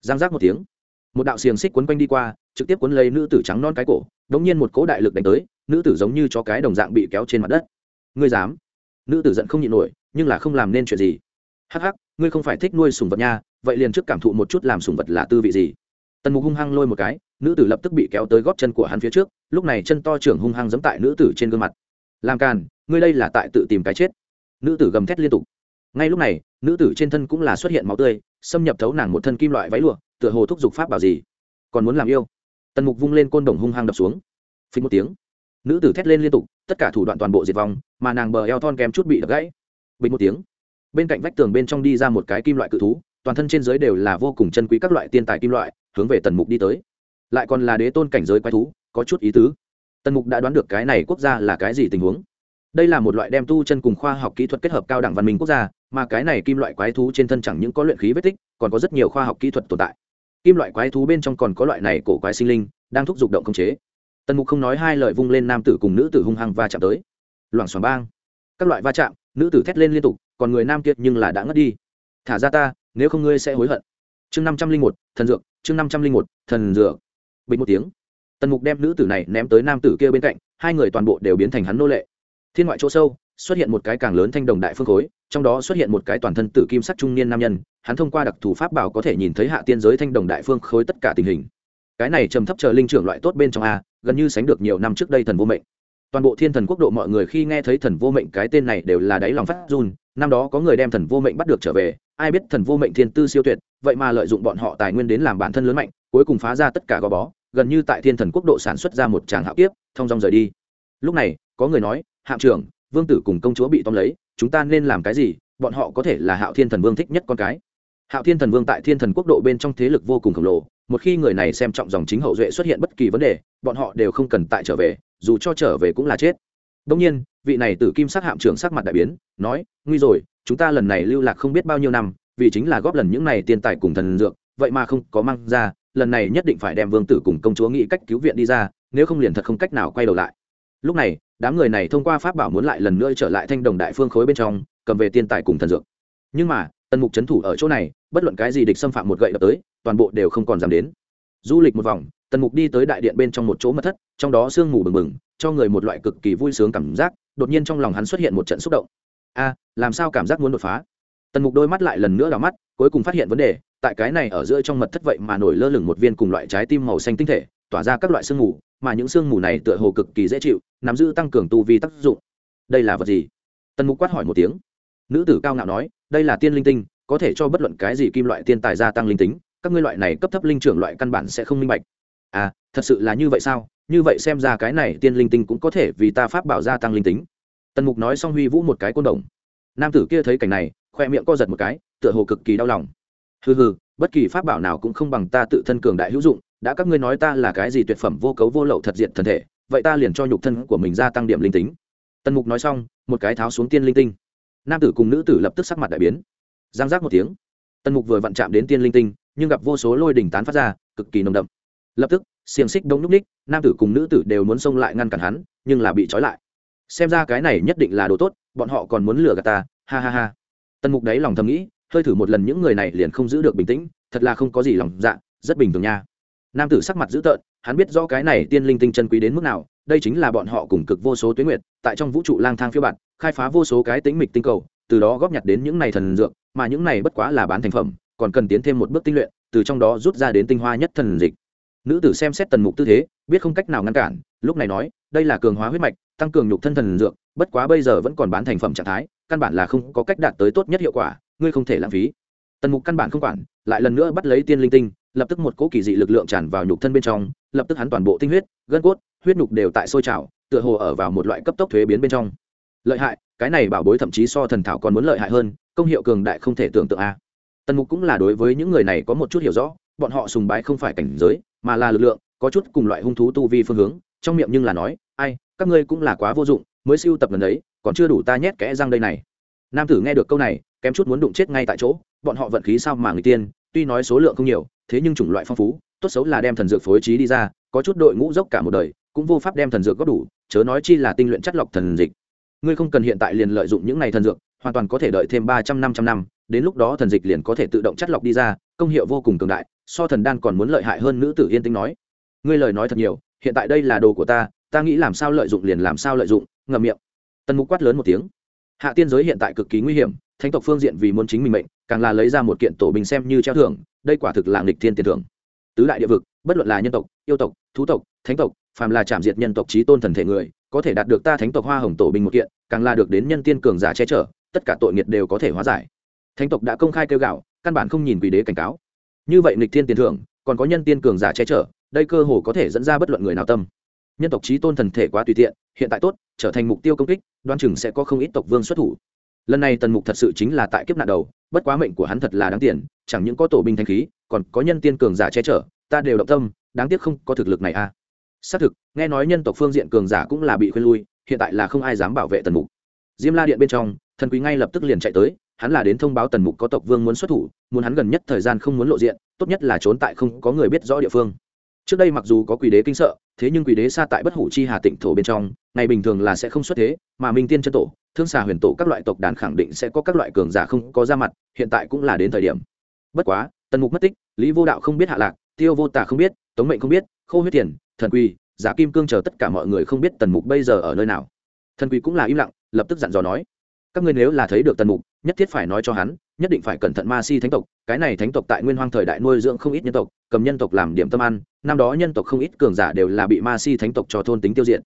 Giang giác một tiếng một đạo xiềng xích quấn quanh đi qua, trực tiếp quấn lấy nữ tử trắng non cái cổ đ ỗ n g nhiên một cỗ đại lực đánh tới, nữ tử giống như cho cái đồng dạng bị kéo trên mặt đất. Ngươi dám? Nữ tử giận không nhịn nổi, nhưng là không làm nên chuyện gì. Hắc hắc, ngươi không phải thích nuôi sùng vật nha, vậy liền trước cảm thụ một chút làm sùng vật là tư vị gì. Tần mục hung hăng lôi một cái, nữ tử lập tức bị kéo tới góp chân của hắn phía trước, lúc này chân to trưởng hung hăng giẫm tại nữ tử trên gương mặt. Làm càn, ngươi đây là tại tự tìm cái chết. Nữ tử gầm thét liên tục. Ngay lúc này, nữ tử trên thân cũng là xuất hiện máu tươi xâm nhập thấu nàng một thân kim loại váy lụa, tựa hồ thúc giục pháp bảo gì. Còn muốn làm yêu? Tần mục vung lên côn đồng hung hăng đập xuống. Phình một tiếng, nữ tử thét lên liên tục, tất cả thủ đoạn toàn bộ diệt vong, mà nàng bờ eo thon kém chút bị đập gãy. Bình một tiếng, bên cạnh vách tường bên trong đi ra một cái kim loại cự thú, toàn thân trên giới đều là vô cùng chân quý các loại tiên tài kim loại, hướng về tần mục đi tới. Lại còn là đế tôn cảnh giới quái thú, có chút ý tứ. Tần mục đã đoán được cái này quốc gia là cái gì tình huống. Đây là một loại đem tu chân cùng khoa học kỹ thuật kết hợp cao đẳng văn minh quốc gia mà cái này kim loại quái thú trên thân chẳng những có luyện khí vết tích, còn có rất nhiều khoa học kỹ thuật tồn tại. Kim loại quái thú bên trong còn có loại này cổ quái sinh linh, đang thúc giục động công chế. Tần mục không nói hai lời vung lên nam tử cùng nữ tử hung hăng va chạm tới. Loảng xoảng bang. Các loại va chạm, nữ tử thét lên liên tục, còn người nam kiệt nhưng là đã ngất đi. Thả ra ta, nếu không ngươi sẽ hối hận. Chương năm trăm linh một, thần dược, chương năm trăm linh một, thần dược. Bình một tiếng. Tần mục đem nữ tử này ném tới nam tử kia bên cạnh, hai người toàn bộ đều biến thành hắn nô lệ. Thiên ngoại chỗ sâu xuất hiện một cái càng lớn thanh đồng đại phương khối, trong đó xuất hiện một cái toàn thân tử kim sắc trung niên nam nhân, hắn thông qua đặc thù pháp bảo có thể nhìn thấy hạ tiên giới thanh đồng đại phương khối tất cả tình hình. Cái này trầm thấp chờ linh trưởng loại tốt bên trong a, gần như sánh được nhiều năm trước đây thần vô mệnh. Toàn bộ thiên thần quốc độ mọi người khi nghe thấy thần vô mệnh cái tên này đều là đáy lòng phát run, năm đó có người đem thần vô mệnh bắt được trở về, ai biết thần vô mệnh thiên tư siêu tuyệt, vậy mà lợi dụng bọn họ tài nguyên đến làm bản thân lớn mạnh, cuối cùng phá ra tất cả gò bó, gần như tại thiên thần quốc độ sản xuất ra một tràng hạo kiếp, thông dong rời đi. Lúc này, có người nói, hạm trưởng vương tử cùng công chúa bị tóm lấy, chúng ta nên làm cái gì? Bọn họ có thể là hạo thiên thần vương thích nhất con cái. Hạo thiên thần vương tại thiên thần quốc độ bên trong thế lực vô cùng khổng lồ, một khi người này xem trọng dòng chính hậu duệ xuất hiện bất kỳ vấn đề, bọn họ đều không cần tại trở về, dù cho trở về cũng là chết. Đông nhiên, vị này tử kim sắc hạm trưởng sắc mặt đại biến, nói, nguy rồi, chúng ta lần này lưu lạc không biết bao nhiêu năm, vì chính là góp lần những này tiền tài cùng thần dược, vậy mà không có mang ra, lần này nhất định phải đem vương tử cùng công chúa nghĩ cách cứu viện đi ra, nếu không liền thật không cách nào quay đầu lại lúc này, đám người này thông qua pháp bảo muốn lại lần nữa trở lại thanh đồng đại phương khối bên trong, cầm về tiền tài cùng thần dược. Nhưng mà, tần mục c thủ ở chỗ này, bất luận cái gì địch xâm phạm một gậy đập tới, toàn bộ đều không còn dám đến. Du lịch một vòng, tần mục đi tới đại điện bên trong một chỗ mật thất, trong đó sương mù bừng bừng, cho người một loại cực kỳ vui sướng cảm giác, đột nhiên trong lòng hắn xuất hiện một trận xúc động. A, làm sao cảm giác muốn đột phá? Tần mục đôi mắt lại lần nữa đào mắt, cuối cùng phát hiện vấn đề, tại cái này ở giữa trong mật thất vậy mà nổi lơ lửng một viên cùng loại trái tim màu xanh tinh thể, tỏa ra các loại sương mù mà những sương mù này tựa hồ cực kỳ dễ chịu, nắm giữ tăng cường tu vi tác dụng. Đây là vật gì? Tần mục quát hỏi một tiếng. Nữ tử cao ngạo nói, đây là tiên linh tinh, có thể cho bất luận cái gì kim loại tiên tài gia tăng linh tính, các ngươi loại này cấp thấp linh trưởng loại căn bản sẽ không minh bạch. À thật sự là như vậy sao? Như vậy xem ra cái này tiên linh tinh cũng có thể vì ta pháp bảo gia tăng linh tính. Tần mục nói xong huy vũ một cái côn đồng. Nam tử kia thấy cảnh này, khoe miệng co giật một cái, tựa hồ cực kỳ đau lòng. Hừ hừ, bất kỳ pháp bảo nào cũng không bằng ta tự thân cường đại hữu dụng đã các ngươi nói ta là cái gì tuyệt phẩm vô cấu vô lậu thật diện thần thể, vậy ta liền cho nhục thân của mình gia tăng điểm linh tính. Tần mục nói xong, một cái tháo xuống tiên linh tinh. Nam tử cùng nữ tử lập tức sắc mặt đại biến. Giang giác một tiếng. Tần mục vừa vặn chạm đến tiên linh tinh, nhưng gặp vô số lôi đỉnh tán phát ra, cực kỳ nồng đậm. Lập tức, xiềng xích đông núp ních, nam tử cùng nữ tử đều muốn xông lại ngăn cản hắn, nhưng là bị trói lại. Xem ra cái này nhất định là đồ tốt, bọn họ còn muốn lừa gạt ta, ha ha ha. Tần mục đáy lòng thầm nghĩ, hơi thử một lần những người này liền không giữ được bình tĩnh, thật là không có gì lòng dạ rất bình thường nha nam tử sắc mặt dữ tợn, hắn biết rõ cái này tiên linh tinh chân quý đến mức nào, đây chính là bọn họ cùng cực vô số tuyến nguyệt, tại trong vũ trụ lang thang phiêu bạt, khai phá vô số cái tính mịch tinh cầu, từ đó góp nhặt đến những này thần dược, mà những này bất quá là bán thành phẩm, còn cần tiến thêm một bước tinh luyện, từ trong đó rút ra đến tinh hoa nhất thần dịch. Nữ tử xem xét tần mục tư thế, biết không cách nào ngăn cản, lúc này nói, đây là cường hóa huyết mạch, tăng cường nhục thân thần dược, bất quá bây giờ vẫn còn bán thành phẩm trạng thái, căn bản là không có cách đạt tới tốt nhất hiệu quả, ngươi không thể lãng phí. Tần mục căn bản không quản, lại lần nữa bắt lấy tiên linh tinh lập tức một cỗ kỳ dị lực lượng tràn vào nhục thân bên trong, lập tức hắn toàn bộ tinh huyết, gân cốt, huyết nhục đều tại sôi trào, tựa hồ ở vào một loại cấp tốc thuế biến bên trong. Lợi hại, cái này bảo bối thậm chí so thần thảo còn muốn lợi hại hơn, công hiệu cường đại không thể tưởng tượng a. Tần mục cũng là đối với những người này có một chút hiểu rõ, bọn họ sùng bái không phải cảnh giới, mà là lực lượng, có chút cùng loại hung thú tu vi phương hướng, trong miệng nhưng là nói, ai, các ngươi cũng là quá vô dụng, mới siêu tập lần đấy, còn chưa đủ ta nhét kẽ răng đây này. Nam tử nghe được câu này, kém chút muốn đụng chết ngay tại chỗ, bọn họ vận khí sao mà người tiên, tuy nói số lượng không nhiều thế nhưng chủng loại phong phú, tốt xấu là đem thần dược phối trí đi ra, có chút đội ngũ dốc cả một đời, cũng vô pháp đem thần dược góp đủ, chớ nói chi là tinh luyện chất lọc thần dịch. Ngươi không cần hiện tại liền lợi dụng những này thần dược, hoàn toàn có thể đợi thêm ba trăm năm trăm năm, đến lúc đó thần dịch liền có thể tự động chất lọc đi ra, công hiệu vô cùng cường đại, so thần đan còn muốn lợi hại hơn nữ tử yên tĩnh nói. Ngươi lời nói thật nhiều, hiện tại đây là đồ của ta ta nghĩ làm sao lợi dụng liền làm sao lợi dụng, ngậm miệng. Tần mục quát lớn một tiếng. Hạ tiên giới hiện tại cực kỳ nguy hiểm, thánh tộc phương diện vì muốn chính mình mệnh càng là lấy ra một kiện tổ bình xem như treo thưởng, đây quả thực là nghịch thiên tiền thưởng. Tứ đại địa vực, bất luận là nhân tộc, yêu tộc, thú tộc, thánh tộc, phàm là chạm diệt nhân tộc trí tôn thần thể người, có thể đạt được ta thánh tộc hoa hồng tổ bình một kiện, càng là được đến nhân tiên cường giả che chở, tất cả tội nghiệt đều có thể hóa giải. Thánh tộc đã công khai kêu gạo, căn bản không nhìn quỷ đế cảnh cáo. Như vậy nghịch thiên tiền thưởng, còn có nhân tiên cường giả che chở, đây cơ hồ có thể dẫn ra bất luận người nào tâm. Nhân tộc trí tôn thần thể quá tùy tiện, hiện tại tốt, trở thành mục tiêu công kích đoan chừng sẽ có không ít tộc vương xuất thủ. Lần này tần mục thật sự chính là tại kiếp nạn đầu bất quá mệnh của hắn thật là đáng tiền, chẳng những có tổ binh thanh khí, còn có nhân tiên cường giả che chở, ta đều động tâm, đáng tiếc không có thực lực này a à. xác thực, nghe nói nhân tộc phương diện cường giả cũng là bị khuyên lui, hiện tại là không ai dám bảo vệ tần mục diêm la điện bên trong, thần quý ngay lập tức liền chạy tới, hắn là đến thông báo tần mục có tộc vương muốn xuất thủ, muốn hắn gần nhất thời gian không muốn lộ diện, tốt nhất là trốn tại không có người biết rõ địa phương trước đây mặc dù có quỷ đế kinh sợ, thế nhưng quỷ đế xa tại bất hủ chi hà tịnh thổ bên trong, ngày bình thường là sẽ không xuất thế, mà minh tiên chân tổ thương xà huyền tổ các loại tộc đàn khẳng định sẽ có các loại cường giả không có ra mặt, hiện tại cũng là đến thời điểm. Bất quá, tần mục mất tích, lý vô đạo không biết hạ lạc, tiêu vô tả không biết, tống mệnh không biết, khô huyết tiền thần quy giả kim cương chờ tất cả mọi người không biết tần mục bây giờ ở nơi nào. Thần quy cũng là im lặng, lập tức dặn dò nói, các ngươi nếu là thấy được tần mục, nhất thiết phải nói cho hắn, nhất định phải cẩn thận ma si thánh tộc, cái này thánh tộc tại nguyên hoang thời đại nuôi dưỡng không ít nhân tộc, cầm nhân tộc làm điểm tâm ăn, năm đó nhân tộc không ít cường giả đều là bị ma si thánh tộc cho thôn tính tiêu diệt.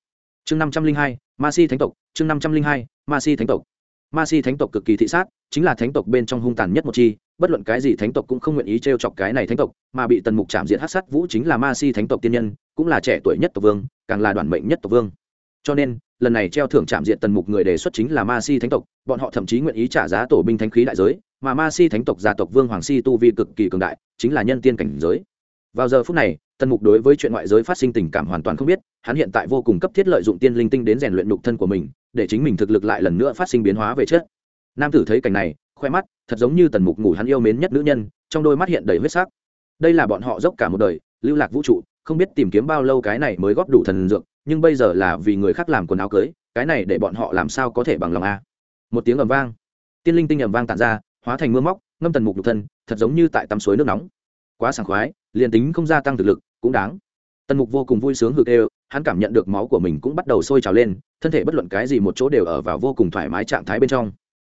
Chương năm trăm linh hai, ma si thánh tộc, chương năm trăm linh hai ma si thánh tộc. Ma si thánh tộc cực kỳ thị sát, chính là thánh tộc bên trong hung tàn nhất một chi, bất luận cái gì thánh tộc cũng không nguyện ý t r e o chọc cái này thánh tộc, mà bị tần mục chạm diện hát sát vũ chính là ma si thánh tộc tiên nhân, cũng là trẻ tuổi nhất tộc vương, càng là đoàn mệnh nhất tộc vương. Cho nên, lần này treo thưởng chạm diện tần mục người đề xuất chính là ma si thánh tộc, bọn họ thậm chí nguyện ý trả giá tổ binh thánh khí đại giới, mà ma si thánh tộc gia tộc vương hoàng si tu vi cực kỳ cường đại, chính là nhân tiên cảnh giới. Vào giờ phút này, tần mục đối với chuyện ngoại giới phát sinh tình cảm hoàn toàn không biết, hắn hiện tại vô cùng cấp thiết lợi dụng tiên linh tinh đến rèn luyện nhục thân của mình để chính mình thực lực lại lần nữa phát sinh biến hóa về chất nam tử thấy cảnh này, khoe mắt, thật giống như tần mục ngủ hắn yêu mến nhất nữ nhân, trong đôi mắt hiện đầy huyết sắc. Đây là bọn họ dốc cả một đời, lưu lạc vũ trụ, không biết tìm kiếm bao lâu cái này mới góp đủ thần dược, nhưng bây giờ là vì người khác làm quần áo cưới, cái này để bọn họ làm sao có thể bằng lòng a? Một tiếng ầm vang, tiên linh tinh ầm vang tàn ra, hóa thành mưa móc, ngâm tần mục nhục thân, thật giống như tại tắm suối nước nóng. Quá sảng khoái, liền tính không gia tăng thực lực, cũng đáng. Tần mục vô cùng vui sướng hực đều hắn cảm nhận được máu của mình cũng bắt đầu sôi trào lên thân thể bất luận cái gì một chỗ đều ở vào vô cùng thoải mái trạng thái bên trong.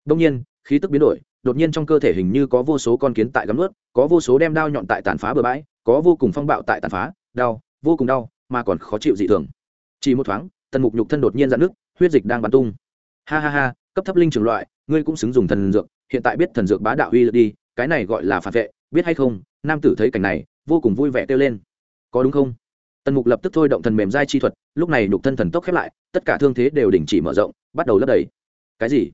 Đông nhiên, khí tức biến đổi, đột nhiên trong cơ thể hình như có vô số con kiến tại gắm ướt có vô số đem đao nhọn tại tàn phá bừa bãi, có vô cùng phong bạo tại tàn phá, đau, vô cùng đau, mà còn khó chịu dị thường. Chỉ một thoáng, tần mục nhục thân đột nhiên dạn nước huyết dịch đang bắn tung. Ha ha ha, cấp thấp linh trường loại, ngươi cũng xứng dùng thần dược, hiện tại biết thần dược bá đạo uy lực đi, cái này gọi là phản vệ, biết hay không, nam tử thấy cảnh này, vô cùng vui vẻ kêu lên. Có đúng không? Tần mục lập tức thôi động thần mềm dai chi thuật, lúc này nhục thân thần tốc khép lại tất cả thương thế đều đình chỉ mở rộng, bắt đầu lấp đầy. Cái gì?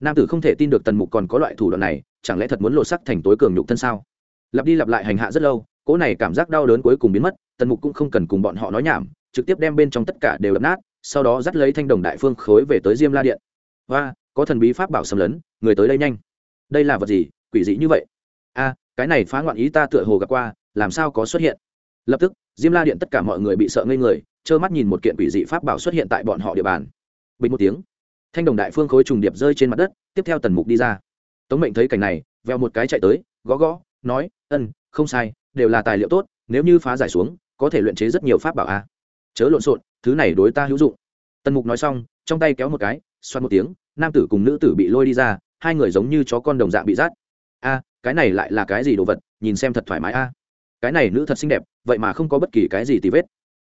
Nam tử không thể tin được tần mục còn có loại thủ đoạn này, chẳng lẽ thật muốn lột sắc thành tối cường nhục thân sao? Lặp đi lặp lại hành hạ rất lâu, cỗ này cảm giác đau đớn cuối cùng biến mất, tần mục cũng không cần cùng bọn họ nói nhảm, trực tiếp đem bên trong tất cả đều đập nát, sau đó dắt lấy thanh đồng đại phương khối về tới diêm la điện. Và có thần bí pháp bảo xâm lấn, người tới đây nhanh. Đây là vật gì, quỷ dị như vậy? A, cái này phá ngoạn ý ta tựa hồ gặp qua, làm sao có xuất hiện? Lập tức, diêm la điện tất cả mọi người bị sợ ngây người trơ mắt nhìn một kiện quỷ dị pháp bảo xuất hiện tại bọn họ địa bàn. Bình một tiếng, thanh đồng đại phương khối trùng điệp rơi trên mặt đất, tiếp theo tần mục đi ra. Tống mệnh thấy cảnh này, veo một cái chạy tới, gõ gõ, nói, ân, không sai, đều là tài liệu tốt, nếu như phá giải xuống, có thể luyện chế rất nhiều pháp bảo a chớ lộn xộn, thứ này đối ta hữu dụng. Tần mục nói xong, trong tay kéo một cái xoan một tiếng, nam tử cùng nữ tử bị lôi đi ra, hai người giống như chó con đồng dạng bị rát a, cái này lại là cái gì đồ vật, nhìn xem thật thoải mái a. Cái này nữ thật xinh đẹp, vậy mà không có bất kỳ cái gì tì vết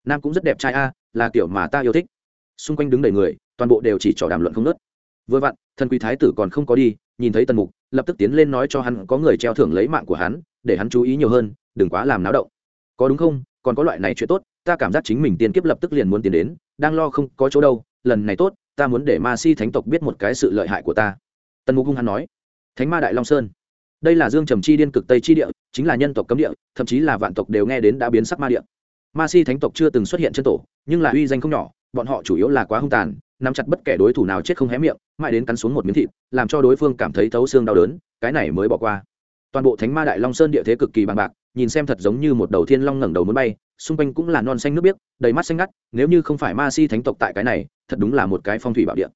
nam cũng rất đẹp trai a, là kiểu mà ta yêu thích. Xung quanh đứng đầy người, toàn bộ đều chỉ trỏ đàm luận không nớt vừa vặn, thần quý thái tử còn không có đi, nhìn thấy tần mục, lập tức tiến lên nói cho hắn có người treo thưởng lấy mạng của hắn, để hắn chú ý nhiều hơn, đừng quá làm náo động. Có đúng không? Còn có loại này chuyện tốt, ta cảm giác chính mình tiên kiếp lập tức liền muốn tiến đến, đang lo không có chỗ đâu, lần này tốt, ta muốn để ma si thánh tộc biết một cái sự lợi hại của ta. Tần mục hung hắn nói. Thánh ma đại long sơn. Đây là dương trầm chi điên cực tây chi địa, chính là nhân tộc cấm địa, thậm chí là vạn tộc đều nghe đến đã biến sắc ma địa ma si thánh tộc chưa từng xuất hiện chân tổ, nhưng là uy danh không nhỏ, bọn họ chủ yếu là quá hung tàn, nắm chặt bất kể đối thủ nào chết không hé miệng, mãi đến cắn xuống một miếng thịt, làm cho đối phương cảm thấy thấu xương đau đớn, cái này mới bỏ qua. Toàn bộ thánh ma đại long sơn địa thế cực kỳ bằng bạc, nhìn xem thật giống như một đầu thiên long ngẩng đầu muốn bay, xung quanh cũng là non xanh nước biếc, đầy mắt xanh ngắt, nếu như không phải ma si thánh tộc tại cái này, thật đúng là một cái phong thủy bảo địa.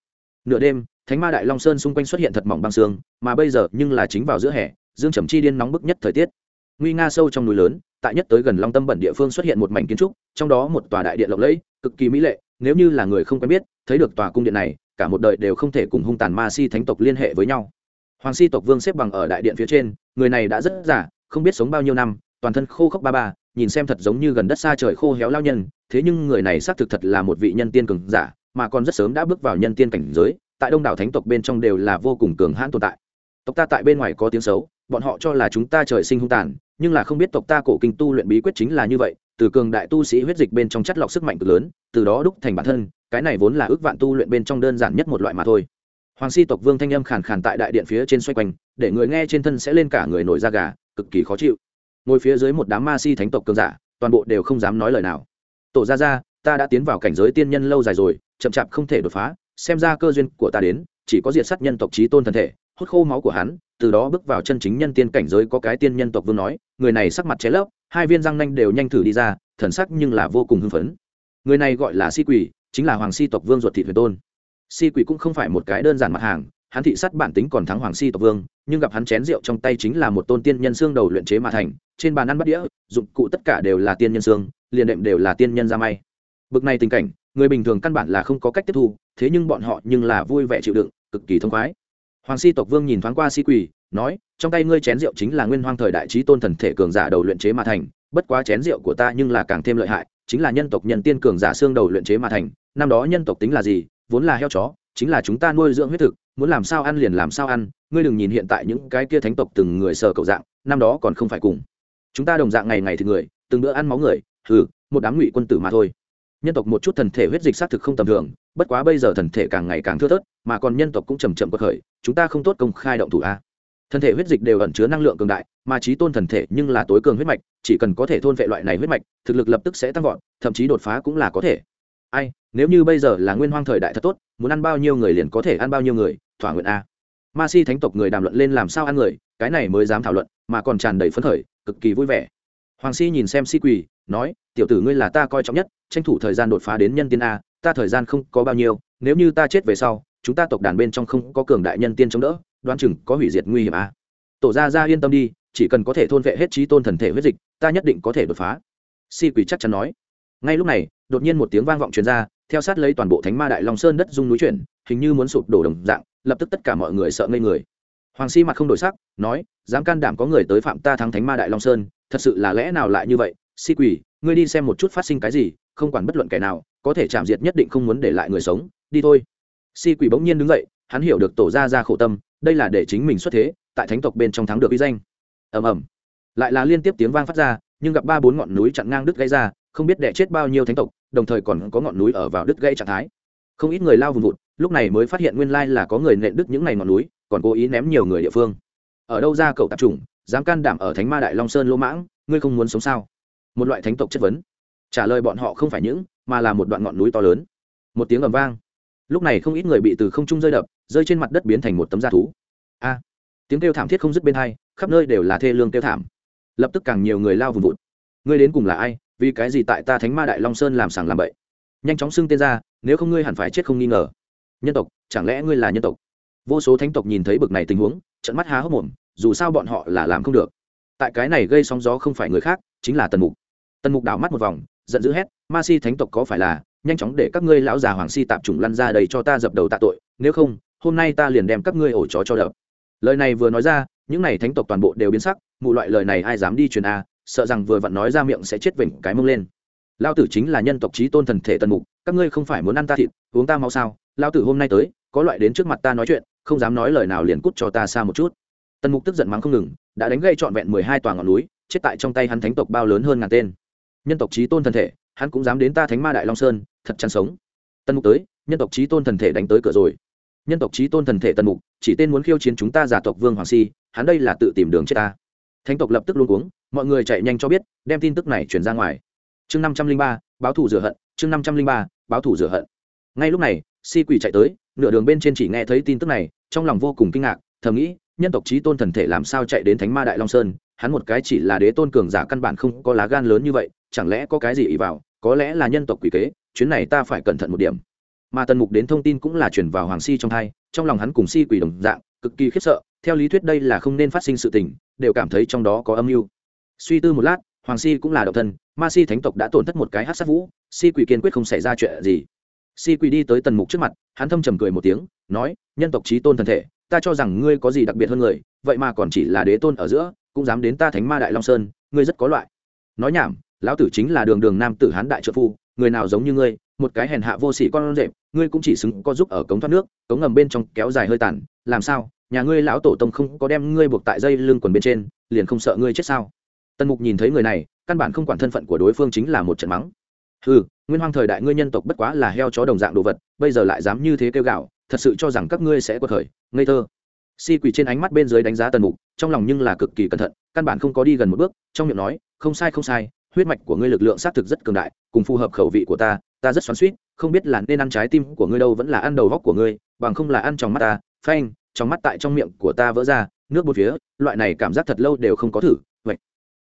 Nửa đêm, thánh ma đại long sơn xung quanh xuất hiện thật mỏng băng xương, mà bây giờ nhưng là chính vào giữa hè, dương trầm chi điên nóng bức nhất thời tiết. Nguy nga sâu trong núi lớn tại nhất tới gần long tâm bẩn địa phương xuất hiện một mảnh kiến trúc, trong đó một tòa đại điện lộng lẫy, cực kỳ mỹ lệ, nếu như là người không quen biết, thấy được tòa cung điện này, cả một đời đều không thể cùng hung tàn ma si thánh tộc liên hệ với nhau. Hoàng si tộc vương xếp bằng ở đại điện phía trên, người này đã rất giả không biết sống bao nhiêu năm, toàn thân khô khốc ba ba, nhìn xem thật giống như gần đất xa trời khô héo lao nhân, thế nhưng người này xác thực thật là một vị nhân tiên cường giả, mà còn rất sớm đã bước vào nhân tiên cảnh giới, tại đông đảo thánh tộc bên trong đều là vô cùng cường hãn tồn tại. Tộc ta tại bên ngoài có tiếng xấu, bọn họ cho là chúng ta trời sinh hung tàn nhưng là không biết tộc ta cổ kinh tu luyện bí quyết chính là như vậy, từ cường đại tu sĩ huyết dịch bên trong chất lọc sức mạnh cực lớn, từ đó đúc thành bản thân, cái này vốn là ước vạn tu luyện bên trong đơn giản nhất một loại mà thôi. Hoàng si tộc vương thanh âm khàn khàn tại đại điện phía trên xoay quanh, để người nghe trên thân sẽ lên cả người nổi da gà, cực kỳ khó chịu. Ngồi phía dưới một đám ma si thánh tộc cường giả, toàn bộ đều không dám nói lời nào. Tổ ra ra ta đã tiến vào cảnh giới tiên nhân lâu dài rồi, chậm chạp không thể đột phá, xem ra cơ duyên của ta đến, chỉ có diệt sát nhân tộc trí tôn thân thể hút khô máu của hắn, từ đó bước vào chân chính nhân tiên cảnh giới, có cái tiên nhân tộc vương nói, người này sắc mặt cháy lấp, hai viên răng nanh đều nhanh thử đi ra, thần sắc nhưng là vô cùng hưng phấn. Người này gọi là si quỷ, chính là hoàng si tộc vương ruột thị huyền tôn. Si quỷ cũng không phải một cái đơn giản mặt hàng, hắn thị sắt bản tính còn thắng hoàng si tộc vương, nhưng gặp hắn chén rượu trong tay chính là một tôn tiên nhân xương đầu luyện chế mà thành, trên bàn ăn bắt đĩa, dụng cụ tất cả đều là tiên nhân xương, liền đệm đều là tiên nhân ra may. Bực này tình cảnh, người bình thường căn bản là không có cách tiếp thu, thế nhưng bọn họ nhưng là vui vẻ chịu đựng, cực kỳ thông khoái hoàng si tộc vương nhìn thoáng qua si quỳ, nói, trong tay ngươi chén rượu chính là nguyên hoang thời đại trí tôn thần thể cường giả đầu luyện chế mà thành, bất quá chén rượu của ta nhưng là càng thêm lợi hại, chính là nhân tộc nhân tiên cường giả xương đầu luyện chế mà thành, năm đó nhân tộc tính là gì, vốn là heo chó, chính là chúng ta nuôi dưỡng huyết thực, muốn làm sao ăn liền làm sao ăn, ngươi đừng nhìn hiện tại những cái kia thánh tộc từng người sờ cậu dạng, năm đó còn không phải cùng. Chúng ta đồng dạng ngày ngày thì người, từng bữa ăn máu người, hừ, một đám ngụy quân tử mà thôi nhân tộc một chút thần thể huyết dịch xác thực không tầm thường, bất quá bây giờ thần thể càng ngày càng thưa thớt, mà còn nhân tộc cũng chầm chậm bậc khởi, chúng ta không tốt công khai động thủ a. Thần thể huyết dịch đều ẩn chứa năng lượng cường đại, mà trí tôn thần thể nhưng là tối cường huyết mạch, chỉ cần có thể thôn vệ loại này huyết mạch, thực lực lập tức sẽ tăng vọt, thậm chí đột phá cũng là có thể. Ai, nếu như bây giờ là nguyên hoang thời đại thật tốt, muốn ăn bao nhiêu người liền có thể ăn bao nhiêu người, thỏa nguyện a. Ma si thánh tộc người đàm luận lên làm sao ăn người, cái này mới dám thảo luận, mà còn tràn đầy phấn khởi, cực kỳ vui vẻ. Hoàng si nhìn xem si quỳ, nói tiểu tử ngươi là ta coi trọng nhất, tranh thủ thời gian đột phá đến nhân tiên a, ta thời gian không có bao nhiêu, nếu như ta chết về sau, chúng ta tộc đàn bên trong không có cường đại nhân tiên chống đỡ Đoan chừng có hủy diệt nguy hiểm a. Tổ gia ra yên tâm đi, chỉ cần có thể thôn vệ hết trí tôn thần thể huyết dịch, ta nhất định có thể đột phá. Si quỷ chắc chắn nói. Ngay lúc này, đột nhiên một tiếng vang vọng truyền ra, theo sát lấy toàn bộ thánh ma đại long sơn đất dung núi chuyển, hình như muốn sụp đổ đồng dạng, lập tức tất cả mọi người sợ ngây người. Hoàng si mặt không đổi sắc, nói, dám can đảm có người tới phạm ta thắng thánh ma đại long sơn, thật sự là lẽ nào lại như vậy? Si quỷ ngươi đi xem một chút phát sinh cái gì, không quản bất luận kẻ nào, có thể chạm diệt nhất định không muốn để lại người sống, đi thôi. Si quỷ bỗng nhiên đứng dậy, hắn hiểu được tổ ra ra khổ tâm, đây là để chính mình xuất thế, tại thánh tộc bên trong thắng được uy danh. Ầm ầm. Lại là liên tiếp tiếng vang phát ra, nhưng gặp ba bốn ngọn núi chặn ngang đứt gãy ra, không biết đẻ chết bao nhiêu thánh tộc, đồng thời còn có ngọn núi ở vào đứt gãy trạng thái. Không ít người lao vùng vụt, lúc này mới phát hiện nguyên lai là có người nện đứt những ngày ngọn núi, còn cố ý ném nhiều người địa phương. Ở đâu ra cậu tạp chủng, dám can đảm ở thánh ma đại long sơn lỗ mãng, ngươi không muốn sống sao? Một loại thánh tộc chất vấn. Trả lời bọn họ không phải những, mà là một đoạn ngọn núi to lớn. Một tiếng ầm vang. Lúc này không ít người bị từ không trung rơi đập, rơi trên mặt đất biến thành một tấm da thú. A! Tiếng kêu thảm thiết không dứt bên hai, khắp nơi đều là thê lương kêu thảm. Lập tức càng nhiều người lao vùng vụt. Ngươi đến cùng là ai? Vì cái gì tại ta thánh ma đại long sơn làm sàng làm bậy? Nhanh chóng xưng tên ra, nếu không ngươi hẳn phải chết không nghi ngờ. Nhân tộc, chẳng lẽ ngươi là nhân tộc? Vô số thánh tộc nhìn thấy bực này tình huống trận mắt há hốc mồm, dù sao bọn họ là làm không được. Tại cái này gây sóng gió không phải người khác, chính là tần mục tần mục đảo mắt một vòng, giận dữ hét, ma si thánh tộc có phải là, nhanh chóng để các ngươi lão già hoàng si tạp chủng lăn ra đầy cho ta dập đầu tạ tội, nếu không, hôm nay ta liền đem các ngươi ổ chó cho đập. Lời này vừa nói ra, những n à y thánh tộc toàn bộ đều biến sắc, mụ loại lời này ai dám đi truyền a, sợ rằng vừa vặn nói ra miệng sẽ chết vểnh cái mông lên. Lao tử chính là nhân tộc trí tôn thần thể tần mục, các ngươi không phải muốn ăn ta thịt, uống ta mau sao? Lao tử hôm nay tới, có loại đến trước mặt ta nói chuyện, không dám nói lời nào liền cút cho ta xa một chút. Tần mục tức giận mắng không ngừng, đã đánh gây trọn vẹn mười hai tòa ngọn núi, chết tại trong tay hắn thánh tộc bao lớn hơn ngàn tên nhân tộc trí tôn thần thể, hắn cũng dám đến ta thánh ma đại long sơn, thật chăn sống. Tân mục tới, nhân tộc trí tôn thần thể đánh tới cửa rồi. Nhân tộc trí tôn thần thể tân mục, chỉ tên muốn khiêu chiến chúng ta giả tộc vương hoàng si, hắn đây là tự tìm đường chết ta. Thánh tộc lập tức luôn cuống, mọi người chạy nhanh cho biết, đem tin tức này chuyển ra ngoài. Chương năm trăm linh ba, báo thủ rửa hận, chương năm trăm linh ba, báo thủ rửa hận. Ngay lúc này, si quỷ chạy tới, nửa đường bên trên chỉ nghe thấy tin tức này, trong lòng vô cùng kinh ngạc, thầm nghĩ, nhân tộc trí tôn thần thể làm sao chạy đến thánh ma đại long sơn, hắn một cái chỉ là đế tôn cường giả căn bản không có lá gan lớn như vậy chẳng lẽ có cái gì ý vào, có lẽ là nhân tộc quỷ kế, chuyến này ta phải cẩn thận một điểm. Mà tần mục đến thông tin cũng là chuyển vào hoàng si trong thai trong lòng hắn cùng si quỷ đồng dạng, cực kỳ khiếp sợ, theo lý thuyết đây là không nên phát sinh sự tình, đều cảm thấy trong đó có âm mưu. Suy tư một lát, hoàng si cũng là độc thân, ma si thánh tộc đã tổn thất một cái hát sát vũ, si quỷ kiên quyết không xảy ra chuyện gì. Si quỷ đi tới tần mục trước mặt, hắn thâm trầm cười một tiếng, nói, nhân tộc trí tôn thần thể, ta cho rằng ngươi có gì đặc biệt hơn người, vậy mà còn chỉ là đế tôn ở giữa, cũng dám đến ta thánh ma đại long sơn, ngươi rất có loại. Nói nhảm lão tử chính là đường đường nam tử hán đại trợ phu, người nào giống như ngươi, một cái hèn hạ vô sỉ con rệp ngươi cũng chỉ xứng có giúp ở cống thoát nước, cống ngầm bên trong kéo dài hơi tàn, làm sao, nhà ngươi lão tổ tông không có đem ngươi buộc tại dây lưng quần bên trên, liền không sợ ngươi chết sao? Tần mục nhìn thấy người này, căn bản không quản thân phận của đối phương chính là một trận mắng. Ừ nguyên hoang thời đại ngươi nhân tộc bất quá là heo chó đồng dạng đồ vật, bây giờ lại dám như thế kêu gạo, thật sự cho rằng các ngươi sẽ quật khởi, ngây thơ. Si quỳ trên ánh mắt bên dưới đánh giá tần mục, trong lòng nhưng là cực kỳ cẩn thận, căn bản không có đi gần một bước, trong miệng nói, không sai không sai huyết mạch của ngươi lực lượng xác thực rất cường đại, cùng phù hợp khẩu vị của ta ta rất xoắn suýt không biết là nên ăn trái tim của ngươi đâu vẫn là ăn đầu góc của ngươi, bằng không là ăn trong mắt ta, phanh, trong mắt tại trong miệng của ta vỡ ra, nước bột phía, loại này cảm giác thật lâu đều không có thử, vậy.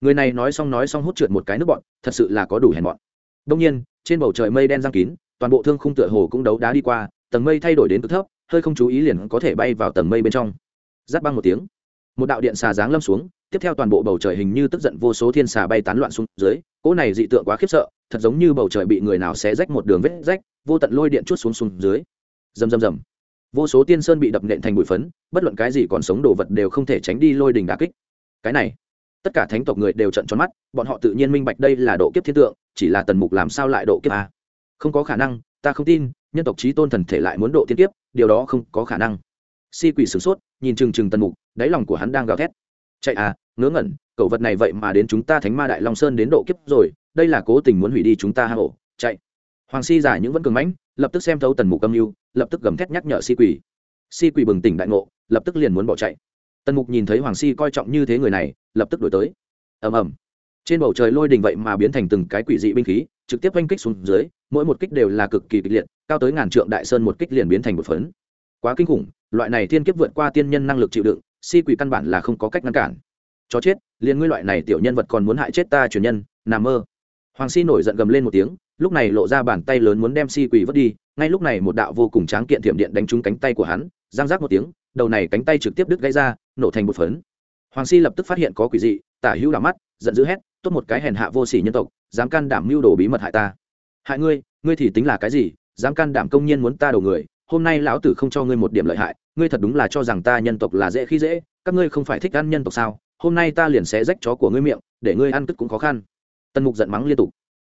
Người này nói xong nói xong hút trượt một cái nước bọn, thật sự là có đủ hèn bọn đông nhiên, trên bầu trời mây đen giang kín, toàn bộ thương khung tựa hồ cũng đấu đá đi qua, tầng mây thay đổi đến cực thấp, hơi không chú ý liền có thể bay vào tầng mây bên trong. Giáp băng một tiếng, một đạo điện xà giáng lâm xuống tiếp theo toàn bộ bầu trời hình như tức giận vô số thiên xà bay tán loạn xuống dưới, cỗ này dị tượng quá khiếp sợ, thật giống như bầu trời bị người nào xé rách một đường vết rách, vô tận lôi điện chút xuống xuống dưới. Rầm rầm rầm. Vô số tiên sơn bị đập nện thành bụi phấn, bất luận cái gì còn sống đồ vật đều không thể tránh đi lôi đình đà kích. Cái này, tất cả thánh tộc người đều trận tròn mắt, bọn họ tự nhiên minh bạch đây là độ kiếp thiên tượng, chỉ là tần mục làm sao lại độ kiếp à? không có khả năng, ta không tin, nhân tộc trí tôn thần thể lại muốn độ thiên kiếp, điều đó không có khả năng. Si quỷ sửng sốt, nhìn chừng chừng tần mục, đáy lòng của hắn đang gào thét. Chạy à ngớ ngẩn cậu vật này vậy mà đến chúng ta thánh ma đại long sơn đến độ kiếp rồi, đây là cố tình muốn hủy đi chúng ta hà hổ chạy. Hoàng si giả những vẫn cường mãnh, lập tức xem thấu tần mục âm mưu, lập tức gầm thét nhắc nhở si quỷ. Si quỷ bừng tỉnh đại ngộ, lập tức liền muốn bỏ chạy. Tần mục nhìn thấy hoàng si coi trọng như thế người này, lập tức đổi tới. Ầm ầm. Trên bầu trời lôi đình vậy mà biến thành từng cái quỷ dị binh khí, trực tiếp oanh kích xuống dưới, mỗi một kích đều là cực kỳ kịch liệt, cao tới ngàn trượng đại sơn một kích liền biến thành một phấn. Quá kinh khủng, loại này thiên kiếp vượt qua tiên nhân năng lực chịu đựng, si quỷ căn bản là không có cách ngăn cản chó chết, liền ngươi loại này tiểu nhân vật còn muốn hại chết ta truyền nhân nằm mơ. Hoàng si nổi giận gầm lên một tiếng, lúc này lộ ra bàn tay lớn muốn đem si quỷ vứt đi, ngay lúc này một đạo vô cùng tráng kiện thiểm điện đánh trúng cánh tay của hắn, giang rác một tiếng, đầu này cánh tay trực tiếp đứt gãy ra, nổ thành một phấn. Hoàng si lập tức phát hiện có quỷ dị, tả hữu đảo mắt, giận dữ hét, tốt một cái hèn hạ vô sỉ nhân tộc, dám can đảm mưu đồ bí mật hại ta. Hại ngươi ngươi thì tính là cái gì, dám can đảm công nhiên muốn ta đầu người, hôm nay lão tử không cho ngươi một điểm lợi hại, ngươi thật đúng là cho rằng ta nhân tộc là dễ khi dễ, các ngươi không phải thích ăn nhân tộc sao? Hôm nay ta liền xé rách chó của ngươi miệng, để ngươi ăn tức cũng khó khăn. Tần mục giận mắng liên tục.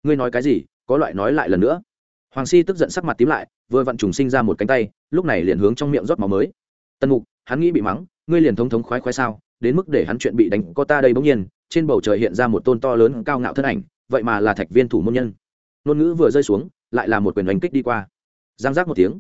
Ngươi nói cái gì? Có loại nói lại lần nữa. Hoàng si tức giận sắc mặt tím lại, vừa vặn trùng sinh ra một cánh tay, lúc này liền hướng trong miệng rót máu mới. Tần mục, hắn nghĩ bị mắng, ngươi liền thống thống khoái khoái sao? Đến mức để hắn chuyện bị đánh có ta đây bỗng nhiên, trên bầu trời hiện ra một tôn to lớn cao ngạo thân ảnh, vậy mà là thạch viên thủ môn nhân. Ngôn ngữ vừa rơi xuống, lại là một quyền đánh kích đi qua. Giang giác một tiếng.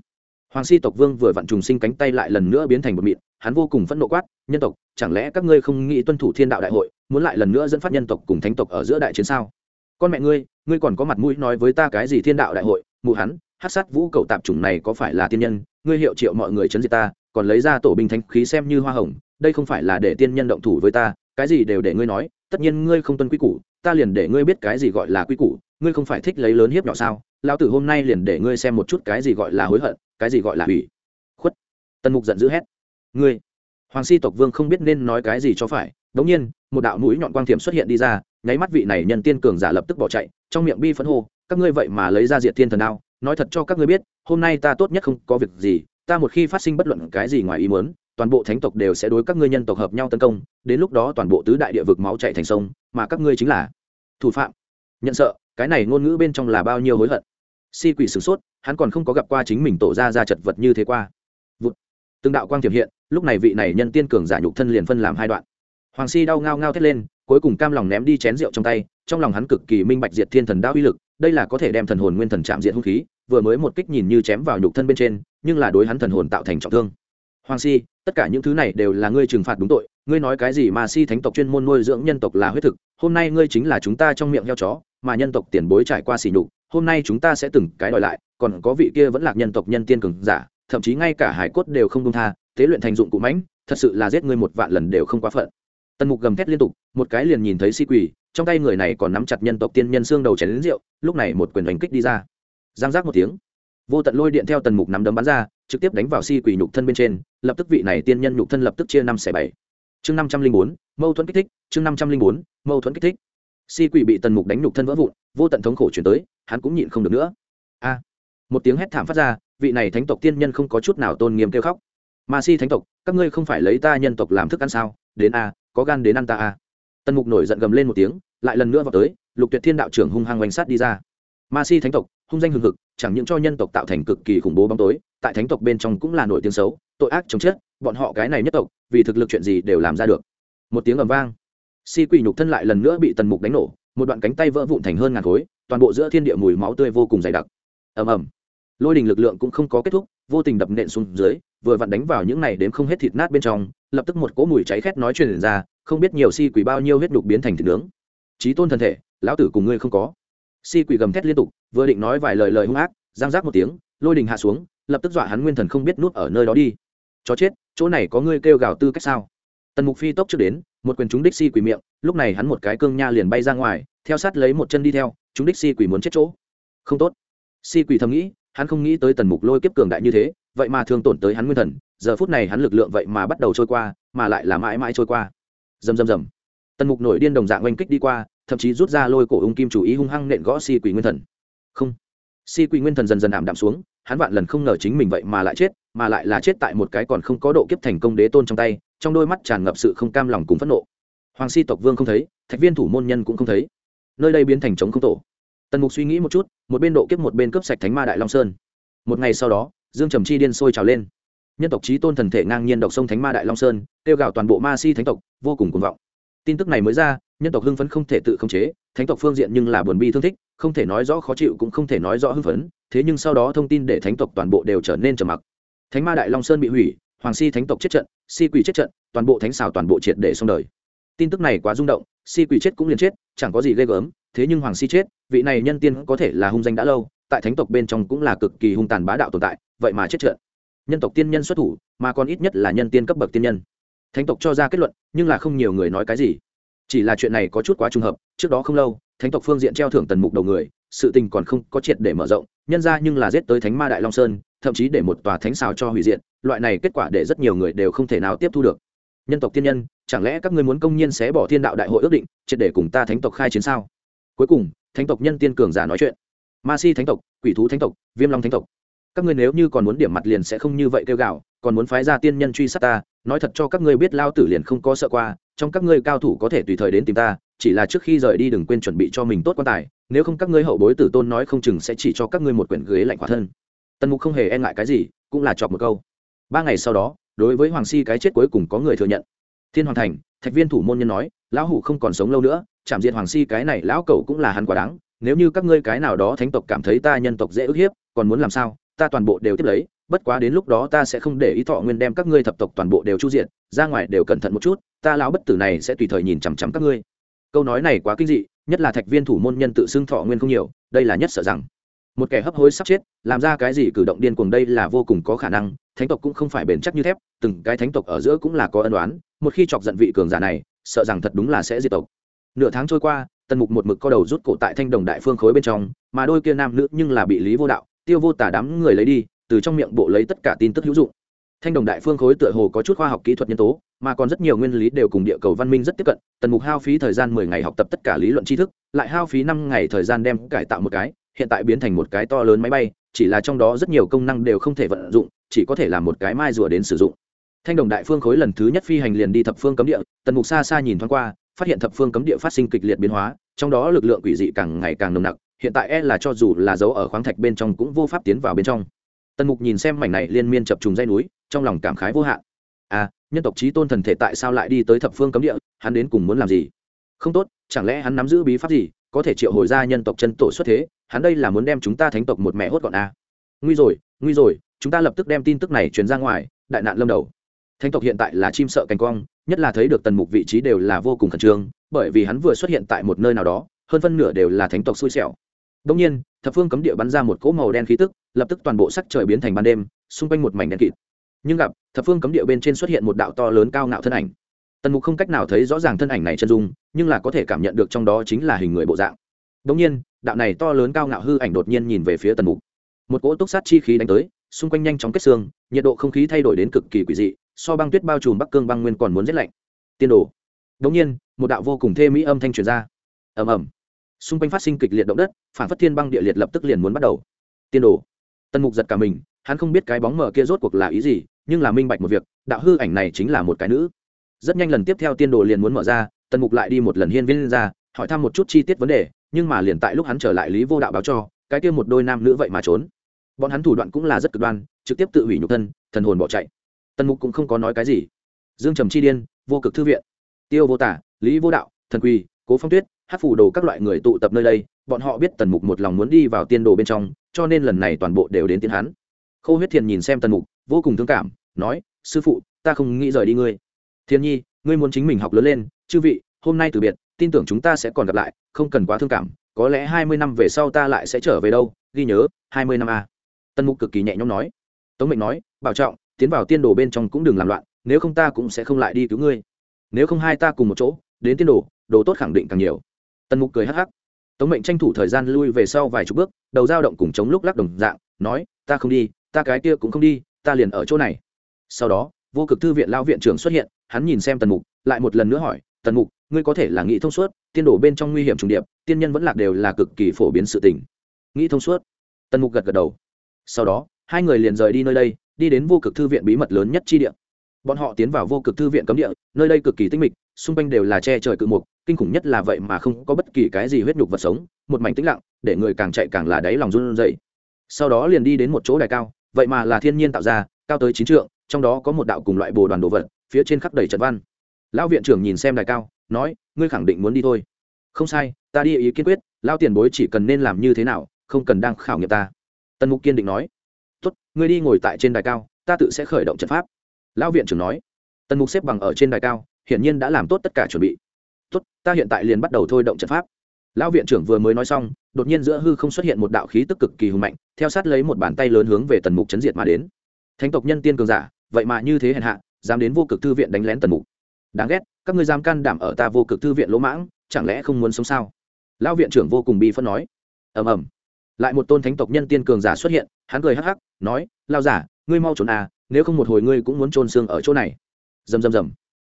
Hoàng si tộc vương vừa vặn trùng sinh cánh tay lại lần nữa biến thành một mịn hắn vô cùng phẫn nộ quát, nhân tộc, chẳng lẽ các ngươi không nghĩ tuân thủ thiên đạo đại hội, muốn lại lần nữa dẫn phát nhân tộc cùng thánh tộc ở giữa đại chiến sao? Con mẹ ngươi ngươi còn có mặt mũi nói với ta cái gì thiên đạo đại hội? Mụ hắn hát sát vũ cầu tạp chủng này có phải là tiên nhân? Ngươi hiệu triệu mọi người chấn diệt ta, còn lấy ra tổ binh thánh khí xem như hoa hồng, đây không phải là để tiên nhân động thủ với ta, cái gì đều để ngươi nói, tất nhiên ngươi không tuân quy củ, ta liền để ngươi biết cái gì gọi là quy củ, ngươi không phải thích lấy lớn hiếp nhỏ sao? Lão tử hôm nay liền để ngươi xem một chút cái gì gọi là hối hận, cái gì gọi là hủy. Khuất. Tần mục giận dữ hét ngươi, hoàng si tộc vương không biết nên nói cái gì cho phải. Đống nhiên, một đạo mũi nhọn quang thiểm xuất hiện đi ra, nháy mắt vị này nhân tiên cường giả lập tức bỏ chạy, trong miệng bi phẫn hô, các ngươi vậy mà lấy ra diệt thiên thần đao, nói thật cho các ngươi biết, hôm nay ta tốt nhất không có việc gì, ta một khi phát sinh bất luận cái gì ngoài ý muốn, toàn bộ thánh tộc đều sẽ đối các ngươi nhân tộc hợp nhau tấn công, đến lúc đó toàn bộ tứ đại địa vực máu chạy thành sông, mà các ngươi chính là thủ phạm. Nhận sợ, cái này ngôn ngữ bên trong là bao nhiêu hối hận. Si quỷ sửng sốt, hắn còn không có gặp qua chính mình tổ ra ra chật vật như thế qua. Vụt. từng đạo quang thiểm hiện lúc này vị này nhân tiên cường giả nhục thân liền phân làm hai đoạn. Hoàng si đau ngao ngao thét lên, cuối cùng cam lòng ném đi chén rượu trong tay, trong lòng hắn cực kỳ minh bạch diệt thiên thần đao uy lực, đây là có thể đem thần hồn nguyên thần chạm diện hung khí, vừa mới một kích nhìn như chém vào nhục thân bên trên, nhưng là đối hắn thần hồn tạo thành trọng thương. Hoàng si, tất cả những thứ này đều là ngươi trừng phạt đúng tội, ngươi nói cái gì mà si thánh tộc chuyên môn nuôi dưỡng nhân tộc là huyết thực, hôm nay ngươi chính là chúng ta trong miệng heo chó, mà nhân tộc tiền bối trải qua xỉ nhục, hôm nay chúng ta sẽ từng cái đòi lại, còn có vị kia vẫn là nhân tộc nhân tiên cường giả thậm chí ngay cả hải cốt đều không công tha tế luyện thành dụng cụ mãnh thật sự là giết ngươi một vạn lần đều không quá phận. Tần mục gầm thét liên tục một cái liền nhìn thấy si quỷ, trong tay người này còn nắm chặt nhân tộc tiên nhân xương đầu chén đến rượu lúc này một quyền đánh kích đi ra. Giang giác một tiếng vô tận lôi điện theo tần mục nắm đấm bắn ra trực tiếp đánh vào si quỷ nhục thân bên trên lập tức vị này tiên nhân nhục thân lập tức chia năm xẻ bảy. Chương năm trăm linh bốn mâu thuẫn kích thích chương năm trăm linh bốn mâu thuẫn kích thích. Si quỷ bị tần mục đánh nhục thân vỡ vụn vô tận thống khổ chuyển tới hắn cũng nhịn không được nữa. A! Một tiếng hét thảm phát ra vị này thánh tộc tiên nhân không có chút nào tôn nghiêm kêu khóc. Mà si thánh tộc, các ngươi không phải lấy ta nhân tộc làm thức ăn sao? Đến a, có gan đến ăn ta a. Tần mục nổi giận gầm lên một tiếng, lại lần nữa vào tới, lục tuyệt thiên đạo trưởng hung hăng oanh sát đi ra. Ma si thánh tộc, hung danh hừng hực, chẳng những cho nhân tộc tạo thành cực kỳ khủng bố bóng tối, tại thánh tộc bên trong cũng là nổi tiếng xấu, tội ác chống chết, bọn họ cái này nhất tộc, vì thực lực chuyện gì đều làm ra được. Một tiếng ầm vang, si quỷ nhục thân lại lần nữa bị tần mục đánh nổ, một đoạn cánh tay vỡ vụn thành hơn ngàn khối, toàn bộ giữa thiên địa mùi máu tươi vô cùng dày đặc. Ầm ầm lôi đình lực lượng cũng không có kết thúc, vô tình đập nện xuống dưới, vừa vặn đánh vào những này đến không hết thịt nát bên trong, lập tức một cỗ mùi cháy khét nói truyền ra, không biết nhiều si quỷ bao nhiêu huyết đục biến thành thịt nướng. Trí tôn thân thể, lão tử cùng ngươi không có. Si quỷ gầm thét liên tục, vừa định nói vài lời lời hung ác, giang giác một tiếng, lôi đình hạ xuống, lập tức dọa hắn nguyên thần không biết nuốt ở nơi đó đi. Chó chết, chỗ này có ngươi kêu gào tư cách sao? Tần mục phi tốc trước đến, một quyền chúng đích si quỷ miệng, lúc này hắn một cái cương nha liền bay ra ngoài, theo sát lấy một chân đi theo chúng đích si quỷ muốn chết chỗ. Không tốt. Si quỷ thầm nghĩ hắn không nghĩ tới tần mục lôi kiếp cường đại như thế, vậy mà thường tổn tới hắn nguyên thần, giờ phút này hắn lực lượng vậy mà bắt đầu trôi qua, mà lại là mãi mãi trôi qua. Rầm rầm rầm. Tần mục nổi điên đồng dạng oanh kích đi qua, thậm chí rút ra lôi cổ ung kim chủ ý hung hăng nện gõ si quỷ nguyên thần. Không. Si quỷ nguyên thần dần dần ảm đạm xuống, hắn vạn lần không ngờ chính mình vậy mà lại chết, mà lại là chết tại một cái còn không có độ kiếp thành công đế tôn trong tay, trong đôi mắt tràn ngập sự không cam lòng cùng phẫn nộ. Hoàng si tộc vương không thấy, thạch viên thủ môn nhân cũng không thấy. Nơi đây biến thành trống không tổ tần mục suy nghĩ một chút, một bên độ kiếp một bên cướp sạch thánh ma đại long sơn. Một ngày sau đó, dương trầm chi điên sôi trào lên. Nhân tộc trí tôn thần thể ngang nhiên độc sông thánh ma đại long sơn, kêu gào toàn bộ ma si thánh tộc, vô cùng cuồng vọng. Tin tức này mới ra, nhân tộc hưng phấn không thể tự khống chế, thánh tộc phương diện nhưng là buồn bi thương thích, không thể nói rõ khó chịu cũng không thể nói rõ hưng phấn, thế nhưng sau đó thông tin để thánh tộc toàn bộ đều trở nên trầm mặc. Thánh ma đại long sơn bị hủy, hoàng si thánh tộc chết trận, si quỷ chết trận, toàn bộ thánh xào toàn bộ triệt để xong đời. Tin tức này quá rung động, si quỷ chết cũng liền chết, chẳng có gì ghê gớm thế nhưng hoàng si chết, vị này nhân tiên có thể là hung danh đã lâu, tại thánh tộc bên trong cũng là cực kỳ hung tàn bá đạo tồn tại, vậy mà chết trượt. Nhân tộc tiên nhân xuất thủ, mà còn ít nhất là nhân tiên cấp bậc tiên nhân. Thánh tộc cho ra kết luận, nhưng là không nhiều người nói cái gì. Chỉ là chuyện này có chút quá trùng hợp, trước đó không lâu, thánh tộc phương diện treo thưởng tần mục đầu người, sự tình còn không có triệt để mở rộng, nhân ra nhưng là giết tới thánh ma đại long sơn, thậm chí để một tòa thánh xào cho hủy diện loại này kết quả để rất nhiều người đều không thể nào tiếp thu được. Nhân tộc tiên nhân, chẳng lẽ các ngươi muốn công nhiên xé bỏ thiên đạo đại hội ước định, triệt để cùng ta thánh tộc khai chiến sao? Cuối cùng, thánh tộc nhân tiên cường giả nói chuyện. Ma si thánh tộc, quỷ thú thánh tộc, viêm long thánh tộc. Các ngươi nếu như còn muốn điểm mặt liền sẽ không như vậy kêu gạo còn muốn phái ra tiên nhân truy sát ta, nói thật cho các ngươi biết lao tử liền không có sợ qua, trong các ngươi cao thủ có thể tùy thời đến tìm ta, chỉ là trước khi rời đi đừng quên chuẩn bị cho mình tốt quan tài, nếu không các ngươi hậu bối tử tôn nói không chừng sẽ chỉ cho các ngươi một quyển ghế lạnh khỏa thân. Tần mục không hề e ngại cái gì, cũng là chọc một câu. Ba ngày sau đó, đối với hoàng si cái chết cuối cùng có người thừa nhận. Thiên hoàng thành, thạch viên thủ môn nhân nói, lão hủ không còn sống lâu nữa chạm diện hoàng si cái này lão cẩu cũng là hắn quá đáng, nếu như các ngươi cái nào đó thánh tộc cảm thấy ta nhân tộc dễ ức hiếp, còn muốn làm sao, ta toàn bộ đều tiếp lấy, bất quá đến lúc đó ta sẽ không để ý thọ nguyên đem các ngươi thập tộc toàn bộ đều chu diện ra ngoài đều cẩn thận một chút, ta lão bất tử này sẽ tùy thời nhìn chằm chằm các ngươi. Câu nói này quá kinh dị, nhất là thạch viên thủ môn nhân tự xưng thọ nguyên không nhiều, đây là nhất sợ rằng. Một kẻ hấp hối sắp chết, làm ra cái gì cử động điên cuồng đây là vô cùng có khả năng, thánh tộc cũng không phải bền chắc như thép, từng cái thánh tộc ở giữa cũng là có ân đoán một khi chọc giận vị cường giả này, sợ rằng thật đúng là sẽ diệt tộc nửa tháng trôi qua, tần mục một mực co đầu rút cổ tại thanh đồng đại phương khối bên trong, mà đôi kia nam nữ nhưng là bị lý vô đạo, tiêu vô tả đám người lấy đi, từ trong miệng bộ lấy tất cả tin tức hữu dụng. Thanh đồng đại phương khối tựa hồ có chút khoa học kỹ thuật nhân tố, mà còn rất nhiều nguyên lý đều cùng địa cầu văn minh rất tiếp cận. Tần mục hao phí thời gian mười ngày học tập tất cả lý luận tri thức, lại hao phí năm ngày thời gian đem cải tạo một cái, hiện tại biến thành một cái to lớn máy bay, chỉ là trong đó rất nhiều công năng đều không thể vận dụng, chỉ có thể là một cái mai rùa đến sử dụng. Thanh đồng đại phương khối lần thứ nhất phi hành liền đi thập phương cấm địa, tần mục xa xa nhìn thoáng qua phát hiện thập phương cấm địa phát sinh kịch liệt biến hóa, trong đó lực lượng quỷ dị càng ngày càng nồng nặc, hiện tại e là cho dù là dấu ở khoáng thạch bên trong cũng vô pháp tiến vào bên trong. Tần mục nhìn xem mảnh này liên miên chập trùng dây núi, trong lòng cảm khái vô hạn. À nhân tộc trí tôn thần thể tại sao lại đi tới thập phương cấm địa, hắn đến cùng muốn làm gì? Không tốt, chẳng lẽ hắn nắm giữ bí pháp gì, có thể triệu hồi ra nhân tộc chân tổ xuất thế, hắn đây là muốn đem chúng ta thánh tộc một mẹ hốt gọn à. nguy rồi nguy rồi, chúng ta lập tức đem tin tức này truyền ra ngoài, đại nạn lâm đầu thánh tộc hiện tại là chim sợ cành quang nhất là thấy được tần mục vị trí đều là vô cùng khẩn trương, bởi vì hắn vừa xuất hiện tại một nơi nào đó, hơn phân nửa đều là thánh tộc xui xẻo. Đông nhiên, thập phương cấm địa bắn ra một cỗ màu đen khí tức, lập tức toàn bộ sắc trời biến thành ban đêm, xung quanh một mảnh đen kịt. Nhưng gặp, thập phương cấm địa bên trên xuất hiện một đạo to lớn cao ngạo thân ảnh. Tần mục không cách nào thấy rõ ràng thân ảnh này chân dung, nhưng là có thể cảm nhận được trong đó chính là hình người bộ dạng. Đông nhiên, đạo này to lớn cao ngạo hư ảnh đột nhiên nhìn về phía tần mục. Một cỗ túc sát chi khí đánh tới, xung quanh nhanh chóng kết xương, nhiệt độ không khí thay đổi đến cực kỳ quỷ dị so băng tuyết bao trùm bắc cương băng nguyên còn muốn rét lạnh. Tiên đồ. Đống nhiên, một đạo vô cùng thê mỹ âm thanh truyền ra. Ầm ầm. Xung quanh phát sinh kịch liệt động đất, phản phất thiên băng địa liệt lập tức liền muốn bắt đầu. Tiên đồ. Tân mục giật cả mình, hắn không biết cái bóng mờ kia rốt cuộc là ý gì, nhưng là minh bạch một việc, đạo hư ảnh này chính là một cái nữ. Rất nhanh lần tiếp theo tiên đồ liền muốn mở ra tân mục lại đi một lần hiên viên ra, hỏi thăm một chút chi tiết vấn đề, nhưng mà liền tại lúc hắn trở lại lý vô đạo báo cho, cái kia một đôi nam nữ vậy mà trốn. Bọn hắn thủ đoạn cũng là rất cực đoan, trực tiếp tự hủy nhục thân, thần hồn bỏ chạy tần mục cũng không có nói cái gì. Dương trầm chi điên, vô cực thư viện, tiêu vô tả, lý vô đạo, thần quỳ, cố phong tuyết hát phủ đồ các loại người tụ tập nơi đây, bọn họ biết tần mục một lòng muốn đi vào tiên đồ bên trong, cho nên lần này toàn bộ đều đến tiến hắn. Khâu huyết thiền nhìn xem tần mục, vô cùng thương cảm, nói, sư phụ, ta không nghĩ rời đi ngươi. Thiên nhi, ngươi muốn chính mình học lớn lên, chư vị, hôm nay từ biệt, tin tưởng chúng ta sẽ còn gặp lại, không cần quá thương cảm, có lẽ hai mươi năm về sau ta lại sẽ trở về đâu, ghi nhớ, hai mươi năm a. Tần mục cực kỳ nhẹ nhõm nói. Tống mệnh nói, bảo trọng tiến vào tiên đồ bên trong cũng đừng làm loạn, nếu không ta cũng sẽ không lại đi cứu ngươi. Nếu không hai ta cùng một chỗ, đến tiên đồ đồ tốt khẳng định càng nhiều. Tần mục cười hắc hắc. Tống mệnh tranh thủ thời gian lui về sau vài chục bước, đầu dao động cùng chống lúc lắc đồng dạng, nói, ta không đi, ta cái kia cũng không đi, ta liền ở chỗ này. Sau đó, vô cực thư viện lao viện trưởng xuất hiện, hắn nhìn xem tần mục, lại một lần nữa hỏi, tần mục, ngươi có thể là nghĩ thông suốt, tiên đổ bên trong nguy hiểm trùng điệp, tiên nhân vẫn lạc đều là cực kỳ phổ biến sự tình. Nghĩ thông suốt? Tần mục gật gật đầu. Sau đó hai người liền rời đi nơi đây, đi đến vô cực thư viện bí mật lớn nhất chi địa. Bọn họ tiến vào vô cực thư viện cấm địa, nơi đây cực kỳ tinh mịch, xung quanh đều là che trời cự mục, kinh khủng nhất là vậy mà không có bất kỳ cái gì huyết nhục vật sống, một mảnh tĩnh lặng, để người càng chạy càng là đáy lòng run rẩy. Sau đó liền đi đến một chỗ đài cao, vậy mà là thiên nhiên tạo ra, cao tới chín trượng, trong đó có một đạo cùng loại bồ đoàn đồ vật, phía trên khắp đầy trận văn. Lão viện trưởng nhìn xem đài cao, nói, ngươi khẳng định muốn đi thôi. Không sai, ta đi ý kiên quyết lao tiền bối chỉ cần nên làm như thế nào, không cần đang khảo nghiệm ta. Tần mục kiên định nói ngươi đi ngồi tại trên đài cao, ta tự sẽ khởi động trận pháp. Lão viện trưởng nói. Tần mục xếp bằng ở trên đài cao, hiển nhiên đã làm tốt tất cả chuẩn bị. Tốt, ta hiện tại liền bắt đầu thôi động trận pháp. Lão viện trưởng vừa mới nói xong, đột nhiên giữa hư không xuất hiện một đạo khí tức cực kỳ hùng mạnh, theo sát lấy một bàn tay lớn hướng về tần mục chấn diệt mà đến. Thánh tộc nhân tiên cường giả, vậy mà như thế hèn hạ, dám đến vô cực thư viện đánh lén tần mục. Đáng ghét, các ngươi dám can đảm ở ta vô cực thư viện lỗ mãng, chẳng lẽ không muốn sống sao? Lão viện trưởng vô cùng bi phân nói. Ầm ầm lại một tôn thánh tộc nhân tiên cường giả xuất hiện, hắn cười hắc hắc, nói lao giả, ngươi mau trốn à nếu không một hồi ngươi cũng muốn trôn xương ở chỗ này. Rầm rầm rầm.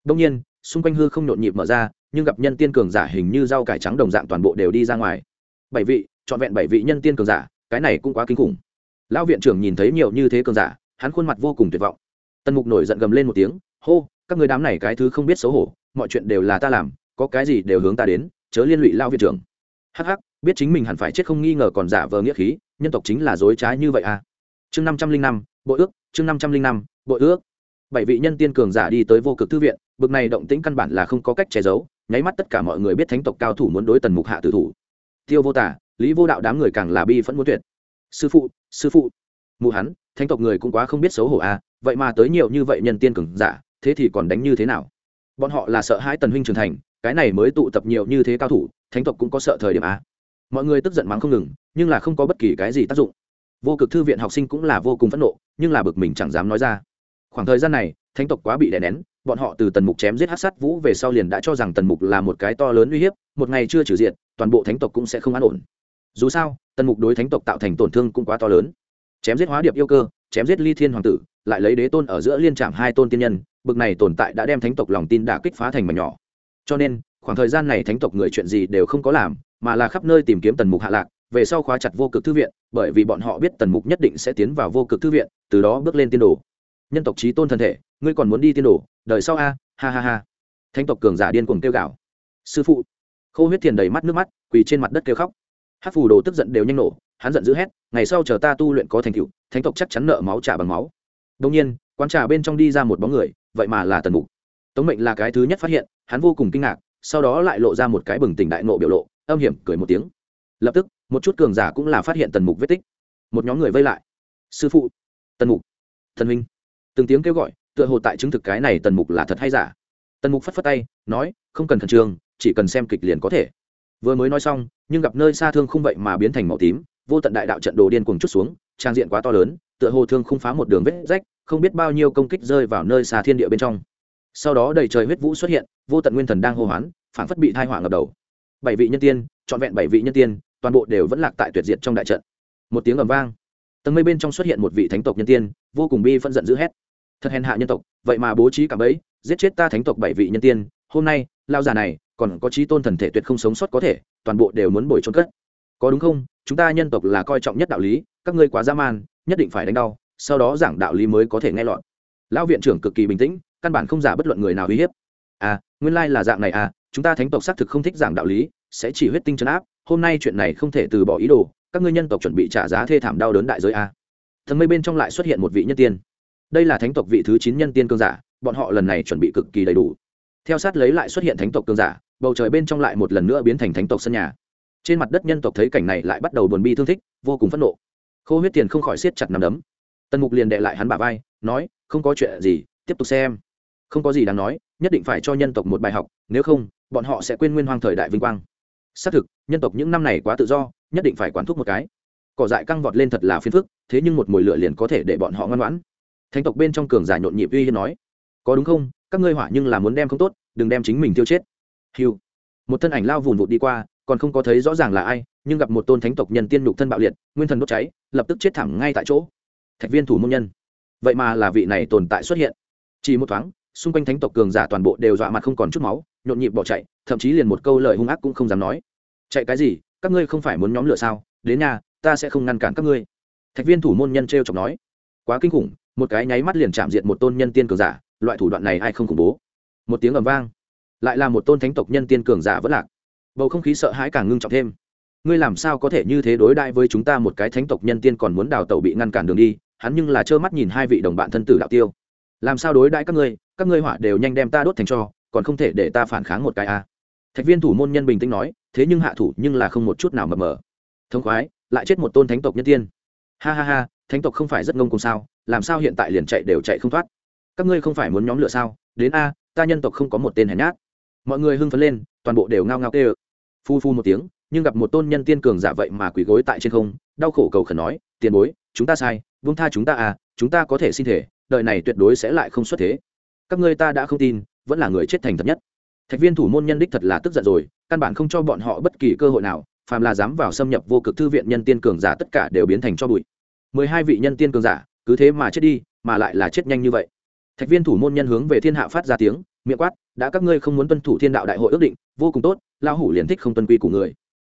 Đông nhiên, xung quanh hư không nhộn nhịp mở ra, nhưng gặp nhân tiên cường giả hình như rau cải trắng đồng dạng toàn bộ đều đi ra ngoài. Bảy vị, trọn vẹn bảy vị nhân tiên cường giả, cái này cũng quá kinh khủng. Lão viện trưởng nhìn thấy nhiều như thế cường giả, hắn khuôn mặt vô cùng tuyệt vọng. Tần mục nổi giận gầm lên một tiếng, hô, các người đám này cái thứ không biết xấu hổ, mọi chuyện đều là ta làm, có cái gì đều hướng ta đến, chớ liên lụy lao viện trưởng. Hắc hắc biết chính mình hẳn phải chết không nghi ngờ còn giả vờ nghĩa khí, nhân tộc chính là dối trá như vậy à? Chương năm trăm linh năm, bộ ước, chương năm trăm linh năm, bộ ước. Bảy vị nhân tiên cường giả đi tới vô cực thư viện, bực này động tĩnh căn bản là không có cách che giấu, nháy mắt tất cả mọi người biết thánh tộc cao thủ muốn đối tần mục hạ tử thủ. Tiêu vô tả, lý vô đạo đám người càng là bi phẫn muốn tuyệt. Sư phụ sư phụ. Mụ hắn, thánh tộc người cũng quá không biết xấu hổ à vậy mà tới nhiều như vậy nhân tiên cường giả, thế thì còn đánh như thế nào? Bọn họ là sợ hãi tần huynh trưởng thành, cái này mới tụ tập nhiều như thế cao thủ, thánh tộc cũng có sợ thời điểm à? Mọi người tức giận mắng không ngừng, nhưng là không có bất kỳ cái gì tác dụng. Vô cực thư viện học sinh cũng là vô cùng phẫn nộ, nhưng là bực mình chẳng dám nói ra. Khoảng thời gian này, thánh tộc quá bị đè nén, bọn họ từ tần mục chém giết hát sát vũ về sau liền đã cho rằng tần mục là một cái to lớn uy hiếp, một ngày chưa trừ diện, toàn bộ thánh tộc cũng sẽ không an ổn. Dù sao, tần mục đối thánh tộc tạo thành tổn thương cũng quá to lớn. Chém giết hóa điệp yêu cơ, chém giết ly thiên hoàng tử, lại lấy đế tôn ở giữa liên trạm hai tôn tiên nhân, bực này tồn tại đã đem thánh tộc lòng tin đả kích phá thành mảnh nhỏ. Cho nên khoảng thời gian này thánh tộc người chuyện gì đều không có làm, mà là khắp nơi tìm kiếm tần mục hạ lạc, về sau khóa chặt vô cực thư viện, bởi vì bọn họ biết tần mục nhất định sẽ tiến vào vô cực thư viện, từ đó bước lên tiên đồ. Nhân tộc trí tôn thân thể, ngươi còn muốn đi tiên đồ, đời sau a, ha ha ha. Thánh tộc cường giả điên cuồng kêu gào. Sư phụ. Khô huyết thiền đầy mắt nước mắt, quỳ trên mặt đất kêu khóc. Hát phù đồ tức giận đều nhanh nổ, hắn giận dữ hét, ngày sau chờ ta tu luyện có thành tựu, thánh tộc chắc chắn nợ máu trả bằng máu. Đông nhiên, quán trà bên trong đi ra một bóng người, vậy mà là tần mục. Tống mệnh là cái thứ nhất phát hiện, hắn vô cùng kinh ngạc sau đó lại lộ ra một cái bừng tỉnh đại nộ biểu lộ, âm hiểm cười một tiếng. Lập tức, một chút cường giả cũng là phát hiện tần mục vết tích. Một nhóm người vây lại. Sư phụ, tần mục, thần minh từng tiếng kêu gọi, tựa hồ tại chứng thực cái này tần mục là thật hay giả. Tần mục phất phất tay, nói, không cần khẩn trương, chỉ cần xem kịch liền có thể. Vừa mới nói xong, nhưng gặp nơi xa thương không vậy mà biến thành màu tím, vô tận đại đạo trận đồ điên cuồng chút xuống, trang diện quá to lớn, tựa hồ thương không phá một đường vết rách, không biết bao nhiêu công kích rơi vào nơi xa thiên địa bên trong sau đó đầy trời huyết vũ xuất hiện, vô tận nguyên thần đang hô hoán phản phất bị thai hỏa ngập đầu. Bảy vị nhân tiên, trọn vẹn bảy vị nhân tiên, toàn bộ đều vẫn lạc tại tuyệt diệt trong đại trận. Một tiếng ầm vang. Tầng mây bên trong xuất hiện một vị thánh tộc nhân tiên, vô cùng bi phân giận dữ hét. Thật hèn hạ nhân tộc, vậy mà bố trí cả bẫy, giết chết ta thánh tộc bảy vị nhân tiên, hôm nay lao già này, còn có trí tôn thần thể tuyệt không sống sót có thể, toàn bộ đều muốn bồi trốn cất. Có đúng không? Chúng ta nhân tộc là coi trọng nhất đạo lý, các ngươi quá dã man, nhất định phải đánh đau, sau đó giảng đạo lý mới có thể nghe lọt. Lão viện trưởng cực kỳ bình tĩnh căn bản không giả bất luận người nào uy hiếp. À nguyên lai là dạng này à chúng ta thánh tộc xác thực không thích giảng đạo lý, sẽ chỉ huyết tinh chấn áp, hôm nay chuyện này không thể từ bỏ ý đồ, các ngươi nhân tộc chuẩn bị trả giá thê thảm đau đớn đại giới a thần mây bên trong lại xuất hiện một vị nhân tiên. Đây là thánh tộc vị thứ chín nhân tiên cương giả, bọn họ lần này chuẩn bị cực kỳ đầy đủ. Theo sát lấy lại xuất hiện thánh tộc cương giả, bầu trời bên trong lại một lần nữa biến thành thánh tộc sân nhà. Trên mặt đất nhân tộc thấy cảnh này lại bắt đầu buồn bi thương thích, vô cùng phẫn nộ. Khô huyết tiền không khỏi siết chặt nằm đấm. Tần mục liền đệ lại hắn bà vai, nói, không có chuyện gì, tiếp tục xem không có gì đáng nói, nhất định phải cho nhân tộc một bài học, nếu không, bọn họ sẽ quên nguyên hoang thời đại vinh quang. Xác thực, nhân tộc những năm này quá tự do, nhất định phải quán thuốc một cái. Cỏ dại căng vọt lên thật là phiền phức, thế nhưng một mồi lửa liền có thể để bọn họ ngoan ngoãn. Thánh tộc bên trong cường giả nhộn nhịp uy hiên nói, có đúng không? Các ngươi hỏa nhưng là muốn đem không tốt, đừng đem chính mình tiêu chết. Hiu một thân ảnh lao vùn vụt đi qua, còn không có thấy rõ ràng là ai, nhưng gặp một tôn thánh tộc nhân tiên nhục thân bạo liệt, nguyên thần đốt cháy, lập tức chết thẳng ngay tại chỗ. Thạch viên thủ môn nhân. Vậy mà là vị này tồn tại xuất hiện. Chỉ một thoáng xung quanh thánh tộc cường giả toàn bộ đều dọa mặt không còn chút máu, nhộn nhịp bỏ chạy, thậm chí liền một câu lời hung ác cũng không dám nói. Chạy cái gì? Các ngươi không phải muốn nhóm lửa sao? Đến nhà, ta sẽ không ngăn cản các ngươi. Thạch viên thủ môn nhân t r e o chọc nói. Quá kinh khủng, một cái nháy mắt liền chạm diệt một tôn nhân tiên cường giả, loại thủ đoạn này ai không khủng bố? Một tiếng ầm vang, lại là một tôn thánh tộc nhân tiên cường giả vẫn lạc. Bầu không khí sợ hãi càng ngưng trọng thêm. Ngươi làm sao có thể như thế đối đãi với chúng ta một cái thánh tộc nhân tiên còn muốn đào tẩu bị ngăn cản đường đi? Hắn nhưng là trơ mắt nhìn hai vị đồng bạn thân tử đạo tiêu. Làm sao đối đãi các ngươi? Các ngươi hỏa đều nhanh đem ta đốt thành cho, còn không thể để ta phản kháng một cái a à. thạch viên thủ môn nhân bình tĩnh nói, thế nhưng hạ thủ nhưng là không một chút nào mập mờ. Thông khoái, lại chết một tôn thánh tộc nhân tiên. Ha ha ha, thánh tộc không phải rất ngông cùng sao, làm sao hiện tại liền chạy đều chạy không thoát? Các ngươi không phải muốn nhóm lửa sao? Đến a, ta nhân tộc không có một tên hèn nhát. Mọi người hưng phấn lên, toàn bộ đều ngao ngao tê ơ phu phu một tiếng, nhưng gặp một tôn nhân tiên cường giả vậy mà quỳ gối tại trên không, đau khổ cầu khẩn nói, tiền bối, chúng ta sai vung tha chúng ta à chúng ta có thể xin thể đợi này tuyệt đối sẽ lại không xuất thế các ngươi ta đã không tin, vẫn là người chết thành thật nhất. Thạch viên thủ môn nhân đích thật là tức giận rồi, căn bản không cho bọn họ bất kỳ cơ hội nào, phàm là dám vào xâm nhập vô cực thư viện nhân tiên cường giả tất cả đều biến thành cho bụi. Mười hai vị nhân tiên cường giả, cứ thế mà chết đi, mà lại là chết nhanh như vậy. Thạch viên thủ môn nhân hướng về thiên hạ phát ra tiếng, miệng quát, đã các ngươi không muốn tuân thủ thiên đạo đại hội ước định, vô cùng tốt lao hủ liền thích không tuân quy của người.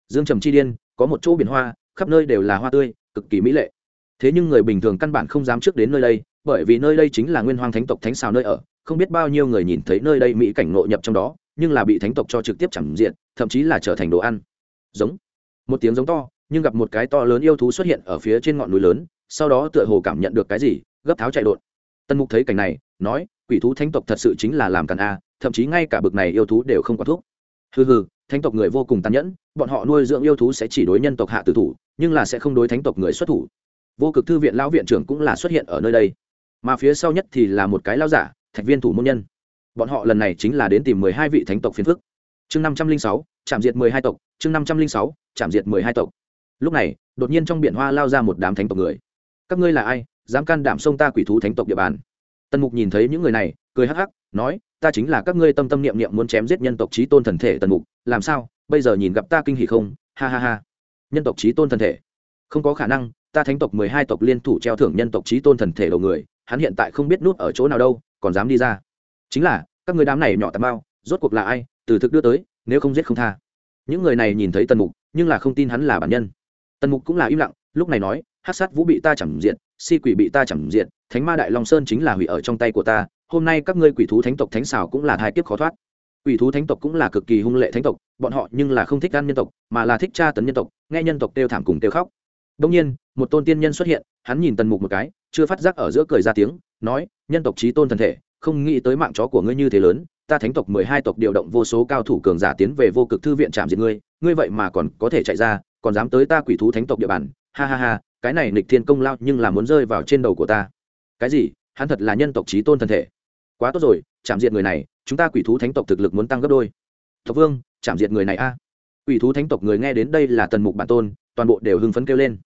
Dương trầm chi điên, có một chỗ biển hoa, khắp nơi đều là hoa tươi, cực kỳ mỹ lệ. Thế nhưng người bình thường căn bản không dám trước đến nơi đây, bởi vì nơi đây chính là nguyên hoàng thánh tộc thánh xào nơi ở không biết bao nhiêu người nhìn thấy nơi đây mỹ cảnh nội nhập trong đó, nhưng là bị thánh tộc cho trực tiếp chẳng diện, thậm chí là trở thành đồ ăn. Giống. Một tiếng giống to, nhưng gặp một cái to lớn yêu thú xuất hiện ở phía trên ngọn núi lớn, sau đó tựa hồ cảm nhận được cái gì, gấp tháo chạy đột. Tân mục thấy cảnh này, nói, quỷ thú thánh tộc thật sự chính là làm càn a, thậm chí ngay cả bực này yêu thú đều không có thuốc. Hừ hừ, thánh tộc người vô cùng tàn nhẫn, bọn họ nuôi dưỡng yêu thú sẽ chỉ đối nhân tộc hạ tử thủ, nhưng là sẽ không đối thánh tộc người xuất thủ. Vô cực thư viện lão viện trưởng cũng là xuất hiện ở nơi đây. Mà phía sau nhất thì là một cái lao giả thạch viên thủ môn nhân. Bọn họ lần này chính là đến tìm mười hai vị thánh tộc phiền phức. Chương năm trăm linh sáu, chạm diệt mười hai tộc, chương năm trăm linh sáu, chạm diệt mười hai tộc. Lúc này, đột nhiên trong biển hoa lao ra một đám thánh tộc người. Các ngươi là ai? Dám can đảm xông ta quỷ thú thánh tộc địa bàn? Tần mục nhìn thấy những người này, cười hắc hắc, nói, ta chính là các ngươi tâm tâm niệm niệm muốn chém giết nhân tộc trí tôn thần thể tần mục, làm sao? Bây giờ nhìn gặp ta kinh hỉ không? Ha ha ha. Nhân tộc trí tôn thần thể. Không có khả năng, ta thánh tộc mười hai tộc liên thủ treo thưởng nhân tộc trí tôn thần thể đầu người, hắn hiện tại không biết nút ở chỗ nào đâu còn dám đi ra. Chính là, các người đám này nhỏ tạm bao, rốt cuộc là ai, từ thực đưa tới, nếu không giết không tha. Những người này nhìn thấy tần mục, nhưng là không tin hắn là bản nhân. Tần mục cũng là im lặng, lúc này nói hát sát vũ bị ta chẳng diện, si quỷ bị ta chẳng diện, thánh ma đại long sơn chính là hủy ở trong tay của ta, hôm nay các ngươi quỷ thú thánh tộc thánh xảo cũng là hai kiếp khó thoát. Quỷ thú thánh tộc cũng là cực kỳ hung lệ thánh tộc, bọn họ nhưng là không thích ăn nhân tộc, mà là thích tra tấn nhân tộc, nghe nhân tộc kêu thảm cùng kêu khóc. Đông nhiên, một tôn tiên nhân xuất hiện, hắn nhìn tần mục một cái chưa phát giác ở giữa cười ra tiếng, nói, nhân tộc trí tôn thần thể, không nghĩ tới mạng chó của ngươi như thế lớn, ta thánh tộc mười hai tộc điều động vô số cao thủ cường giả tiến về vô cực thư viện trạm diệt ngươi ngươi vậy mà còn có thể chạy ra, còn dám tới ta quỷ thú thánh tộc địa bàn, ha ha ha, cái này nịch thiên công lao nhưng là muốn rơi vào trên đầu của ta. Cái gì? Hắn thật là nhân tộc trí tôn thần thể? Quá tốt rồi, chạm diệt người này, chúng ta quỷ thú thánh tộc thực lực muốn tăng gấp đôi. Tộc vương, chạm diệt người này a. Quỷ thú thánh tộc người nghe đến đây là tần mục bản tôn, toàn bộ đều hưng phấn kêu lên.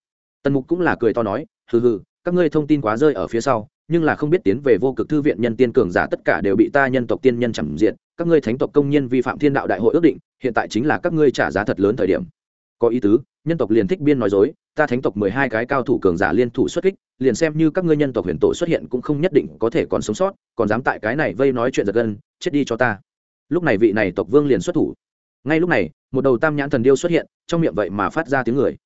Tần mục cũng là cười to nói, hừ hừ các ngươi thông tin quá rơi ở phía sau, nhưng là không biết tiến về vô cực thư viện nhân tiên cường giả tất cả đều bị ta nhân tộc tiên nhân chẳng diện các ngươi thánh tộc công nhân vi phạm thiên đạo đại hội ước định, hiện tại chính là các ngươi trả giá thật lớn thời điểm. Có ý tứ, nhân tộc liền thích biên nói dối, ta thánh tộc mười hai cái cao thủ cường giả liên thủ xuất kích, liền xem như các ngươi nhân tộc huyền tổ xuất hiện cũng không nhất định có thể còn sống sót, còn dám tại cái này vây nói chuyện giật gân, chết đi cho ta. Lúc này vị này tộc vương liền xuất thủ. Ngay lúc này, một đầu tam nhãn thần điêu xuất hiện, trong miệng vậy mà phát ra tiếng người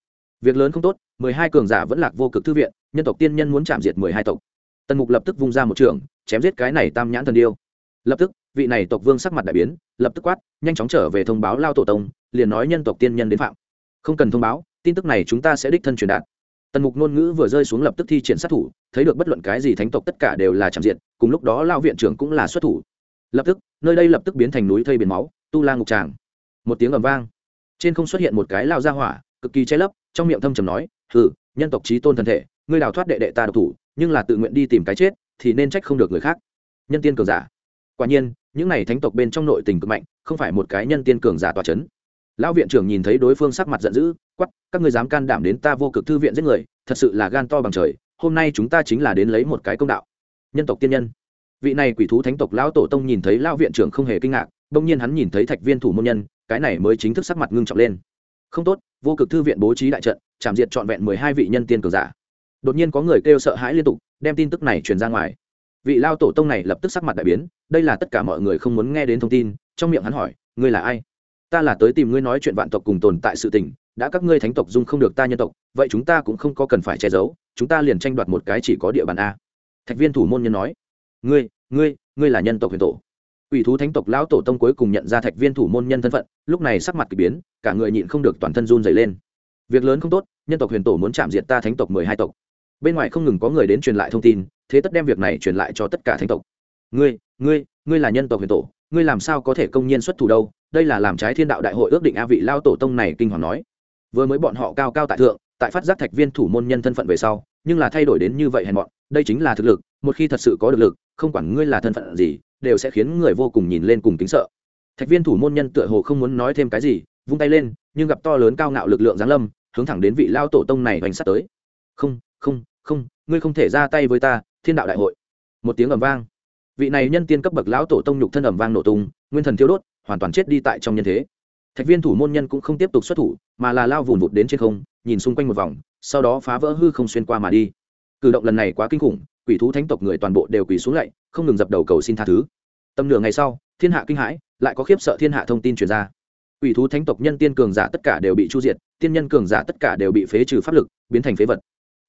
việc lớn không tốt, mười hai cường giả vẫn lạc vô cực thư viện, nhân tộc tiên nhân muốn chạm diệt mười hai tộc. Tần mục lập tức vung ra một trường, chém giết cái này tam nhãn thần điêu. Lập tức, vị này tộc vương sắc mặt đại biến, lập tức quát, nhanh chóng trở về thông báo lao tổ tông, liền nói nhân tộc tiên nhân đến phạm. Không cần thông báo, tin tức này chúng ta sẽ đích thân truyền đạt. Tần mục ngôn ngữ vừa rơi xuống lập tức thi triển sát thủ, thấy được bất luận cái gì thánh tộc tất cả đều là chạm diện cùng lúc đó lao viện trưởng cũng là xuất thủ. Lập tức, nơi đây lập tức biến thành núi thây biển máu, tu la ngục tràng. Một tiếng ầm vang. Trên không xuất hiện một cái lao ra hỏa, cực kỳ che lấp trong miệng thâm trầm nói, hừ, nhân tộc trí tôn thân thể, ngươi đào thoát đệ đệ ta độc thủ, nhưng là tự nguyện đi tìm cái chết, thì nên trách không được người khác. Nhân tiên cường giả. Quả nhiên, những này thánh tộc bên trong nội tình cực mạnh, không phải một cái nhân tiên cường giả tòa c h ấ n lão viện trưởng nhìn thấy đối phương sắc mặt giận dữ quắp các ngươi dám can đảm đến ta vô cực thư viện giết người, thật sự là gan to bằng trời, hôm nay chúng ta chính là đến lấy một cái công đạo. Nhân tộc tiên nhân. Vị này quỷ thú thánh tộc lão tổ tông nhìn thấy lão viện trưởng không hề kinh ngạc, bỗng nhiên hắn nhìn thấy thạch viên thủ môn nhân, cái này mới chính thức sắc mặt ngưng trọng lên không tốt, vô cực thư viện bố trí đại trận, chạm diệt trọn vẹn mười hai vị nhân tiên cường giả. Đột nhiên có người kêu sợ hãi liên tục, đem tin tức này truyền ra ngoài. Vị lao tổ tông này lập tức sắc mặt đại biến, đây là tất cả mọi người không muốn nghe đến thông tin, trong miệng hắn hỏi, ngươi là ai? Ta là tới tìm ngươi nói chuyện vạn tộc cùng tồn tại sự tình, đã các ngươi thánh tộc dung không được ta nhân tộc, vậy chúng ta cũng không có cần phải che giấu, chúng ta liền tranh đoạt một cái chỉ có địa bàn a. Thạch viên thủ môn nhân nói, ngươi ngươi ngươi là nhân tộc huyền tổ ủy thú thánh tộc lão tổ tông cuối cùng nhận ra thạch viên thủ môn nhân thân phận, lúc này sắc mặt kỳ biến, cả người nhịn không được toàn thân run rẩy lên. Việc lớn không tốt, nhân tộc huyền tổ muốn chạm diệt ta thánh tộc mười hai tộc. Bên ngoài không ngừng có người đến truyền lại thông tin, thế tất đem việc này truyền lại cho tất cả thánh tộc. Ngươi ngươi ngươi là nhân tộc huyền tổ, ngươi làm sao có thể công nhiên xuất thủ đâu? Đây là làm trái thiên đạo đại hội ước định a vị Lão tổ tông này kinh hoàng nói. Vừa mới bọn họ cao cao tại thượng, tại phát giác thạch viên thủ môn nhân thân phận về sau, nhưng là thay đổi đến như vậy hèn bọn đây chính là thực lực, một khi thật sự có được lực, không quản ngươi là thân phận gì đều sẽ khiến người vô cùng nhìn lên cùng kính sợ. Thạch viên thủ môn nhân tựa hồ không muốn nói thêm cái gì, vung tay lên, nhưng gặp to lớn cao ngạo lực lượng giáng lâm, hướng thẳng đến vị lao tổ tông này hoành sát tới. Không không không, ngươi không thể ra tay với ta, thiên đạo đại hội. Một tiếng ầm vang. Vị này nhân tiên cấp bậc lão tổ tông nhục thân ầm vang nổ tung, nguyên thần thiêu đốt, hoàn toàn chết đi tại trong nhân thế. Thạch viên thủ môn nhân cũng không tiếp tục xuất thủ, mà là lao vùn vụt đến trên không, nhìn xung quanh một vòng, sau đó phá vỡ hư không xuyên qua mà đi. Cử động lần này quá kinh khủng quỷ thú thánh tộc người toàn bộ đều quỳ xuống lạy, không ngừng dập đầu cầu xin tha thứ. Tầm nửa ngày sau, thiên hạ kinh hãi, lại có khiếp sợ thiên hạ thông tin truyền ra. Quỷ thú thánh tộc nhân tiên cường giả tất cả đều bị chu diệt, tiên nhân cường giả tất cả đều bị phế trừ pháp lực, biến thành phế vật.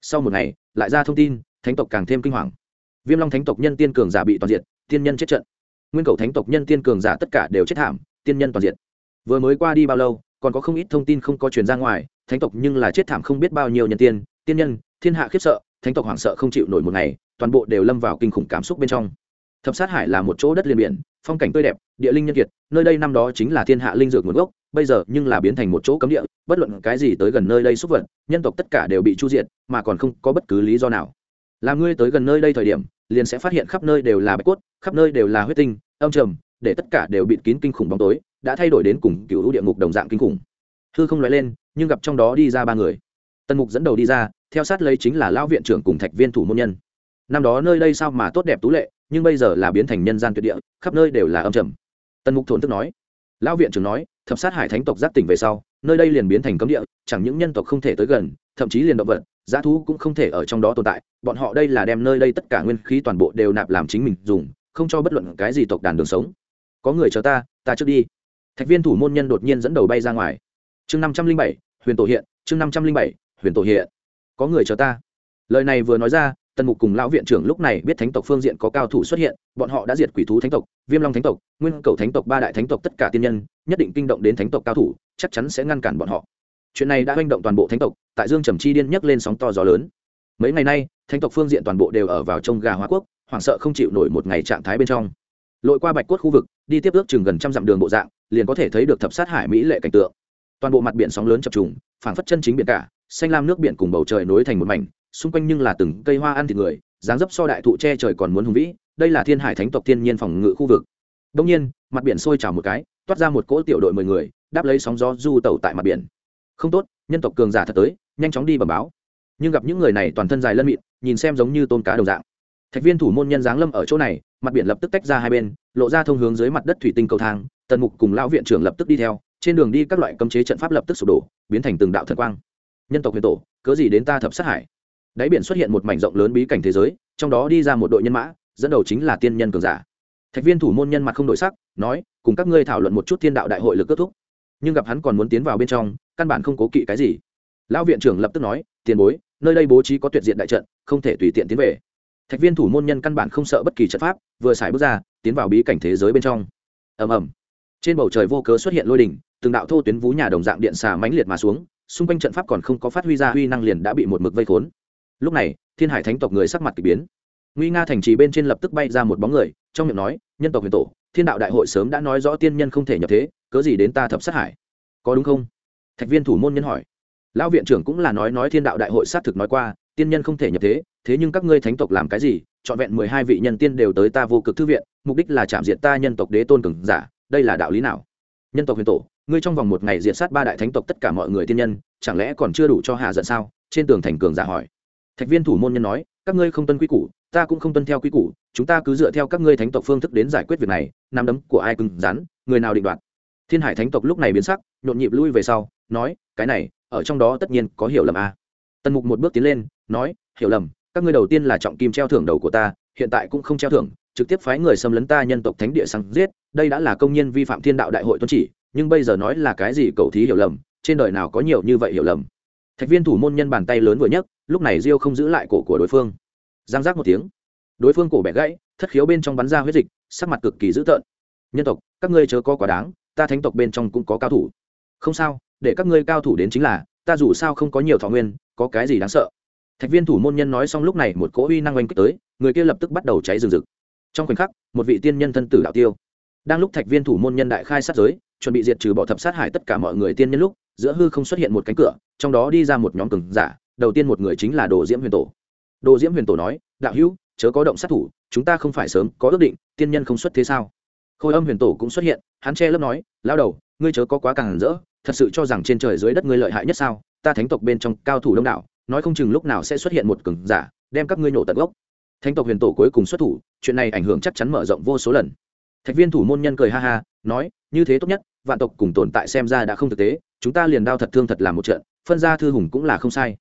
Sau một ngày, lại ra thông tin, thánh tộc càng thêm kinh hoàng. Viêm long thánh tộc nhân tiên cường giả bị toàn diện tiên nhân chết trận. Nguyên cầu thánh tộc nhân tiên cường giả tất cả đều chết thảm, tiên nhân toàn diện vừa mới qua đi bao lâu, còn có không ít thông tin không có truyền ra ngoài, thánh tộc nhưng là chết thảm không biết bao nhiêu nhân tiên tiên nhân, thiên hạ khiếp sợ, thánh tộc hoảng sợ không chịu nổi một ngày toàn bộ đều lâm vào kinh khủng cảm xúc bên trong. Thập sát hải là một chỗ đất liền biển, phong cảnh tươi đẹp, địa linh nhân kiệt, nơi đây năm đó chính là thiên hạ linh dược nguồn gốc, bây giờ nhưng là biến thành một chỗ cấm địa, bất luận cái gì tới gần nơi đây xúc vật, nhân tộc tất cả đều bị chu diệt, mà còn không có bất cứ lý do nào. Làm ngươi tới gần nơi đây thời điểm, liền sẽ phát hiện khắp nơi đều là bạch cốt, khắp nơi đều là huyết tinh, âm trầm, để tất cả đều bịt kín kinh khủng bóng tối, đã thay đổi đến cùng cựu địa ngục đồng dạng kinh khủng. Hư không nói lên, nhưng gặp trong đó đi ra ba người. Tần mục dẫn đầu đi ra, theo sát lấy chính là lão viện trưởng cùng thạch viên thủ môn nhân năm đó nơi đây sao mà tốt đẹp tú lệ, nhưng bây giờ là biến thành nhân gian tuyệt địa, khắp nơi đều là âm trầm. Tần mục thổn tức nói. Lão viện trưởng nói, thập sát hải thánh tộc giác tỉnh về sau, nơi đây liền biến thành cấm địa, chẳng những nhân tộc không thể tới gần, thậm chí liền động vật giá thú cũng không thể ở trong đó tồn tại. Bọn họ đây là đem nơi đây tất cả nguyên khí toàn bộ đều nạp làm chính mình dùng, không cho bất luận cái gì tộc đàn đường sống. Có người chờ ta ta trước đi. Thạch viên thủ môn nhân đột nhiên dẫn đầu bay ra ngoài. Chương năm trăm linh bảy, huyền tổ hiện, chương năm trăm linh bảy, huyền tổ hiện. Có người chờ ta. Lời này vừa nói ra tần mục cùng lão viện trưởng lúc này biết thánh tộc phương diện có cao thủ xuất hiện, bọn họ đã diệt quỷ thú thánh tộc, viêm long thánh tộc, nguyên cầu thánh tộc, ba đại thánh tộc tất cả tiên nhân, nhất định kinh động đến thánh tộc cao thủ, chắc chắn sẽ ngăn cản bọn họ. Chuyện này đã manh động toàn bộ thánh tộc, tại dương trầm chi điên nhấc lên sóng to gió lớn. Mấy ngày nay, thánh tộc phương diện toàn bộ đều ở vào trong gà hóa quốc, hoảng sợ không chịu nổi một ngày trạng thái bên trong. Lội qua bạch cốt khu vực, đi tiếp ước chừng gần trăm dặm đường bộ dạng, liền có thể thấy được thập sát hải mỹ lệ cảnh tượng. Toàn bộ mặt biển sóng lớn chập trùng, phảng phất chân chính biển cả, xanh lam nước biển cùng bầu trời nối thành một mảnh xung quanh nhưng là từng cây hoa ăn thịt người, dáng dấp so đại thụ che trời còn muốn hùng vĩ, đây là thiên hải thánh tộc thiên nhiên phòng ngự khu vực. Đông nhiên, mặt biển sôi trào một cái, toát ra một cỗ tiểu đội mười người, đáp lấy sóng gió du tẩu tại mặt biển. Không tốt, nhân tộc cường giả thật tới, nhanh chóng đi bẩm báo. Nhưng gặp những người này toàn thân dài lân mịn, nhìn xem giống như tôn cá đồng dạng. Thạch viên thủ môn nhân giáng lâm ở chỗ này, mặt biển lập tức tách ra hai bên, lộ ra thông hướng dưới mặt đất thủy tinh cầu thang, tần mục cùng lão viện trưởng lập tức đi theo, trên đường đi các loại cấm chế trận pháp lập tức sụp đổ, biến thành từng đạo thần quang. Nhân tộc huyền tổ, cớ gì đến ta thập sát hải? Đáy biển xuất hiện một mảnh rộng lớn bí cảnh thế giới, trong đó đi ra một đội nhân mã, dẫn đầu chính là tiên nhân cường giả. Thạch viên thủ môn nhân mặt không đổi sắc, nói, cùng các ngươi thảo luận một chút thiên đạo đại hội lực kết thúc. Nhưng gặp hắn còn muốn tiến vào bên trong, căn bản không cố kỵ cái gì. Lão viện trưởng lập tức nói, tiền bối, nơi đây bố trí có tuyệt diện đại trận, không thể tùy tiện tiến về. Thạch viên thủ môn nhân căn bản không sợ bất kỳ trận pháp, vừa xài bước ra, tiến vào bí cảnh thế giới bên trong. Ầm ầm. Trên bầu trời vô cớ xuất hiện lôi đỉnh, từng đạo thô tuyến vú nhà đồng dạng điện xà mãnh liệt mà xuống, xung quanh trận pháp còn không có phát huy ra huy năng liền đã bị một mực vây khốn lúc này, thiên hải thánh tộc người sắc mặt k ỳ biến. Nguy nga thành trì bên trên lập tức bay ra một bóng người, trong miệng nói, nhân tộc huyền tổ, thiên đạo đại hội sớm đã nói rõ tiên nhân không thể nhập thế, cớ gì đến ta thập sát hải? Có đúng không? Thạch viên thủ môn nhân hỏi. Lão viện trưởng cũng là nói nói thiên đạo đại hội xác thực nói qua, tiên nhân không thể nhập thế thế nhưng các ngươi thánh tộc làm cái gì? Trọn vẹn mười hai vị nhân tiên đều tới ta vô cực thư viện, mục đích là chạm diện ta nhân tộc đế tôn cường giả, đây là đạo lý nào? Nhân tộc huyền tổ, ngươi trong vòng một ngày diệt sát ba đại thánh tộc tất cả mọi người tiên nhân, chẳng lẽ còn chưa đủ cho hạ giận sao? Trên tường thành cường giả hỏi thạch viên thủ môn nhân nói, các ngươi không tuân quy củ, ta cũng không tuân theo quy củ, chúng ta cứ dựa theo các ngươi thánh tộc phương thức đến giải quyết việc này, nắm đấm của ai cứng rắn, người nào định đoạt thiên hải thánh tộc lúc này biến sắc, nhộn nhịp lui về sau, nói, cái này, ở trong đó tất nhiên có hiểu lầm a à. tần mục một bước tiến lên, nói, hiểu lầm, các ngươi đầu tiên là trọng kim treo thưởng đầu của ta, hiện tại cũng không treo thưởng, trực tiếp phái người xâm lấn ta nhân tộc thánh địa sang giết, đây đã là công nhân vi phạm thiên đạo đại hội tuân chỉ, nhưng bây giờ nói là cái gì cầu thí hiểu lầm, trên đời nào có nhiều như vậy hiểu lầm thạch viên thủ môn nhân bàn tay lớn vừa nhấc lúc này diêu không giữ lại cổ của đối phương. Giang giác một tiếng. Đối phương cổ bẻ gãy, thất khiếu bên trong bắn ra huyết dịch, sắc mặt cực kỳ dữ tợn. Nhân tộc, các ngươi chớ có quá đáng, ta thánh tộc bên trong cũng có cao thủ. Không sao, để các ngươi cao thủ đến chính là, ta dù sao không có nhiều thọ nguyên, có cái gì đáng sợ? Thạch viên thủ môn nhân nói xong lúc này một cỗ uy năng oanh kích tới, người kia lập tức bắt đầu cháy rừng rực. Trong khoảnh khắc, một vị tiên nhân thân tử đạo tiêu. Đang lúc thạch viên thủ môn nhân đại khai sát giới, chuẩn bị diệt trừ bỏ thập sát hải tất cả mọi người tiên nhân lúc, giữa hư không xuất hiện một cánh cửa, trong đó đi ra một nhóm cường giả đầu tiên một người chính là đồ diễm huyền tổ. Đồ diễm huyền tổ nói, đạo hữu, chớ có động sát thủ, chúng ta không phải sớm có ước định, tiên nhân không xuất thế sao? Khôi âm huyền tổ cũng xuất hiện, hắn che lớp nói lao đầu, ngươi chớ có quá càng rỡ, thật sự cho rằng trên trời dưới đất ngươi lợi hại nhất sao? Ta thánh tộc bên trong cao thủ đông đảo, nói không chừng lúc nào sẽ xuất hiện một cường giả, đem các ngươi nổ tận gốc. Thánh tộc huyền tổ cuối cùng xuất thủ, chuyện này ảnh hưởng chắc chắn mở rộng vô số lần. Thạch viên thủ môn nhân cười ha ha, nói, như thế tốt nhất, vạn tộc cùng tồn tại xem ra đã không thực tế, chúng ta liền đao thật thương thật làm một trận, phân ra thư hùng cũng là không sai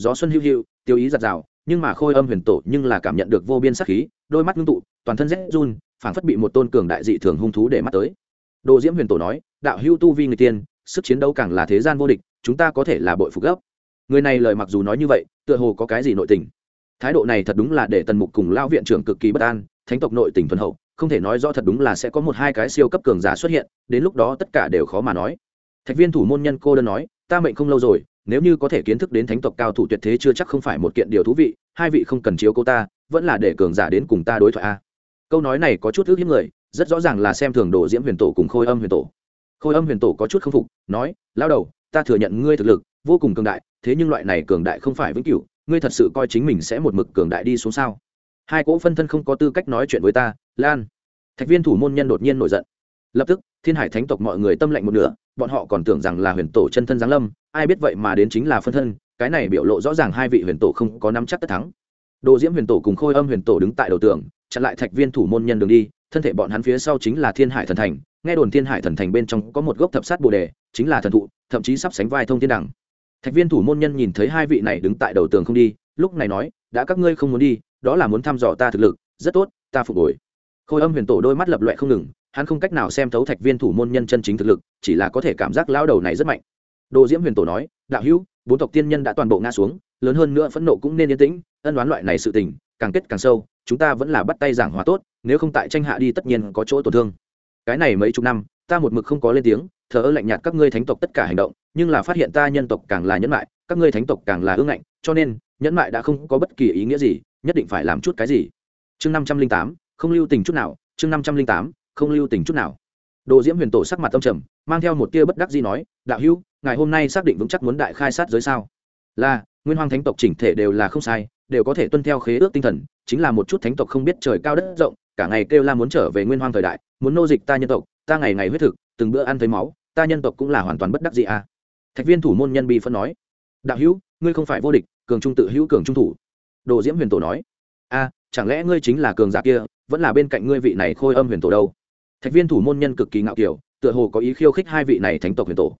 gió xuân hữu hữu, tiêu ý giặt rào, nhưng mà khôi âm huyền tổ nhưng là cảm nhận được vô biên sắc khí, đôi mắt ngưng tụ, toàn thân rét run, phảng phất bị một tôn cường đại dị thường hung thú để mắt tới. Đồ diễm huyền tổ nói, đạo hữu tu vi người tiên, sức chiến đấu càng là thế gian vô địch, chúng ta có thể là bội phục gấp. Người này lời mặc dù nói như vậy, tựa hồ có cái gì nội tình. Thái độ này thật đúng là để tần mục cùng lao viện trưởng cực kỳ bất an, thánh tộc nội tình thuần hậu, không thể nói rõ thật đúng là sẽ có một hai cái siêu cấp cường giả xuất hiện, đến lúc đó tất cả đều khó mà nói. Thạch viên thủ môn nhân cô đơn nói, ta mệnh không lâu rồi nếu như có thể kiến thức đến thánh tộc cao thủ tuyệt thế chưa chắc không phải một kiện điều thú vị, hai vị không cần chiếu cô ta, vẫn là để cường giả đến cùng ta đối thoại a. À. Câu nói này có chút ước hiếp người, rất rõ ràng là xem thường đồ diễm huyền tổ cùng khôi âm huyền tổ. Khôi âm huyền tổ có chút k phục, nói lao đầu, ta thừa nhận ngươi thực lực, vô cùng cường đại, thế nhưng loại này cường đại không phải vĩnh cửu, ngươi thật sự coi chính mình sẽ một mực cường đại đi xuống sao? Hai cỗ phân thân không có tư cách nói chuyện với ta, lan. Thạch viên thủ môn nhân đột nhiên nổi giận. Lập tức thiên hải thánh tộc mọi người tâm lệnh một nửa, bọn họ còn tưởng rằng là huyền tổ chân thân giáng lâm, ai biết vậy mà đến chính là phân thân, cái này biểu lộ rõ ràng hai vị huyền tổ không có nắm chắc tất thắng. Đồ diễm huyền tổ cùng khôi âm huyền tổ đứng tại đầu tường, chặn lại thạch viên thủ môn nhân đường đi, thân thể bọn hắn phía sau chính là thiên hải thần thành, nghe đồn thiên hải thần thành bên trong có một gốc thập sát bồ đề, chính là thần thụ, thậm chí sắp sánh vai thông thiên đẳng. Thạch viên thủ môn nhân nhìn thấy hai vị này đứng tại đầu tường không đi, lúc này nói, đã các ngươi không muốn đi, đó là muốn thăm dò ta thực lực, rất tốt, ta phục hồi. Khôi âm huyền tổ đôi mắt lập loẹ không ngừng hắn không cách nào xem thấu thạch viên thủ môn nhân chân chính thực lực, chỉ là có thể cảm giác lao đầu này rất mạnh. Đồ diễm huyền tổ nói, đạo hữu, bốn tộc tiên nhân đã toàn bộ ngã xuống, lớn hơn nữa phẫn nộ cũng nên yên tĩnh, ân đoán loại này sự tình, càng kết càng sâu, chúng ta vẫn là bắt tay giảng hòa tốt, nếu không tại tranh hạ đi tất nhiên có chỗ tổn thương. Cái này mấy chục năm, ta một mực không có lên tiếng, thờ ơ lạnh nhạt các ngươi thánh tộc tất cả hành động, nhưng là phát hiện ta nhân tộc càng là nhẫn mại, các ngươi thánh tộc càng là ương ngạnh, cho nên, nhẫn mại đã không có bất kỳ ý nghĩa gì, nhất định phải làm chút cái gì. Chương năm trăm linh tám, không lưu tình chút nào, chương năm trăm linh tám không lưu tình chút nào. Đồ diễm huyền tổ sắc mặt tâm trầm, mang theo một tia bất đắc gì nói, đạo hữu, ngài hôm nay xác định vững chắc muốn đại khai sát giới sao? Là, nguyên hoàng thánh tộc chỉnh thể đều là không sai, đều có thể tuân theo khế ước tinh thần, chính là một chút thánh tộc không biết trời cao đất rộng, cả ngày kêu la muốn trở về nguyên hoàng thời đại, muốn nô dịch ta nhân tộc, ta ngày ngày huyết thực, từng bữa ăn thấy máu, ta nhân tộc cũng là hoàn toàn bất đắc gì à. Thạch viên thủ môn nhân bi phân nói, đạo hữu, ngươi không phải vô địch, cường trung tự hữu cường trung thủ. Đồ diễm huyền tổ nói, a, chẳng lẽ ngươi chính là cường giả kia, vẫn là bên cạnh ngươi vị này khôi âm huyền tổ đâu? Thạch viên thủ môn nhân cực kỳ ngạo kiểu, tựa hồ có ý khiêu khích hai vị này thánh tộc huyền tổ.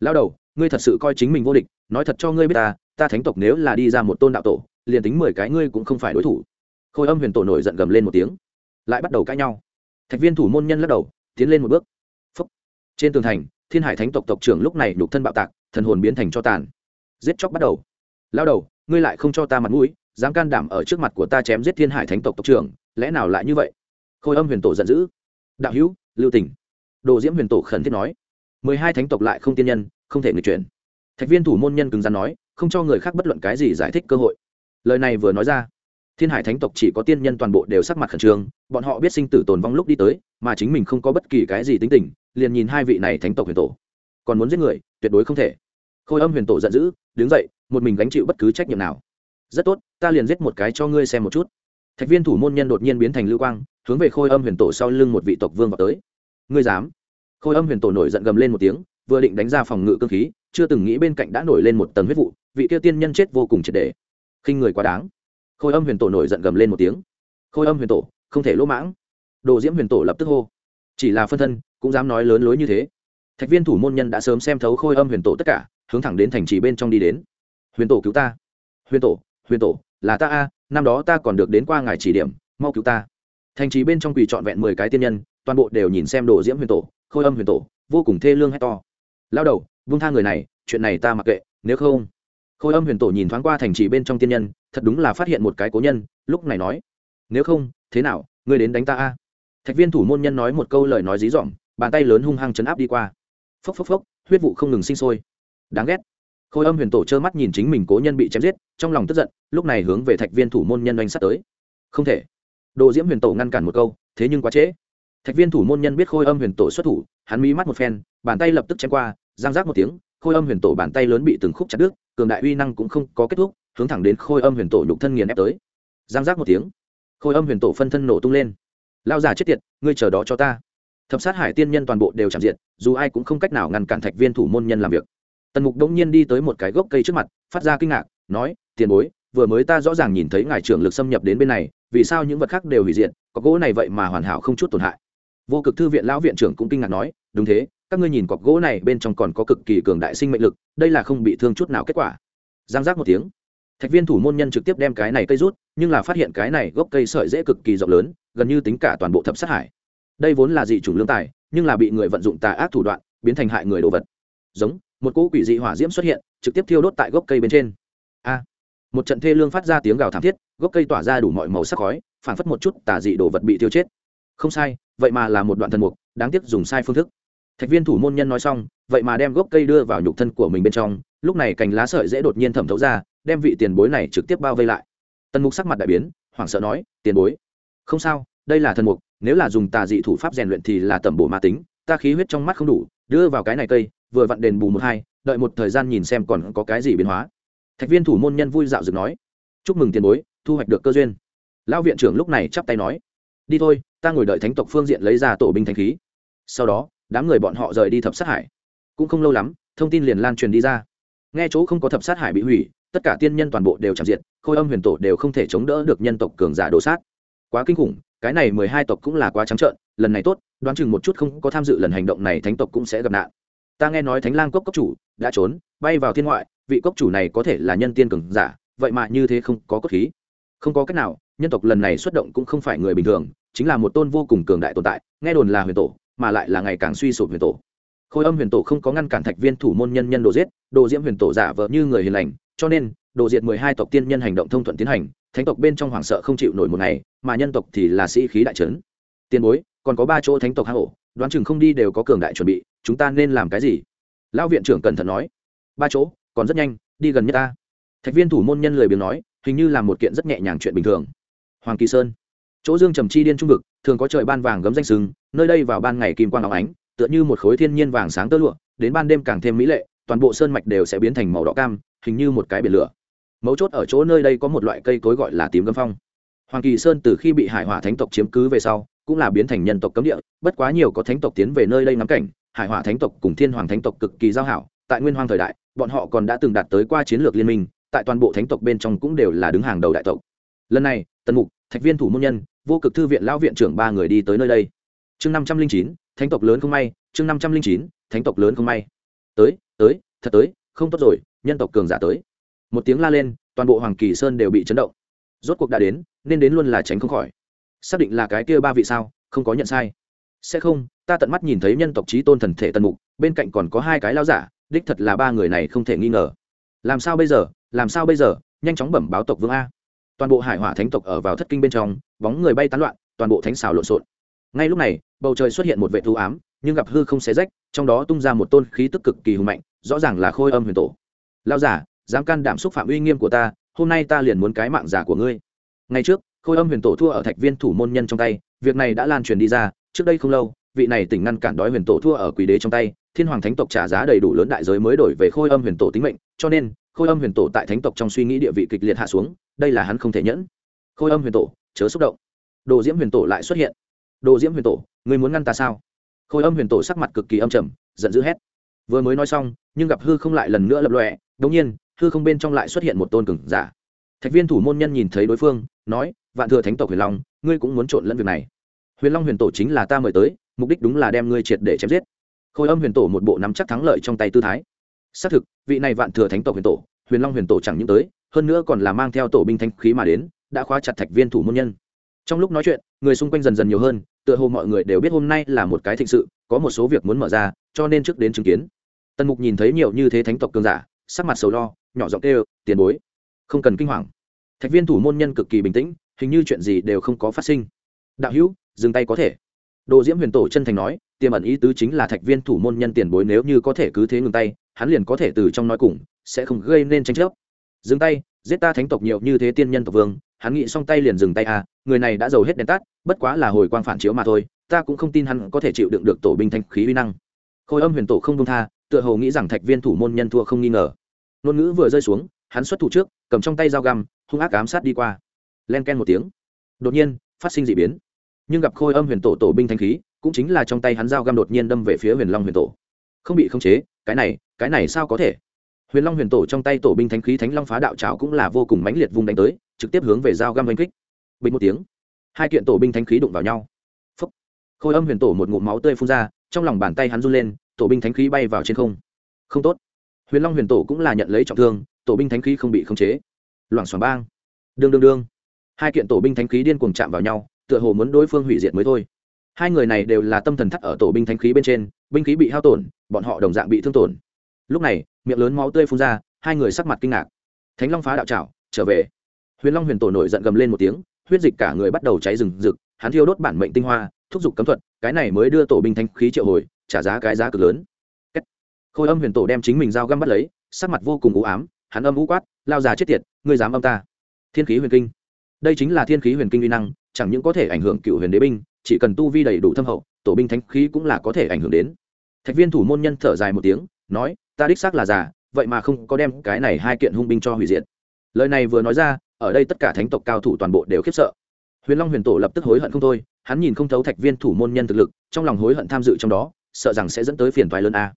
Lao đầu, ngươi thật sự coi chính mình vô địch, nói thật cho ngươi biết ta ta thánh tộc nếu là đi ra một tôn đạo tổ, liền tính mười cái ngươi cũng không phải đối thủ. Khôi âm huyền tổ nổi giận gầm lên một tiếng. Lại bắt đầu cãi nhau. Thạch viên thủ môn nhân lắc đầu, tiến lên một bước. Phúc. trên tường thành, thiên hải thánh tộc tộc trưởng lúc này đục thân bạo tạc, thần hồn biến thành cho tàn. Giết chóc bắt đầu. Lao đầu, ngươi lại không cho ta mặt mũi, dám can đảm ở trước mặt của ta chém giết thiên hải thánh tộc tộc trưởng, lẽ nào lại như vậy? Khôi âm huyền tổ giận dữ đạo hữu, lưu tỉnh đồ diễm huyền tổ khẩn thiết nói. Mười hai thánh tộc lại không tiên nhân, không thể người chuyển. Thạch viên thủ môn nhân cứng rắn nói, không cho người khác bất luận cái gì giải thích cơ hội. Lời này vừa nói ra, thiên hải thánh tộc chỉ có tiên nhân toàn bộ đều sắc mặt khẩn trương, bọn họ biết sinh tử tồn vong lúc đi tới, mà chính mình không có bất kỳ cái gì tính tình, liền nhìn hai vị này thánh tộc huyền tổ. Còn muốn giết người, tuyệt đối không thể. Khôi âm huyền tổ giận dữ, đứng dậy, một mình gánh chịu bất cứ trách nhiệm nào. Rất tốt, ta liền giết một cái cho ngươi xem một chút. Thạch viên thủ môn nhân đột nhiên biến thành lưu quang hướng về khôi âm huyền tổ sau lưng một vị tộc vương vào tới. Ngươi dám? Khôi âm huyền tổ nổi giận gầm lên một tiếng, vừa định đánh ra phòng ngự cơ khí, chưa từng nghĩ bên cạnh đã nổi lên một tầng huyết vụ, vị kia tiên nhân chết vô cùng triệt đề khinh người quá đáng. Khôi âm huyền tổ nổi giận gầm lên một tiếng. Khôi âm huyền tổ, không thể lỗ mãng. Đồ diễm huyền tổ lập tức hô. Chỉ là phân thân, cũng dám nói lớn lối như thế. Thạch viên thủ môn nhân đã sớm xem thấu khôi âm huyền tổ tất cả, hướng thẳng đến thành trì bên trong đi đến. Huyền tổ cứu ta. Huyền tổ huyền tổ, là ta a, năm đó ta còn được đến qua ngài chỉ điểm, mau cứu ta thành trì bên trong quỳ trọn vẹn mười cái tiên nhân, toàn bộ đều nhìn xem đồ diễm huyền tổ, khôi âm huyền tổ, vô cùng thê lương hay to. Lao đầu vung tha người này, chuyện này ta mặc kệ, nếu không khôi âm huyền tổ nhìn thoáng qua thành trì bên trong tiên nhân, thật đúng là phát hiện một cái cố nhân, lúc này nói, nếu không, thế nào, ngươi đến đánh ta a? Thạch viên thủ môn nhân nói một câu lời nói dí dỏm, bàn tay lớn hung hăng chấn áp đi qua. Phốc phốc phốc, huyết vụ không ngừng sinh sôi. Đáng ghét. Khôi âm huyền tổ trơ mắt nhìn chính mình cố nhân bị chém giết, trong lòng tức giận, lúc này hướng về thạch viên thủ môn nhân oanh sắt tới. Không thể đồ diễm huyền tổ ngăn cản một câu, thế nhưng quá trễ. Thạch viên thủ môn nhân biết khôi âm huyền tổ xuất thủ, hắn mí mắt một phen, bàn tay lập tức chém qua, giang giác một tiếng, khôi âm huyền tổ bàn tay lớn bị từng khúc chặt đứt, cường đại uy năng cũng không có kết thúc, hướng thẳng đến khôi âm huyền tổ nhục thân nghiền ép tới. Giang giác một tiếng, khôi âm huyền tổ phân thân nổ tung lên. Lao giả chết tiệt, ngươi chờ đó cho ta. Thập sát hải tiên nhân toàn bộ đều chạm diện, dù ai cũng không cách nào ngăn cản thạch viên thủ môn nhân làm việc. Tần mục đống nhiên đi tới một cái gốc cây trước mặt, phát ra kinh ngạc, nói, tiền bối, vừa mới ta rõ ràng nhìn thấy ngài trưởng lực xâm nhập đến bên này vì sao những vật khác đều hủy diệt, có gỗ này vậy mà hoàn hảo không chút tổn hại. Vô cực thư viện lão viện trưởng cũng kinh ngạc nói, đúng thế, các ngươi nhìn cọc gỗ này bên trong còn có cực kỳ cường đại sinh mệnh lực, đây là không bị thương chút nào kết quả. Giang giác một tiếng, thạch viên thủ môn nhân trực tiếp đem cái này cây rút, nhưng là phát hiện cái này gốc cây sợi dễ cực kỳ rộng lớn, gần như tính cả toàn bộ thập sát hải. Đây vốn là dị chủng lương tài, nhưng là bị người vận dụng tà ác thủ đoạn, biến thành hại người đồ vật. Giống, một cỗ quỷ dị hỏa diễm xuất hiện, trực tiếp thiêu đốt tại gốc cây bên trên một trận thê lương phát ra tiếng gào thảm thiết, gốc cây tỏa ra đủ mọi màu sắc khói, phản phất một chút tà dị đồ vật bị tiêu chết. Không sai, vậy mà là một đoạn thần mục, đáng tiếc dùng sai phương thức. Thạch viên thủ môn nhân nói xong, vậy mà đem gốc cây đưa vào nhục thân của mình bên trong, lúc này cành lá sợi dễ đột nhiên thẩm thấu ra, đem vị tiền bối này trực tiếp bao vây lại. Tần mục sắc mặt đại biến, hoảng sợ nói, tiền bối. Không sao, đây là thần mục, nếu là dùng tà dị thủ pháp rèn luyện thì là tẩm bổ ma tính, ta khí huyết trong mắt không đủ, đưa vào cái này cây, vừa vặn đền bù một hai, đợi một thời gian nhìn xem còn có cái gì biến hóa thạch viên thủ môn nhân vui dạo dựng nói, chúc mừng tiền bối, thu hoạch được cơ duyên. Lão viện trưởng lúc này chắp tay nói, đi thôi, ta ngồi đợi thánh tộc phương diện lấy ra tổ binh thanh khí. Sau đó, đám người bọn họ rời đi thập sát hải. Cũng không lâu lắm, thông tin liền lan truyền đi ra. Nghe chỗ không có thập sát hải bị hủy, tất cả tiên nhân toàn bộ đều chạm diện khôi âm huyền tổ đều không thể chống đỡ được nhân tộc cường giả đổ sát. Quá kinh khủng, cái này mười hai tộc cũng là quá trắng trợn, lần này tốt, đoán chừng một chút không có tham dự lần hành động này thánh tộc cũng sẽ gặp nạn. Ta nghe nói thánh lang cốc cốc chủ đã trốn, bay vào thiên ngoại vị cốc chủ này có thể là nhân tiên cường giả, vậy mà như thế không có cốt khí. Không có cách nào, nhân tộc lần này xuất động cũng không phải người bình thường, chính là một tôn vô cùng cường đại tồn tại, nghe đồn là huyền tổ, mà lại là ngày càng suy sụp huyền tổ. Khôi âm huyền tổ không có ngăn cản thạch viên thủ môn nhân nhân đồ giết, đồ diễm huyền tổ giả vợ như người hiền lành, cho nên, đồ diệt mười hai tộc tiên nhân hành động thông thuận tiến hành, thánh tộc bên trong hoảng sợ không chịu nổi một ngày, mà nhân tộc thì là sĩ khí đại trấn. Tiền bối, còn có ba chỗ thánh tộc hang ổ, đoán chừng không đi đều có cường đại chuẩn bị, chúng ta nên làm cái gì? Lão viện trưởng cẩn thận nói. Ba chỗ còn rất nhanh, đi gần nhất ta. Thạch viên thủ môn nhân lời biếng nói, hình như là một kiện rất nhẹ nhàng chuyện bình thường. Hoàng kỳ sơn. Chỗ dương trầm chi điên trung vực, thường có trời ban vàng gấm danh sừng, nơi đây vào ban ngày kim quang áo ánh, tựa như một khối thiên nhiên vàng sáng tơ lụa, đến ban đêm càng thêm mỹ lệ, toàn bộ sơn mạch đều sẽ biến thành màu đỏ cam, hình như một cái biển lửa. Mấu chốt ở chỗ nơi đây có một loại cây cối gọi là tím gấm phong. Hoàng kỳ sơn từ khi bị hải hỏa thánh tộc chiếm cứ về sau, cũng là biến thành nhân tộc cấm địa, bất quá nhiều có thánh tộc tiến về nơi đây ngắm cảnh, hải hỏa thánh tộc cùng thiên hoàng thánh tộc cực kỳ giao hảo, tại nguyên hoàng thời đại bọn họ còn đã từng đạt tới qua chiến lược liên minh, tại toàn bộ thánh tộc bên trong cũng đều là đứng hàng đầu đại tộc. Lần này, tần mục, thạch viên thủ môn nhân, vô cực thư viện lão viện trưởng ba người đi tới nơi đây. Chương năm trăm linh chín, thánh tộc lớn không may, chương năm trăm linh chín, thánh tộc lớn không may. Tới tới, thật tới, không tốt rồi, nhân tộc cường giả tới. Một tiếng la lên, toàn bộ hoàng kỳ sơn đều bị chấn động. Rốt cuộc đã đến, nên đến luôn là tránh không khỏi. Xác định là cái kia ba vị sao, không có nhận sai. Sẽ không, ta tận mắt nhìn thấy nhân tộc trí tôn thần thể tần mục, bên cạnh còn có hai cái lao giả đích thật là ba người này không thể nghi ngờ. Làm sao bây giờ? Làm sao bây giờ? Nhanh chóng bẩm báo tộc vương a. Toàn bộ hải hỏa thánh tộc ở vào thất kinh bên trong, bóng người bay tán loạn, toàn bộ thánh xào lộn xộn. Ngay lúc này, bầu trời xuất hiện một vệ thú ám, nhưng gặp hư không xé rách, trong đó tung ra một tôn khí tức cực kỳ hùng mạnh, rõ ràng là khôi âm huyền tổ. Lao giả, dám can đảm xúc phạm uy nghiêm của ta, hôm nay ta liền muốn cái mạng giả của ngươi. Ngay trước, khôi âm huyền tổ thua ở thạch viên thủ môn nhân trong tay, việc này đã lan truyền đi ra, trước đây không lâu vị này tỉnh ngăn cản đói huyền tổ thua ở quý đế trong tay, thiên hoàng thánh tộc trả giá đầy đủ lớn đại giới mới đổi về khôi âm huyền tổ tính mệnh, cho nên, khôi âm huyền tổ tại thánh tộc trong suy nghĩ địa vị kịch liệt hạ xuống, đây là hắn không thể nhẫn. Khôi âm huyền tổ, chớ xúc động. Đồ diễm huyền tổ lại xuất hiện. Đồ diễm huyền tổ người muốn ngăn ta sao? Khôi âm huyền tổ sắc mặt cực kỳ âm trầm, giận dữ hét. Vừa mới nói xong, nhưng gặp hư không lại lần nữa lập lọe đ nhiên, hư không bên trong lại xuất hiện một tôn cường giả. Thạch viên thủ môn nhân nhìn thấy đối phương, nói, vạn thừa thánh tộc huyền long, ngươi cũng muốn trộn lẫn việc này. Huyền long huyền tổ chính là ta mời tới mục đích đúng là đem ngươi triệt để chém giết. Khôi âm huyền tổ một bộ nắm chắc thắng lợi trong tay tư thái. Xác thực, vị này vạn thừa thánh tộc huyền tổ, huyền long huyền tổ chẳng những tới, hơn nữa còn là mang theo tổ binh thanh khí mà đến, đã khóa chặt thạch viên thủ môn nhân. Trong lúc nói chuyện, người xung quanh dần dần nhiều hơn, tựa hồ mọi người đều biết hôm nay là một cái thịnh sự, có một số việc muốn mở ra, cho nên trước đến chứng kiến. Tần mục nhìn thấy nhiều như thế thánh tộc cường giả, sắc mặt sầu lo, nhỏ giọng kêu, tiền bối, không cần kinh hoàng. Thạch viên thủ môn nhân cực kỳ bình tĩnh, hình như chuyện gì đều không có phát sinh. Đạo hữu, dừng tay có thể đồ diễm huyền tổ chân thành nói, tiềm ẩn ý tứ chính là thạch viên thủ môn nhân tiền bối nếu như có thể cứ thế ngừng tay, hắn liền có thể từ trong nói cùng, sẽ không gây nên tranh chấp. Dừng tay, giết ta thánh tộc nhiều như thế tiên nhân tộc vương, hắn nghĩ xong tay liền dừng tay à người này đã giàu hết đèn tắt, bất quá là hồi quang phản chiếu mà thôi, ta cũng không tin hắn có thể chịu đựng được tổ binh thanh khí uy năng. Khôi âm huyền tổ không dung tha, tựa hồ nghĩ rằng thạch viên thủ môn nhân thua không nghi ngờ. Nôn ngữ vừa rơi xuống, hắn xuất thủ trước, cầm trong tay dao găm, hung ác ám sát đi qua. Len ken một tiếng. Đột nhiên, phát sinh dị biến nhưng gặp khôi âm huyền tổ tổ binh thanh khí, cũng chính là trong tay hắn dao găm đột nhiên đâm về phía huyền long huyền tổ. Không bị khống chế, cái này cái này sao có thể? Huyền long huyền tổ trong tay tổ binh thanh khí thánh long phá đạo trào cũng là vô cùng mãnh liệt vung đánh tới, trực tiếp hướng về dao găm oanh kích. Bình một tiếng, hai kiện tổ binh thanh khí đụng vào nhau. Phúc. khôi âm huyền tổ một ngụm máu tươi phun ra, trong lòng bàn tay hắn run lên, tổ binh thánh khí bay vào trên không. Không tốt. Huyền long huyền tổ cũng là nhận lấy trọng thương, tổ binh thánh khí không bị khống chế. Loảng xoảng bang. Đương đương đương. Hai kiện tổ binh thánh khí điên cuồng chạm vào nhau tựa hồ muốn đối phương hủy diệt mới thôi. Hai người này đều là tâm thần thắt ở tổ binh thánh khí bên trên, binh khí bị hao tổn, bọn họ đồng dạng bị thương tổn. Lúc này, miệng lớn máu tươi phun ra, hai người sắc mặt kinh ngạc. Thánh long phá đạo trảo, trở về. Huyền long huyền tổ nổi giận gầm lên một tiếng, huyết dịch cả người bắt đầu cháy rừng rực, hắn thiêu đốt bản mệnh tinh hoa, thúc giục cấm thuật, cái này mới đưa tổ binh thanh khí triệu hồi, trả giá cái giá cực lớn. Khôi âm huyền tổ đem chính mình dao găm bắt lấy, sắc mặt vô cùng u ám, hắn âm u quát, lao già chết tiệt, ngươi dám âm ta. Thiên khí huyền kinh. Đây chính là thiên khí huyền kinh uy năng chẳng những có thể ảnh hưởng cựu huyền đế binh, chỉ cần tu vi đầy đủ thâm hậu, tổ binh thánh khí cũng là có thể ảnh hưởng đến. Thạch viên thủ môn nhân thở dài một tiếng, nói, ta đích xác là già, vậy mà không có đem cái này hai kiện hung binh cho hủy diệt. Lời này vừa nói ra, ở đây tất cả thánh tộc cao thủ toàn bộ đều khiếp sợ. Huyền long huyền tổ lập tức hối hận không thôi, hắn nhìn không thấu thạch viên thủ môn nhân thực lực, trong lòng hối hận tham dự trong đó, sợ rằng sẽ dẫn tới phiền toái lớn a.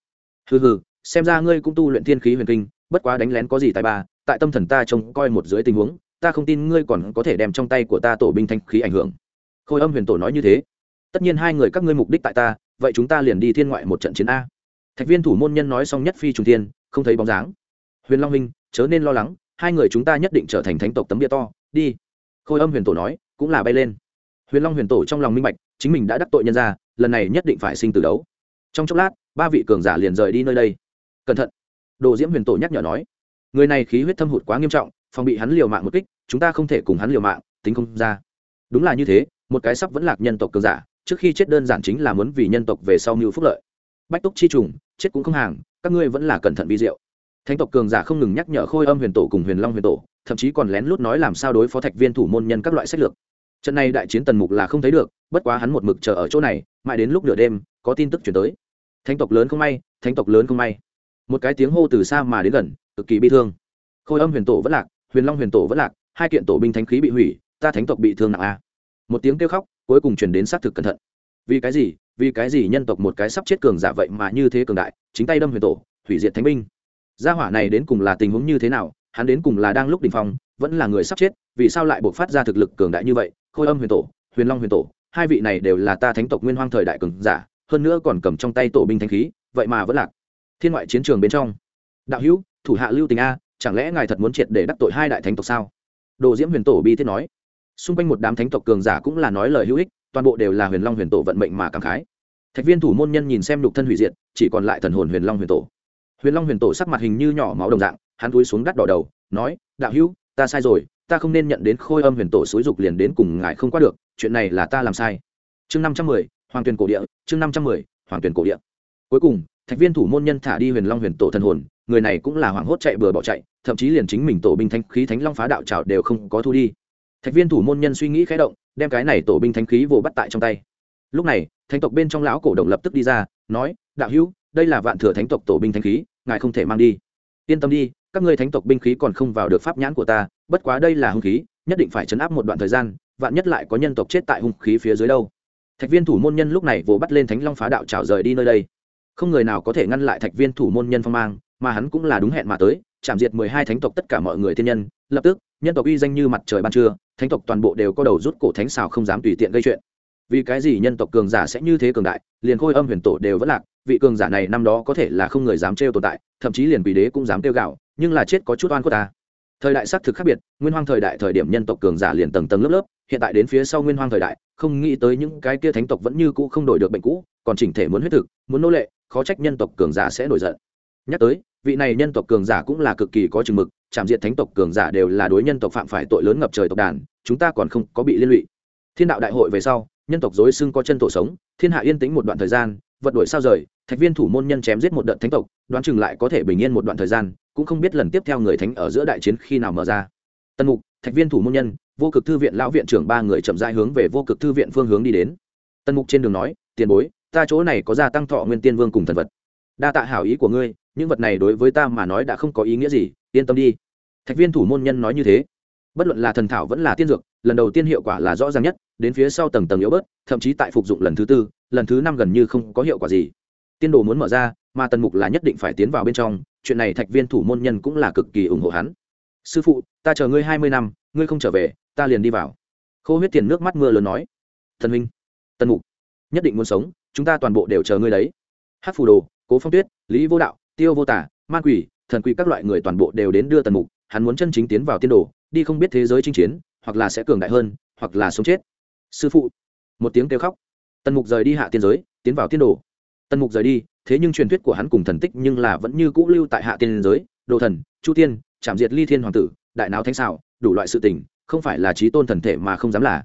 Hừ hừ, xem ra ngươi cũng tu luyện thiên khí huyền kinh, bất quá đánh lén có gì tài ba, tại tâm thần ta trông coi một dưới tình huống ta không tin ngươi còn có thể đem trong tay của ta tổ binh thanh khí ảnh hưởng. Khôi âm huyền tổ nói như thế. Tất nhiên hai người các ngươi mục đích tại ta, vậy chúng ta liền đi thiên ngoại một trận chiến a. Thạch viên thủ môn nhân nói xong nhất phi trùng thiên, không thấy bóng dáng. Huyền long minh chớ nên lo lắng, hai người chúng ta nhất định trở thành thánh tộc tấm bia to, đi. Khôi âm huyền tổ nói, cũng là bay lên. Huyền long huyền tổ trong lòng minh bạch, chính mình đã đắc tội nhân ra lần này nhất định phải sinh từ đấu. Trong chốc lát, ba vị cường giả liền rời đi nơi đây. Cẩn thận. Đồ diễm huyền tổ nhắc nhở nói, người này khí huyết thâm hụt quá nghiêm trọng phòng bị hắn liều mạng một kích, chúng ta không thể cùng hắn liều mạng, tính không ra. Đúng là như thế, một cái sắp vẫn lạc nhân tộc cường giả, trước khi chết đơn giản chính là muốn vì nhân tộc về sau mưu phúc lợi. Bách túc chi trùng, chết cũng không hàng, các ngươi vẫn là cẩn thận vi diệu. Thánh tộc cường giả không ngừng nhắc nhở khôi âm huyền tổ cùng huyền long huyền tổ, thậm chí còn lén lút nói làm sao đối phó thạch viên thủ môn nhân các loại sách lược. Trận này đại chiến tần mục là không thấy được, bất quá hắn một mực chờ ở chỗ này, mãi đến lúc nửa đêm, có tin tức chuyển tới. Thánh tộc lớn không may, thánh tộc lớn không may. Một cái tiếng hô từ xa mà đến gần, cực kỳ bi thương. Khôi âm huyền tổ vẫn lạc huyền long huyền tổ vẫn lạc, hai kiện tổ binh thánh khí bị hủy, ta thánh tộc bị thương nặng a. Một tiếng kêu khóc, cuối cùng chuyển đến xác thực cẩn thận. Vì cái gì? Vì cái gì nhân tộc một cái sắp chết cường giả vậy mà như thế cường đại, chính tay đâm huyền tổ, hủy diệt thánh binh? Gia hỏa này đến cùng là tình huống như thế nào? Hắn đến cùng là đang lúc đ ỉ n h phong, vẫn là người sắp chết, vì sao lại buộc phát ra thực lực cường đại như vậy? Khôi âm huyền tổ, huyền long huyền tổ, hai vị này đều là ta thánh tộc nguyên hoang thời đại cường giả, hơn nữa còn cầm trong tay tổ binh thanh khí, vậy mà vẫn lạc. Thiên ngoại chiến trường bên trong. Đạo hữu, thủ hạ lưu tình a chẳng lẽ ngài thật muốn triệt để đắc tội hai đại thánh tộc sao? Đồ diễm huyền tổ bi thiết nói. Xung quanh một đám thánh tộc cường giả cũng là nói lời hữu ích, toàn bộ đều là huyền long huyền tổ vận mệnh mà cảm khái. Thạch viên thủ môn nhân nhìn xem lục thân hủy diệt, chỉ còn lại thần hồn huyền long huyền tổ. Huyền long huyền tổ sắc mặt hình như nhỏ máu đồng dạng, hắn túi xuống đắt đỏ đầu, nói, đạo hữu, ta sai rồi, ta không nên nhận đến khôi âm huyền tổ xúi dục liền đến cùng ngài không qua được, chuyện này là ta làm sai. Chương năm trăm mười, hoàng tuyền cổ địa, chương năm trăm mười, hoàng tuyền cổ địa. Cuối cùng, thạch viên thủ môn nhân thả đi huyền long huyền tổ thần hồn người này cũng là hoảng hốt chạy bừa bỏ chạy, thậm chí liền chính mình tổ binh thanh khí thánh long phá đạo trào đều không có thu đi. Thạch viên thủ môn nhân suy nghĩ khẽ động, đem cái này tổ binh thanh khí vồ bắt tại trong tay. Lúc này, thánh tộc bên trong lão cổ đồng lập tức đi ra, nói, đạo hữu, đây là vạn thừa thánh tộc tổ binh thanh khí, ngài không thể mang đi. Yên tâm đi, các ngươi thánh tộc binh khí còn không vào được pháp nhãn của ta, bất quá đây là hung khí, nhất định phải chấn áp một đoạn thời gian, vạn nhất lại có nhân tộc chết tại hung khí phía dưới đâu. Thạch viên thủ môn nhân lúc này vồ bắt lên thánh long phá đạo trào rời đi nơi đây. Không người nào có thể ngăn lại thạch viên thủ môn nhân phong mang mà hắn cũng là đúng hẹn mà tới, chạm diệt mười hai thánh tộc tất cả mọi người thiên nhân, lập tức, nhân tộc uy danh như mặt trời ban trưa, thánh tộc toàn bộ đều có đầu rút cổ thánh xào không dám tùy tiện gây chuyện. Vì cái gì nhân tộc cường giả sẽ như thế cường đại, liền khôi âm huyền tổ đều vẫn lạc, vị cường giả này năm đó có thể là không người dám trêu tồn tại, thậm chí liền quỷ đế cũng dám tiêu gạo, nhưng là chết có chút oan của ta. Thời đại xác thực khác biệt, nguyên hoang thời đại thời điểm nhân tộc cường giả liền tầng tầng lớp lớp, hiện tại đến phía sau nguyên hoang thời đại, không nghĩ tới những cái kia thánh tộc vẫn như cũ không đổi được bệnh cũ, còn chỉnh thể muốn huyết thực, muốn nô lệ, khó trách nhân tộc cường giả sẽ nổi giận. Nhắc tới vị này nhân tộc cường giả cũng là cực kỳ có chừng mực, chạm diện thánh tộc cường giả đều là đối nhân tộc phạm phải tội lớn ngập trời tộc đàn, chúng ta còn không có bị liên lụy. Thiên đạo đại hội về sau, nhân tộc dối xưng có chân tổ sống, thiên hạ yên tĩnh một đoạn thời gian, vật đổi sao rời, thạch viên thủ môn nhân chém giết một đợt thánh tộc, đoán chừng lại có thể bình yên một đoạn thời gian, cũng không biết lần tiếp theo người thánh ở giữa đại chiến khi nào mở ra. Tân mục, thạch viên thủ môn nhân, vô cực thư viện lão viện trưởng ba người chậm rãi hướng về vô cực thư viện phương hướng đi đến. Tân mục trên đường nói, tiền bối, ta chỗ này có gia tăng thọ nguyên tiên vương cùng thần vật. Đa tạ hảo ý của ngươi những vật này đối với ta mà nói đã không có ý nghĩa gì yên tâm đi. Thạch viên thủ môn nhân nói như thế. Bất luận là thần thảo vẫn là tiên dược lần đầu tiên hiệu quả là rõ ràng nhất đến phía sau tầng tầng yếu bớt thậm chí tại phục dụng lần thứ tư lần thứ năm gần như không có hiệu quả gì. Tiên đồ muốn mở ra mà tần mục là nhất định phải tiến vào bên trong chuyện này thạch viên thủ môn nhân cũng là cực kỳ ủng hộ hắn. Sư phụ ta chờ ngươi hai mươi năm ngươi không trở về ta liền đi vào. Khô huyết tiền nước mắt mưa lớn nói. Thần minh, tần mục nhất định muốn sống chúng ta toàn bộ đều chờ ngươi đấy. Hát phù đồ cố phong tuyết lý vô đạo tiêu vô tả man quỷ, thần quỷ các loại người toàn bộ đều đến đưa tần mục, hắn muốn chân chính tiến vào tiên đồ, đi không biết thế giới chinh chiến, hoặc là sẽ cường đại hơn, hoặc là sống chết. Sư phụ. Một tiếng kêu khóc. Tần mục rời đi hạ tiên giới, tiến vào tiên đồ. Tần mục rời đi, thế nhưng truyền thuyết của hắn cùng thần tích nhưng là vẫn như cũ lưu tại hạ tiên giới. Đồ thần, chu tiên chạm diệt ly thiên hoàng tử, đại não thanh xảo đủ loại sự tình, không phải là trí tôn thần thể mà không dám là.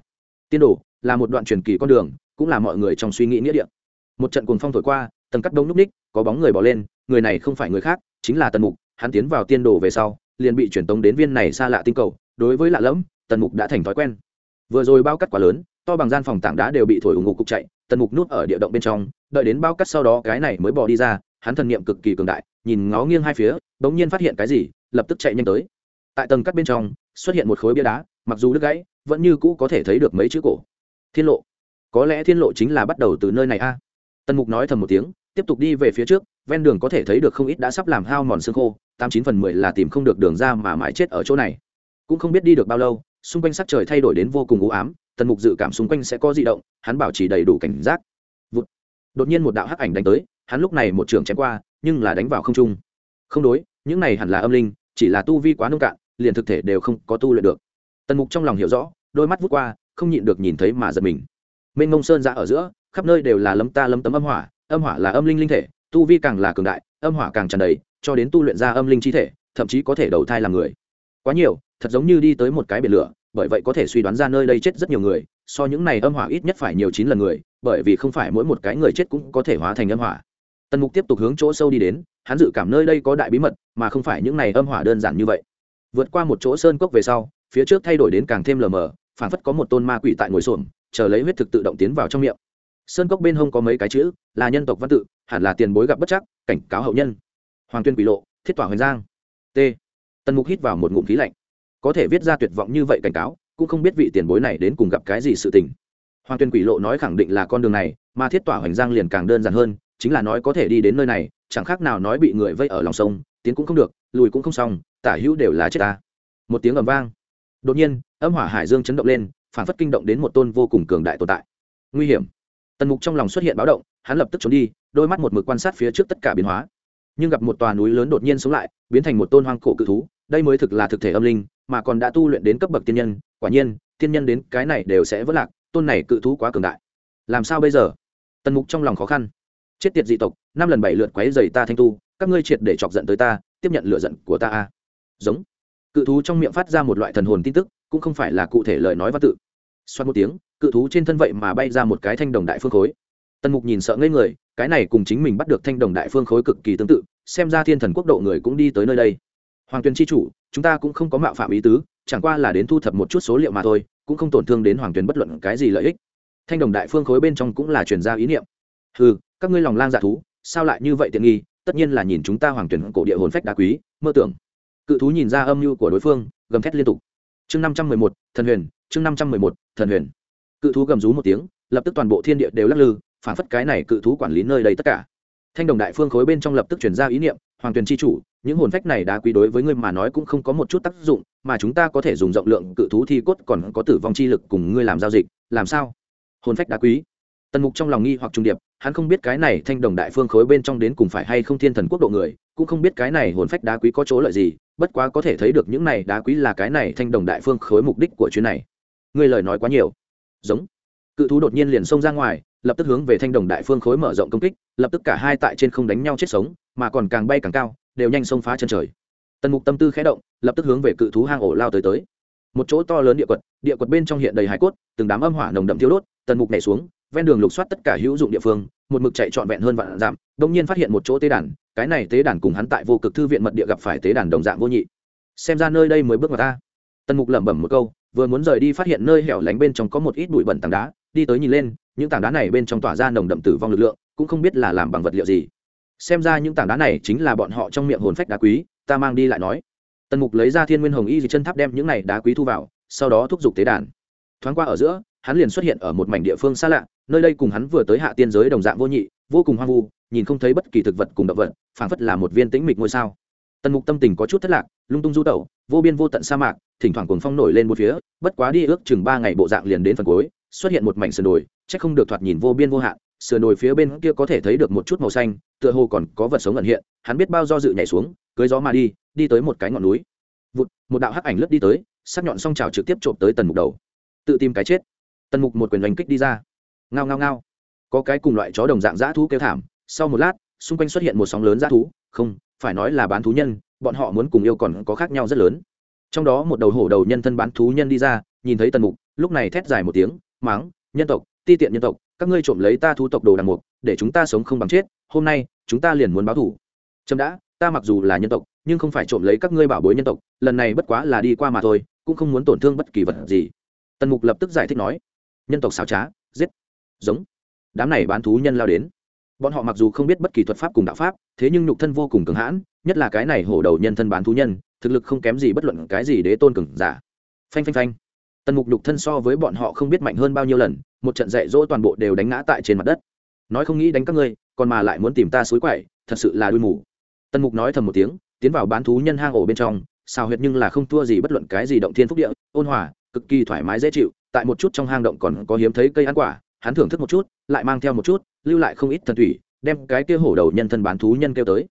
Tiên đồ, là một đoạn truyền kỳ con đường, cũng là mọi người trong suy nghĩ nghĩa địa. Một trận cuồng phong thổi qua, tầng cắt đông núp ních, có bóng người bỏ lên người này không phải người khác, chính là tần mục, hắn tiến vào tiên đồ về sau, liền bị truyền tống đến viên này xa lạ tinh cầu, đối với lạ lẫm, tần mục đã thành thói quen. Vừa rồi bao cắt quá lớn, to bằng gian phòng tảng đá đều bị thổi ủng ngục cục chạy, tần mục nút ở địa động bên trong, đợi đến bao cắt sau đó cái này mới bỏ đi ra, hắn thần niệm cực kỳ cường đại, nhìn ngó nghiêng hai phía, bỗng nhiên phát hiện cái gì, lập tức chạy nhanh tới. Tại tầng cắt bên trong, xuất hiện một khối bia đá, mặc dù đứt gãy, vẫn như cũ có thể thấy được mấy chữ cổ. Thiên lộ. Có lẽ thiên lộ chính là bắt đầu từ nơi này a. Tần mục nói thầm một tiếng, tiếp tục đi về phía trước ven đường có thể thấy được không ít đã sắp làm hao mòn xương khô, tám chín phần mười là tìm không được đường ra mà mãi chết ở chỗ này. Cũng không biết đi được bao lâu, xung quanh sắc trời thay đổi đến vô cùng u ám, tần mục dự cảm xung quanh sẽ có di động, hắn bảo trì đầy đủ cảnh giác. Vụt. đột nhiên một đạo hắc ảnh đánh tới, hắn lúc này một trường chém qua, nhưng là đánh vào không trung. Không đối, những này hẳn là âm linh, chỉ là tu vi quá nông cạn, liền thực thể đều không có tu luyện được. Tần mục trong lòng hiểu rõ, đôi mắt vút qua, không nhịn được nhìn thấy mà giật mình. Mênh mông sơn ra ở giữa, khắp nơi đều là lấm ta lấm tấm âm hỏa âm hỏa là âm linh linh thể tu vi càng là cường đại, âm hỏa càng tràn đầy, cho đến tu luyện ra âm linh chi thể, thậm chí có thể đầu thai làm người. Quá nhiều, thật giống như đi tới một cái biển lửa, bởi vậy có thể suy đoán ra nơi đây chết rất nhiều người, so những này âm hỏa ít nhất phải nhiều chín lần người, bởi vì không phải mỗi một cái người chết cũng có thể hóa thành âm hỏa. Tần mục tiếp tục hướng chỗ sâu đi đến, hắn dự cảm nơi đây có đại bí mật, mà không phải những này âm hỏa đơn giản như vậy. Vượt qua một chỗ sơn cốc về sau, phía trước thay đổi đến càng thêm lờ mờ, phảng phất có một tôn ma quỷ tại ngồi xổm, chờ lấy huyết thực tự động tiến vào trong miệng sơn cốc bên hông có mấy cái chữ, là nhân tộc văn tự, hẳn là tiền bối gặp bất chắc, cảnh cáo hậu nhân. Hoàng tuyên quỷ lộ, thiết tỏa Huyền giang. T. Tần mục hít vào một ngụm khí lạnh. Có thể viết ra tuyệt vọng như vậy cảnh cáo, cũng không biết vị tiền bối này đến cùng gặp cái gì sự tình. Hoàng tuyên quỷ lộ nói khẳng định là con đường này, mà thiết tỏa hoành giang liền càng đơn giản hơn, chính là nói có thể đi đến nơi này, chẳng khác nào nói bị người vây ở lòng sông, tiến cũng không được, lùi cũng không xong, tả hữu đều là chết ta. Một tiếng ầm vang. Đột nhiên, âm hỏa hải dương chấn động lên, phản phất kinh động đến một tôn vô cùng cường đại tồn tại. Nguy hiểm tần mục trong lòng xuất hiện báo động, hắn lập tức trốn đi, đôi mắt một mực quan sát phía trước tất cả biến hóa. Nhưng gặp một tòa núi lớn đột nhiên sống lại, biến thành một tôn hoang cổ cự thú, đây mới thực là thực thể âm linh, mà còn đã tu luyện đến cấp bậc tiên nhân, quả nhiên, tiên nhân đến cái này đều sẽ vất lạc, tôn này cự thú quá cường đại. Làm sao bây giờ? Tần mục trong lòng khó khăn. Chết tiệt dị tộc, năm lần bảy lượt quấy dày ta thanh tu, các ngươi triệt để chọc giận tới ta, tiếp nhận lựa giận của ta a. Giống. Cự thú trong miệng phát ra một loại thần hồn tin tức, cũng không phải là cụ thể lời nói văn tự. Xoát một tiếng cự thú trên thân vậy mà bay ra một cái thanh đồng đại phương khối. Tần mục nhìn sợ ngây người, cái này cùng chính mình bắt được thanh đồng đại phương khối cực kỳ tương tự, xem ra thiên thần quốc độ người cũng đi tới nơi đây. Hoàng tuyền tri chủ, chúng ta cũng không có mạo phạm ý tứ, chẳng qua là đến thu thập một chút số liệu mà thôi, cũng không tổn thương đến hoàng tuyền bất luận cái gì lợi ích. Thanh đồng đại phương khối bên trong cũng là truyền ra ý niệm. Ừ các ngươi lòng lang dạ thú, sao lại như vậy tiện nghi, tất nhiên là nhìn chúng ta hoàng tuyển cổ địa hồn phách đá quý, mơ tưởng. Cự thú nhìn ra âm mưu của đối phương, gầm thét liên tục. Chương năm trăm mười một, thần huyền, chương năm trăm mười một, thần huyền cự thú gầm rú một tiếng, lập tức toàn bộ thiên địa đều lắc lư, phản phất cái này cự thú quản lý nơi đây tất cả. Thanh đồng đại phương khối bên trong lập tức chuyển ra ý niệm, hoàng tuyền tri chủ, những hồn phách này đá quý đối với ngươi mà nói cũng không có một chút tác dụng, mà chúng ta có thể dùng rộng lượng cự thú thi cốt còn có tử vong chi lực cùng ngươi làm giao dịch, làm sao? Hồn phách đá quý. Tần mục trong lòng nghi hoặc trung điệp, hắn không biết cái này thanh đồng đại phương khối bên trong đến cùng phải hay không thiên thần quốc độ người, cũng không biết cái này hồn phách đá quý có chỗ lợi gì, bất quá có thể thấy được những này đá quý là cái này thanh đồng đại phương khối mục đích của chuyến này. Ngươi lời nói quá nhiều giống. Cự thú đột nhiên liền xông ra ngoài, lập tức hướng về thanh đồng đại phương khối mở rộng công kích, lập tức cả hai tại trên không đánh nhau chết sống, mà còn càng bay càng cao, đều nhanh xông phá chân trời. Tần mục tâm tư khẽ động, lập tức hướng về cự thú hang ổ lao tới tới. Một chỗ to lớn địa quật địa quật bên trong hiện đầy hải cốt, từng đám âm hỏa nồng đậm thiếu đốt, tần mục nhảy xuống, ven đường lục soát tất cả hữu dụng địa phương, một mực chạy trọn vẹn hơn vạn dặm đông nhiên phát hiện một chỗ tế đàn, cái này tế đàn cùng hắn tại vô cực thư viện mật địa gặp phải tế đàn đồng dạng vô nhị. Xem ra nơi đây mới bước vào ta. Tần mục lẩm bẩm một câu vừa muốn rời đi phát hiện nơi hẻo lánh bên trong có một ít bụi bẩn tảng đá, đi tới nhìn lên, những tảng đá này bên trong tỏa ra nồng đậm tử vong lực lượng, cũng không biết là làm bằng vật liệu gì. Xem ra những tảng đá này chính là bọn họ trong miệng hồn phách đá quý, ta mang đi lại nói. Tần mục lấy ra thiên nguyên hồng y di chân tháp đem những này đá quý thu vào, sau đó thúc giục tế đàn. Thoáng qua ở giữa, hắn liền xuất hiện ở một mảnh địa phương xa lạ, nơi đây cùng hắn vừa tới hạ tiên giới đồng dạng vô nhị, vô cùng hoang vu, nhìn không thấy bất kỳ thực vật cùng động vật, phảng phất là một viên tĩnh mịch ngôi sao. Tần mục tâm tình có chút thất lạc, lung tung du tẩu, vô biên vô tận sa mạc thỉnh thoảng cuồng phong nổi lên một phía bất quá đi ước chừng ba ngày bộ dạng liền đến phần cuối xuất hiện một mảnh sườn đồi chắc không được thoạt nhìn vô biên vô hạn sườn đồi phía bên kia có thể thấy được một chút màu xanh tựa hồ còn có vật sống ẩn hiện hắn biết bao do dự nhảy xuống cưới gió mà đi đi tới một cái ngọn núi. Vụt, một đạo hắc ảnh lướt đi tới sắc nhọn song trào trực tiếp trộm tới tần mục đầu. Tự tìm cái chết. Tần mục một quyền đánh kích đi ra. Ngao ngao ngao. Có cái cùng loại chó đồng dạng dã thú kêu thảm sau một lát xung quanh xuất hiện một sóng lớn dã thú không phải nói là bán thú nhân bọn họ muốn cùng yêu còn có khác nhau rất lớn trong đó một đầu hổ đầu nhân thân bán thú nhân đi ra, nhìn thấy tần mục, lúc này thét dài một tiếng, máng, nhân tộc, ti tiện nhân tộc, các ngươi trộm lấy ta thú tộc đồ đằng mục, để chúng ta sống không bằng chết, hôm nay, chúng ta liền muốn báo thủ. Trâm đã, ta mặc dù là nhân tộc, nhưng không phải trộm lấy các ngươi bảo bối nhân tộc, lần này bất quá là đi qua mà thôi, cũng không muốn tổn thương bất kỳ vật gì. Tần mục lập tức giải thích nói, nhân tộc xảo trá, giết, giống, đám này bán thú nhân lao đến. Bọn họ mặc dù không biết bất kỳ thuật pháp cùng đạo pháp, thế nhưng nhục thân vô cùng cường hãn, nhất là cái này hổ đầu nhân thân bán thú nhân thực lực không kém gì bất luận cái gì đế tôn cường giả. Phanh phanh phanh. Tần mục nhục thân so với bọn họ không biết mạnh hơn bao nhiêu lần, một trận dạy dỗ toàn bộ đều đánh ngã tại trên mặt đất. Nói không nghĩ đánh các ngươi, còn mà lại muốn tìm ta suối quậy, thật sự là đuôi mù. Tần mục nói thầm một tiếng, tiến vào bán thú nhân hang ổ bên trong, xào huyệt nhưng là không thua gì bất luận cái gì động thiên phúc địa, ôn hòa, cực kỳ thoải mái dễ chịu, tại một chút trong hang động còn có hiếm thấy cây ăn quả, hắn thưởng thức một chút, lại mang theo một chút, lưu lại không ít thần thủy, đem cái kia hổ đầu nhân thân bán thú nhân kêu tới.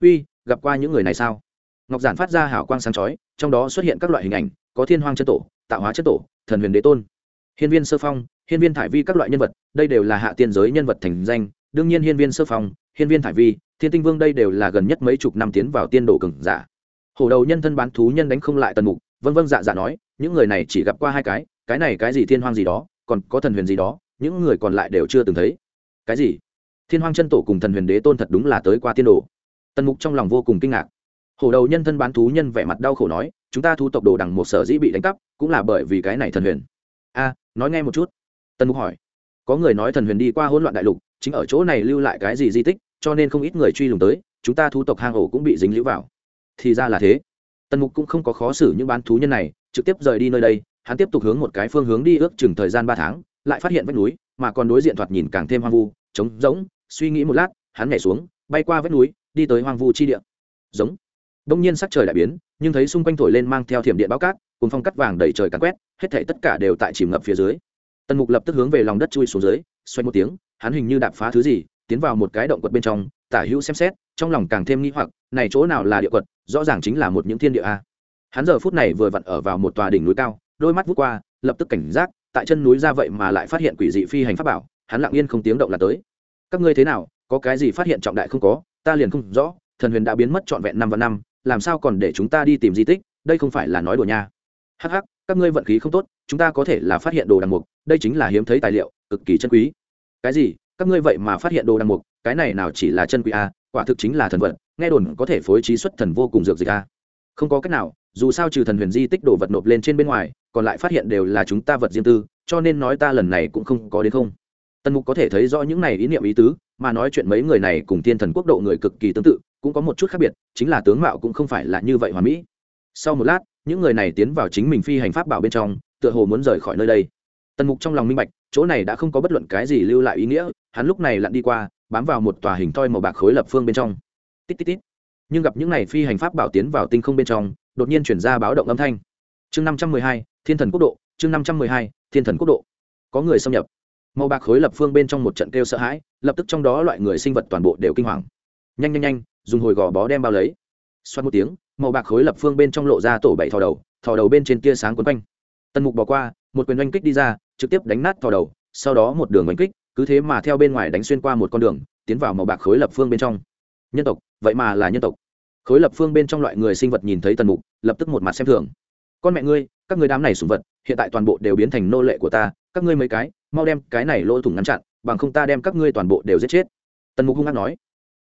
Uy, gặp qua những người này sao? Ngọc giản phát ra hảo quang sáng chói, trong đó xuất hiện các loại hình ảnh, có thiên hoang chân tổ, tạo hóa chân tổ, thần huyền đế tôn, hiên viên sơ phong, hiên viên thải vi các loại nhân vật, đây đều là hạ tiên giới nhân vật thành danh. Đương nhiên hiên viên sơ phong, hiên viên thải vi, thiên tinh vương đây đều là gần nhất mấy chục năm tiến vào tiên đồ cường giả. Hổ đầu nhân thân bán thú nhân đánh không lại tần mục vân vân dạ dạ nói, những người này chỉ gặp qua hai cái cái này cái gì thiên hoang gì đó, còn có thần huyền gì đó, những người còn lại đều chưa từng thấy. Cái gì? Thiên hoang chân tổ cùng thần huyền đế tôn thật đúng là tới qua tiên đồ. Tần mục trong lòng vô cùng kinh ngạc hổ đầu nhân thân bán thú nhân vẻ mặt đau khổ nói, chúng ta thu tộc đồ đằng một sở dĩ bị đánh cắp, cũng là bởi vì cái này thần huyền. A, nói nghe một chút. Tần mục hỏi. Có người nói thần huyền đi qua hỗn loạn đại lục, chính ở chỗ này lưu lại cái gì di tích, cho nên không ít người truy lùng tới, chúng ta thu tộc hang ổ cũng bị dính lũ vào. Thì ra là thế. Tần mục cũng không có khó xử những bán thú nhân này, trực tiếp rời đi nơi đây, hắn tiếp tục hướng một cái phương hướng đi ước chừng thời gian ba tháng, lại phát hiện vách núi, mà còn đối diện thoạt nhìn càng thêm hoang vu, trống rỗng, suy nghĩ một lát, hắn nhảy xuống, bay qua vách núi, đi tới hoang vu chi địa. Giống đông nhiên sắc trời lại biến, nhưng thấy xung quanh thổi lên mang theo thiểm điện báo cát, cùng phong cắt vàng đầy trời càn quét, hết thảy tất cả đều tại chìm ngập phía dưới. Tần mục lập tức hướng về lòng đất chui xuống dưới, xoay một tiếng, hắn hình như đạp phá thứ gì, tiến vào một cái động quật bên trong, tả hữu xem xét, trong lòng càng thêm nghi hoặc, này chỗ nào là địa quật, rõ ràng chính là một những thiên địa a. Hắn giờ phút này vừa vặn ở vào một tòa đỉnh núi cao, đôi mắt vút qua, lập tức cảnh giác, tại chân núi ra vậy mà lại phát hiện quỷ dị phi hành pháp bảo, hắn lặng yên không tiếng động là tới. Các ngươi thế nào, có cái gì phát hiện trọng đại không có, ta liền không rõ, thần huyền đã biến mất trọn vẹn năm và năm làm sao còn để chúng ta đi tìm di tích, đây không phải là nói đùa nha. Hắc hắc, các ngươi vận khí không tốt, chúng ta có thể là phát hiện đồ đằng mục, đây chính là hiếm thấy tài liệu, cực kỳ chân quý. Cái gì? Các ngươi vậy mà phát hiện đồ đằng mục, cái này nào chỉ là chân quý a quả thực chính là thần vật, nghe đồn có thể phối trí xuất thần vô cùng dược dịch a không có cách nào, dù sao trừ thần huyền di tích đồ vật nộp lên trên bên ngoài, còn lại phát hiện đều là chúng ta vật riêng tư, cho nên nói ta lần này cũng không có đến không. Tần mục có thể thấy rõ những này ý niệm ý tứ, mà nói chuyện mấy người này cùng thiên thần quốc độ người cực kỳ tương tự cũng có một chút khác biệt, chính là tướng mạo cũng không phải là như vậy hoàn mỹ. Sau một lát, những người này tiến vào chính mình phi hành pháp bảo bên trong, tựa hồ muốn rời khỏi nơi đây. Tần mục trong lòng minh bạch, chỗ này đã không có bất luận cái gì lưu lại ý nghĩa, hắn lúc này lặn đi qua, bám vào một tòa hình thoi màu bạc khối lập phương bên trong. Tít tít tít. Nhưng gặp những này phi hành pháp bảo tiến vào tinh không bên trong, đột nhiên chuyển ra báo động âm thanh. Chương năm trăm mười hai, thiên thần quốc độ, chương năm trăm mười hai, thiên thần quốc độ. Có người xâm nhập. Màu bạc khối lập phương bên trong một trận kêu sợ hãi, lập tức trong đó loại người sinh vật toàn bộ đều kinh hoàng. Nhanh nhanh nhanh dùng hồi gò bó đem bao lấy. Xoát một tiếng, màu bạc khối lập phương bên trong lộ ra tổ bảy thò đầu thò đầu bên trên tia sáng quấn quanh. Tần mục bỏ qua, một quyền oanh kích đi ra, trực tiếp đánh nát thò đầu, sau đó một đường oanh kích, cứ thế mà theo bên ngoài đánh xuyên qua một con đường, tiến vào màu bạc khối lập phương bên trong. Nhân tộc, vậy mà là nhân tộc. Khối lập phương bên trong loại người sinh vật nhìn thấy tần mục, lập tức một mặt xem thường. Con mẹ ngươi, các người đám này sùng vật, hiện tại toàn bộ đều biến thành nô lệ của ta, các ngươi mấy cái, mau đem cái này lỗ thủng ngăn chặn, bằng không ta đem các ngươi toàn bộ đều giết chết. Tần mục hung hăng nói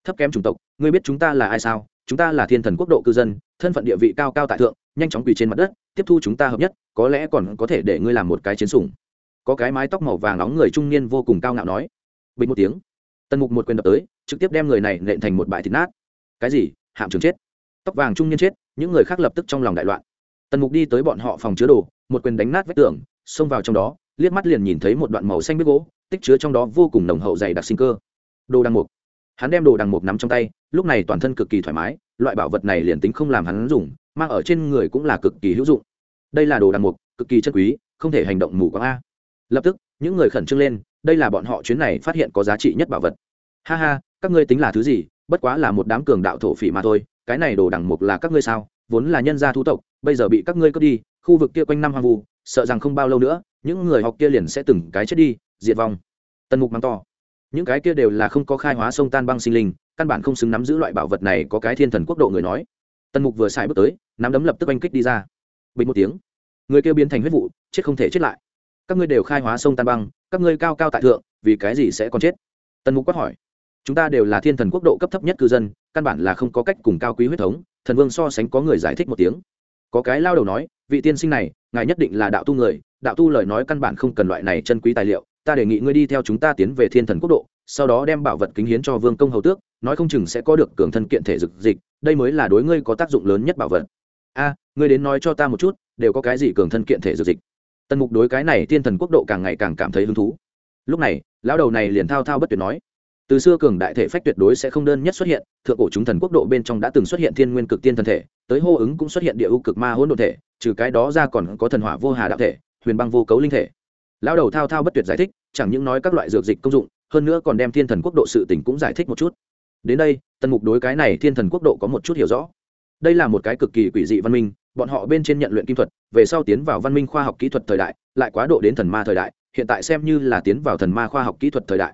thấp kém chủng tộc, ngươi biết chúng ta là ai sao? Chúng ta là thiên thần quốc độ cư dân, thân phận địa vị cao cao tại thượng, nhanh chóng quỳ trên mặt đất, tiếp thu chúng ta hợp nhất, có lẽ còn có thể để ngươi làm một cái chiến sủng. Có cái mái tóc màu vàng nóng người trung niên vô cùng cao ngạo nói. Bình một tiếng, tần mục một quyền đập tới, trực tiếp đem người này nện thành một bãi thịt nát. Cái gì? Hạm trường chết. Tóc vàng trung niên chết, những người khác lập tức trong lòng đại loạn. Tần mục đi tới bọn họ phòng chứa đồ, một quyền đánh nát vách tường, xông vào trong đó, liếc mắt liền nhìn thấy một đoạn màu xanh biết gỗ, tích chứa trong đó vô cùng nồng hậu dày đặc sinh cơ. Đồ đằng mục hắn đem đồ đằng mục nắm trong tay, lúc này toàn thân cực kỳ thoải mái, loại bảo vật này liền tính không làm hắn dùng, mang ở trên người cũng là cực kỳ hữu dụng. Đây là đồ đằng mục, cực kỳ chân quý, không thể hành động mù quáng a. Lập tức, những người khẩn trương lên, đây là bọn họ chuyến này phát hiện có giá trị nhất bảo vật. Ha ha, các ngươi tính là thứ gì? Bất quá là một đám cường đạo thổ phỉ mà thôi, cái này đồ đằng mục là các ngươi sao? Vốn là nhân gia thu tộc, bây giờ bị các ngươi cướp đi, khu vực kia quanh năm hoang vu, sợ rằng không bao lâu nữa, những người học kia liền sẽ từng cái chết đi, diệt vong. Tần mục mắng to những cái kia đều là không có khai hóa sông tan băng sinh linh, căn bản không xứng nắm giữ loại bảo vật này, có cái thiên thần quốc độ người nói. Tần mục vừa xài bước tới, nắm đấm lập tức oanh kích đi ra. Bình một tiếng. Người kia biến thành huyết vụ, chết không thể chết lại. Các ngươi đều khai hóa sông tan băng, các ngươi cao cao tại thượng, vì cái gì sẽ còn chết? Tần mục quát hỏi. Chúng ta đều là thiên thần quốc độ cấp thấp nhất cư dân, căn bản là không có cách cùng cao quý huyết thống, thần vương so sánh có người giải thích một tiếng. Có cái lao đầu nói, vị tiên sinh này, ngài nhất định là đạo tu người, đạo tu lời nói căn bản không cần loại này chân quý tài liệu ta đề nghị ngươi đi theo chúng ta tiến về thiên thần quốc độ, sau đó đem bảo vật kính hiến cho vương công hầu tước, nói không chừng sẽ có được cường thân kiện thể dực dịch, đây mới là đối ngươi có tác dụng lớn nhất bảo vật. A, ngươi đến nói cho ta một chút, đều có cái gì cường thân kiện thể dược dịch? Tần mục đối cái này thiên thần quốc độ càng ngày càng cảm thấy hứng thú. Lúc này, lão đầu này liền thao thao bất tuyệt nói, từ xưa cường đại thể phách tuyệt đối sẽ không đơn nhất xuất hiện, thượng cổ chúng thần quốc độ bên trong đã từng xuất hiện thiên nguyên cực tiên thần thể, tới hô ứng cũng xuất hiện địa ưu cực ma hỗn độn thể, trừ cái đó ra còn có thần hỏa vô hà đạo thể, huyền băng vô cấu linh thể lão đầu thao thao bất tuyệt giải thích, chẳng những nói các loại dược dịch công dụng, hơn nữa còn đem thiên thần quốc độ sự tình cũng giải thích một chút. Đến đây, tần mục đối cái này thiên thần quốc độ có một chút hiểu rõ. Đây là một cái cực kỳ quỷ dị văn minh, bọn họ bên trên nhận luyện kim thuật, về sau tiến vào văn minh khoa học kỹ thuật thời đại, lại quá độ đến thần ma thời đại, hiện tại xem như là tiến vào thần ma khoa học kỹ thuật thời đại.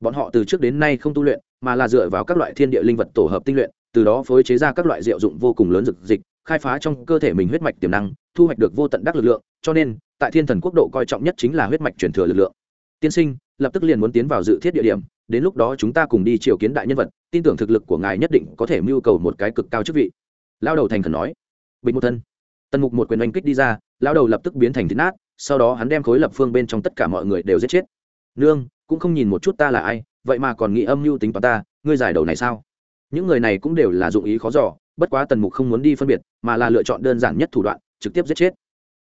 Bọn họ từ trước đến nay không tu luyện, mà là dựa vào các loại thiên địa linh vật tổ hợp tinh luyện, từ đó phối chế ra các loại diệu dụng vô cùng lớn dược dịch, khai phá trong cơ thể mình huyết mạch tiềm năng, thu hoạch được vô tận đắc lực lượng, cho nên tại thiên thần quốc độ coi trọng nhất chính là huyết mạch truyền thừa lực lượng. Tiên sinh, lập tức liền muốn tiến vào dự thiết địa điểm, đến lúc đó chúng ta cùng đi triều kiến đại nhân vật, tin tưởng thực lực của ngài nhất định có thể mưu cầu một cái cực cao chức vị. Lao đầu thành khẩn nói. Bình một thân. Tần mục một quyền oanh kích đi ra lao đầu lập tức biến thành thịt nát, sau đó hắn đem khối lập phương bên trong tất cả mọi người đều giết chết. Nương, cũng không nhìn một chút ta là ai, vậy mà còn nghĩ âm mưu tính toán ta, ngươi giải đầu này sao? Những người này cũng đều là dụng ý khó giỏ bất quá tần mục không muốn đi phân biệt, mà là lựa chọn đơn giản nhất thủ đoạn, trực tiếp giết chết.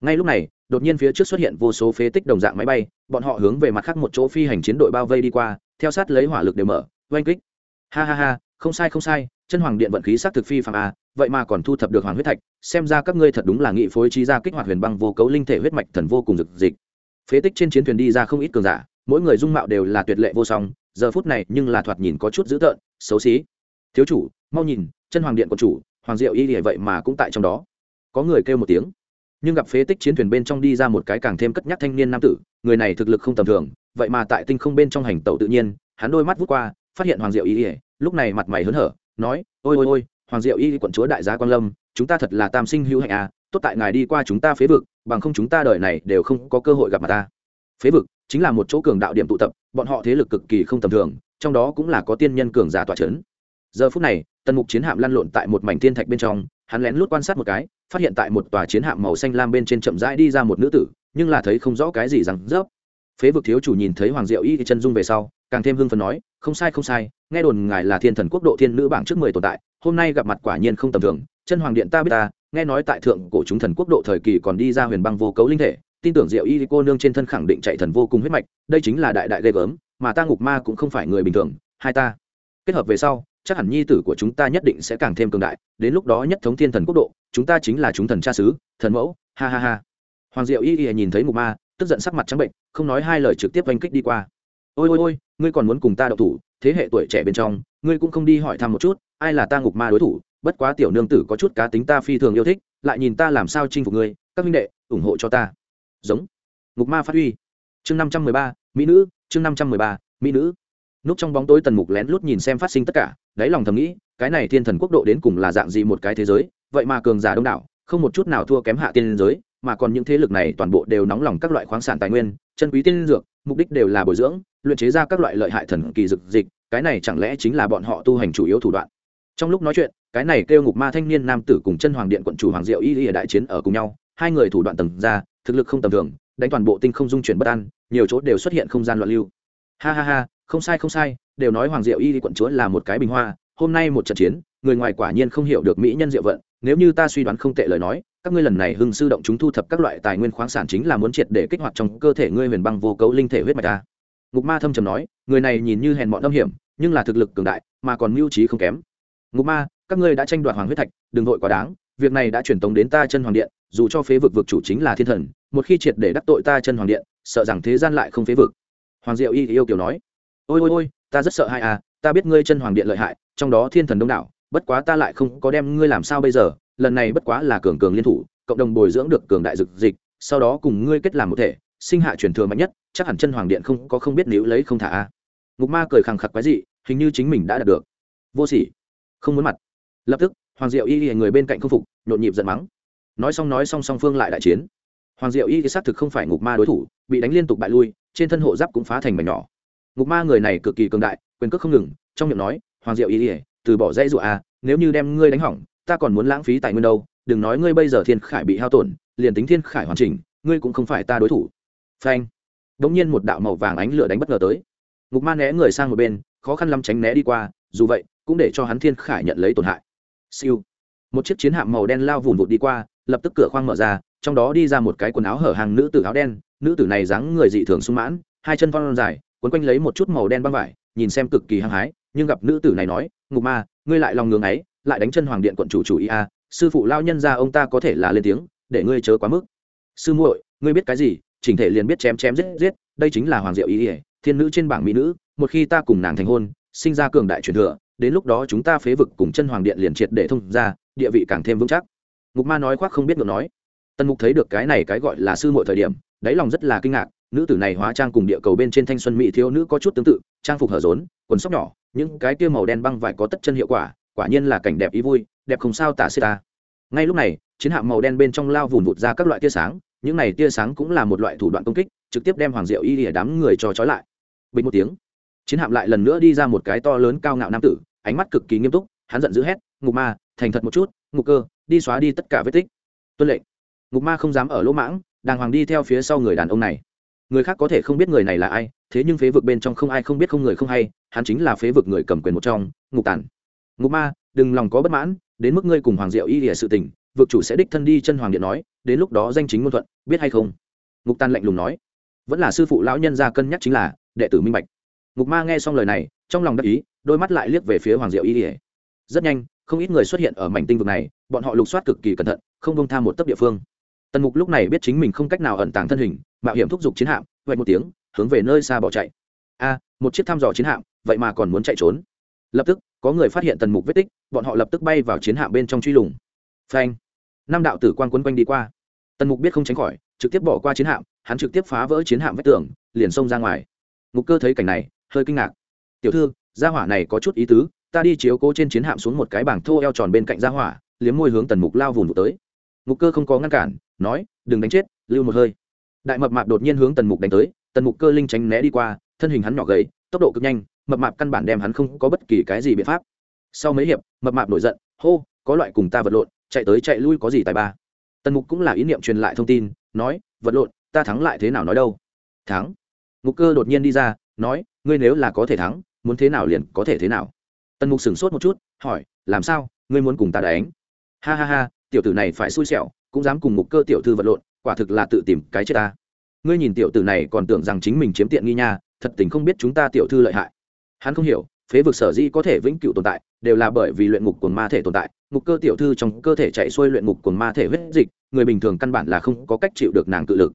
Ngay lúc này đột nhiên phía trước xuất hiện vô số phế tích đồng dạng máy bay, bọn họ hướng về mặt khác một chỗ phi hành chiến đội bao vây đi qua, theo sát lấy hỏa lực đều mở, oanh kích. Ha ha ha, không sai không sai, chân hoàng điện vận khí xác thực phi phạm a à, vậy mà còn thu thập được hoàng huyết thạch, xem ra các ngươi thật đúng là nghị phối trí ra kích hoạt huyền băng vô cấu linh thể huyết mạch thần vô cùng rực dịch phế tích trên chiến thuyền đi ra không ít cường giả, mỗi người dung mạo đều là tuyệt lệ vô song, giờ phút này nhưng là thoạt nhìn có chút dữ tợn, xấu xí. Thiếu chủ, mau nhìn, chân hoàng điện của chủ, hoàng diệu y vậy mà cũng tại trong đó. Có người kêu một tiếng nhưng gặp phế tích chiến thuyền bên trong đi ra một cái càng thêm cất nhắc thanh niên nam tử, người này thực lực không tầm thường, vậy mà tại tinh không bên trong hành tẩu tự nhiên, hắn đôi mắt vút qua, phát hiện hoàng diệu y lúc này mặt mày hớn hở, nói, ôi ôi ôi, hoàng diệu y quận chúa đại gia quan lâm, chúng ta thật là tam sinh hữu hạnh à tốt tại ngài đi qua chúng ta phế vực, bằng không chúng ta đời này đều không có cơ hội gặp mặt ta. Phế vực chính là một chỗ cường đạo điểm tụ tập, bọn họ thế lực cực kỳ không tầm thường, trong đó cũng là có tiên nhân cường giả tọa c h ấ n giờ phút này tần mục chiến hạm lăn lộn tại một mảnh thiên thạch bên trong, hắn lén lút quan sát một cái, phát hiện tại một tòa chiến hạm màu xanh lam bên trên chậm rãi đi ra một nữ tử, nhưng là thấy không rõ cái gì rằng rớp. Phế vực thiếu chủ nhìn thấy hoàng diệu y chân dung về sau, càng thêm hưng phần nói, không sai không sai, nghe đồn ngài là thiên thần quốc độ thiên nữ bảng trước mười tồn tại, hôm nay gặp mặt quả nhiên không tầm thường, chân hoàng điện ta biết ta, nghe nói tại thượng cổ chúng thần quốc độ thời kỳ còn đi ra huyền băng vô cấu linh thể, tin tưởng diệu y cô nương trên thân khẳng định chạy thần vô cùng huyết mạch, đây chính là đại đại ghê gớm, mà ta ngục ma cũng không phải người bình thường, hai ta. Kết hợp về sau chắc hẳn nhi tử của chúng ta nhất định sẽ càng thêm cường đại, đến lúc đó nhất thống thiên thần quốc độ, chúng ta chính là chúng thần cha xứ, thần mẫu, ha ha ha. Hoàng diệu y y nhìn thấy ngục ma, tức giận sắc mặt trắng bệnh, không nói hai lời trực tiếp oanh kích đi qua. Ôi ôi ôi, ngươi còn muốn cùng ta đậu thủ, thế hệ tuổi trẻ bên trong, ngươi cũng không đi hỏi thăm một chút, ai là ta ngục ma đối thủ, bất quá tiểu nương tử có chút cá tính ta phi thường yêu thích, lại nhìn ta làm sao chinh phục ngươi, các minh đệ, ủng hộ cho ta. Giống. Ngục ma phát huy. Chương năm trăm mười ba, mỹ nữ, chương năm trăm mười ba, mỹ nữ núp trong bóng tối tần mục lén lút nhìn xem phát sinh tất cả, đáy lòng thầm nghĩ, cái này thiên thần quốc độ đến cùng là dạng gì một cái thế giới, vậy mà cường giả đông đảo, không một chút nào thua kém hạ tiên giới, mà còn những thế lực này toàn bộ đều nóng lòng các loại khoáng sản tài nguyên, chân quý tiên dược, mục đích đều là bồi dưỡng, luyện chế ra các loại lợi hại thần kỳ dực dịch, cái này chẳng lẽ chính là bọn họ tu hành chủ yếu thủ đoạn? Trong lúc nói chuyện, cái này kêu ngục ma thanh niên nam tử cùng chân hoàng điện quận chủ hoàng diệu y y đại chiến ở cùng nhau, hai người thủ đoạn tầng ra, thực lực không tầm thường, đánh toàn bộ tinh không dung chuyển bất an, nhiều chỗ đều xuất hiện không gian loạn lưu. Ha ha ha không sai không sai, đều nói hoàng diệu y quận chúa là một cái bình hoa, hôm nay một trận chiến, người ngoài quả nhiên không hiểu được mỹ nhân diệu vận, nếu như ta suy đoán không tệ lời nói, các ngươi lần này hưng sư động chúng thu thập các loại tài nguyên khoáng sản chính là muốn triệt để kích hoạt trong cơ thể ngươi huyền băng vô cấu linh thể huyết mạch ta. Ngục ma thâm trầm nói, người này nhìn như hèn mọn âm hiểm, nhưng là thực lực cường đại, mà còn mưu trí không kém. Ngục ma, các ngươi đã tranh đoạt hoàng huyết thạch, đừng vội quá đáng, việc này đã truyền tống đến ta chân hoàng điện, dù cho phế vực vực chủ chính là thiên thần, một khi triệt để đắc tội ta chân hoàng điện, sợ rằng thế gian lại không phế vực. Hoàng diệu y yêu kiều nói ôi ôi ôi, ta rất sợ hai à ta biết ngươi chân hoàng điện lợi hại, trong đó thiên thần đông đảo, bất quá ta lại không có đem ngươi làm sao bây giờ, lần này bất quá là cường cường liên thủ, cộng đồng bồi dưỡng được cường đại dực dịch, sau đó cùng ngươi kết làm một thể, sinh hạ truyền thừa mạnh nhất, chắc hẳn chân hoàng điện không có không biết níu lấy không thả a. Ngục ma cười khẳng khặc quái dị, hình như chính mình đã đạt được. Vô sỉ. Không muốn mặt. Lập tức, hoàng diệu y người bên cạnh không phục, nhộn nhịp giận mắng. Nói xong nói xong song phương lại đại chiến. Hoàng diệu y xác thực không phải ngục ma đối thủ, bị đánh liên tục bại lui, trên thân hộ giáp cũng phá thành mảnh nhỏ ngục ma người này cực kỳ cường đại, quyền cước không ngừng, trong miệng nói, hoàng diệu y từ bỏ dây dụa à nếu như đem ngươi đánh hỏng, ta còn muốn lãng phí tài nguyên đâu, đừng nói ngươi bây giờ thiên khải bị hao tổn, liền tính thiên khải hoàn chỉnh, ngươi cũng không phải ta đối thủ. Phanh. Đ nhiên một đạo màu vàng ánh lửa đánh bất ngờ tới. Ngục ma né người sang một bên, khó khăn lắm tránh né đi qua, dù vậy, cũng để cho hắn thiên khải nhận lấy tổn hại. Siêu. Một chiếc chiến hạm màu đen lao vùn vụt đi qua, lập tức cửa khoang mở ra, trong đó đi ra một cái quần áo hở hàng nữ tử áo đen, nữ tử này dáng người dị thường sung mãn, hai chân phong dài quấn quanh lấy một chút màu đen băng vải, nhìn xem cực kỳ hăng hái, nhưng gặp nữ tử này nói, ngục ma, ngươi lại lòng ngưng ấy, lại đánh chân hoàng điện quận chủ chủ ý a, sư phụ lao nhân ra ông ta có thể là lên tiếng, để ngươi chớ quá mức. Sư muội, ngươi biết cái gì? Chỉnh thể liền biết chém chém giết giết, đây chính là hoàng diệu ý ỉa thiên nữ trên bảng mỹ nữ, một khi ta cùng nàng thành hôn, sinh ra cường đại truyền thừa, đến lúc đó chúng ta phế vực cùng chân hoàng điện liền triệt để thông ra, địa vị càng thêm vững chắc. Ngục ma nói khoác không biết ngược nói. Tần mục thấy được cái này cái gọi là sư muội thời điểm, đáy lòng rất là kinh ngạc nữ tử này hóa trang cùng địa cầu bên trên thanh xuân mỹ thiếu nữ có chút tương tự, trang phục hở rốn, quần sóc nhỏ, những cái kia màu đen băng vải có tất chân hiệu quả quả nhiên là cảnh đẹp ý vui, đẹp không sao tả xê ta. Ngay lúc này, chiến hạm màu đen bên trong lao vùn vụt ra các loại tia sáng, những này tia sáng cũng là một loại thủ đoạn công kích, trực tiếp đem hoàng diệu y lìa đám người cho trói lại. Bình một tiếng, chiến hạm lại lần nữa đi ra một cái to lớn cao ngạo nam tử, ánh mắt cực kỳ nghiêm túc, hắn giận dữ hét, ngục ma, thành thật một chút, ngục cơ, đi xóa đi tất cả vết tích. Tuân lệnh. Ngục ma không dám ở lỗ mãng, đàng hoàng đi theo phía sau người đàn ông này người khác có thể không biết người này là ai, thế nhưng phế vực bên trong không ai không biết không người không hay, hắn chính là phế vực người cầm quyền một trong, ngục tản. Ngục ma, đừng lòng có bất mãn, đến mức ngươi cùng hoàng diệu y lìa sự tình, vực chủ sẽ đích thân đi chân hoàng điện nói, đến lúc đó danh chính ngôn thuận, biết hay không? Ngục tàn lạnh lùng nói. Vẫn là sư phụ lão nhân ra cân nhắc chính là, đệ tử minh bạch. Ngục ma nghe xong lời này, trong lòng đắc ý, đôi mắt lại liếc về phía hoàng diệu y lìa. Rất nhanh, không ít người xuất hiện ở mảnh tinh vực này, bọn họ lục soát cực kỳ cẩn thận, không bông tham một tấc địa phương. Tần mục lúc này biết chính mình không cách nào ẩn tàng thân hình mạo hiểm thúc giục chiến hạm vậy một tiếng, hướng về nơi xa bỏ chạy. A, một chiếc thăm dò chiến hạm, vậy mà còn muốn chạy trốn. Lập tức, có người phát hiện tần mục vết tích, bọn họ lập tức bay vào chiến hạm bên trong truy lùng. Phanh. Năm đạo tử quan quấn quanh đi qua. Tần mục biết không tránh khỏi, trực tiếp bỏ qua chiến hạm, hắn trực tiếp phá vỡ chiến hạm vách tường, liền xông ra ngoài. Ngục cơ thấy cảnh này, hơi kinh ngạc. Tiểu thư, gia hỏa này có chút ý tứ, ta đi chiếu cố trên chiến hạm xuống một cái bảng thô eo tròn bên cạnh gia hỏa, liếm môi hướng tần mục lao vùn vụt tới. Ngục cơ không có ngăn cản, nói, đừng đánh chết, lưu một hơi đại mập mạp đột nhiên hướng tần mục đánh tới, tần mục cơ linh tránh né đi qua, thân hình hắn nhỏ gầy, tốc độ cực nhanh, mập mạp căn bản đem hắn không có bất kỳ cái gì biện pháp. Sau mấy hiệp, mập mạp nổi giận, hô, có loại cùng ta vật lộn, chạy tới chạy lui có gì tài ba. Tần mục cũng là ý niệm truyền lại thông tin, nói, vật lộn, ta thắng lại thế nào nói đâu? Thắng. Ngục cơ đột nhiên đi ra, nói, ngươi nếu là có thể thắng, muốn thế nào liền có thể thế nào. Tần mục sửng sốt một chút, hỏi, làm sao, ngươi muốn cùng ta đánh? Ha ha ha, tiểu tử này phải xui xẻo, cũng dám cùng ngục cơ tiểu thư vật lộn quả thực là tự tìm cái chết ta. Ngươi nhìn tiểu tử này còn tưởng rằng chính mình chiếm tiện nghi nha, thật tình không biết chúng ta tiểu thư lợi hại. Hắn không hiểu, phế vực sở di có thể vĩnh cửu tồn tại, đều là bởi vì luyện ngục của ma thể tồn tại. Ngục cơ tiểu thư trong cơ thể chạy xuôi luyện ngục của ma thể huyết dịch, người bình thường căn bản là không có cách chịu được nàng tự lực.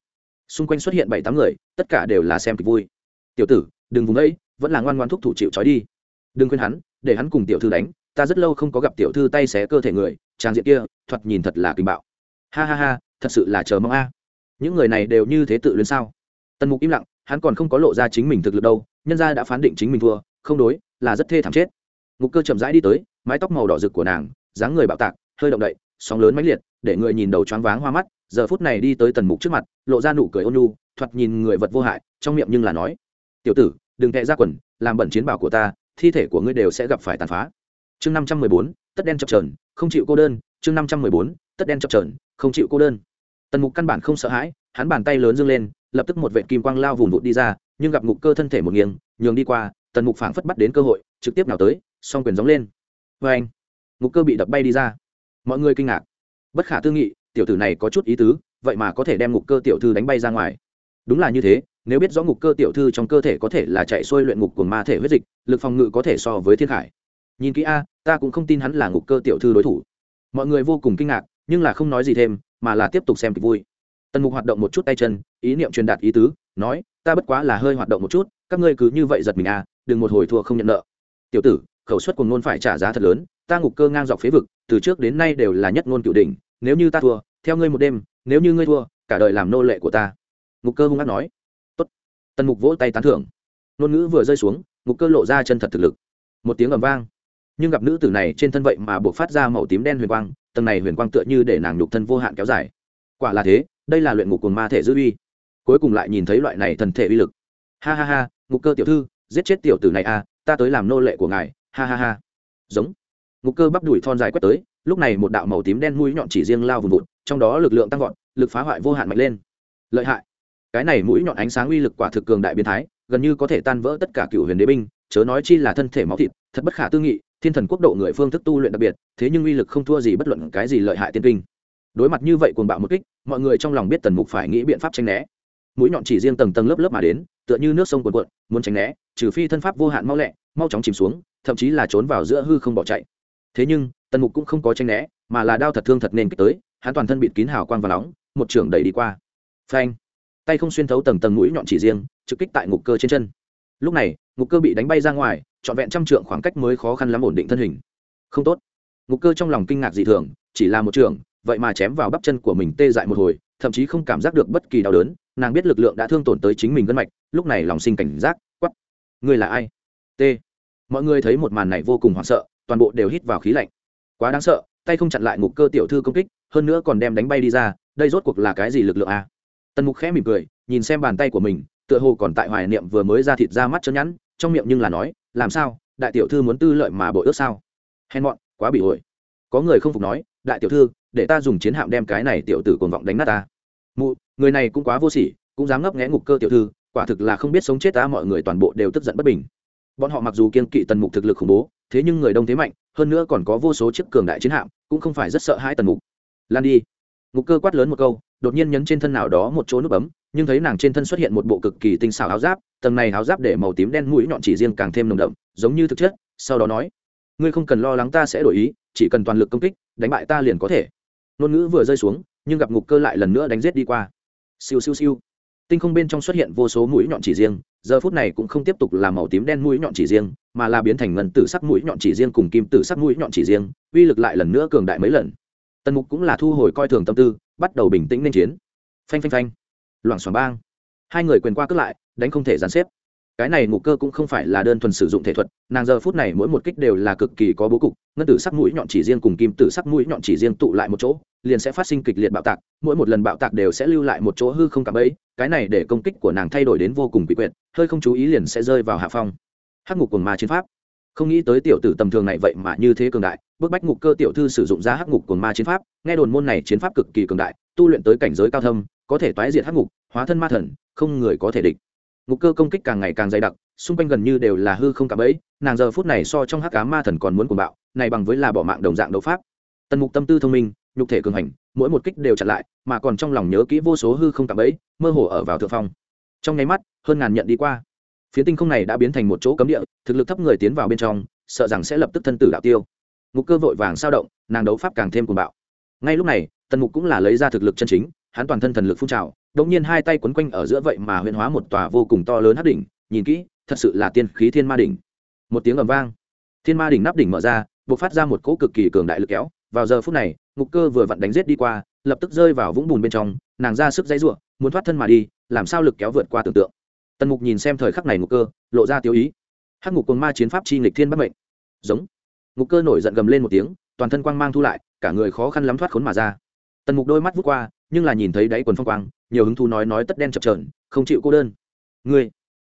Xung quanh xuất hiện bảy tám người, tất cả đều là xem kịch vui. Tiểu tử, đừng vùng ấy, vẫn là ngoan ngoan thúc thủ chịu trói đi. Đừng quên hắn, để hắn cùng tiểu thư đánh, ta rất lâu không có gặp tiểu thư tay xé cơ thể người, trang diện kia, thoạt nhìn thật là kinh bạo ha ha ha, thật sự là chờ mong a. Những người này đều như thế tự luyến sao? Tần mục im lặng, hắn còn không có lộ ra chính mình thực lực đâu, nhân gia đã phán định chính mình thua, không đối, là rất thê thảm chết. Ngục cơ chậm rãi đi tới, mái tóc màu đỏ rực của nàng, dáng người bạo tạc, hơi động đậy, sóng lớn mãnh liệt, để người nhìn đầu choáng váng hoa mắt, giờ phút này đi tới tần mục trước mặt, lộ ra nụ cười ôn nhu, thoạt nhìn người vật vô hại, trong miệng nhưng là nói, tiểu tử, đừng tệ ra quần, làm bẩn chiến bảo của ta, thi thể của ngươi đều sẽ gặp phải tàn phá. Chương năm trăm mười bốn, tất đen chập trờn không chịu cô đơn, chương năm trăm mười bốn tất đen chập trờn không chịu cô đơn. Tần mục căn bản không sợ hãi, hắn bàn tay lớn dâng lên, lập tức một vệ kim quang lao vùng vụt đi ra, nhưng gặp ngục cơ thân thể một nghiêng, nhường đi qua, tần mục phảng phất bắt đến cơ hội, trực tiếp nào tới, song quyền gióng lên. Vê anh, ngục cơ bị đập bay đi ra. Mọi người kinh ngạc. Bất khả tư nghị, tiểu tử này có chút ý tứ, vậy mà có thể đem ngục cơ tiểu thư đánh bay ra ngoài. Đúng là như thế, nếu biết rõ ngục cơ tiểu thư trong cơ thể có thể là chạy xuôi luyện ngục của ma thể huyết dịch, lực phòng ngự có thể so với thiên khải. Nhìn kỹ a, ta cũng không tin hắn là ngục cơ tiểu thư đối thủ. Mọi người vô cùng kinh ngạc nhưng là không nói gì thêm, mà là tiếp tục xem kịch vui. Tần mục hoạt động một chút tay chân, ý niệm truyền đạt ý tứ, nói, ta bất quá là hơi hoạt động một chút, các ngươi cứ như vậy giật mình à đừng một hồi thua không nhận nợ. Tiểu tử, khẩu suất của ngôn phải trả giá thật lớn, ta ngục cơ ngang dọc phế vực, từ trước đến nay đều là nhất ngôn cựu đỉnh, nếu như ta thua, theo ngươi một đêm, nếu như ngươi thua, cả đời làm nô lệ của ta. Ngục cơ hung hát nói. Tốt. tần mục vỗ tay tán thưởng. Ngôn ngữ vừa rơi xuống, ngục cơ lộ ra chân thật thực lực. Một tiếng ầm vang. Nhưng gặp nữ tử này trên thân vậy mà buộc phát ra màu tím đen huyền quang tầng này huyền quang tựa như để nàng nhục thân vô hạn kéo dài. Quả là thế, đây là luyện ngục cùng ma thể dư uy. Cuối cùng lại nhìn thấy loại này thần thể uy lực. Ha ha ha, ngục cơ tiểu thư, giết chết tiểu tử này à ta tới làm nô lệ của ngài, ha ha ha. Giống. Ngục cơ bắp đùi thon dài quét tới, lúc này một đạo màu tím đen mũi nhọn chỉ riêng lao vùng vụt, trong đó lực lượng tăng vọt, lực phá hoại vô hạn mạnh lên. Lợi hại. Cái này mũi nhọn ánh sáng uy lực quả thực cường đại biến thái, gần như có thể tan vỡ tất cả cựu huyền đế binh, chớ nói chi là thân thể máu thịt, thật bất khả tư nghị thiên thần quốc độ người phương thức tu luyện đặc biệt, thế nhưng uy lực không thua gì bất luận cái gì lợi hại tiên kinh. Đối mặt như vậy cuồng bạo một kích, mọi người trong lòng biết tần mục phải nghĩ biện pháp tranh né. Mũi nhọn chỉ riêng tầng tầng lớp lớp mà đến, tựa như nước sông cuồn cuộn, muốn tránh né, trừ phi thân pháp vô hạn mau lẹ, mau chóng chìm xuống, thậm chí là trốn vào giữa hư không bỏ chạy. Thế nhưng, tần mục cũng không có tranh né, mà là đao thật thương thật nên kích tới, hắn toàn thân bịt kín hào quang và nóng, một trưởng đẩy đi qua. Phanh! Tay không xuyên thấu tầng tầng mũi nhọn chỉ riêng, trực kích tại ngục cơ trên chân. Lúc này ngục cơ bị đánh bay ra ngoài, trọn vẹn trăm trượng khoảng cách mới khó khăn lắm ổn định thân hình. Không tốt. Ngục cơ trong lòng kinh ngạc dị thường, chỉ là một trường, vậy mà chém vào bắp chân của mình tê dại một hồi, thậm chí không cảm giác được bất kỳ đau đớn, nàng biết lực lượng đã thương tổn tới chính mình gân mạch, lúc này lòng sinh cảnh giác quắp người là ai? T. Mọi người thấy một màn này vô cùng hoảng sợ, toàn bộ đều hít vào khí lạnh. Quá đáng sợ, tay không chặn lại ngục cơ tiểu thư công kích, hơn nữa còn đem đánh bay đi ra, đây rốt cuộc là cái gì lực lượng a? Tần mục khẽ mỉm cười, nhìn xem bàn tay của mình, tựa hồ còn tại hoài niệm vừa mới ra thịt ra mắt chân nhẵn trong miệng nhưng là nói, làm sao? Đại tiểu thư muốn tư lợi mà bội ước sao? Hèn mọn, quá bị ổi. Có người không phục nói, đại tiểu thư, để ta dùng chiến hạm đem cái này tiểu tử cồn vọng đánh nát ta. Mụ, người này cũng quá vô sỉ, cũng dám ngấp nghẽ ngục cơ tiểu thư, quả thực là không biết sống chết ta mọi người toàn bộ đều tức giận bất bình. Bọn họ mặc dù kiên kỵ tần mục thực lực khủng bố, thế nhưng người đông thế mạnh, hơn nữa còn có vô số chiếc cường đại chiến hạm, cũng không phải rất sợ hai tần mục. Lan đi. Ngục cơ quát lớn một câu đột nhiên nhấn trên thân nào đó một chỗ nút bấm, nhưng thấy nàng trên thân xuất hiện một bộ cực kỳ tinh xảo áo giáp, tầng này áo giáp để màu tím đen mũi nhọn chỉ riêng càng thêm nồng đậm, giống như thực chất, sau đó nói, ngươi không cần lo lắng ta sẽ đổi ý, chỉ cần toàn lực công kích, đánh bại ta liền có thể. Ngôn ngữ vừa rơi xuống, nhưng gặp ngục cơ lại lần nữa đánh g i ế t đi qua. Siêu siêu siêu. Tinh không bên trong xuất hiện vô số mũi nhọn chỉ riêng, giờ phút này cũng không tiếp tục là màu tím đen mũi nhọn chỉ riêng, mà là biến thành ngân tử sắc mũi nhọn chỉ riêng cùng kim tử sắc mũi nhọn chỉ riêng, uy lực lại lần nữa cường đại mấy lần. Tần mục cũng là thu hồi coi thường tâm tư bắt đầu bình tĩnh nên chiến. Phanh phanh phanh. Loảng xoảng bang. Hai người quyền qua cướp lại, đánh không thể dàn xếp. Cái này ngục cơ cũng không phải là đơn thuần sử dụng thể thuật, nàng giờ phút này mỗi một kích đều là cực kỳ có bố cục, ngân tử sắc mũi nhọn chỉ riêng cùng kim tử sắc mũi nhọn chỉ riêng tụ lại một chỗ, liền sẽ phát sinh kịch liệt bạo tạc, mỗi một lần bạo tạc đều sẽ lưu lại một chỗ hư không cảm ấy cái này để công kích của nàng thay đổi đến vô cùng bị quyệt, hơi không chú ý liền sẽ rơi vào hạ phong. Hắc ngục quần ma chiến pháp không nghĩ tới tiểu tử tầm thường này vậy mà như thế cường đại, bức bách ngục cơ tiểu thư sử dụng ra hắc ngục cồn ma chiến pháp, nghe đồn môn này chiến pháp cực kỳ cường đại, tu luyện tới cảnh giới cao thâm, có thể toái diệt hắc ngục, hóa thân ma thần, không người có thể địch. Ngục cơ công kích càng ngày càng dày đặc, xung quanh gần như đều là hư không cả bẫy, nàng giờ phút này so trong hắc cá ma thần còn muốn cuồng bạo, này bằng với là bỏ mạng đồng dạng đấu pháp. Tần mục tâm tư thông minh, nhục thể cường hành, mỗi một kích đều chặn lại, mà còn trong lòng nhớ kỹ vô số hư không cả bẫy, mơ hồ ở vào thượng phong. Trong nháy mắt, hơn ngàn nhận đi qua phía tinh không này đã biến thành một chỗ cấm địa thực lực thấp người tiến vào bên trong sợ rằng sẽ lập tức thân tử đạo tiêu ngục cơ vội vàng sao động nàng đấu pháp càng thêm cuồng bạo ngay lúc này tần mục cũng là lấy ra thực lực chân chính hắn toàn thân thần lực phun trào đột nhiên hai tay quấn quanh ở giữa vậy mà huyễn hóa một tòa vô cùng to lớn hắc đỉnh, nhìn kỹ, thật sự là tiên khí thiên ma đỉnh. Một tiếng ầm vang, thiên ma đỉnh nắp đỉnh mở ra, bộc phát ra một cỗ cực kỳ cường đại lực kéo, vào giờ phút này, ngục cơ vừa vặn đánh giết đi qua, lập tức rơi vào vũng bùn bên trong, nàng ra sức dãy rủa, muốn thoát thân mà đi, làm sao lực kéo vượt qua tưởng tượng. Tần Mục nhìn xem thời khắc này ngục cơ, lộ ra tiêu ý. Hắc ngục cuồng ma chiến pháp chi nghịch thiên bất mệnh. Giống. Ngục cơ nổi giận gầm lên một tiếng, toàn thân quang mang thu lại, cả người khó khăn lắm thoát khốn mà ra. Tần Mục đôi mắt vút qua, nhưng là nhìn thấy đáy quần phong quang, nhiều hứng thú nói nói tất đen chập trờn không chịu cô đơn ngươi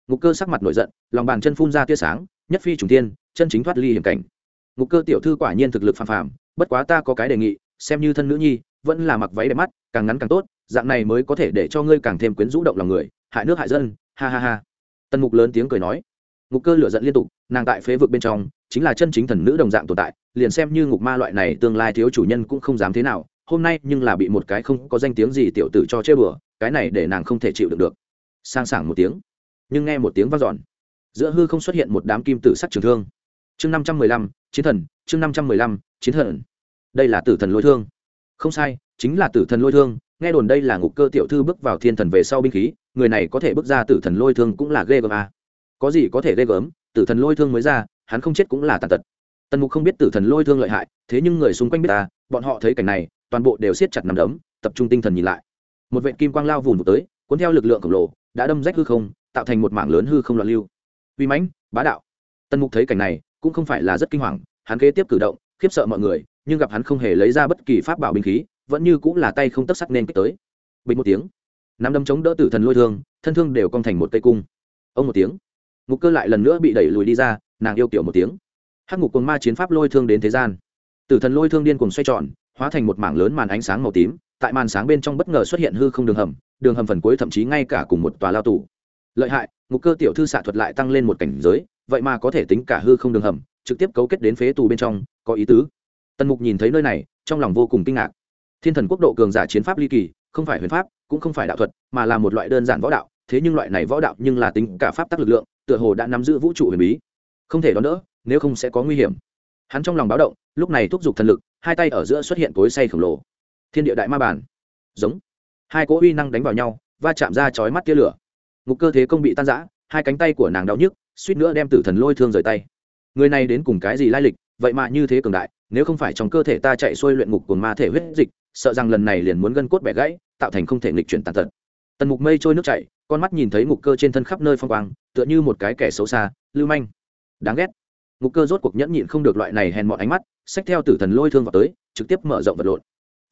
ngục cơ sắc mặt nổi giận lòng bàn chân phun ra tia sáng nhất phi trùng tiên chân chính thoát ly hiểm cảnh ngục cơ tiểu thư quả nhiên thực lực phàm phàm bất quá ta có cái đề nghị xem như thân nữ nhi vẫn là mặc váy đẹp mắt càng ngắn càng tốt dạng này mới có thể để cho ngươi càng thêm quyến rũ động lòng người hại nước hại dân ha ha ha. Tần mục lớn tiếng cười nói. Ngục cơ lửa giận liên tục, nàng tại phế vực bên trong, chính là chân chính thần nữ đồng dạng tồn tại, liền xem như ngục ma loại này tương lai thiếu chủ nhân cũng không dám thế nào, hôm nay nhưng là bị một cái không có danh tiếng gì tiểu tử cho chơi bừa, cái này để nàng không thể chịu được được. Sang sảng một tiếng, nhưng nghe một tiếng vang dọn, giữa hư không xuất hiện một đám kim tử sắc trường thương. Chương năm trăm mười lăm, chiến thần, chương năm trăm mười lăm, chiến thần. Đây là tử thần lôi thương. Không sai, chính là tử thần lôi thương nghe đồn đây là ngục cơ tiểu thư bước vào thiên thần về sau binh khí, người này có thể bước ra tử thần lôi thương cũng là ghê gớm à. có gì có thể ghê gớm, tử thần lôi thương mới ra, hắn không chết cũng là tàn tật. Tần mục không biết tử thần lôi thương lợi hại, thế nhưng người xung quanh biết ta bọn họ thấy cảnh này, toàn bộ đều siết chặt nằm đấm, tập trung tinh thần nhìn lại. Một vệ kim quang lao vùn vụt tới, cuốn theo lực lượng khổng lồ, đã đâm rách hư không, tạo thành một mảng lớn hư không loạn lưu. Uy mãnh, bá đạo. Tần mục thấy cảnh này, cũng không phải là rất kinh hoàng, hắn kế tiếp cử động, khiếp sợ mọi người, nhưng gặp hắn không hề lấy ra bất kỳ pháp bảo binh khí vẫn như cũng là tay không tất sắc nên kích tới. Bình một tiếng, nắm đấm chống đỡ tử thần lôi thương, thân thương đều cong thành một cây cung. Ông một tiếng, ngục cơ lại lần nữa bị đẩy lùi đi ra, nàng yêu kiểu một tiếng. Hắc ngục cồn ma chiến pháp lôi thương đến thế gian. Tử thần lôi thương điên cùng xoay tròn, hóa thành một mảng lớn màn ánh sáng màu tím, tại màn sáng bên trong bất ngờ xuất hiện hư không đường hầm đường hầm phần cuối thậm chí ngay cả cùng một tòa lao tù. Lợi hại, ngục cơ tiểu thư xạ thuật lại tăng lên một cảnh giới, vậy mà có thể tính cả hư không đường hầm, trực tiếp cấu kết đến phế tù bên trong, có ý tứ. Tần mục nhìn thấy nơi này, trong lòng vô cùng kinh ngạc thiên thần quốc độ cường giả chiến pháp ly kỳ, không phải huyền pháp, cũng không phải đạo thuật, mà là một loại đơn giản võ đạo. Thế nhưng loại này võ đạo nhưng là tính cả pháp tắc lực lượng, tựa hồ đã nắm giữ vũ trụ huyền bí. Không thể đón đỡ, nếu không sẽ có nguy hiểm. Hắn trong lòng báo động, lúc này thúc giục thần lực, hai tay ở giữa xuất hiện cối say khổng lồ. Thiên địa đại ma bản giống. Hai cỗ uy năng đánh vào nhau, va chạm ra chói mắt tia lửa. Ngục cơ thế công bị tan rã, hai cánh tay của nàng đau nhức, suýt nữa đem tử thần lôi thương rời tay. Người này đến cùng cái gì lai lịch, vậy mà như thế cường đại, nếu không phải trong cơ thể ta chạy xuôi luyện ngục của ma thể huyết dịch sợ rằng lần này liền muốn gân cốt bẻ gãy, tạo thành không thể nghịch chuyển tàn tật. Tần mục mây trôi nước chảy, con mắt nhìn thấy ngục cơ trên thân khắp nơi phong quang, tựa như một cái kẻ xấu xa, lưu manh. Đáng ghét. Ngục cơ rốt cuộc nhẫn nhịn không được loại này hèn mọn ánh mắt, xách theo tử thần lôi thương vào tới, trực tiếp mở rộng vật lộn.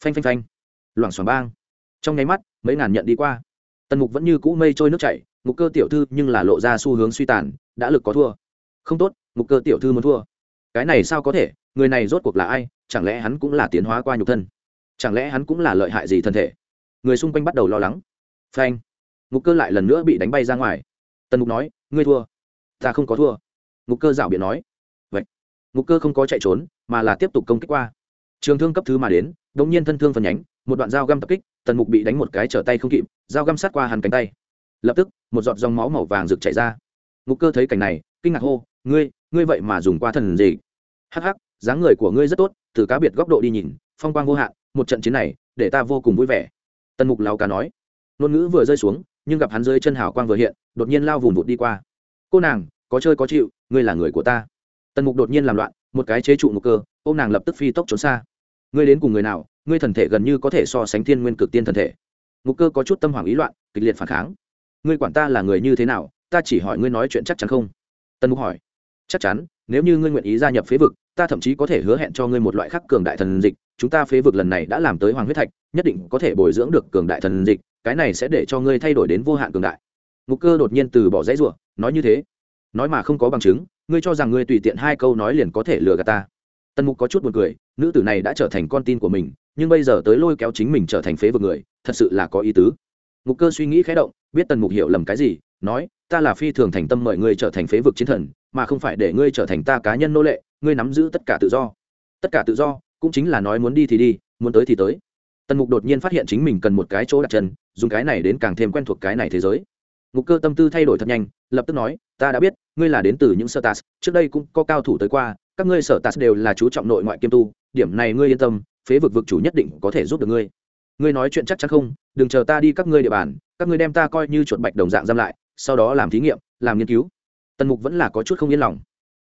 Phanh phanh phanh. Loảng xoảng bang. Trong nháy mắt, mấy ngàn nhận đi qua. Tần mục vẫn như cũ mây trôi nước chảy, ngục cơ tiểu thư nhưng là lộ ra xu hướng suy tàn, đã lực có thua. Không tốt, ngục cơ tiểu thư muốn thua. Cái này sao có thể, người này rốt cuộc là ai, chẳng lẽ hắn cũng là tiến hóa qua nhục thân? Chẳng lẽ hắn cũng là lợi hại gì thân thể? Người xung quanh bắt đầu lo lắng. Phanh. Ngục cơ lại lần nữa bị đánh bay ra ngoài. Tần mục nói, ngươi thua. Ta không có thua. Ngục cơ rảo biện nói. Vậy, ngục cơ không có chạy trốn, mà là tiếp tục công kích qua. Trường thương cấp thứ mà đến đ ỗ n g nhiên thân thương phần nhánh, một đoạn dao găm tập kích, tần mục bị đánh một cái trở tay không kịp, dao găm sát qua hẳn cánh tay. Lập tức, một giọt dòng máu màu vàng rực chạy ra. Ngục cơ thấy cảnh này, kinh ngạc hô, ngươi ngươi vậy mà dùng qua thần gì hắc hắc, dáng người của ngươi rất tốt, từ cá biệt góc độ đi nhìn, phong quang vô hạn một trận chiến này, để ta vô cùng vui vẻ. Tần mục lao cá nói. Ngôn ngữ vừa rơi xuống, nhưng gặp hắn rơi chân hào quang vừa hiện, đột nhiên lao vùng vụt đi qua. Cô nàng, có chơi có chịu, ngươi là người của ta. Tần mục đột nhiên làm loạn, một cái chế trụ mục cơ ô nàng lập tức phi tốc trốn xa. Ngươi đến cùng người nào, ngươi thần thể gần như có thể so sánh thiên nguyên cực tiên thần thể. Mục cơ có chút tâm hoảng ý loạn, kịch liệt phản kháng. Ngươi quản ta là người như thế nào, ta chỉ hỏi ngươi nói chuyện chắc chắn không? Tần mục hỏi. Chắc chắn, nếu như ngươi nguyện ý gia nhập phế vực ta thậm chí có thể hứa hẹn cho ngươi một loại khắc cường đại thần dịch, chúng ta phế vực lần này đã làm tới hoàng huyết thạch, nhất định có thể bồi dưỡng được cường đại thần dịch, cái này sẽ để cho ngươi thay đổi đến vô hạn cường đại. Ngục cơ đột nhiên từ bỏ dãy ruộng nói như thế. Nói mà không có bằng chứng, ngươi cho rằng ngươi tùy tiện hai câu nói liền có thể lừa gạt ta. Tần mục có chút buồn cười, nữ tử này đã trở thành con tin của mình, nhưng bây giờ tới lôi kéo chính mình trở thành phế vực người, thật sự là có ý tứ. Ngục cơ suy nghĩ khẽ động, biết tần mục hiểu lầm cái gì, nói, ta là phi thường thành tâm mời ngươi trở thành phế vực chiến thần, mà không phải để ngươi trở thành ta cá nhân nô lệ ngươi nắm giữ tất cả tự do. Tất cả tự do, cũng chính là nói muốn đi thì đi, muốn tới thì tới. Tần mục đột nhiên phát hiện chính mình cần một cái chỗ đặt chân, dùng cái này đến càng thêm quen thuộc cái này thế giới. Ngục cơ tâm tư thay đổi thật nhanh, lập tức nói, ta đã biết, ngươi là đến từ những sơ tas trước đây cũng có cao thủ tới qua, các ngươi sở tas đều là chú trọng nội ngoại kiêm tu, điểm này ngươi yên tâm, phế vực vực chủ nhất định có thể giúp được ngươi. Ngươi nói chuyện chắc chắn không, đừng chờ ta đi các ngươi địa bàn, các ngươi đem ta coi như chuột bạch đồng dạng giam lại, sau đó làm thí nghiệm, làm nghiên cứu. Tần mục vẫn là có chút không yên lòng.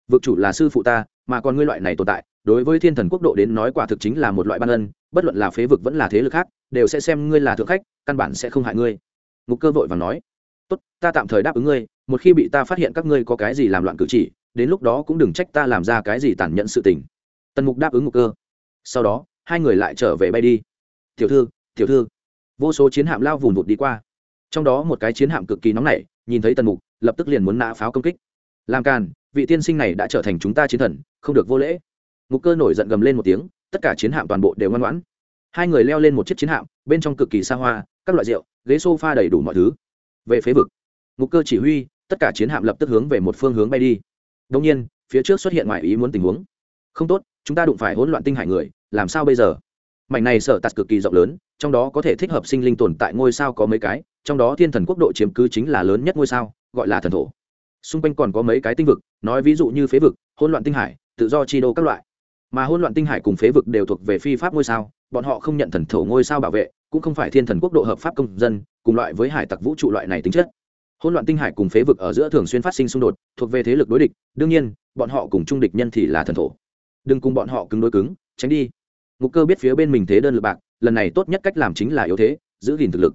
Vực chủ là sư phụ ta mà còn ngươi loại này tồn tại, đối với thiên thần quốc độ đến nói quả thực chính là một loại ban ân, bất luận là phế vực vẫn là thế lực khác, đều sẽ xem ngươi là thượng khách, căn bản sẽ không hại ngươi. Ngục cơ vội và nói, tốt, ta tạm thời đáp ứng ngươi, một khi bị ta phát hiện các ngươi có cái gì làm loạn cử chỉ, đến lúc đó cũng đừng trách ta làm ra cái gì tàn nhẫn sự tình. Tần mục đáp ứng ngục cơ. Sau đó, hai người lại trở về bay đi. Tiểu thư tiểu thư. Vô số chiến hạm lao vùn vụt đi qua. Trong đó một cái chiến hạm cực kỳ nóng nảy, nhìn thấy tần mục, lập tức liền muốn nã pháo công kích. Làm càn vị tiên sinh này đã trở thành chúng ta chiến thần, không được vô lễ. Ngục cơ nổi giận gầm lên một tiếng, tất cả chiến hạm toàn bộ đều ngoan ngoãn. Hai người leo lên một chiếc chiến hạm, bên trong cực kỳ xa hoa, các loại rượu, ghế s o f a đầy đủ mọi thứ. Về phế vực, ngục cơ chỉ huy, tất cả chiến hạm lập tức hướng về một phương hướng bay đi. Đông nhiên, phía trước xuất hiện ngoài ý muốn tình huống. Không tốt, chúng ta đụng phải hỗn loạn tinh hải người, làm sao bây giờ? Mảnh này sở tạt cực kỳ rộng lớn, trong đó có thể thích hợp sinh linh tồn tại ngôi sao có mấy cái, trong đó thiên thần quốc độ chiếm cứ chính là lớn nhất ngôi sao, gọi là thần thổ xung quanh còn có mấy cái tinh vực, nói ví dụ như phế vực, hỗn loạn tinh hải, tự do chi đô các loại. Mà hỗn loạn tinh hải cùng phế vực đều thuộc về phi pháp ngôi sao, bọn họ không nhận thần thổ ngôi sao bảo vệ, cũng không phải thiên thần quốc độ hợp pháp công dân, cùng loại với hải tặc vũ trụ loại này tính chất. Hỗn loạn tinh hải cùng phế vực ở giữa thường xuyên phát sinh xung đột, thuộc về thế lực đối địch, đương nhiên, bọn họ cùng trung địch nhân thì là thần thổ. Đừng cùng bọn họ cứng đối cứng, tránh đi. Ngục cơ biết phía bên mình thế đơn lực bạc, lần này tốt nhất cách làm chính là yếu thế, giữ gìn thực lực.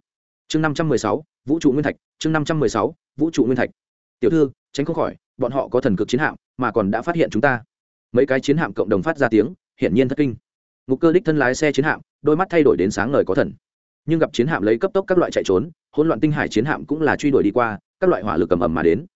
Chương năm trăm mười sáu, vũ trụ nguyên thạch, chương năm trăm mười sáu, vũ trụ nguyên thạch tiểu thư, tránh không khỏi, bọn họ có thần cực chiến hạm, mà còn đã phát hiện chúng ta. Mấy cái chiến hạm cộng đồng phát ra tiếng, hiển nhiên thất kinh. Ngục cơ đích thân lái xe chiến hạm, đôi mắt thay đổi đến sáng ngời có thần. Nhưng gặp chiến hạm lấy cấp tốc các loại chạy trốn, hỗn loạn tinh hải chiến hạm cũng là truy đuổi đi qua, các loại hỏa lực cầm ầm mà đến.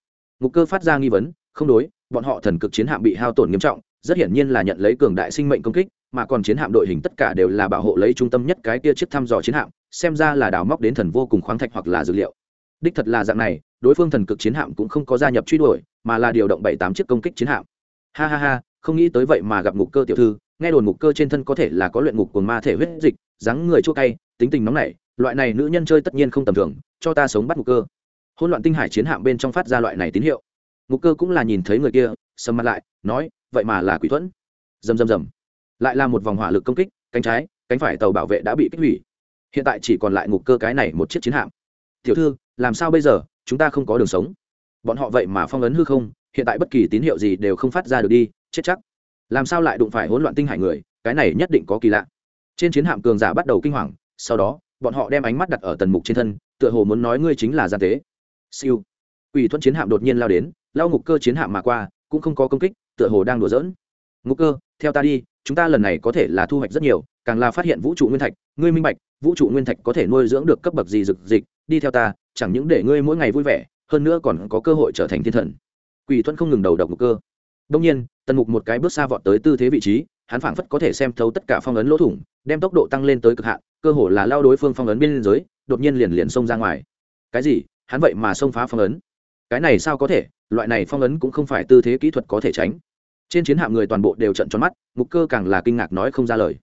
Ngục cơ phát ra nghi vấn, không đối, bọn họ thần cực chiến hạm bị hao tổn nghiêm trọng, rất hiển nhiên là nhận lấy cường đại sinh mệnh công kích, mà còn chiến hạm đội hình tất cả đều là bảo hộ lấy trung tâm nhất cái kia chiếc thăm dò chiến hạm, xem ra là đào móc đến thần vô cùng khoáng thạch hoặc là dược liệu. Đích thật là dạng này đối phương thần cực chiến hạm cũng không có gia nhập truy đuổi, mà là điều động bảy tám chiếc công kích chiến hạm. Ha ha ha, không nghĩ tới vậy mà gặp ngục cơ tiểu thư, nghe đồn ngục cơ trên thân có thể là có luyện ngục của ma thể huyết dịch, dáng người chua cay, tính tình nóng nảy, loại này nữ nhân chơi tất nhiên không tầm thường, cho ta sống bắt ngục cơ. Hôn loạn tinh hải chiến hạm bên trong phát ra loại này tín hiệu. Ngục cơ cũng là nhìn thấy người kia, sầm mặt lại, nói, vậy mà là quỷ thuẫn. Rầm rầm rầm. Lại là một vòng hỏa lực công kích, cánh trái, cánh phải tàu bảo vệ đã bị kích hủy. Hiện tại chỉ còn lại ngục cơ cái này một chiếc chiến hạm. Tiểu thư, làm sao bây giờ? Chúng ta không có đường sống. Bọn họ vậy mà phong ấn hư không, hiện tại bất kỳ tín hiệu gì đều không phát ra được đi, chết chắc. Làm sao lại đụng phải hỗn loạn tinh hải người, cái này nhất định có kỳ lạ. Trên chiến hạm cường giả bắt đầu kinh hoàng, sau đó, bọn họ đem ánh mắt đặt ở tần mục trên thân, tựa hồ muốn nói ngươi chính là gian tế. Siêu. Ủy thuận chiến hạm đột nhiên lao đến, lao ngục cơ chiến hạm mà qua, cũng không có công kích, tựa hồ đang đùa giỡn. Ngục cơ, theo ta đi, chúng ta lần này có thể là thu hoạch rất nhiều, càng là phát hiện vũ trụ nguyên thạch, ngươi minh bạch, vũ trụ nguyên thạch có thể nuôi dưỡng được cấp bậc gì rực dịch đi theo ta, chẳng những để ngươi mỗi ngày vui vẻ, hơn nữa còn có cơ hội trở thành thiên thần. Quỷ thuẫn không ngừng đầu độc mục cơ. Đông nhiên, tần mục một cái bước xa vọt tới tư thế vị trí, hắn phảng phất có thể xem thấu tất cả phong ấn lỗ thủng, đem tốc độ tăng lên tới cực hạn, cơ hồ là lao đối phương phong ấn biên giới, đột nhiên liền liền xông ra ngoài. Cái gì? Hắn vậy mà xông phá phong ấn? Cái này sao có thể? Loại này phong ấn cũng không phải tư thế kỹ thuật có thể tránh. Trên chiến hạm người toàn bộ đều trận tròn mắt, mục cơ càng là kinh ngạc nói không ra lời.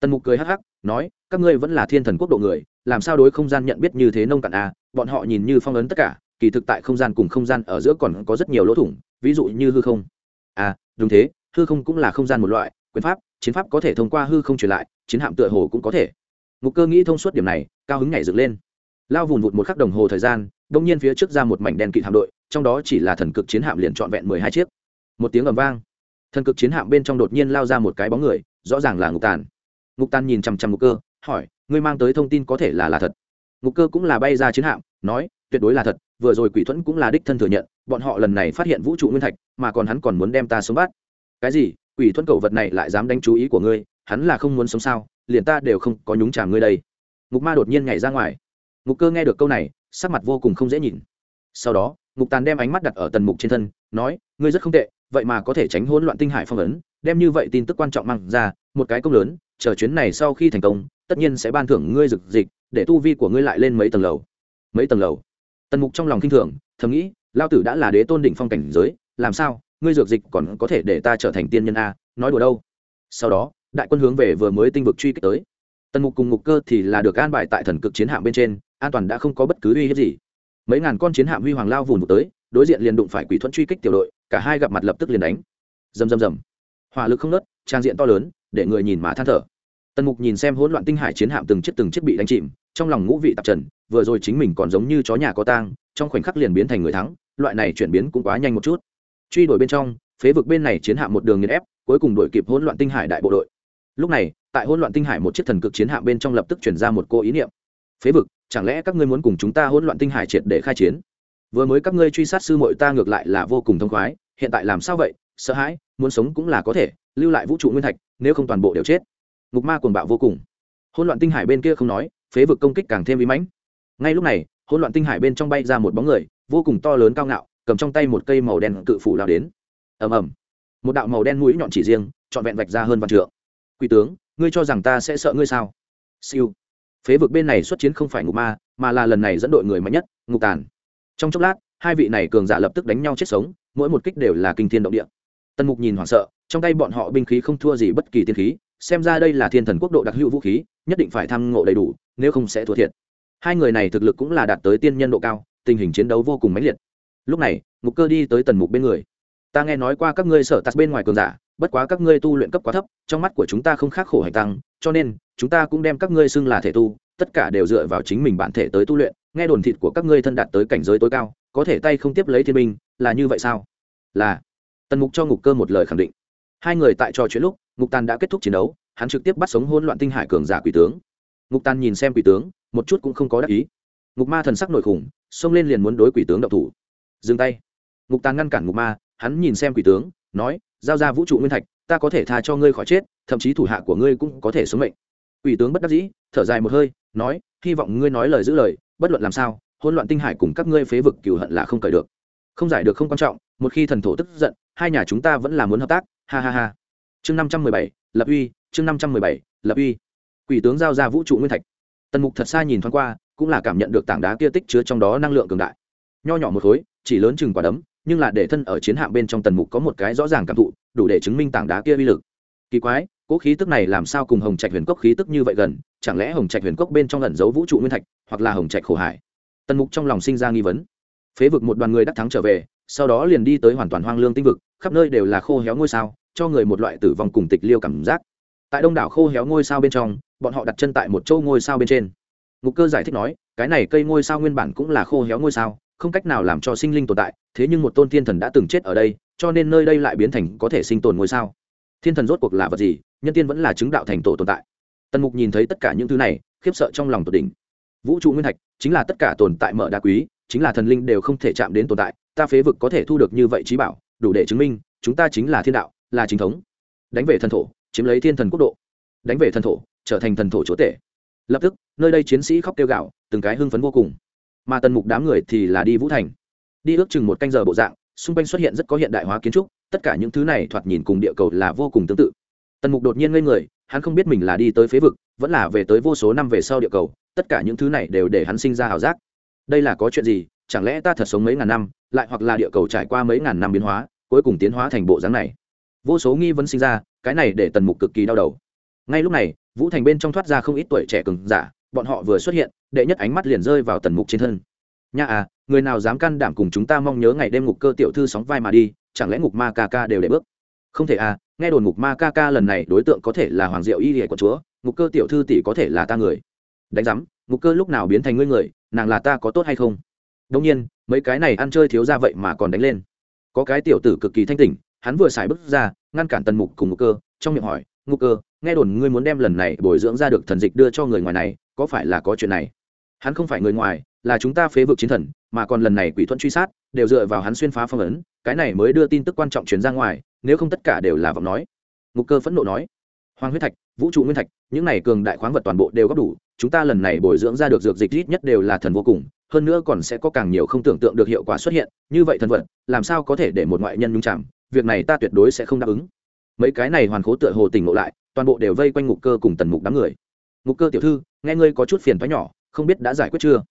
Tần mục cười hắc hắc, nói, các ngươi vẫn là thiên thần quốc độ người làm sao đối không gian nhận biết như thế nông cạn à bọn họ nhìn như phong ấn tất cả, kỳ thực tại không gian cùng không gian ở giữa còn có rất nhiều lỗ thủng, ví dụ như hư không. À đúng thế, hư không cũng là không gian một loại, quyền pháp, chiến pháp có thể thông qua hư không truyền lại, chiến hạm tựa hồ cũng có thể. Ngục cơ nghĩ thông suốt điểm này, cao hứng nhảy dựng lên. Lao vùn vụt một khắc đồng hồ thời gian, đông nhiên phía trước ra một mảnh đen kịt hạm đội, trong đó chỉ là thần cực chiến hạm liền trọn vẹn mười hai chiếc. Một tiếng ầm vang. Thần cực chiến hạm bên trong đột nhiên lao ra một cái bóng người, rõ ràng là ngục tàn. Ngục tàn nhìn chằm chằm ngục cơ, hỏi ngươi mang tới thông tin có thể là là thật. Ngục cơ cũng là bay ra chiến hạm, nói, tuyệt đối là thật, vừa rồi quỷ thuẫn cũng là đích thân thừa nhận, bọn họ lần này phát hiện vũ trụ nguyên thạch, mà còn hắn còn muốn đem ta sống bắt. Cái gì? Quỷ thuẫn cầu vật này lại dám đánh chú ý của ngươi, hắn là không muốn sống sao? Liền ta đều không có nhúng chàm ngươi đây. Ngục ma đột nhiên nhảy ra ngoài. Ngục cơ nghe được câu này, sắc mặt vô cùng không dễ nhìn. Sau đó, ngục tàn đem ánh mắt đặt ở tần mục trên thân, nói, ngươi rất không tệ, vậy mà có thể tránh hỗn loạn tinh hải phong ấn, đem như vậy tin tức quan trọng mang ra, một cái công lớn, chờ chuyến này sau khi thành công tất nhiên sẽ ban thưởng ngươi rực dịch để tu vi của ngươi lại lên mấy tầng lầu. Mấy tầng lầu? Tần mục trong lòng kinh thường, thầm nghĩ lao tử đã là đế tôn định phong cảnh giới, làm sao, ngươi dược dịch còn có thể để ta trở thành tiên nhân a, nói đùa đâu? Sau đó, đại quân hướng về vừa mới tinh vực truy kích tới. Tần mục cùng ngục cơ thì là được an bài tại thần cực chiến hạm bên trên, an toàn đã không có bất cứ uy hiếp gì. Mấy ngàn con chiến hạm huy hoàng lao vùn vụt tới, đối diện liền đụng phải quỷ thuẫn truy kích tiểu đội, cả hai gặp mặt lập tức liền đánh. Rầm rầm rầm. Hỏa lực không nớt trang diện to lớn, để người nhìn mà than thở tần mục nhìn xem hỗn loạn tinh hải chiến hạm từng chiếc từng chiếc bị đánh chìm, trong lòng ngũ vị tạp trần, vừa rồi chính mình còn giống như chó nhà có tang, trong khoảnh khắc liền biến thành người thắng, loại này chuyển biến cũng quá nhanh một chút. Truy đuổi bên trong, phế vực bên này chiến hạm một đường nghiền ép, cuối cùng đuổi kịp hỗn loạn tinh hải đại bộ đội. Lúc này, tại hỗn loạn tinh hải một chiếc thần cực chiến hạm bên trong lập tức chuyển ra một cô ý niệm. Phế vực, chẳng lẽ các ngươi muốn cùng chúng ta hỗn loạn tinh hải triệt để khai chiến? Vừa mới các ngươi truy sát sư muội ta ngược lại là vô cùng thông khoái, hiện tại làm sao vậy? Sợ hãi, muốn sống cũng là có thể, lưu lại vũ trụ nguyên thạch, nếu không toàn bộ đều chết ngục ma cuồng bạo vô cùng. Hỗn loạn tinh hải bên kia không nói, phế vực công kích càng thêm bí mãnh. Ngay lúc này, hỗn loạn tinh hải bên trong bay ra một bóng người, vô cùng to lớn cao ngạo, cầm trong tay một cây màu đen cự phủ lao đến. Ầm ầm. Một đạo màu đen mũi nhọn chỉ riêng, trọn vẹn vạch ra hơn vạn trượng. Quỷ tướng, ngươi cho rằng ta sẽ sợ ngươi sao? Siêu. Phế vực bên này xuất chiến không phải ngục ma, mà là lần này dẫn đội người mạnh nhất, ngục tàn. Trong chốc lát, hai vị này cường giả lập tức đánh nhau chết sống, mỗi một kích đều là kinh thiên động địa. Tần mục nhìn hoảng sợ, trong tay bọn họ binh khí không thua gì bất kỳ tiên khí xem ra đây là thiên thần quốc độ đặc hữu vũ khí, nhất định phải tham ngộ đầy đủ, nếu không sẽ thua thiệt. Hai người này thực lực cũng là đạt tới tiên nhân độ cao, tình hình chiến đấu vô cùng mãnh liệt. Lúc này, ngục cơ đi tới tần mục bên người. Ta nghe nói qua các ngươi sở tạt bên ngoài cường giả, bất quá các ngươi tu luyện cấp quá thấp, trong mắt của chúng ta không khác khổ hành tăng, cho nên, chúng ta cũng đem các ngươi xưng là thể tu, tất cả đều dựa vào chính mình bản thể tới tu luyện, nghe đồn thịt của các ngươi thân đạt tới cảnh giới tối cao, có thể tay không tiếp lấy thiên minh là như vậy sao? Là. Tần mục cho ngục cơ một lời khẳng định. Hai người tại trò chuyện lúc ngục tàn đã kết thúc chiến đấu, hắn trực tiếp bắt sống hôn loạn tinh hải cường giả quỷ tướng. Ngục tàn nhìn xem quỷ tướng, một chút cũng không có đắc ý. Ngục ma thần sắc nổi khủng, xông lên liền muốn đối quỷ tướng đậu thủ. Dừng tay. Ngục tàn ngăn cản ngục ma, hắn nhìn xem quỷ tướng, nói, giao ra vũ trụ nguyên thạch, ta có thể tha cho ngươi khỏi chết, thậm chí thủ hạ của ngươi cũng có thể sống mệnh. Quỷ tướng bất đắc dĩ, thở dài một hơi, nói, hy vọng ngươi nói lời giữ lời, bất luận làm sao hôn loạn tinh hải cùng các ngươi phế vực cừu hận là không cởi được. Không giải được không quan trọng, một khi thần thổ tức giận, hai nhà chúng ta vẫn là muốn hợp tác. Ha ha ha chương năm trăm mười bảy, lập uy, chương năm trăm mười bảy, lập uy. Quỷ tướng giao ra vũ trụ nguyên thạch. Tần mục thật xa nhìn thoáng qua, cũng là cảm nhận được tảng đá kia tích chứa trong đó năng lượng cường đại. Nho nhỏ một khối, chỉ lớn chừng quả đấm, nhưng là để thân ở chiến hạm bên trong tần mục có một cái rõ ràng cảm thụ, đủ để chứng minh tảng đá kia uy lực. Kỳ quái cỗ khí tức này làm sao cùng hồng trạch huyền cốc khí tức như vậy gần, chẳng lẽ hồng trạch huyền cốc bên trong ẩn giấu vũ trụ nguyên thạch, hoặc là hồng trạch khổ hải? Tần mục trong lòng sinh ra nghi vấn. Phế vực một đoàn người đắc thắng trở về, sau đó liền đi tới hoàn toàn hoang lương tinh vực, khắp nơi đều là khô héo ngôi sao cho người một loại tử vong cùng tịch liêu cảm giác. Tại đông đảo khô héo ngôi sao bên trong, bọn họ đặt chân tại một châu ngôi sao bên trên. Ngục cơ giải thích nói, cái này cây ngôi sao nguyên bản cũng là khô héo ngôi sao, không cách nào làm cho sinh linh tồn tại, thế nhưng một tôn thiên thần đã từng chết ở đây, cho nên nơi đây lại biến thành có thể sinh tồn ngôi sao. Thiên thần rốt cuộc là vật gì, nhân tiên vẫn là chứng đạo thành tổ tồn tại. Tần mục nhìn thấy tất cả những thứ này, khiếp sợ trong lòng tột đỉnh. Vũ trụ nguyên thạch chính là tất cả tồn tại mở đá quý, chính là thần linh đều không thể chạm đến tồn tại, ta phế vực có thể thu được như vậy trí bảo, đủ để chứng minh, chúng ta chính là thiên đạo là chính thống. Đánh về thần thổ, chiếm lấy thiên thần quốc độ. Đánh về thần thổ, trở thành thần thổ chúa tể. Lập tức, nơi đây chiến sĩ khóc kêu gạo từng cái hưng phấn vô cùng. Mà tần mục đám người thì là đi vũ thành. Đi ước chừng một canh giờ bộ dạng, xung quanh xuất hiện rất có hiện đại hóa kiến trúc, tất cả những thứ này thoạt nhìn cùng địa cầu là vô cùng tương tự. Tần mục đột nhiên ngây người, hắn không biết mình là đi tới phế vực, vẫn là về tới vô số năm về sau địa cầu, tất cả những thứ này đều để hắn sinh ra ảo giác. Đây là có chuyện gì? Chẳng lẽ ta thật sống mấy ngàn năm, lại hoặc là địa cầu trải qua mấy ngàn năm biến hóa, cuối cùng tiến hóa thành bộ dáng này? Vô số nghi vấn sinh ra, cái này để tần mục cực kỳ đau đầu. Ngay lúc này, vũ thành bên trong thoát ra không ít tuổi trẻ cường giả, bọn họ vừa xuất hiện, đệ nhất ánh mắt liền rơi vào tần mục trên thân. Nha à người nào dám can đảm cùng chúng ta mong nhớ ngày đêm ngục cơ tiểu thư sóng vai mà đi, chẳng lẽ ngục ma ca ca đều để bước? Không thể à nghe đồn ngục ma ca ca lần này đối tượng có thể là hoàng diệu y hệ của chúa, ngục cơ tiểu thư tỷ có thể là ta người. Đánh giám, ngục cơ lúc nào biến thành ngươi người, nàng là ta có tốt hay không? Đông nhiên, mấy cái này ăn chơi thiếu ra vậy mà còn đánh lên. Có cái tiểu tử cực kỳ thanh tỉnh hắn vừa xài bước ra, ngăn cản tần mục cùng ngục cơ, trong miệng hỏi, ngục cơ, nghe đồn ngươi muốn đem lần này bồi dưỡng ra được thần dịch đưa cho người ngoài này, có phải là có chuyện này? Hắn không phải người ngoài, là chúng ta phế vực chiến thần, mà còn lần này quỷ thuận truy sát, đều dựa vào hắn xuyên phá phong ấn, cái này mới đưa tin tức quan trọng truyền ra ngoài, nếu không tất cả đều là vọng nói. Ngục cơ phẫn nộ nói, hoàng huyết thạch, vũ trụ nguyên thạch, những này cường đại khoáng vật toàn bộ đều góp đủ, chúng ta lần này bồi dưỡng ra được dược dịch ít nhất đều là thần vô cùng, hơn nữa còn sẽ có càng nhiều không tưởng tượng được hiệu quả xuất hiện, như vậy thần vật, làm sao có thể để một ngoại nhân nhung chạm việc này ta tuyệt đối sẽ không đáp ứng. Mấy cái này hoàn khố tựa hồ tỉnh ngộ lại, toàn bộ đều vây quanh ngục cơ cùng tần mục đám người. Ngục cơ tiểu thư, nghe ngươi có chút phiền thoái nhỏ, không biết đã giải quyết chưa?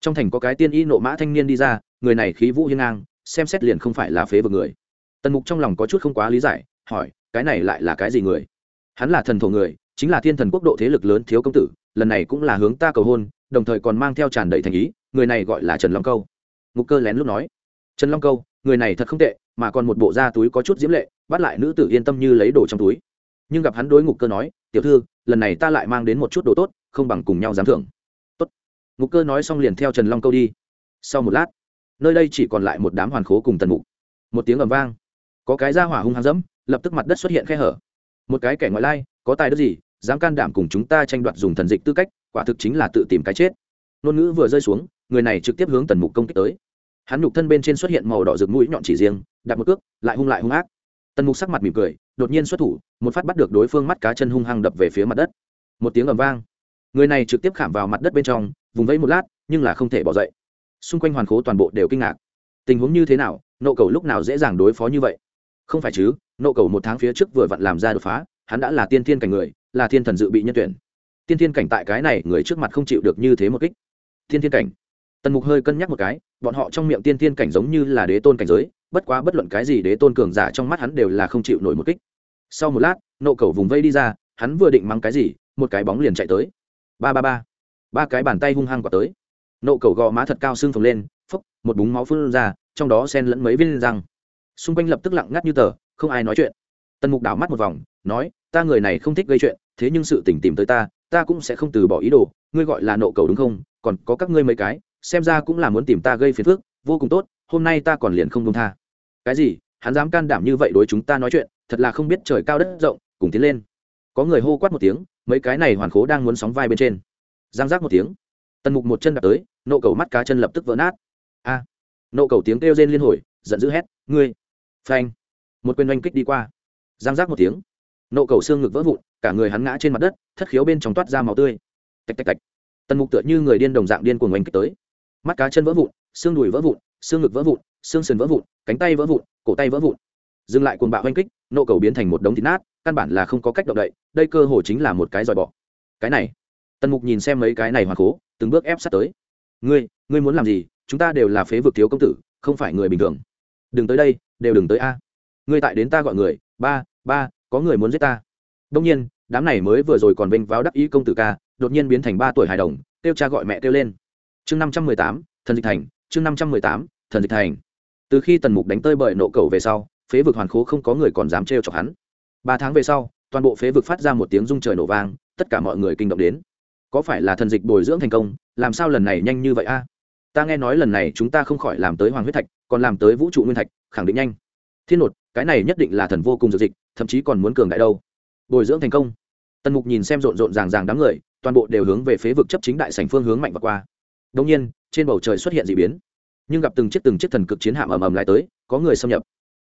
Trong thành có cái tiên y nộ mã thanh niên đi ra, người này khí vũ hiên ngang, xem xét liền không phải là phế vực người. Tần mục trong lòng có chút không quá lý giải, hỏi, cái này lại là cái gì người? Hắn là thần thổ người, chính là thiên thần quốc độ thế lực lớn thiếu công tử, lần này cũng là hướng ta cầu hôn, đồng thời còn mang theo tràn đầy thành ý, người này gọi là trần long câu. Ngục cơ lén lúc nói. Trần long câu, người này thật không tệ mà còn một bộ da túi có chút diễm lệ, bắt lại nữ tử yên tâm như lấy đồ trong túi. Nhưng gặp hắn đối ngục cơ nói, tiểu thư, lần này ta lại mang đến một chút đồ tốt, không bằng cùng nhau giám thưởng. Tốt. Ngục cơ nói xong liền theo trần long câu đi. Sau một lát, nơi đây chỉ còn lại một đám hoàn khố cùng tần mục. Một tiếng ầm vang. Có cái ra hỏa hung hăng dẫm, lập tức mặt đất xuất hiện khe hở. Một cái kẻ ngoại lai, có tài đất gì, dám can đảm cùng chúng ta tranh đoạt dùng thần dịch tư cách, quả thực chính là tự tìm cái chết. Ngôn ngữ vừa rơi xuống, người này trực tiếp hướng tần mục công kích tới. Hắn nhục thân bên trên xuất hiện màu đỏ rực mũi nhọn chỉ riêng đặt một cước, lại hung lại hung ác. Tần mục sắc mặt mỉm cười, đột nhiên xuất thủ, một phát bắt được đối phương mắt cá chân hung hăng đập về phía mặt đất. Một tiếng ầm vang. Người này trực tiếp khảm vào mặt đất bên trong, vùng vẫy một lát, nhưng là không thể bỏ dậy. Xung quanh hoàn khố toàn bộ đều kinh ngạc. Tình huống như thế nào, nộ cầu lúc nào dễ dàng đối phó như vậy? Không phải chứ, nộ cầu một tháng phía trước vừa vặn làm ra đột phá, hắn đã là tiên thiên cảnh người, là thiên thần dự bị nhân tuyển. Tiên thiên cảnh tại cái này, người trước mặt không chịu được như thế một kích. Tiên thiên cảnh. Tần mục hơi cân nhắc một cái, bọn họ trong miệng tiên thiên cảnh giống như là đế tôn cảnh giới bất quá bất luận cái gì đế tôn cường giả trong mắt hắn đều là không chịu nổi một kích. Sau một lát, nộ cầu vùng vây đi ra, hắn vừa định mắng cái gì, một cái bóng liền chạy tới. Ba ba ba. Ba cái bàn tay hung hăng quả tới. Nộ cầu gò má thật cao xương phồng lên, phốc, một búng máu phun ra, trong đó sen lẫn mấy viên răng. Xung quanh lập tức lặng ngắt như tờ, không ai nói chuyện. Tần mục đảo mắt một vòng, nói, ta người này không thích gây chuyện, thế nhưng sự tỉnh tìm tới ta ta cũng sẽ không từ bỏ ý đồ, ngươi gọi là nộ cầu đúng không? Còn có các ngươi mấy cái, xem ra cũng là muốn tìm ta gây phiền phức, vô cùng tốt, hôm nay ta còn liền không công tha cái gì? Hắn dám can đảm như vậy đối chúng ta nói chuyện, thật là không biết trời cao đất rộng, cùng tiến lên. Có người hô quát một tiếng, mấy cái này hoàn khố đang muốn sóng vai bên trên. Giang giác một tiếng. Tần mục một chân đạp tới, nộ cầu mắt cá chân lập tức vỡ nát. A! Nộ cầu tiếng kêu rên liên hồi, giận dữ hét, ngươi! Phanh! Một quyền oanh kích đi qua. Giang giác một tiếng. Nộ cầu xương ngực vỡ vụn, cả người hắn ngã trên mặt đất, thất khiếu bên trong toát ra màu tươi. Tạch tạch tạch. Tần mục tựa như người điên đồng dạng điên cuồng oanh kích tới. Mắt cá chân vỡ vụn, xương đùi vỡ vụn, xương ngực vỡ vụn xương sườn vỡ vụn, cánh tay vỡ vụn, cổ tay vỡ vụn. Dừng lại cuồng bạo oanh kích nộ cầu biến thành một đống thịt nát, căn bản là không có cách động đậy, đây cơ hồ chính là một cái dòi bọ. Cái này, tần mục nhìn xem mấy cái này hoàn cố từng bước ép sát tới. Ngươi ngươi muốn làm gì? Chúng ta đều là phế vực thiếu công tử, không phải người bình thường. Đừng tới đây, đều đừng tới a. Ngươi tại đến ta gọi người, ba ba, có người muốn giết ta. Đông nhiên, đám này mới vừa rồi còn vênh váo đắc ý công tử ca, đột nhiên biến thành ba tuổi hài đồng, kêu cha gọi mẹ kêu lên. Chương năm trăm mười tám, thần dịch thành, chương năm trăm mười tám, thần dịch thành từ khi tần mục đánh tơi bời nộ cầu về sau, phế vực hoàn khố không có người còn dám trêu chọc hắn. Ba tháng về sau, toàn bộ phế vực phát ra một tiếng rung trời nổ vang, tất cả mọi người kinh động đến. Có phải là thần dịch bồi dưỡng thành công? Làm sao lần này nhanh như vậy a? Ta nghe nói lần này chúng ta không khỏi làm tới hoàng huyết thạch, còn làm tới vũ trụ nguyên thạch, khẳng định nhanh. Thiên nột, cái này nhất định là thần vô cùng dược dịch, thậm chí còn muốn cường đại đâu. Bồi dưỡng thành công. Tần mục nhìn xem rộn rộn ràng ràng đám người, toàn bộ đều hướng về phế vực chấp chính đại sành phương hướng mạnh và qua. Đông nhiên, trên bầu trời xuất hiện d ị biến nhưng gặp từng chiếc từng chiếc thần cực chiến hạm ầm ầm lại tới, có người xâm nhập.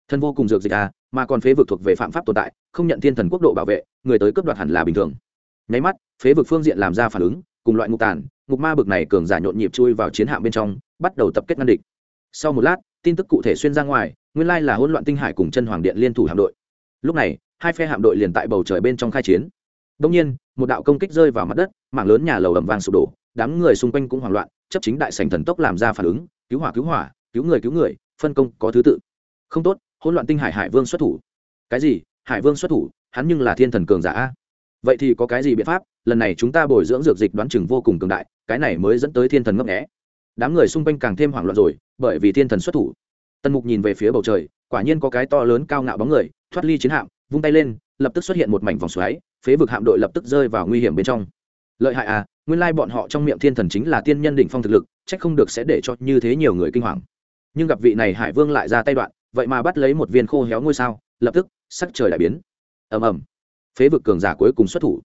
Thân vô cùng dược dịch à mà còn phế vực thuộc về phạm pháp tồn tại, không nhận thiên thần quốc độ bảo vệ, người tới cướp đoạt hẳn là bình thường. Nháy mắt, phế vực phương diện làm ra phản ứng, cùng loại ngục tàn, ngục ma bực này cường giả nhộn nhịp chui vào chiến hạm bên trong, bắt đầu tập kết ngăn địch. Sau một lát, tin tức cụ thể xuyên ra ngoài, nguyên lai là hỗn loạn tinh hải cùng chân hoàng điện liên thủ hạm đội. Lúc này, hai phe hạm đội liền tại bầu trời bên trong khai chiến. Đông nhiên, một đạo công kích rơi vào mặt đất, mảng lớn nhà lầu ẩm vàng sụp đổ, đám người xung quanh cũng hoảng loạn, chấp chính đại sành thần tốc làm ra phản ứng cứu hỏa cứu hỏa, cứu người cứu người, phân công có thứ tự. Không tốt, hỗn loạn tinh hải hải vương xuất thủ. Cái gì? Hải vương xuất thủ, hắn nhưng là thiên thần cường giả vậy thì có cái gì biện pháp? Lần này chúng ta bồi dưỡng dược dịch đoán chừng vô cùng cường đại, cái này mới dẫn tới thiên thần ngấp nghẽ đám người xung quanh càng thêm hoảng loạn rồi, bởi vì thiên thần xuất thủ. Tần mục nhìn về phía bầu trời, quả nhiên có cái to lớn cao ngạo bóng người, thoát ly chiến hạm, vung tay lên, lập tức xuất hiện một mảnh vòng xoáy, phế vực hạm đội lập tức rơi vào nguy hiểm bên trong. Lợi hại à nguyên lai bọn họ trong miệng thiên thần chính là tiên nhân đỉnh phong thực lực trách không được sẽ để cho như thế nhiều người kinh hoàng. Nhưng gặp vị này hải vương lại ra tay đoạn, vậy mà bắt lấy một viên khô héo ngôi sao, lập tức, sắc trời đại biến. Ầm ầm. Phế vực cường giả cuối cùng xuất thủ.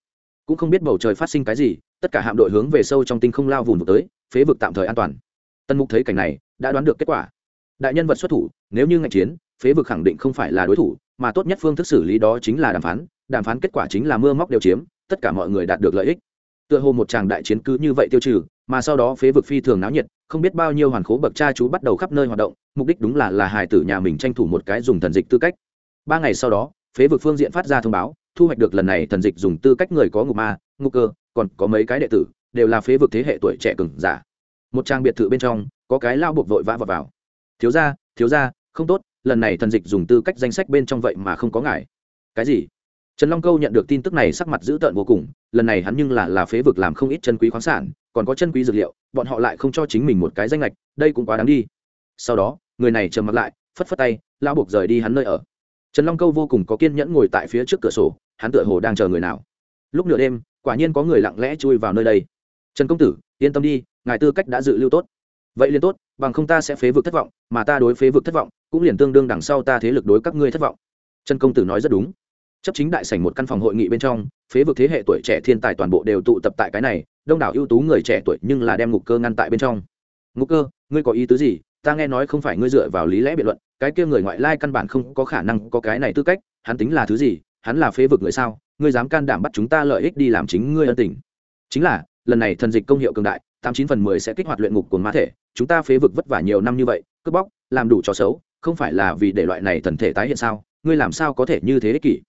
Cũng không biết bầu trời phát sinh cái gì, tất cả hạm đội hướng về sâu trong tinh không lao vùng tới, phế vực tạm thời an toàn. Tân mục thấy cảnh này, đã đoán được kết quả. Đại nhân vật xuất thủ, nếu như ngạch chiến, phế vực khẳng định không phải là đối thủ, mà tốt nhất phương thức xử lý đó chính là đàm phán đàm phán kết quả chính là mưa móc đều chiếm, tất cả mọi người đạt được lợi ích tựa hồ một tràng đại chiến cứ như vậy tiêu trừ mà sau đó phế vực phi thường náo nhiệt không biết bao nhiêu hoàn khố bậc cha chú bắt đầu khắp nơi hoạt động mục đích đúng là là hài tử nhà mình tranh thủ một cái dùng thần dịch tư cách. Ba ngày sau đó phế vực phương diện phát ra thông báo thu hoạch được lần này thần dịch dùng tư cách người có ngục ma ngục cơ còn có mấy cái đệ tử đều là phế vực thế hệ tuổi trẻ cừng giả. Một trang biệt thự bên trong có cái lao buộc vội vã vào, vào. thiếu ra thiếu ra không tốt lần này thần dịch dùng tư cách danh sách bên trong vậy mà không có ngài. Cái gì? Trần long câu nhận được tin tức này sắc mặt dữ tợn vô cùng lần này hắn nhưng là là phế vực làm không ít chân quý khoáng sản, còn có chân quý dược liệu, bọn họ lại không cho chính mình một cái danh lệch đây cũng quá đáng đi. Sau đó, người này trầm mặt lại, phất phất tay lao buộc rời đi hắn nơi ở. Trần long câu vô cùng có kiên nhẫn ngồi tại phía trước cửa sổ, hắn tựa hồ đang chờ người nào. Lúc nửa đêm, quả nhiên có người lặng lẽ chui vào nơi đây. Trần công tử, yên tâm đi, ngài tư cách đã dự lưu tốt. Vậy liền tốt, bằng không ta sẽ phế vực thất vọng, mà ta đối phế vực thất vọng, cũng liền tương đương đằng sau ta thế lực đối các ngươi thất vọng. Trần công tử nói rất đúng chấp chính đại sảnh một căn phòng hội nghị bên trong, phế vực thế hệ tuổi trẻ thiên tài toàn bộ đều tụ tập tại cái này, đông đảo ưu tú người trẻ tuổi nhưng là đem ngục cơ ngăn tại bên trong. Ngục cơ, ngươi có ý tứ gì? Ta nghe nói không phải ngươi dựa vào lý lẽ biện luận, cái kia người ngoại lai căn bản không có khả năng có cái này tư cách, hắn tính là thứ gì? Hắn là phế vực người sao? Ngươi dám can đảm bắt chúng ta lợi ích đi làm chính ngươi ân tình. Chính là, lần này thần dịch công hiệu cường đại, tám chín phần mười sẽ kích hoạt luyện ngục của ma thể, chúng ta phế vực vất vả nhiều năm như vậy, cướp bóc, làm đủ trò xấu, không phải là vì để loại này thần thể tái hiện sao? Ngươi làm sao có thể như thế ích kỷ?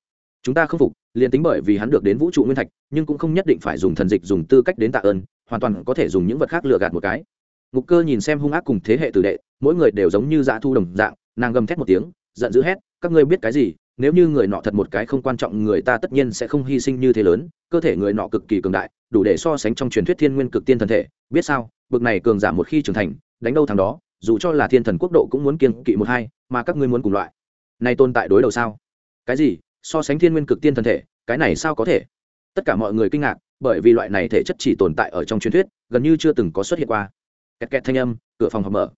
Chúng ta không phục, liền tính bởi vì hắn được đến vũ trụ nguyên thạch, nhưng cũng không nhất định phải dùng thần dịch dùng tư cách đến tạ ơn, hoàn toàn có thể dùng những vật khác lừa gạt một cái. Ngục cơ nhìn xem hung ác cùng thế hệ tử đệ, mỗi người đều giống như dã thu đồng dạng, nàng gầm thét một tiếng, giận dữ hét, các ngươi biết cái gì, nếu như người nọ thật một cái không quan trọng, người ta tất nhiên sẽ không hy sinh như thế lớn, cơ thể người nọ cực kỳ cường đại, đủ để so sánh trong truyền thuyết thiên nguyên cực tiên thần thể, biết sao, bực này cường giả một khi trưởng thành, đánh đâu thằng đó, dù cho là thiên thần quốc độ cũng muốn kiên kỵ một hai, mà các ngươi muốn cùng loại nay tồn tại đối đầu sao? Cái gì? So sánh thiên nguyên cực tiên thần thể, cái này sao có thể? Tất cả mọi người kinh ngạc, bởi vì loại này thể chất chỉ tồn tại ở trong truyền thuyết, gần như chưa từng có xuất hiện qua. Kẹt kẹt thanh âm, cửa phòng họp mở.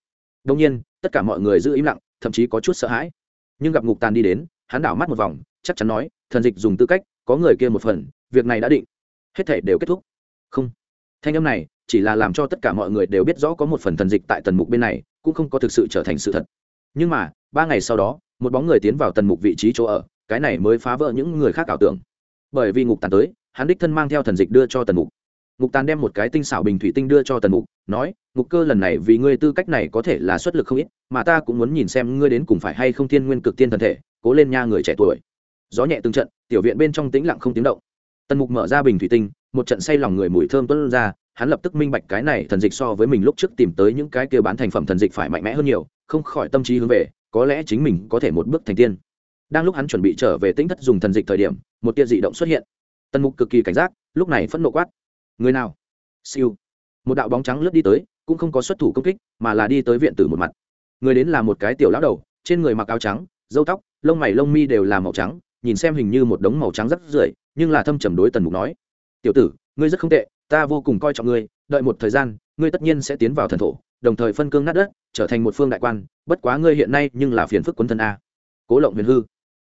Đông nhiên, tất cả mọi người giữ im lặng, thậm chí có chút sợ hãi. Nhưng gặp ngục tàn đi đến, hắn đảo mắt một vòng, chắc chắn nói, thần dịch dùng tư cách, có người kia một phần, việc này đã định. Hết thể đều kết thúc. Không. Thanh âm này chỉ là làm cho tất cả mọi người đều biết rõ có một phần thần dịch tại tần mục bên này, cũng không có thực sự trở thành sự thật. Nhưng mà, ba ngày sau đó, một bóng người tiến vào tần mục vị trí chỗ ở cái này mới phá vỡ những người khác ảo tưởng. Bởi vì ngục tàn tới, hắn đích thân mang theo thần dịch đưa cho tần mục. Ngục tàn đem một cái tinh xảo bình thủy tinh đưa cho tần mục, nói, ngục cơ lần này vì ngươi tư cách này có thể là xuất lực không ít, mà ta cũng muốn nhìn xem ngươi đến cùng phải hay không thiên nguyên cực tiên thần thể, cố lên nha người trẻ tuổi. Gió nhẹ từng trận, tiểu viện bên trong tĩnh lặng không tiếng động. Tần mục mở ra bình thủy tinh, một trận say lòng người mùi thơm tuân ra, hắn lập tức minh bạch cái này thần dịch so với mình lúc trước tìm tới những cái kia bán thành phẩm thần dịch phải mạnh mẽ hơn nhiều, không khỏi tâm trí hướng về, có lẽ chính mình có thể một bước thành tiên đang lúc hắn chuẩn bị trở về tính thất dùng thần dịch thời điểm, một tia dị động xuất hiện. Tần mục cực kỳ cảnh giác, lúc này phẫn nộ quát. Người nào? Siêu. Một đạo bóng trắng lướt đi tới, cũng không có xuất thủ công kích, mà là đi tới viện tử một mặt. Người đến là một cái tiểu lão đầu, trên người mặc áo trắng dâu tóc, lông mày lông mi đều là màu trắng, nhìn xem hình như một đống màu trắng rất rưởi, nhưng là thâm trầm đối tần mục nói. Tiểu tử, ngươi rất không tệ, ta vô cùng coi trọng ngươi, đợi một thời gian, ngươi tất nhiên sẽ tiến vào thần thổ, đồng thời phân cương nát đất, trở thành một phương đại quan, bất quá ngươi hiện nay nhưng là phiền phức quân thân a. Cố lộng huyền hư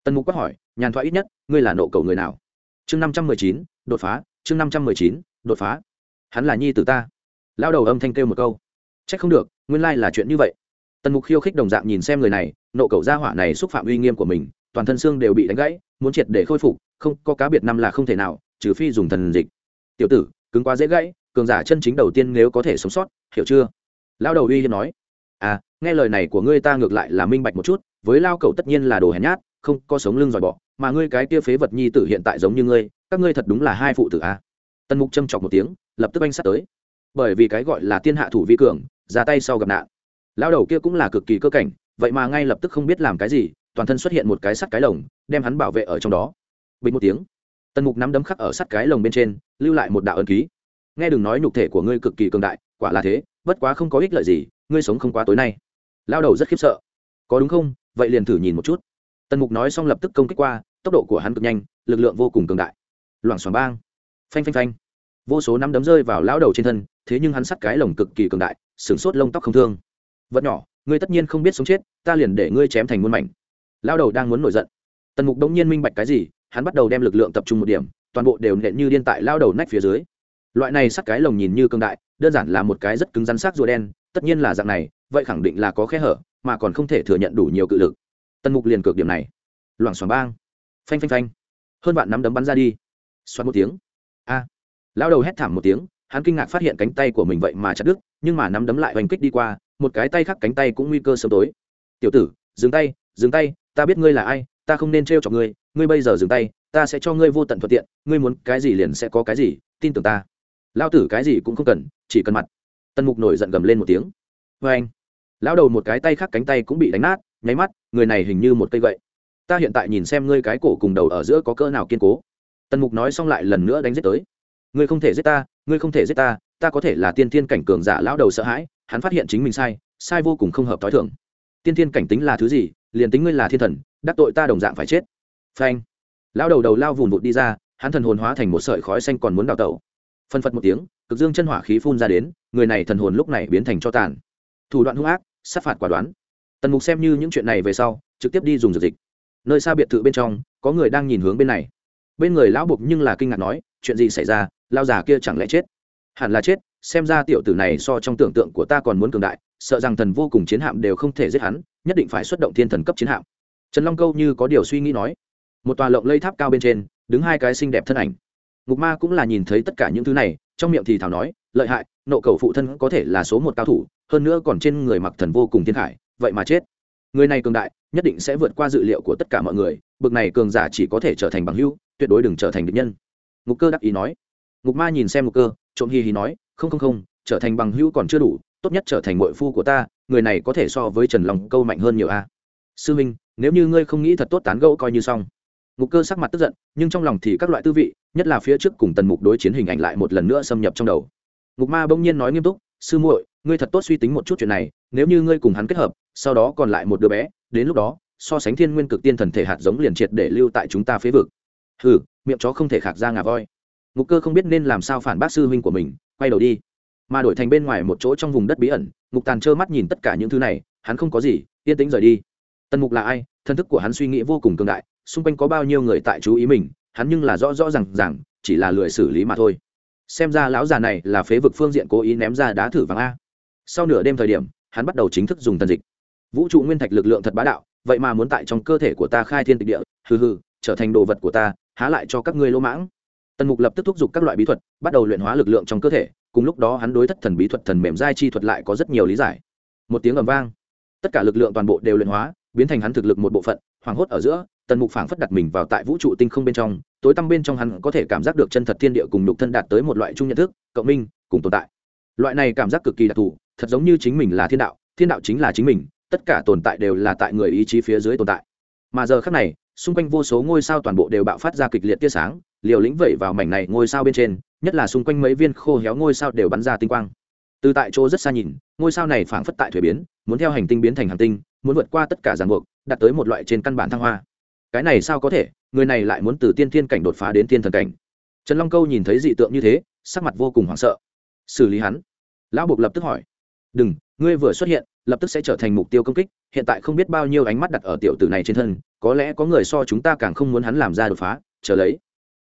tần mục quát hỏi, nhàn thoại ít nhất, ngươi là nộ cầu người nào? Chương năm trăm mười chín, đột phá, chương năm trăm mười chín, đột phá. Hắn là nhi t ta. Lao đầu âm thanh kêu một câu. C h ắ c không được, nguyên lai là chuyện như vậy. Tần mục khiêu khích đồng dạng nhìn xem người này, nộ cầu gia hỏa này xúc phạm uy nghiêm của mình, toàn thân xương đều bị đánh gãy, muốn triệt để khôi phục, không, có cá biệt năm là không thể nào, trừ phi dùng thần dịch. Tiểu tử, cứng quá dễ gãy, cường giả chân chính đầu tiên nếu có thể sống sót, hiểu chưa? Lao đầu uy hiếp nói. À nghe lời này của ngươi ta ngược lại là minh bạch một chút, với lao cầu tất nhiên là đồ hèn nhát không có sống lưng dòi bỏ mà ngươi cái kia phế vật nhi tử hiện tại giống như ngươi, các ngươi thật đúng là hai phụ tử a. À. tần mục châm chọc một tiếng, lập tức anh sát tới. Bởi vì cái gọi là tiên hạ thủ vi cường, ra tay sau gặp nạn. Lao đầu kia cũng là cực kỳ cơ cảnh, vậy mà ngay lập tức không biết làm cái gì, toàn thân xuất hiện một cái sắt cái lồng, đem hắn bảo vệ ở trong đó. Bình một tiếng, tần mục nắm đấm khắc ở sắt cái lồng bên trên, lưu lại một đạo ấn ký. Nghe đừng nói nhục thể của ngươi cực kỳ cường đại, quả là thế, bất quá không có ích lợi gì, ngươi sống không quá tối nay. Lao đầu rất khiếp sợ. Có đúng không? Vậy liền thử nhìn một chút tần mục nói xong lập tức công kích qua, tốc độ của hắn cực nhanh, lực lượng vô cùng cường đại. Loảng xoảng bang. Phanh phanh phanh. Vô số nắm đấm rơi vào lão đầu trên thân, thế nhưng hắn sắt cái lồng cực kỳ cường đại, sửng sốt lông tóc không thương. Vật nhỏ, ngươi tất nhiên không biết sống chết, ta liền để ngươi chém thành muôn mảnh. Lão đầu đang muốn nổi giận. Tần mục đống nhiên minh bạch cái gì, hắn bắt đầu đem lực lượng tập trung một điểm, toàn bộ đều nện như điên tại lao đầu nách phía dưới. Loại này sắt cái lồng nhìn như cương đại, đơn giản là một cái rất cứng rắn sắc rùa đen, tất nhiên là dạng này, vậy khẳng định là có khe hở, mà còn không thể thừa nhận đủ nhiều cự lực tần mục liền cược điểm này. Loảng xoảng bang. Phanh phanh phanh. Hơn vạn nắm đấm bắn ra đi. Xoắn một tiếng. A. À. lao đầu hét thảm một tiếng, hắn kinh ngạc phát hiện cánh tay của mình vậy mà chặt đứt, nhưng mà nắm đấm lại hoành kích đi qua, một cái tay khác cánh tay cũng nguy cơ sớm tối. Tiểu tử, dừng tay dừng tay, ta biết ngươi là ai, ta không nên t r cho ngươi ngươi bây giờ dừng tay, ta sẽ cho ngươi vô tận thuận tiện, ngươi muốn cái gì liền sẽ có cái gì, tin tưởng ta. Lao tử cái gì cũng không cần, chỉ cần mặt. Tần mục nổi giận gầm lên một tiếng. Vê anh lão đầu một cái tay khác cánh tay cũng bị đánh nát nháy mắt, người này hình như một cây gậy. Ta hiện tại nhìn xem ngươi cái cổ cùng đầu ở giữa có cỡ nào kiên cố. Tần mục nói xong lại lần nữa đánh giết tới. Ngươi không thể giết ta, ngươi không thể giết ta ta có thể là tiên thiên cảnh cường giả lão đầu sợ hãi, hắn phát hiện chính mình sai sai vô cùng không hợp t h o i thưởng tiên thiên cảnh tính là thứ gì, liền tính ngươi là thiên thần, đắc tội ta đồng dạng phải chết. Phanh. Lão đầu đầu lao vùn vụt đi ra, hắn thần hồn hóa thành một sợi khói xanh còn muốn đào tẩu. Phân phật một tiếng, cực dương chân hỏa khí phun ra đến, người này thần hồn lúc này biến thành cho tàn. Thủ đoạn hung ác, sát phạt quả đoán tần mục xem như những chuyện này về sau, trực tiếp đi dùng dược dịch. Nơi xa biệt thự bên trong, có người đang nhìn hướng bên này. Bên người lão bục nhưng là kinh ngạc nói, chuyện gì xảy ra? Lao già kia chẳng lẽ chết? Hẳn là chết, xem ra tiểu tử này so trong tưởng tượng của ta còn muốn cường đại, sợ rằng thần vô cùng chiến hạm đều không thể giết hắn, nhất định phải xuất động thiên thần cấp chiến hạm. Trần long câu như có điều suy nghĩ nói. Một tòa lộng lây tháp cao bên trên, đứng hai cái xinh đẹp thân ảnh. Ngục ma cũng là nhìn thấy tất cả những thứ này, trong miệng thì thảo nói, lợi hại, nộ cầu phụ thân có thể là số một cao thủ, hơn nữa còn trên người mặc thần vô cùng thiên khải vậy mà chết. Người này cường đại, nhất định sẽ vượt qua dự liệu của tất cả mọi người, bực này cường giả chỉ có thể trở thành bằng hữu, tuyệt đối đừng trở thành địch nhân. Ngục cơ đắc ý nói. Ngục ma nhìn xem ngục cơ, trộm hi hi nói, không không không, trở thành bằng hữu còn chưa đủ, tốt nhất trở thành mội phu của ta, người này có thể so với trần long câu mạnh hơn nhiều a. Sư minh, nếu như ngươi không nghĩ thật tốt tán gẫu coi như xong. Ngục cơ sắc mặt tức giận, nhưng trong lòng thì các loại tư vị, nhất là phía trước cùng tần mục đối chiến hình ảnh lại một lần nữa xâm nhập trong đầu. Ngục ma bỗng nhiên nói nghiêm túc, sư muội ngươi thật tốt suy tính một chút chuyện này, nếu như ngươi cùng hắn kết hợp, sau đó còn lại một đứa bé, đến lúc đó, so sánh thiên nguyên cực tiên thần thể hạt giống liền triệt để lưu tại chúng ta phế vực. Hừ, miệng chó không thể khạc ra ngà voi. Ngục cơ không biết nên làm sao phản bác sư huynh của mình, quay đầu đi. Mà đổi thành bên ngoài một chỗ trong vùng đất bí ẩn, ngục tàn trơ mắt nhìn tất cả những thứ này, hắn không có gì, yên tĩnh rời đi. Tần mục là ai? Thân thức của hắn suy nghĩ vô cùng cường đại, xung quanh có bao nhiêu người tại chú ý mình, hắn nhưng là rõ rõ r à n g rằng chỉ là lười xử lý mà thôi. Xem ra lão già này là phế vực phương diện cố ý ném ra đá thử vàng a sau nửa đêm thời điểm, hắn bắt đầu chính thức dùng tần dịch. Vũ trụ nguyên thạch lực lượng thật bá đạo, vậy mà muốn tại trong cơ thể của ta khai thiên tịch địa, hừ hừ, trở thành đồ vật của ta, há lại cho các ngươi lỗ mãng. Tần mục lập tức thúc giục các loại bí thuật, bắt đầu luyện hóa lực lượng trong cơ thể, cùng lúc đó hắn đối thất thần bí thuật, thần mềm giai chi thuật lại có rất nhiều lý giải. Một tiếng ầm vang, tất cả lực lượng toàn bộ đều luyện hóa, biến thành hắn thực lực một bộ phận, hoảng hốt ở giữa, tần mục phảng phất đặt mình vào tại vũ trụ tinh không bên trong, tối tăm bên trong hắn có thể cảm giác được chân thật thiên địa cùng nhục thân đạt tới một loại chung nhận thức, cộng minh, cùng tồn tại loại này cảm giác cực kỳ đặc thù, thật giống như chính mình là thiên đạo thiên đạo chính là chính mình, tất cả tồn tại đều là tại người ý chí phía dưới tồn tại. Mà giờ khác này, xung quanh vô số ngôi sao toàn bộ đều bạo phát ra kịch liệt tia sáng, liều lĩnh vẩy vào mảnh này ngôi sao bên trên, nhất là xung quanh mấy viên khô héo ngôi sao đều bắn ra tinh quang. Từ tại chỗ rất xa nhìn, ngôi sao này phảng phất tại thuế biến, muốn theo hành tinh biến thành hành tinh, muốn vượt qua tất cả ràng buộc, đạt tới một loại trên căn bản thăng hoa. Cái này sao có thể, người này lại muốn từ tiên thiên cảnh đột phá đến tiên thần cảnh. Trần long câu nhìn thấy dị tượng như thế, sắc mặt vô cùng hoảng sợ. Xử lý hắn lão buộc lập tức hỏi. Đừng, ngươi vừa xuất hiện, lập tức sẽ trở thành mục tiêu công kích, hiện tại không biết bao nhiêu ánh mắt đặt ở tiểu tử này trên thân, có lẽ có người so chúng ta càng không muốn hắn làm ra đột phá, chờ lấy.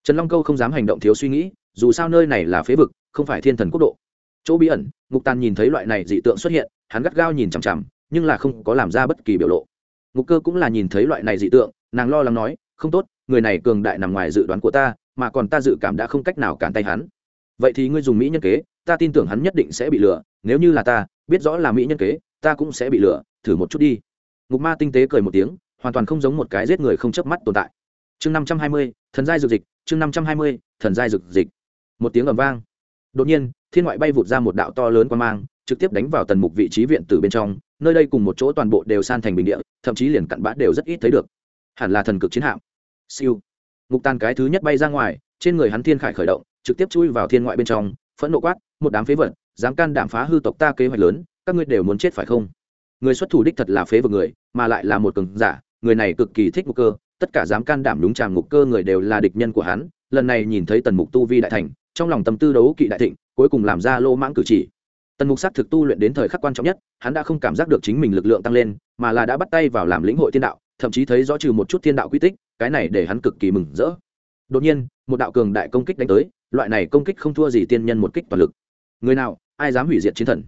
Trần long câu không dám hành động thiếu suy nghĩ, dù sao nơi này là phế vực, không phải thiên thần quốc độ. Chỗ bí ẩn ngục tàn nhìn thấy loại này dị tượng xuất hiện, hắn gắt gao nhìn chằm chằm, nhưng là không có làm ra bất kỳ biểu lộ. Ngục cơ cũng là nhìn thấy loại này dị tượng, nàng lo lắng nói, không tốt, người này cường đại nằm ngoài dự đoán của ta, mà còn ta dự cảm đã không cách nào cản tay hắn. Vậy thì ngươi dùng mỹ nhân kế ta tin tưởng hắn nhất định sẽ bị lừa, nếu như là ta, biết rõ là mỹ nhân kế, ta cũng sẽ bị lừa, thử một chút đi. Ngục ma tinh tế cười một tiếng, hoàn toàn không giống một cái giết người không chớp mắt tồn tại. Chương năm trăm hai mươi, thần giai dược dịch, chương năm trăm hai mươi, thần giai dược dịch. Một tiếng ầm vang. Đột nhiên, thiên ngoại bay vụt ra một đạo to lớn quan mang, trực tiếp đánh vào tần mục vị trí viện tử bên trong, nơi đây cùng một chỗ toàn bộ đều san thành bình địa, thậm chí liền cặn bã đều rất ít thấy được. Hẳn là thần cực chiến hạm. Siêu. Ngục tàn cái thứ nhất bay ra ngoài, trên người hắn thiên khải khởi động, trực tiếp chui vào thiên ngoại bên trong, phẫn nộ quát một đám phế vật, dám can đảm phá hư tộc ta kế hoạch lớn, các ngươi đều muốn chết phải không? Người xuất thủ đích thật là phế vật người, mà lại là một cường giả, người này cực kỳ thích ngục cơ, tất cả dám can đảm đúng tràng ngục cơ người đều là địch nhân của hắn, lần này nhìn thấy tần mục tu vi đại thành, trong lòng tâm tư đấu kỵ đại thịnh, cuối cùng làm ra lô mãng cử chỉ. Tần mục xác thực tu luyện đến thời khắc quan trọng nhất, hắn đã không cảm giác được chính mình lực lượng tăng lên, mà là đã bắt tay vào làm lĩnh hội thiên đạo, thậm chí thấy rõ trừ một chút thiên đạo quy tích, cái này để hắn cực kỳ mừng rỡ. Đột nhiên, một đạo cường đại công kích đánh tới, loại này công kích không thua gì tiên nhân một kích toàn lực người nào, ai dám hủy diệt chiến thần?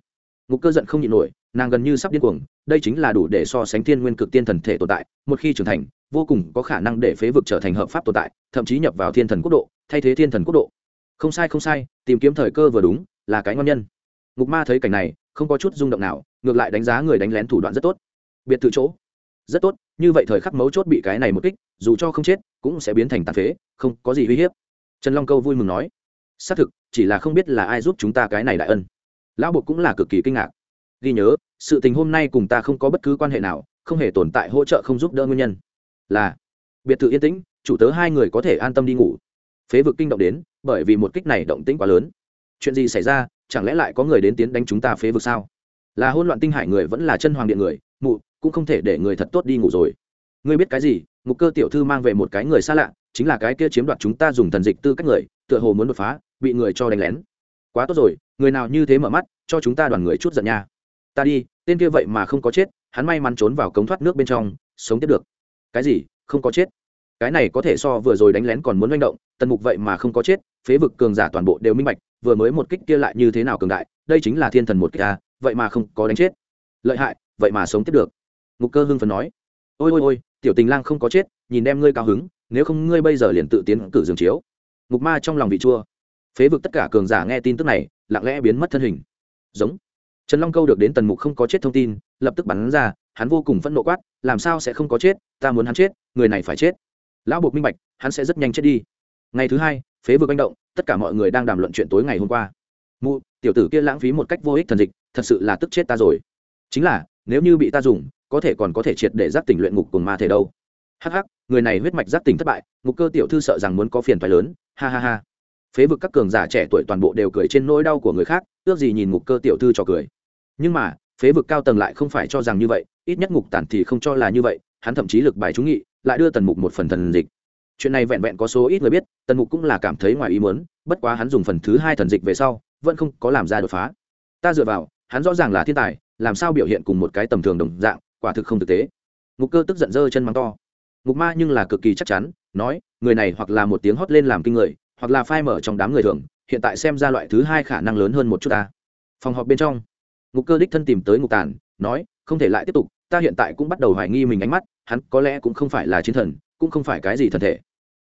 Ngục cơ giận không nhịn nổi, nàng gần như sắp điên cuồng, đây chính là đủ để so sánh thiên nguyên cực tiên thần thể tồn tại. Một khi trưởng thành, vô cùng có khả năng để phế vực trở thành hợp pháp tồn tại, thậm chí nhập vào thiên thần quốc độ, thay thế thiên thần quốc độ. Không sai không sai, tìm kiếm thời cơ vừa đúng, là cái ngon nhân. Ngục ma thấy cảnh này, không có chút rung động nào, ngược lại đánh giá người đánh lén thủ đoạn rất tốt. Biệt thự chỗ. Rất tốt, như vậy thời khắc mấu chốt bị cái này một kích, dù cho không chết, cũng sẽ biến thành tàn phế, không có gì uy hiếp. Trần long câu vui mừng nói xác thực, chỉ là không biết là ai giúp chúng ta cái này đại ân. Lão bột cũng là cực kỳ kinh ngạc. Ghi nhớ, sự tình hôm nay cùng ta không có bất cứ quan hệ nào, không hề tồn tại hỗ trợ không giúp đỡ nguyên nhân. Là, biệt thự yên tĩnh, chủ tớ hai người có thể an tâm đi ngủ. Phế vực kinh động đến, bởi vì một kích này động tĩnh quá lớn. Chuyện gì xảy ra, chẳng lẽ lại có người đến tiến đánh chúng ta phế vực sao? Là hôn loạn tinh hải người vẫn là chân hoàng điện người, mụ, cũng không thể để người thật tốt đi ngủ rồi. Ngươi biết cái gì, ngục cơ tiểu thư mang về một cái người xa lạ, chính là cái kia chiếm đoạt chúng ta dùng thần dịch tư cách người, tựa hồ muốn đột phá bị người cho đánh lén. Quá tốt rồi, người nào như thế mở mắt, cho chúng ta đoàn người chút giận nha. Ta đi, tên kia vậy mà không có chết, hắn may mắn trốn vào cống thoát nước bên trong, sống tiếp được. Cái gì, không có chết? Cái này có thể so vừa rồi đánh lén còn muốn manh động, tần mục vậy mà không có chết, phế vực cường giả toàn bộ đều minh bạch, vừa mới một kích kia lại như thế nào cường đại, đây chính là thiên thần một kích ta vậy mà không có đánh chết. Lợi hại, vậy mà sống tiếp được. Ngục cơ hưng phần nói. Ôi ôi ôi, tiểu tình lang không có chết, nhìn đem ngươi cao hứng, nếu không ngươi bây giờ liền tự tiến cử giường chiếu. Ngục ma trong lòng vị chua phế vực tất cả cường giả nghe tin tức này, lặng lẽ biến mất thân hình. Giống. Trần long câu được đến tần mục không có chết thông tin, lập tức bắn ra, hắn vô cùng phẫn nộ quát, làm sao sẽ không có chết? Ta muốn hắn chết, người này phải chết. Lão buộc minh bạch, hắn sẽ rất nhanh chết đi. Ngày thứ hai, phế vực manh động, tất cả mọi người đang đàm luận chuyện tối ngày hôm qua. Mụ, tiểu tử kia lãng phí một cách vô ích thần dịch, thật sự là tức chết ta rồi. Chính là, nếu như bị ta dùng, có thể còn có thể triệt để giác tỉnh luyện ngục cùng ma thể đâu. Hắc hắc, người này huyết mạch giác tỉnh thất bại, ngục cơ tiểu thư sợ rằng muốn có phiền phái lớn, ha ha ha phế vực các cường giả trẻ tuổi toàn bộ đều cười trên nỗi đau của người khác, ước gì nhìn ngục cơ tiểu thư cho cười. Nhưng mà, phế vực cao tầng lại không phải cho rằng như vậy, ít nhất ngục tản thì không cho là như vậy, hắn thậm chí lực bài trúng nghị, lại đưa tần mục một phần thần dịch. Chuyện này vẹn vẹn có số ít người biết, tần mục cũng là cảm thấy ngoài ý muốn, bất quá hắn dùng phần thứ hai thần dịch về sau, vẫn không có làm ra đột phá. Ta dựa vào, hắn rõ ràng là thiên tài, làm sao biểu hiện cùng một cái tầm thường đồng dạng, quả thực không thực tế. Ngục cơ tức giận dơ chân mắng to. Ngục ma nhưng là cực kỳ chắc chắn, nói, người này hoặc là một tiếng hót lên làm kinh người hoặc là phai mở trong đám người thường, hiện tại xem ra loại thứ hai khả năng lớn hơn một chút ta. Phòng họp bên trong, ngục cơ đích thân tìm tới ngục tàn nói, không thể lại tiếp tục, ta hiện tại cũng bắt đầu hoài nghi mình ánh mắt, hắn có lẽ cũng không phải là chiến thần, cũng không phải cái gì thần thể.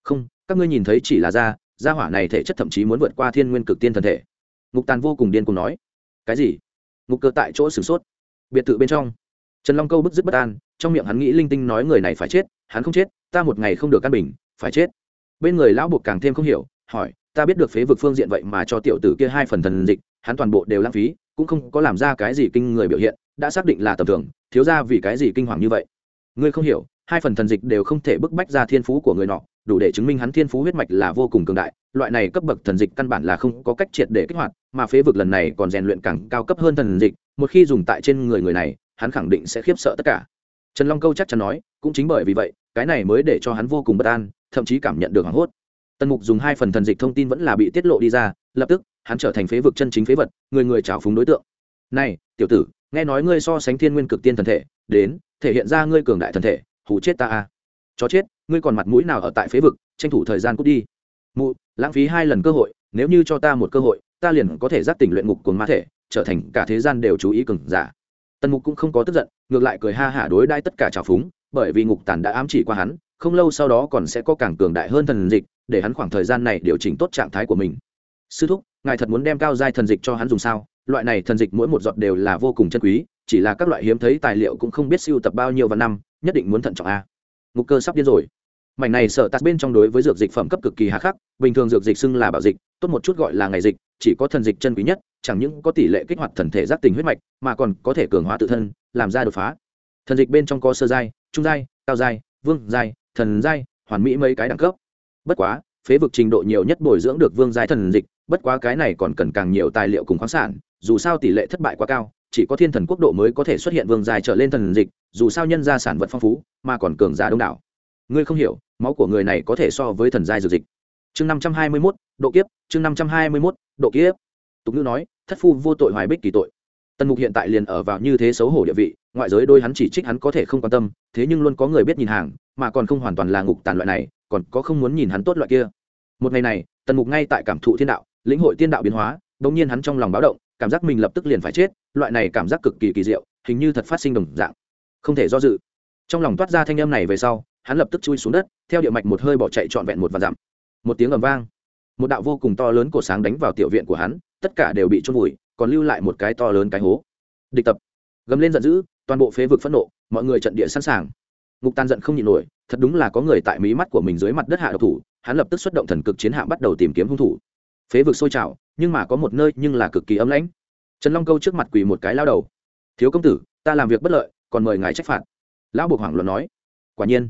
Không, các ngươi nhìn thấy chỉ là da da hỏa này thể chất thậm chí muốn vượt qua thiên nguyên cực tiên thần thể. Ngục tàn vô cùng điên cùng nói. Cái gì? Ngục cơ tại chỗ sửng sốt. Biệt thự bên trong, trần long câu bức dứt bất an, trong miệng hắn nghĩ linh tinh nói người này phải chết, hắn không chết, ta một ngày không được căn bình, phải chết. Bên người lão buộc càng thêm không hiểu hỏi, ta biết được phế vực phương diện vậy mà cho tiểu tử kia hai phần thần dịch, hắn toàn bộ đều lãng phí, cũng không có làm ra cái gì kinh người biểu hiện, đã xác định là tầm thường, thiếu ra vì cái gì kinh hoàng như vậy? Ngươi không hiểu, hai phần thần dịch đều không thể bức bách ra thiên phú của người nọ, đủ để chứng minh hắn thiên phú huyết mạch là vô cùng cường đại, loại này cấp bậc thần dịch căn bản là không có cách triệt để kích hoạt, mà phế vực lần này còn rèn luyện càng cao cấp hơn thần dịch, một khi dùng tại trên người người này, hắn khẳng định sẽ khiếp sợ tất cả. Trần long câu chắc chắn nói, cũng chính bởi vì vậy, cái này mới để cho hắn vô cùng bất an, thậm chí cảm nhận được hoảng hốt tần mục dùng hai phần thần dịch thông tin vẫn là bị tiết lộ đi ra, lập tức, hắn trở thành phế vực chân chính phế vật, người người trào phúng đối tượng. Này, tiểu tử, nghe nói ngươi so sánh thiên nguyên cực tiên thần thể, đến, thể hiện ra ngươi cường đại thần thể hủ chết ta a. Chó chết, ngươi còn mặt mũi nào ở tại phế vực, tranh thủ thời gian cút đi. Mụ, lãng phí hai lần cơ hội, nếu như cho ta một cơ hội, ta liền có thể giác tỉnh luyện ngục cuồng ma thể, trở thành cả thế gian đều chú ý cường giả. Tần mục cũng không có tức giận, ngược lại cười ha hả đối đãi tất cả trào phúng, bởi vì ngục tàn đã ám chỉ qua hắn không lâu sau đó còn sẽ có càng cường đại hơn thần dịch, để hắn khoảng thời gian này điều chỉnh tốt trạng thái của mình. Sư thúc, ngài thật muốn đem cao giai thần dịch cho hắn dùng sao? Loại này thần dịch mỗi một giọt đều là vô cùng chân quý, chỉ là các loại hiếm thấy tài liệu cũng không biết siêu tập bao nhiêu và năm, nhất định muốn thận trọng a. Ngục cơ sắp điên rồi. Mảnh này sợ tạt bên trong đối với dược dịch phẩm cấp cực kỳ hà khắc, bình thường dược dịch xưng là bảo dịch, tốt một chút gọi là ngày dịch, chỉ có thần dịch chân quý nhất, chẳng những có tỷ lệ kích hoạt thần thể giác tình huyết mạch, mà còn có thể cường hóa tự thân, làm ra đột phá. Thần dịch bên trong có sơ giai, trung giai, cao giai, vương giai thần giai, hoàn mỹ mấy cái đẳng cấp. Bất quá, phế vực trình độ nhiều nhất bồi dưỡng được vương giai thần dịch, bất quá cái này còn cần càng nhiều tài liệu cùng khoáng sản, dù sao tỷ lệ thất bại quá cao, chỉ có thiên thần quốc độ mới có thể xuất hiện vương giai trở lên thần dịch, dù sao nhân ra sản vật phong phú, mà còn cường giả đông đảo. Ngươi không hiểu, máu của người này có thể so với thần giai dược dịch. Chương năm trăm hai mươi mốt, độ kiếp, chương năm trăm hai mươi mốt, độ kiếp. Tục ngữ nói, thất phu vô tội hoài bích kỳ tội tần mục hiện tại liền ở vào như thế xấu hổ địa vị, ngoại giới đôi hắn chỉ trích hắn có thể không quan tâm, thế nhưng luôn có người biết nhìn hàng, mà còn không hoàn toàn là ngục tàn loại này, còn có không muốn nhìn hắn tốt loại kia. Một ngày này, tần mục ngay tại cảm thụ thiên đạo, lĩnh hội tiên đạo biến hóa đ ỗ n g nhiên hắn trong lòng báo động, cảm giác mình lập tức liền phải chết, loại này cảm giác cực kỳ kỳ diệu, hình như thật phát sinh đồng dạng. Không thể do dự. Trong lòng toát ra thanh âm này về sau, hắn lập tức chui xuống đất, theo địa mạch một hơi bỏ chạy trọn vẹn một và dặm. Một tiếng ầm vang. Một đạo vô cùng to lớn cổ sáng đánh vào tiểu viện của hắn, tất cả đều bị trôn vùi còn lưu lại một cái to lớn cái hố. Địch tập. Gầm lên giận dữ, toàn bộ phế vực phẫn nộ, mọi người trận địa sẵn sàng. Ngục tan giận không nhịn nổi, thật đúng là có người tại mí mắt của mình dưới mặt đất hạ độc thủ, hắn lập tức xuất động thần cực chiến hạm bắt đầu tìm kiếm hung thủ. Phế vực sôi trào, nhưng mà có một nơi nhưng là cực kỳ ấm lãnh. Trần long câu trước mặt quỳ một cái lao đầu. Thiếu công tử, ta làm việc bất lợi, còn mời ngài trách phạt. Lão buộc hoảng luận nói. Quả nhiên.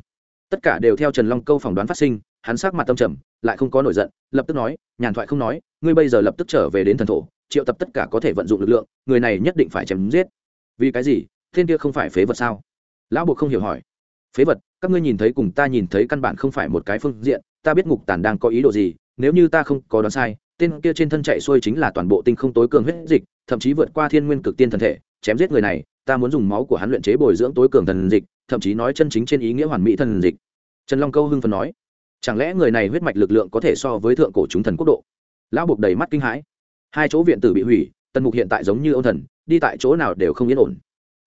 Tất cả đều theo trần long câu phỏng đoán phát sinh hắn sắc mặt tâm trầm, lại không có nổi giận, lập tức nói, nhàn thoại không nói, ngươi bây giờ lập tức trở về đến thần thổ, triệu tập tất cả có thể vận dụng lực lượng, người này nhất định phải chém giết. Vì cái gì? Thiên kia không phải phế vật sao? Lão buộc không hiểu hỏi. Phế vật, các ngươi nhìn thấy cùng ta nhìn thấy căn bản không phải một cái phương diện, ta biết ngục tàn đang có ý đồ gì, nếu như ta không có đoán sai, tên kia trên thân chạy xuôi chính là toàn bộ tinh không tối cường huyết dịch, thậm chí vượt qua thiên nguyên cực tiên thần thể, chém giết người này, ta muốn dùng máu của hắn luyện chế bồi dưỡng tối cường thần dịch, thậm chí nói chân chính trên ý nghĩa hoàn mỹ thần dịch. Trần long câu hưng phần nói chẳng lẽ người này huyết mạch lực lượng có thể so với thượng cổ chúng thần quốc độ? Lão buộc đầy mắt kinh hãi. Hai chỗ viện tử bị hủy, tần mục hiện tại giống như ôn thần, đi tại chỗ nào đều không yên ổn.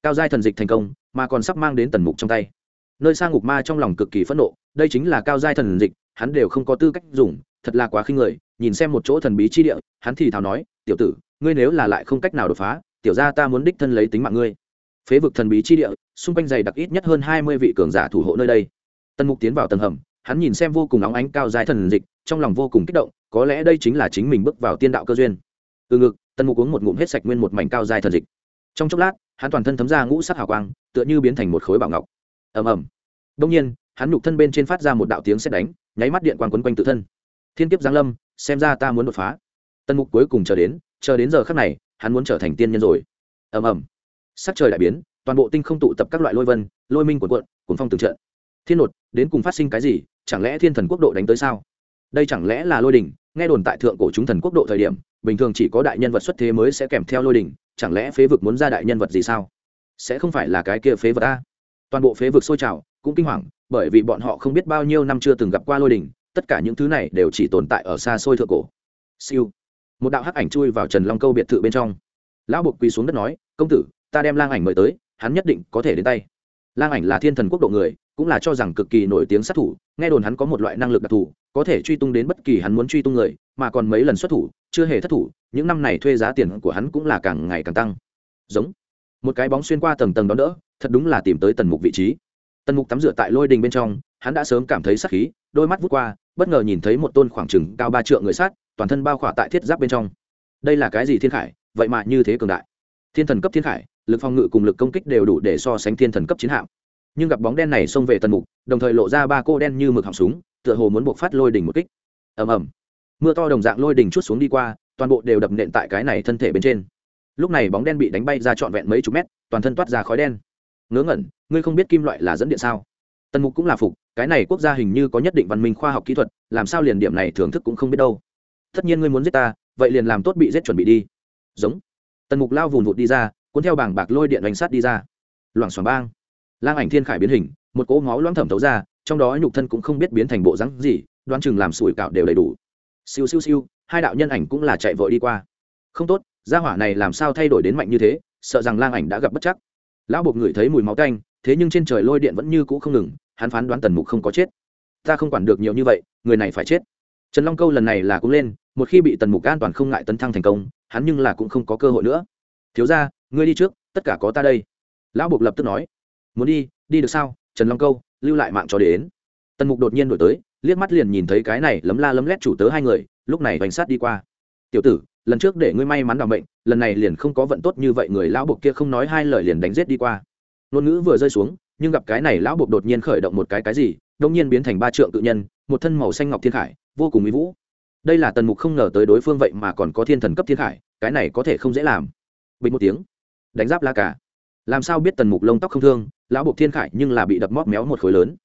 Cao giai thần dịch thành công, mà còn sắp mang đến tần mục trong tay. Nơi sang ngục ma trong lòng cực kỳ phẫn nộ, đây chính là cao giai thần dịch, hắn đều không có tư cách dùng, thật là quá khinh người, nhìn xem một chỗ thần bí chi địa, hắn thì thào nói, tiểu tử, ngươi nếu là lại không cách nào đột phá, tiểu ra ta muốn đích thân lấy tính mạng ngươi. Phế vực thần bí chi địa, xung quanh dày đặc ít nhất hơn hai mươi vị cường giả thủ hộ nơi đây. Tần mục tiến vào tầng hầm hắn nhìn xem vô cùng nóng ánh cao dài thần dịch, trong lòng vô cùng kích động, có lẽ đây chính là chính mình bước vào tiên đạo cơ duyên. Từ ngực, tần mục uống một ngụm hết sạch nguyên một mảnh cao dài thần dịch. Trong chốc lát, hắn toàn thân thấm ra ngũ sắc hào quang, tựa như biến thành một khối bảo ngọc. Ầm ầm. Đông nhiên, hắn nhục thân bên trên phát ra một đạo tiếng xét đánh, nháy mắt điện quang quấn quanh tự thân. Thiên kiếp giáng lâm, xem ra ta muốn đột phá. Tần mục cuối cùng chờ đến chờ đến giờ khắc này, hắn muốn trở thành tiên nhân rồi. Ầm ầm. Sắc trời đại biến, toàn bộ tinh không tụ tập các loại lôi vân, lôi minh cuộn cuộn cuốn phong từng trận. Thiên nột, đến cùng phát sinh cái gì? Chẳng lẽ thiên thần quốc độ đánh tới sao? Đây chẳng lẽ là lôi đình? Nghe đồn tại thượng cổ chúng thần quốc độ thời điểm, bình thường chỉ có đại nhân vật xuất thế mới sẽ kèm theo lôi đình, chẳng lẽ phế vực muốn ra đại nhân vật gì sao? Sẽ không phải là cái kia phế vật a. Toàn bộ phế vực sôi trào, cũng kinh hoàng, bởi vì bọn họ không biết bao nhiêu năm chưa từng gặp qua lôi đình, tất cả những thứ này đều chỉ tồn tại ở xa xôi thượng cổ. Siêu. Một đạo hắc ảnh chui vào trần long câu biệt thự bên trong. Lão buộc quỳ xuống đất nói, công tử, ta đem lang ảnh mời tới, hắn nhất định có thể đến tay. Lang ảnh là thiên thần quốc độ người cũng là cho rằng cực kỳ nổi tiếng sát thủ, nghe đồn hắn có một loại năng lực đặc thù, có thể truy tung đến bất kỳ hắn muốn truy tung người, mà còn mấy lần xuất thủ, chưa hề thất thủ, những năm này thuê giá tiền của hắn cũng là càng ngày càng tăng. Giống. Một cái bóng xuyên qua tầng tầng đó đỡ, thật đúng là tìm tới tần mục vị trí. Tần mục tắm rửa tại lôi đình bên trong, hắn đã sớm cảm thấy sắc khí, đôi mắt vút qua, bất ngờ nhìn thấy một tôn khoảng trừng cao ba trượng người sát, toàn thân bao khỏa tại thiết giáp bên trong. Đây là cái gì thiên khải? Vậy mà như thế cường đại. Thiên thần cấp thiên khải, lực phòng ngự cùng lực công kích đều đủ để so sánh thiên thần cấp chiến hạm nhưng gặp bóng đen này xông về tần mục, đồng thời lộ ra ba cô đen như mực họng súng, tựa hồ muốn buộc phát lôi đỉnh một kích. Ầm ầm. Mưa to đồng dạng lôi đỉnh chút xuống đi qua, toàn bộ đều đập nện tại cái này thân thể bên trên. Lúc này bóng đen bị đánh bay ra trọn vẹn mấy chục mét, toàn thân toát ra khói đen. Ngớ ngẩn, ngươi không biết kim loại là dẫn điện sao? Tần mục cũng là phục, cái này quốc gia hình như có nhất định văn minh khoa học kỹ thuật, làm sao liền điểm này thưởng thức cũng không biết đâu. Tất nhiên ngươi muốn giết ta, vậy liền làm tốt bị giết chuẩn bị đi. Giống. Tần mục lao vùn vụt đi ra, cuốn theo bảng bạc lôi điện đánh sát đi ra. Loảng xoảng bang lang ảnh thiên khải biến hình, một cỗ máu loãng thẩm thấu ra, trong đó nhục thân cũng không biết biến thành bộ rắn gì, đoán chừng làm sủi cạo đều đầy đủ. Siêu siêu siêu, hai đạo nhân ảnh cũng là chạy vội đi qua. Không tốt, gia hỏa này làm sao thay đổi đến mạnh như thế, sợ rằng lang ảnh đã gặp bất chắc. Lão buộc ngửi thấy mùi máu canh thế nhưng trên trời lôi điện vẫn như cũ không ngừng, hắn phán đoán tần mục không có chết. Ta không quản được nhiều như vậy, người này phải chết. Trần long câu lần này là cũng lên, một khi bị tần mục an toàn không ngại tấn thăng thành công, hắn nhưng là cũng không có cơ hội nữa. Thiếu ra ngươi đi trước, tất cả có ta đây. Lão buộc lập tức nói muốn đi đi được sao? Trần long câu, lưu lại mạng cho đến. Tần mục đột nhiên đổi tới, liếc mắt liền nhìn thấy cái này lấm la lấm lét chủ tớ hai người, lúc này bánh sát đi qua. Tiểu tử, lần trước để ngươi may mắn đ ò n bệnh lần này liền không có vận tốt như vậy, người lão buộc kia không nói hai lời liền đánh g i ế t đi qua. Ngôn ngữ vừa rơi xuống, nhưng gặp cái này lão buộc đột nhiên khởi động một cái cái gì, đông nhiên biến thành ba trượng tự nhân, một thân màu xanh ngọc thiên khải, vô cùng mỹ vũ. Đây là tần mục không ngờ tới đối phương vậy mà còn có thiên thần cấp thiên khải, cái này có thể không dễ làm. Bình một tiếng, đánh giáp la cả làm sao biết tần mục lông tóc không thương lão buộc thiên khải nhưng là bị đập móc méo một khối lớn.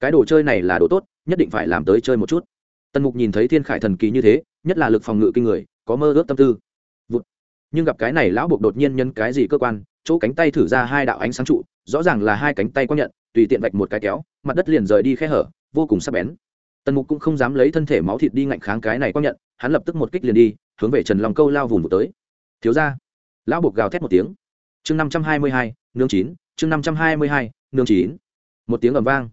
Cái đồ chơi này là đồ tốt, nhất định phải làm tới chơi một chút. Tần mục nhìn thấy thiên khải thần kỳ như thế, nhất là lực phòng ngự kinh người, có mơ ước tâm tư. Vụt. nhưng gặp cái này lão buộc đột nhiên nhân cái gì cơ quan, chỗ cánh tay thử ra hai đạo ánh sáng trụ, rõ ràng là hai cánh tay quang nhận, tùy tiện vạch một cái kéo, mặt đất liền rời đi khe hở, vô cùng sắc bén. Tần mục cũng không dám lấy thân thể máu thịt đi ngạnh kháng cái này quang nhận, hắn lập tức một kích liền đi, hướng về trần lòng câu lao vùng một tới. Thiếu ra lão buộc gào thét một tiếng. Chương năm trăm hai mươi hai nương chín chương năm trăm hai mươi hai, nương chín. Một tiếng ầm vang.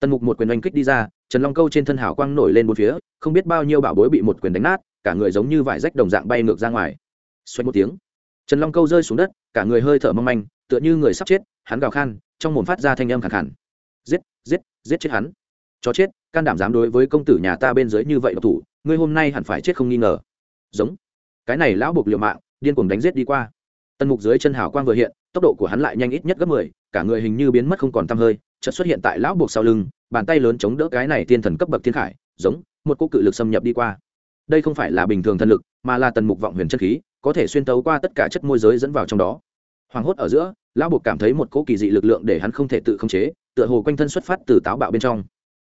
Tần mục một quyền oanh kích đi ra, trần long câu trên thân hảo quang nổi lên một phía, không biết bao nhiêu bảo bối bị một quyền đánh nát, cả người giống như vải rách đồng dạng bay ngược ra ngoài. Xoay một tiếng, trần long câu rơi xuống đất, cả người hơi thở mong manh, tựa như người sắp chết, hắn gào khan, trong mồm phát ra thanh âm khẳng khẳng giết giết giết chết hắn. Chó chết, can đảm dám đối với công tử nhà ta bên dưới như vậy độc thủ, ngươi hôm nay hẳn phải chết không nghi ngờ. Giống. Cái này lão buộc liều mạng, điên cuồng đánh giết đi qua. Tần mục dưới chân hảo quang vừa hiện tốc độ của hắn lại nhanh ít nhất gấp mười, cả người hình như biến mất không còn tăm hơi, chợt xuất hiện tại lão buộc sau lưng, bàn tay lớn chống đỡ cái này tiên thần cấp bậc thiên khải, giống, một cô cự lực xâm nhập đi qua. Đây không phải là bình thường thân lực, mà là tần mục vọng huyền chân khí, có thể xuyên tấu qua tất cả chất môi giới dẫn vào trong đó. Hoàng hốt ở giữa, lão buộc cảm thấy một cỗ kỳ dị lực lượng để hắn không thể tự khống chế, tựa hồ quanh thân xuất phát từ táo bạo bên trong.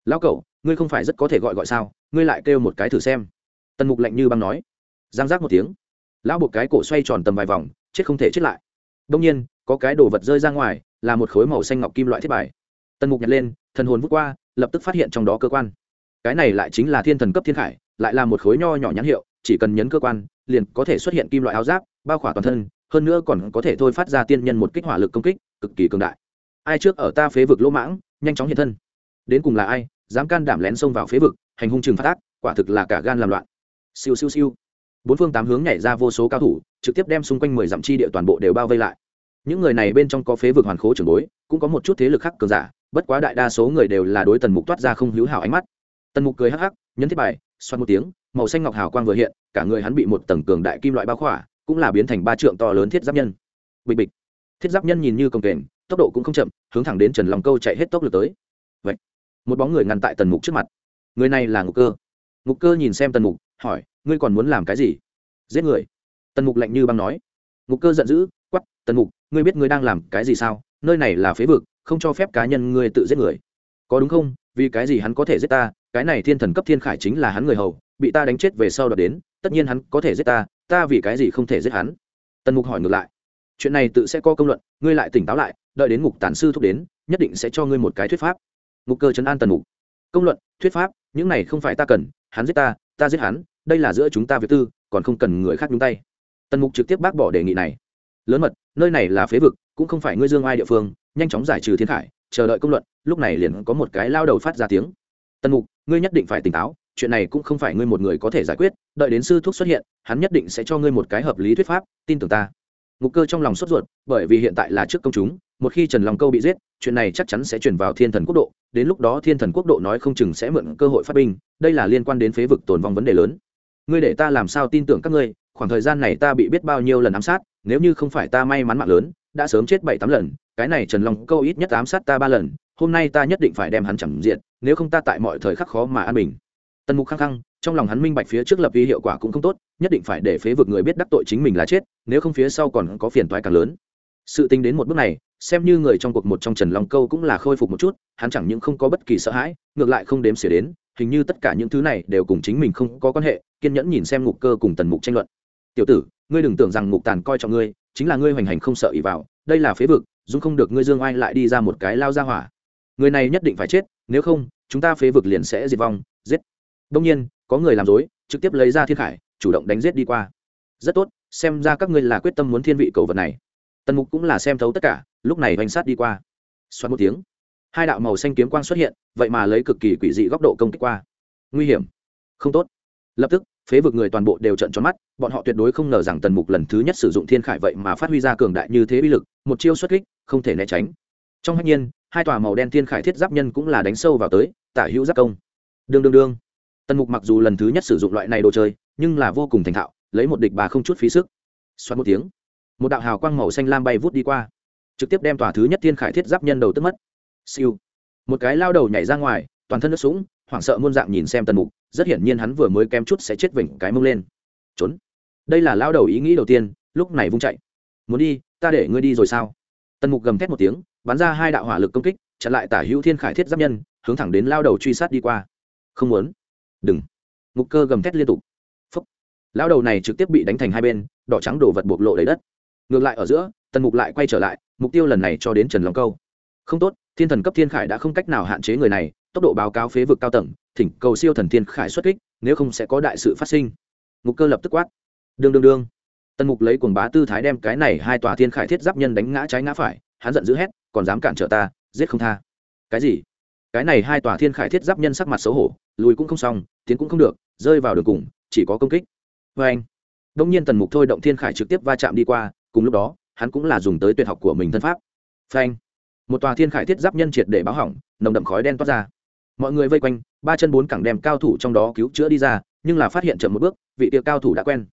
Lão cậu, ngươi không phải rất có thể gọi gọi sao? Ngươi lại kêu một cái thử xem. Tần mục lạnh như băng nói. Giang giác một tiếng. Lão buộc cái cổ xoay tròn tầm vài vòng, chết không thể chết lại. Đông nhiên có cái đồ vật rơi ra ngoài, là một khối màu xanh ngọc kim loại thiết bài. Tần mục nhặt lên, thần hồn vút qua, lập tức phát hiện trong đó cơ quan. Cái này lại chính là thiên thần cấp thiên khải, lại là một khối nho nhỏ nhãn hiệu, chỉ cần nhấn cơ quan, liền có thể xuất hiện kim loại áo giáp, bao khỏa toàn thân, hơn nữa còn có thể thôi phát ra tiên nhân một kích hỏa lực công kích, cực kỳ cường đại. Ai trước ở ta phế vực lỗ mãng, nhanh chóng hiện thân. Đến cùng là ai, dám can đảm lén xông vào phế vực, hành hung trừng phát ác, quả thực là cả gan làm loạn. Siêu siêu siêu. Bốn phương tám hướng nhảy ra vô số cao thủ, trực tiếp đem xung quanh mười dặm chi địa toàn bộ đều bao vây lại những người này bên trong có phế vực hoàn khố trưởng bối, cũng có một chút thế lực khác cường giả, bất quá đại đa số người đều là đối tần mục toát ra không hữu hảo ánh mắt. Tần mục cười hắc hắc, nhấn thiết bài xoan một tiếng, màu xanh ngọc hào quang vừa hiện, cả người hắn bị một tầng cường đại kim loại bao khỏa, cũng là biến thành ba trượng to lớn thiết giáp nhân. Bịch bịch. Thiết giáp nhân nhìn như công kềnh, tốc độ cũng không chậm, hướng thẳng đến trần lòng câu chạy hết tốc lực tới. Vậy một bóng người ngăn tại tần mục trước mặt. Người này là ngục cơ. Ngục cơ nhìn xem tần mục, hỏi, ngươi còn muốn làm cái gì? Giết người. Tần mục lạnh như băng nói. Ngục cơ giận dữ quắp tần mục ngươi biết ngươi đang làm cái gì sao? Nơi này là phế vực, không cho phép cá nhân ngươi tự giết người. Có đúng không? Vì cái gì hắn có thể giết ta? Cái này thiên thần cấp thiên khải chính là hắn người hầu, bị ta đánh chết về sau đợt đến, tất nhiên hắn có thể giết ta ta vì cái gì không thể giết hắn? Tần mục hỏi ngược lại. Chuyện này tự sẽ có công luận, ngươi lại tỉnh táo lại, đợi đến ngục tản sư thúc đến, nhất định sẽ cho ngươi một cái thuyết pháp. Ngục cơ chấn an tần mục. Công luận, thuyết pháp, những này không phải ta cần, hắn giết ta ta giết hắn, đây là giữa chúng ta việc tư, còn không cần người khác nhúng tay. Tần mục trực tiếp bác bỏ đề nghị này. Lớn mật nơi này là phế vực, cũng không phải ngươi dương ai địa phương, nhanh chóng giải trừ thiên khải, chờ đợi công luận, lúc này liền có một cái lao đầu phát ra tiếng. Tần mục, ngươi nhất định phải tỉnh táo, chuyện này cũng không phải ngươi một người có thể giải quyết, đợi đến sư thuốc xuất hiện, hắn nhất định sẽ cho ngươi một cái hợp lý thuyết pháp, tin tưởng ta. Ngục cơ trong lòng sốt ruột, bởi vì hiện tại là trước công chúng, một khi trần long câu bị giết, chuyện này chắc chắn sẽ chuyển vào thiên thần quốc độ, đến lúc đó thiên thần quốc độ nói không chừng sẽ mượn cơ hội phát binh, đây là liên quan đến phế vực tồn vong vấn đề lớn. Ngươi để ta làm sao tin tưởng các ngươi, khoảng thời gian này ta bị biết bao nhiêu lần ám sát nếu như không phải ta may mắn mạng lớn, đã sớm chết bảy tám lần, cái này trần long câu ít nhất ám sát ta ba lần, hôm nay ta nhất định phải đem hắn chẳng diện, nếu không ta tại mọi thời khắc khó mà an bình. Tần mục khăng khăng, trong lòng hắn minh bạch phía trước lập vi hiệu quả cũng không tốt, nhất định phải để phế vực người biết đắc tội chính mình là chết, nếu không phía sau còn có phiền toái càng lớn. Sự tính đến một bước này, xem như người trong cuộc một trong trần long câu cũng là khôi phục một chút, hắn chẳng những không có bất kỳ sợ hãi, ngược lại không đếm xỉa đến, hình như tất cả những thứ này đều cùng chính mình không có quan hệ, kiên nhẫn nhìn xem ngục cơ cùng tần mục tranh luận. Tiểu tử ngươi đừng tưởng rằng ngục tàn coi trọng ngươi, chính là ngươi hoành hành không sợ ý vào, đây là phế vực, dung không được ngươi dương oai lại đi ra một cái lao ra hỏa. Người này nhất định phải chết, nếu không, chúng ta phế vực liền sẽ diệt vong, giết. Đông nhiên, có người làm dối, trực tiếp lấy ra thiên khải, chủ động đánh giết đi qua. Rất tốt, xem ra các ngươi là quyết tâm muốn thiên vị cầu vật này. Tần mục cũng là xem thấu tất cả, lúc này oanh sát đi qua. Xoắn một tiếng, hai đạo màu xanh kiếm quang xuất hiện, vậy mà lấy cực kỳ quỷ dị góc độ công kích qua. Nguy hiểm. Không tốt. Lập tức, phế vực người toàn bộ đều trận tròn mắt bọn họ tuyệt đối không ngờ rằng tần mục lần thứ nhất sử dụng thiên khải vậy mà phát huy ra cường đại như thế uy lực, một chiêu xuất kích, không thể né tránh. Trong hạnh nhiên, hai tòa màu đen thiên khải thiết giáp nhân cũng là đánh sâu vào tới, tả hữu giáp công. Đương đương đương. Tần mục mặc dù lần thứ nhất sử dụng loại này đồ chơi, nhưng là vô cùng thành thạo, lấy một địch bà không chút phí sức. Xoắn một tiếng. Một đạo hào quang màu xanh lam bay vút đi qua, trực tiếp đem tòa thứ nhất thiên khải thiết giáp nhân đầu tức mất. Siêu. Một cái lao đầu nhảy ra ngoài, toàn thân nước sũng, hoảng sợ muôn dạng nhìn xem tần mục, rất hiển nhiên hắn vừa mới kém chút sẽ chết vỉnh cái mông lên. Trốn đây là lao đầu ý nghĩ đầu tiên, lúc này vung chạy. Muốn đi, ta để ngươi đi rồi sao? Tần mục gầm thét một tiếng, bắn ra hai đạo hỏa lực công kích, chặn lại tả hữu thiên khải thiết giáp nhân, hướng thẳng đến lao đầu truy sát đi qua. Không muốn. Đừng. Ngục cơ gầm thét liên tục. Phấp lao đầu này trực tiếp bị đánh thành hai bên, đỏ trắng đổ vật bộc lộ lấy đất. Ngược lại ở giữa, tần mục lại quay trở lại, mục tiêu lần này cho đến trần long câu. Không tốt, thiên thần cấp thiên khải đã không cách nào hạn chế người này, tốc độ báo cáo phế vực cao tầng, thỉnh cầu siêu thần thiên khải xuất kích, nếu không sẽ có đại sự phát sinh. Ngục cơ lập tức quát đương đương đương. Tần mục lấy cuồng bá tư thái đem cái này hai tòa thiên khải thiết giáp nhân đánh ngã trái ngã phải, hắn giận dữ hét, còn dám cản trở ta, giết không tha. Cái gì? Cái này hai tòa thiên khải thiết giáp nhân sắc mặt xấu hổ, lùi cũng không xong, tiến cũng không được, rơi vào đường cùng, chỉ có công kích. Vê anh đông nhiên tần mục thôi động thiên khải trực tiếp va chạm đi qua, cùng lúc đó, hắn cũng là dùng tới tuyệt học của mình thân pháp. Phanh một tòa thiên khải thiết giáp nhân triệt để báo hỏng, nồng đậm khói đen toát ra. Mọi người vây quanh, ba chân bốn cẳng đem cao thủ trong đó cứu chữa đi ra, nhưng là phát hiện chậm một bước, vị tiệc cao thủ đã quen.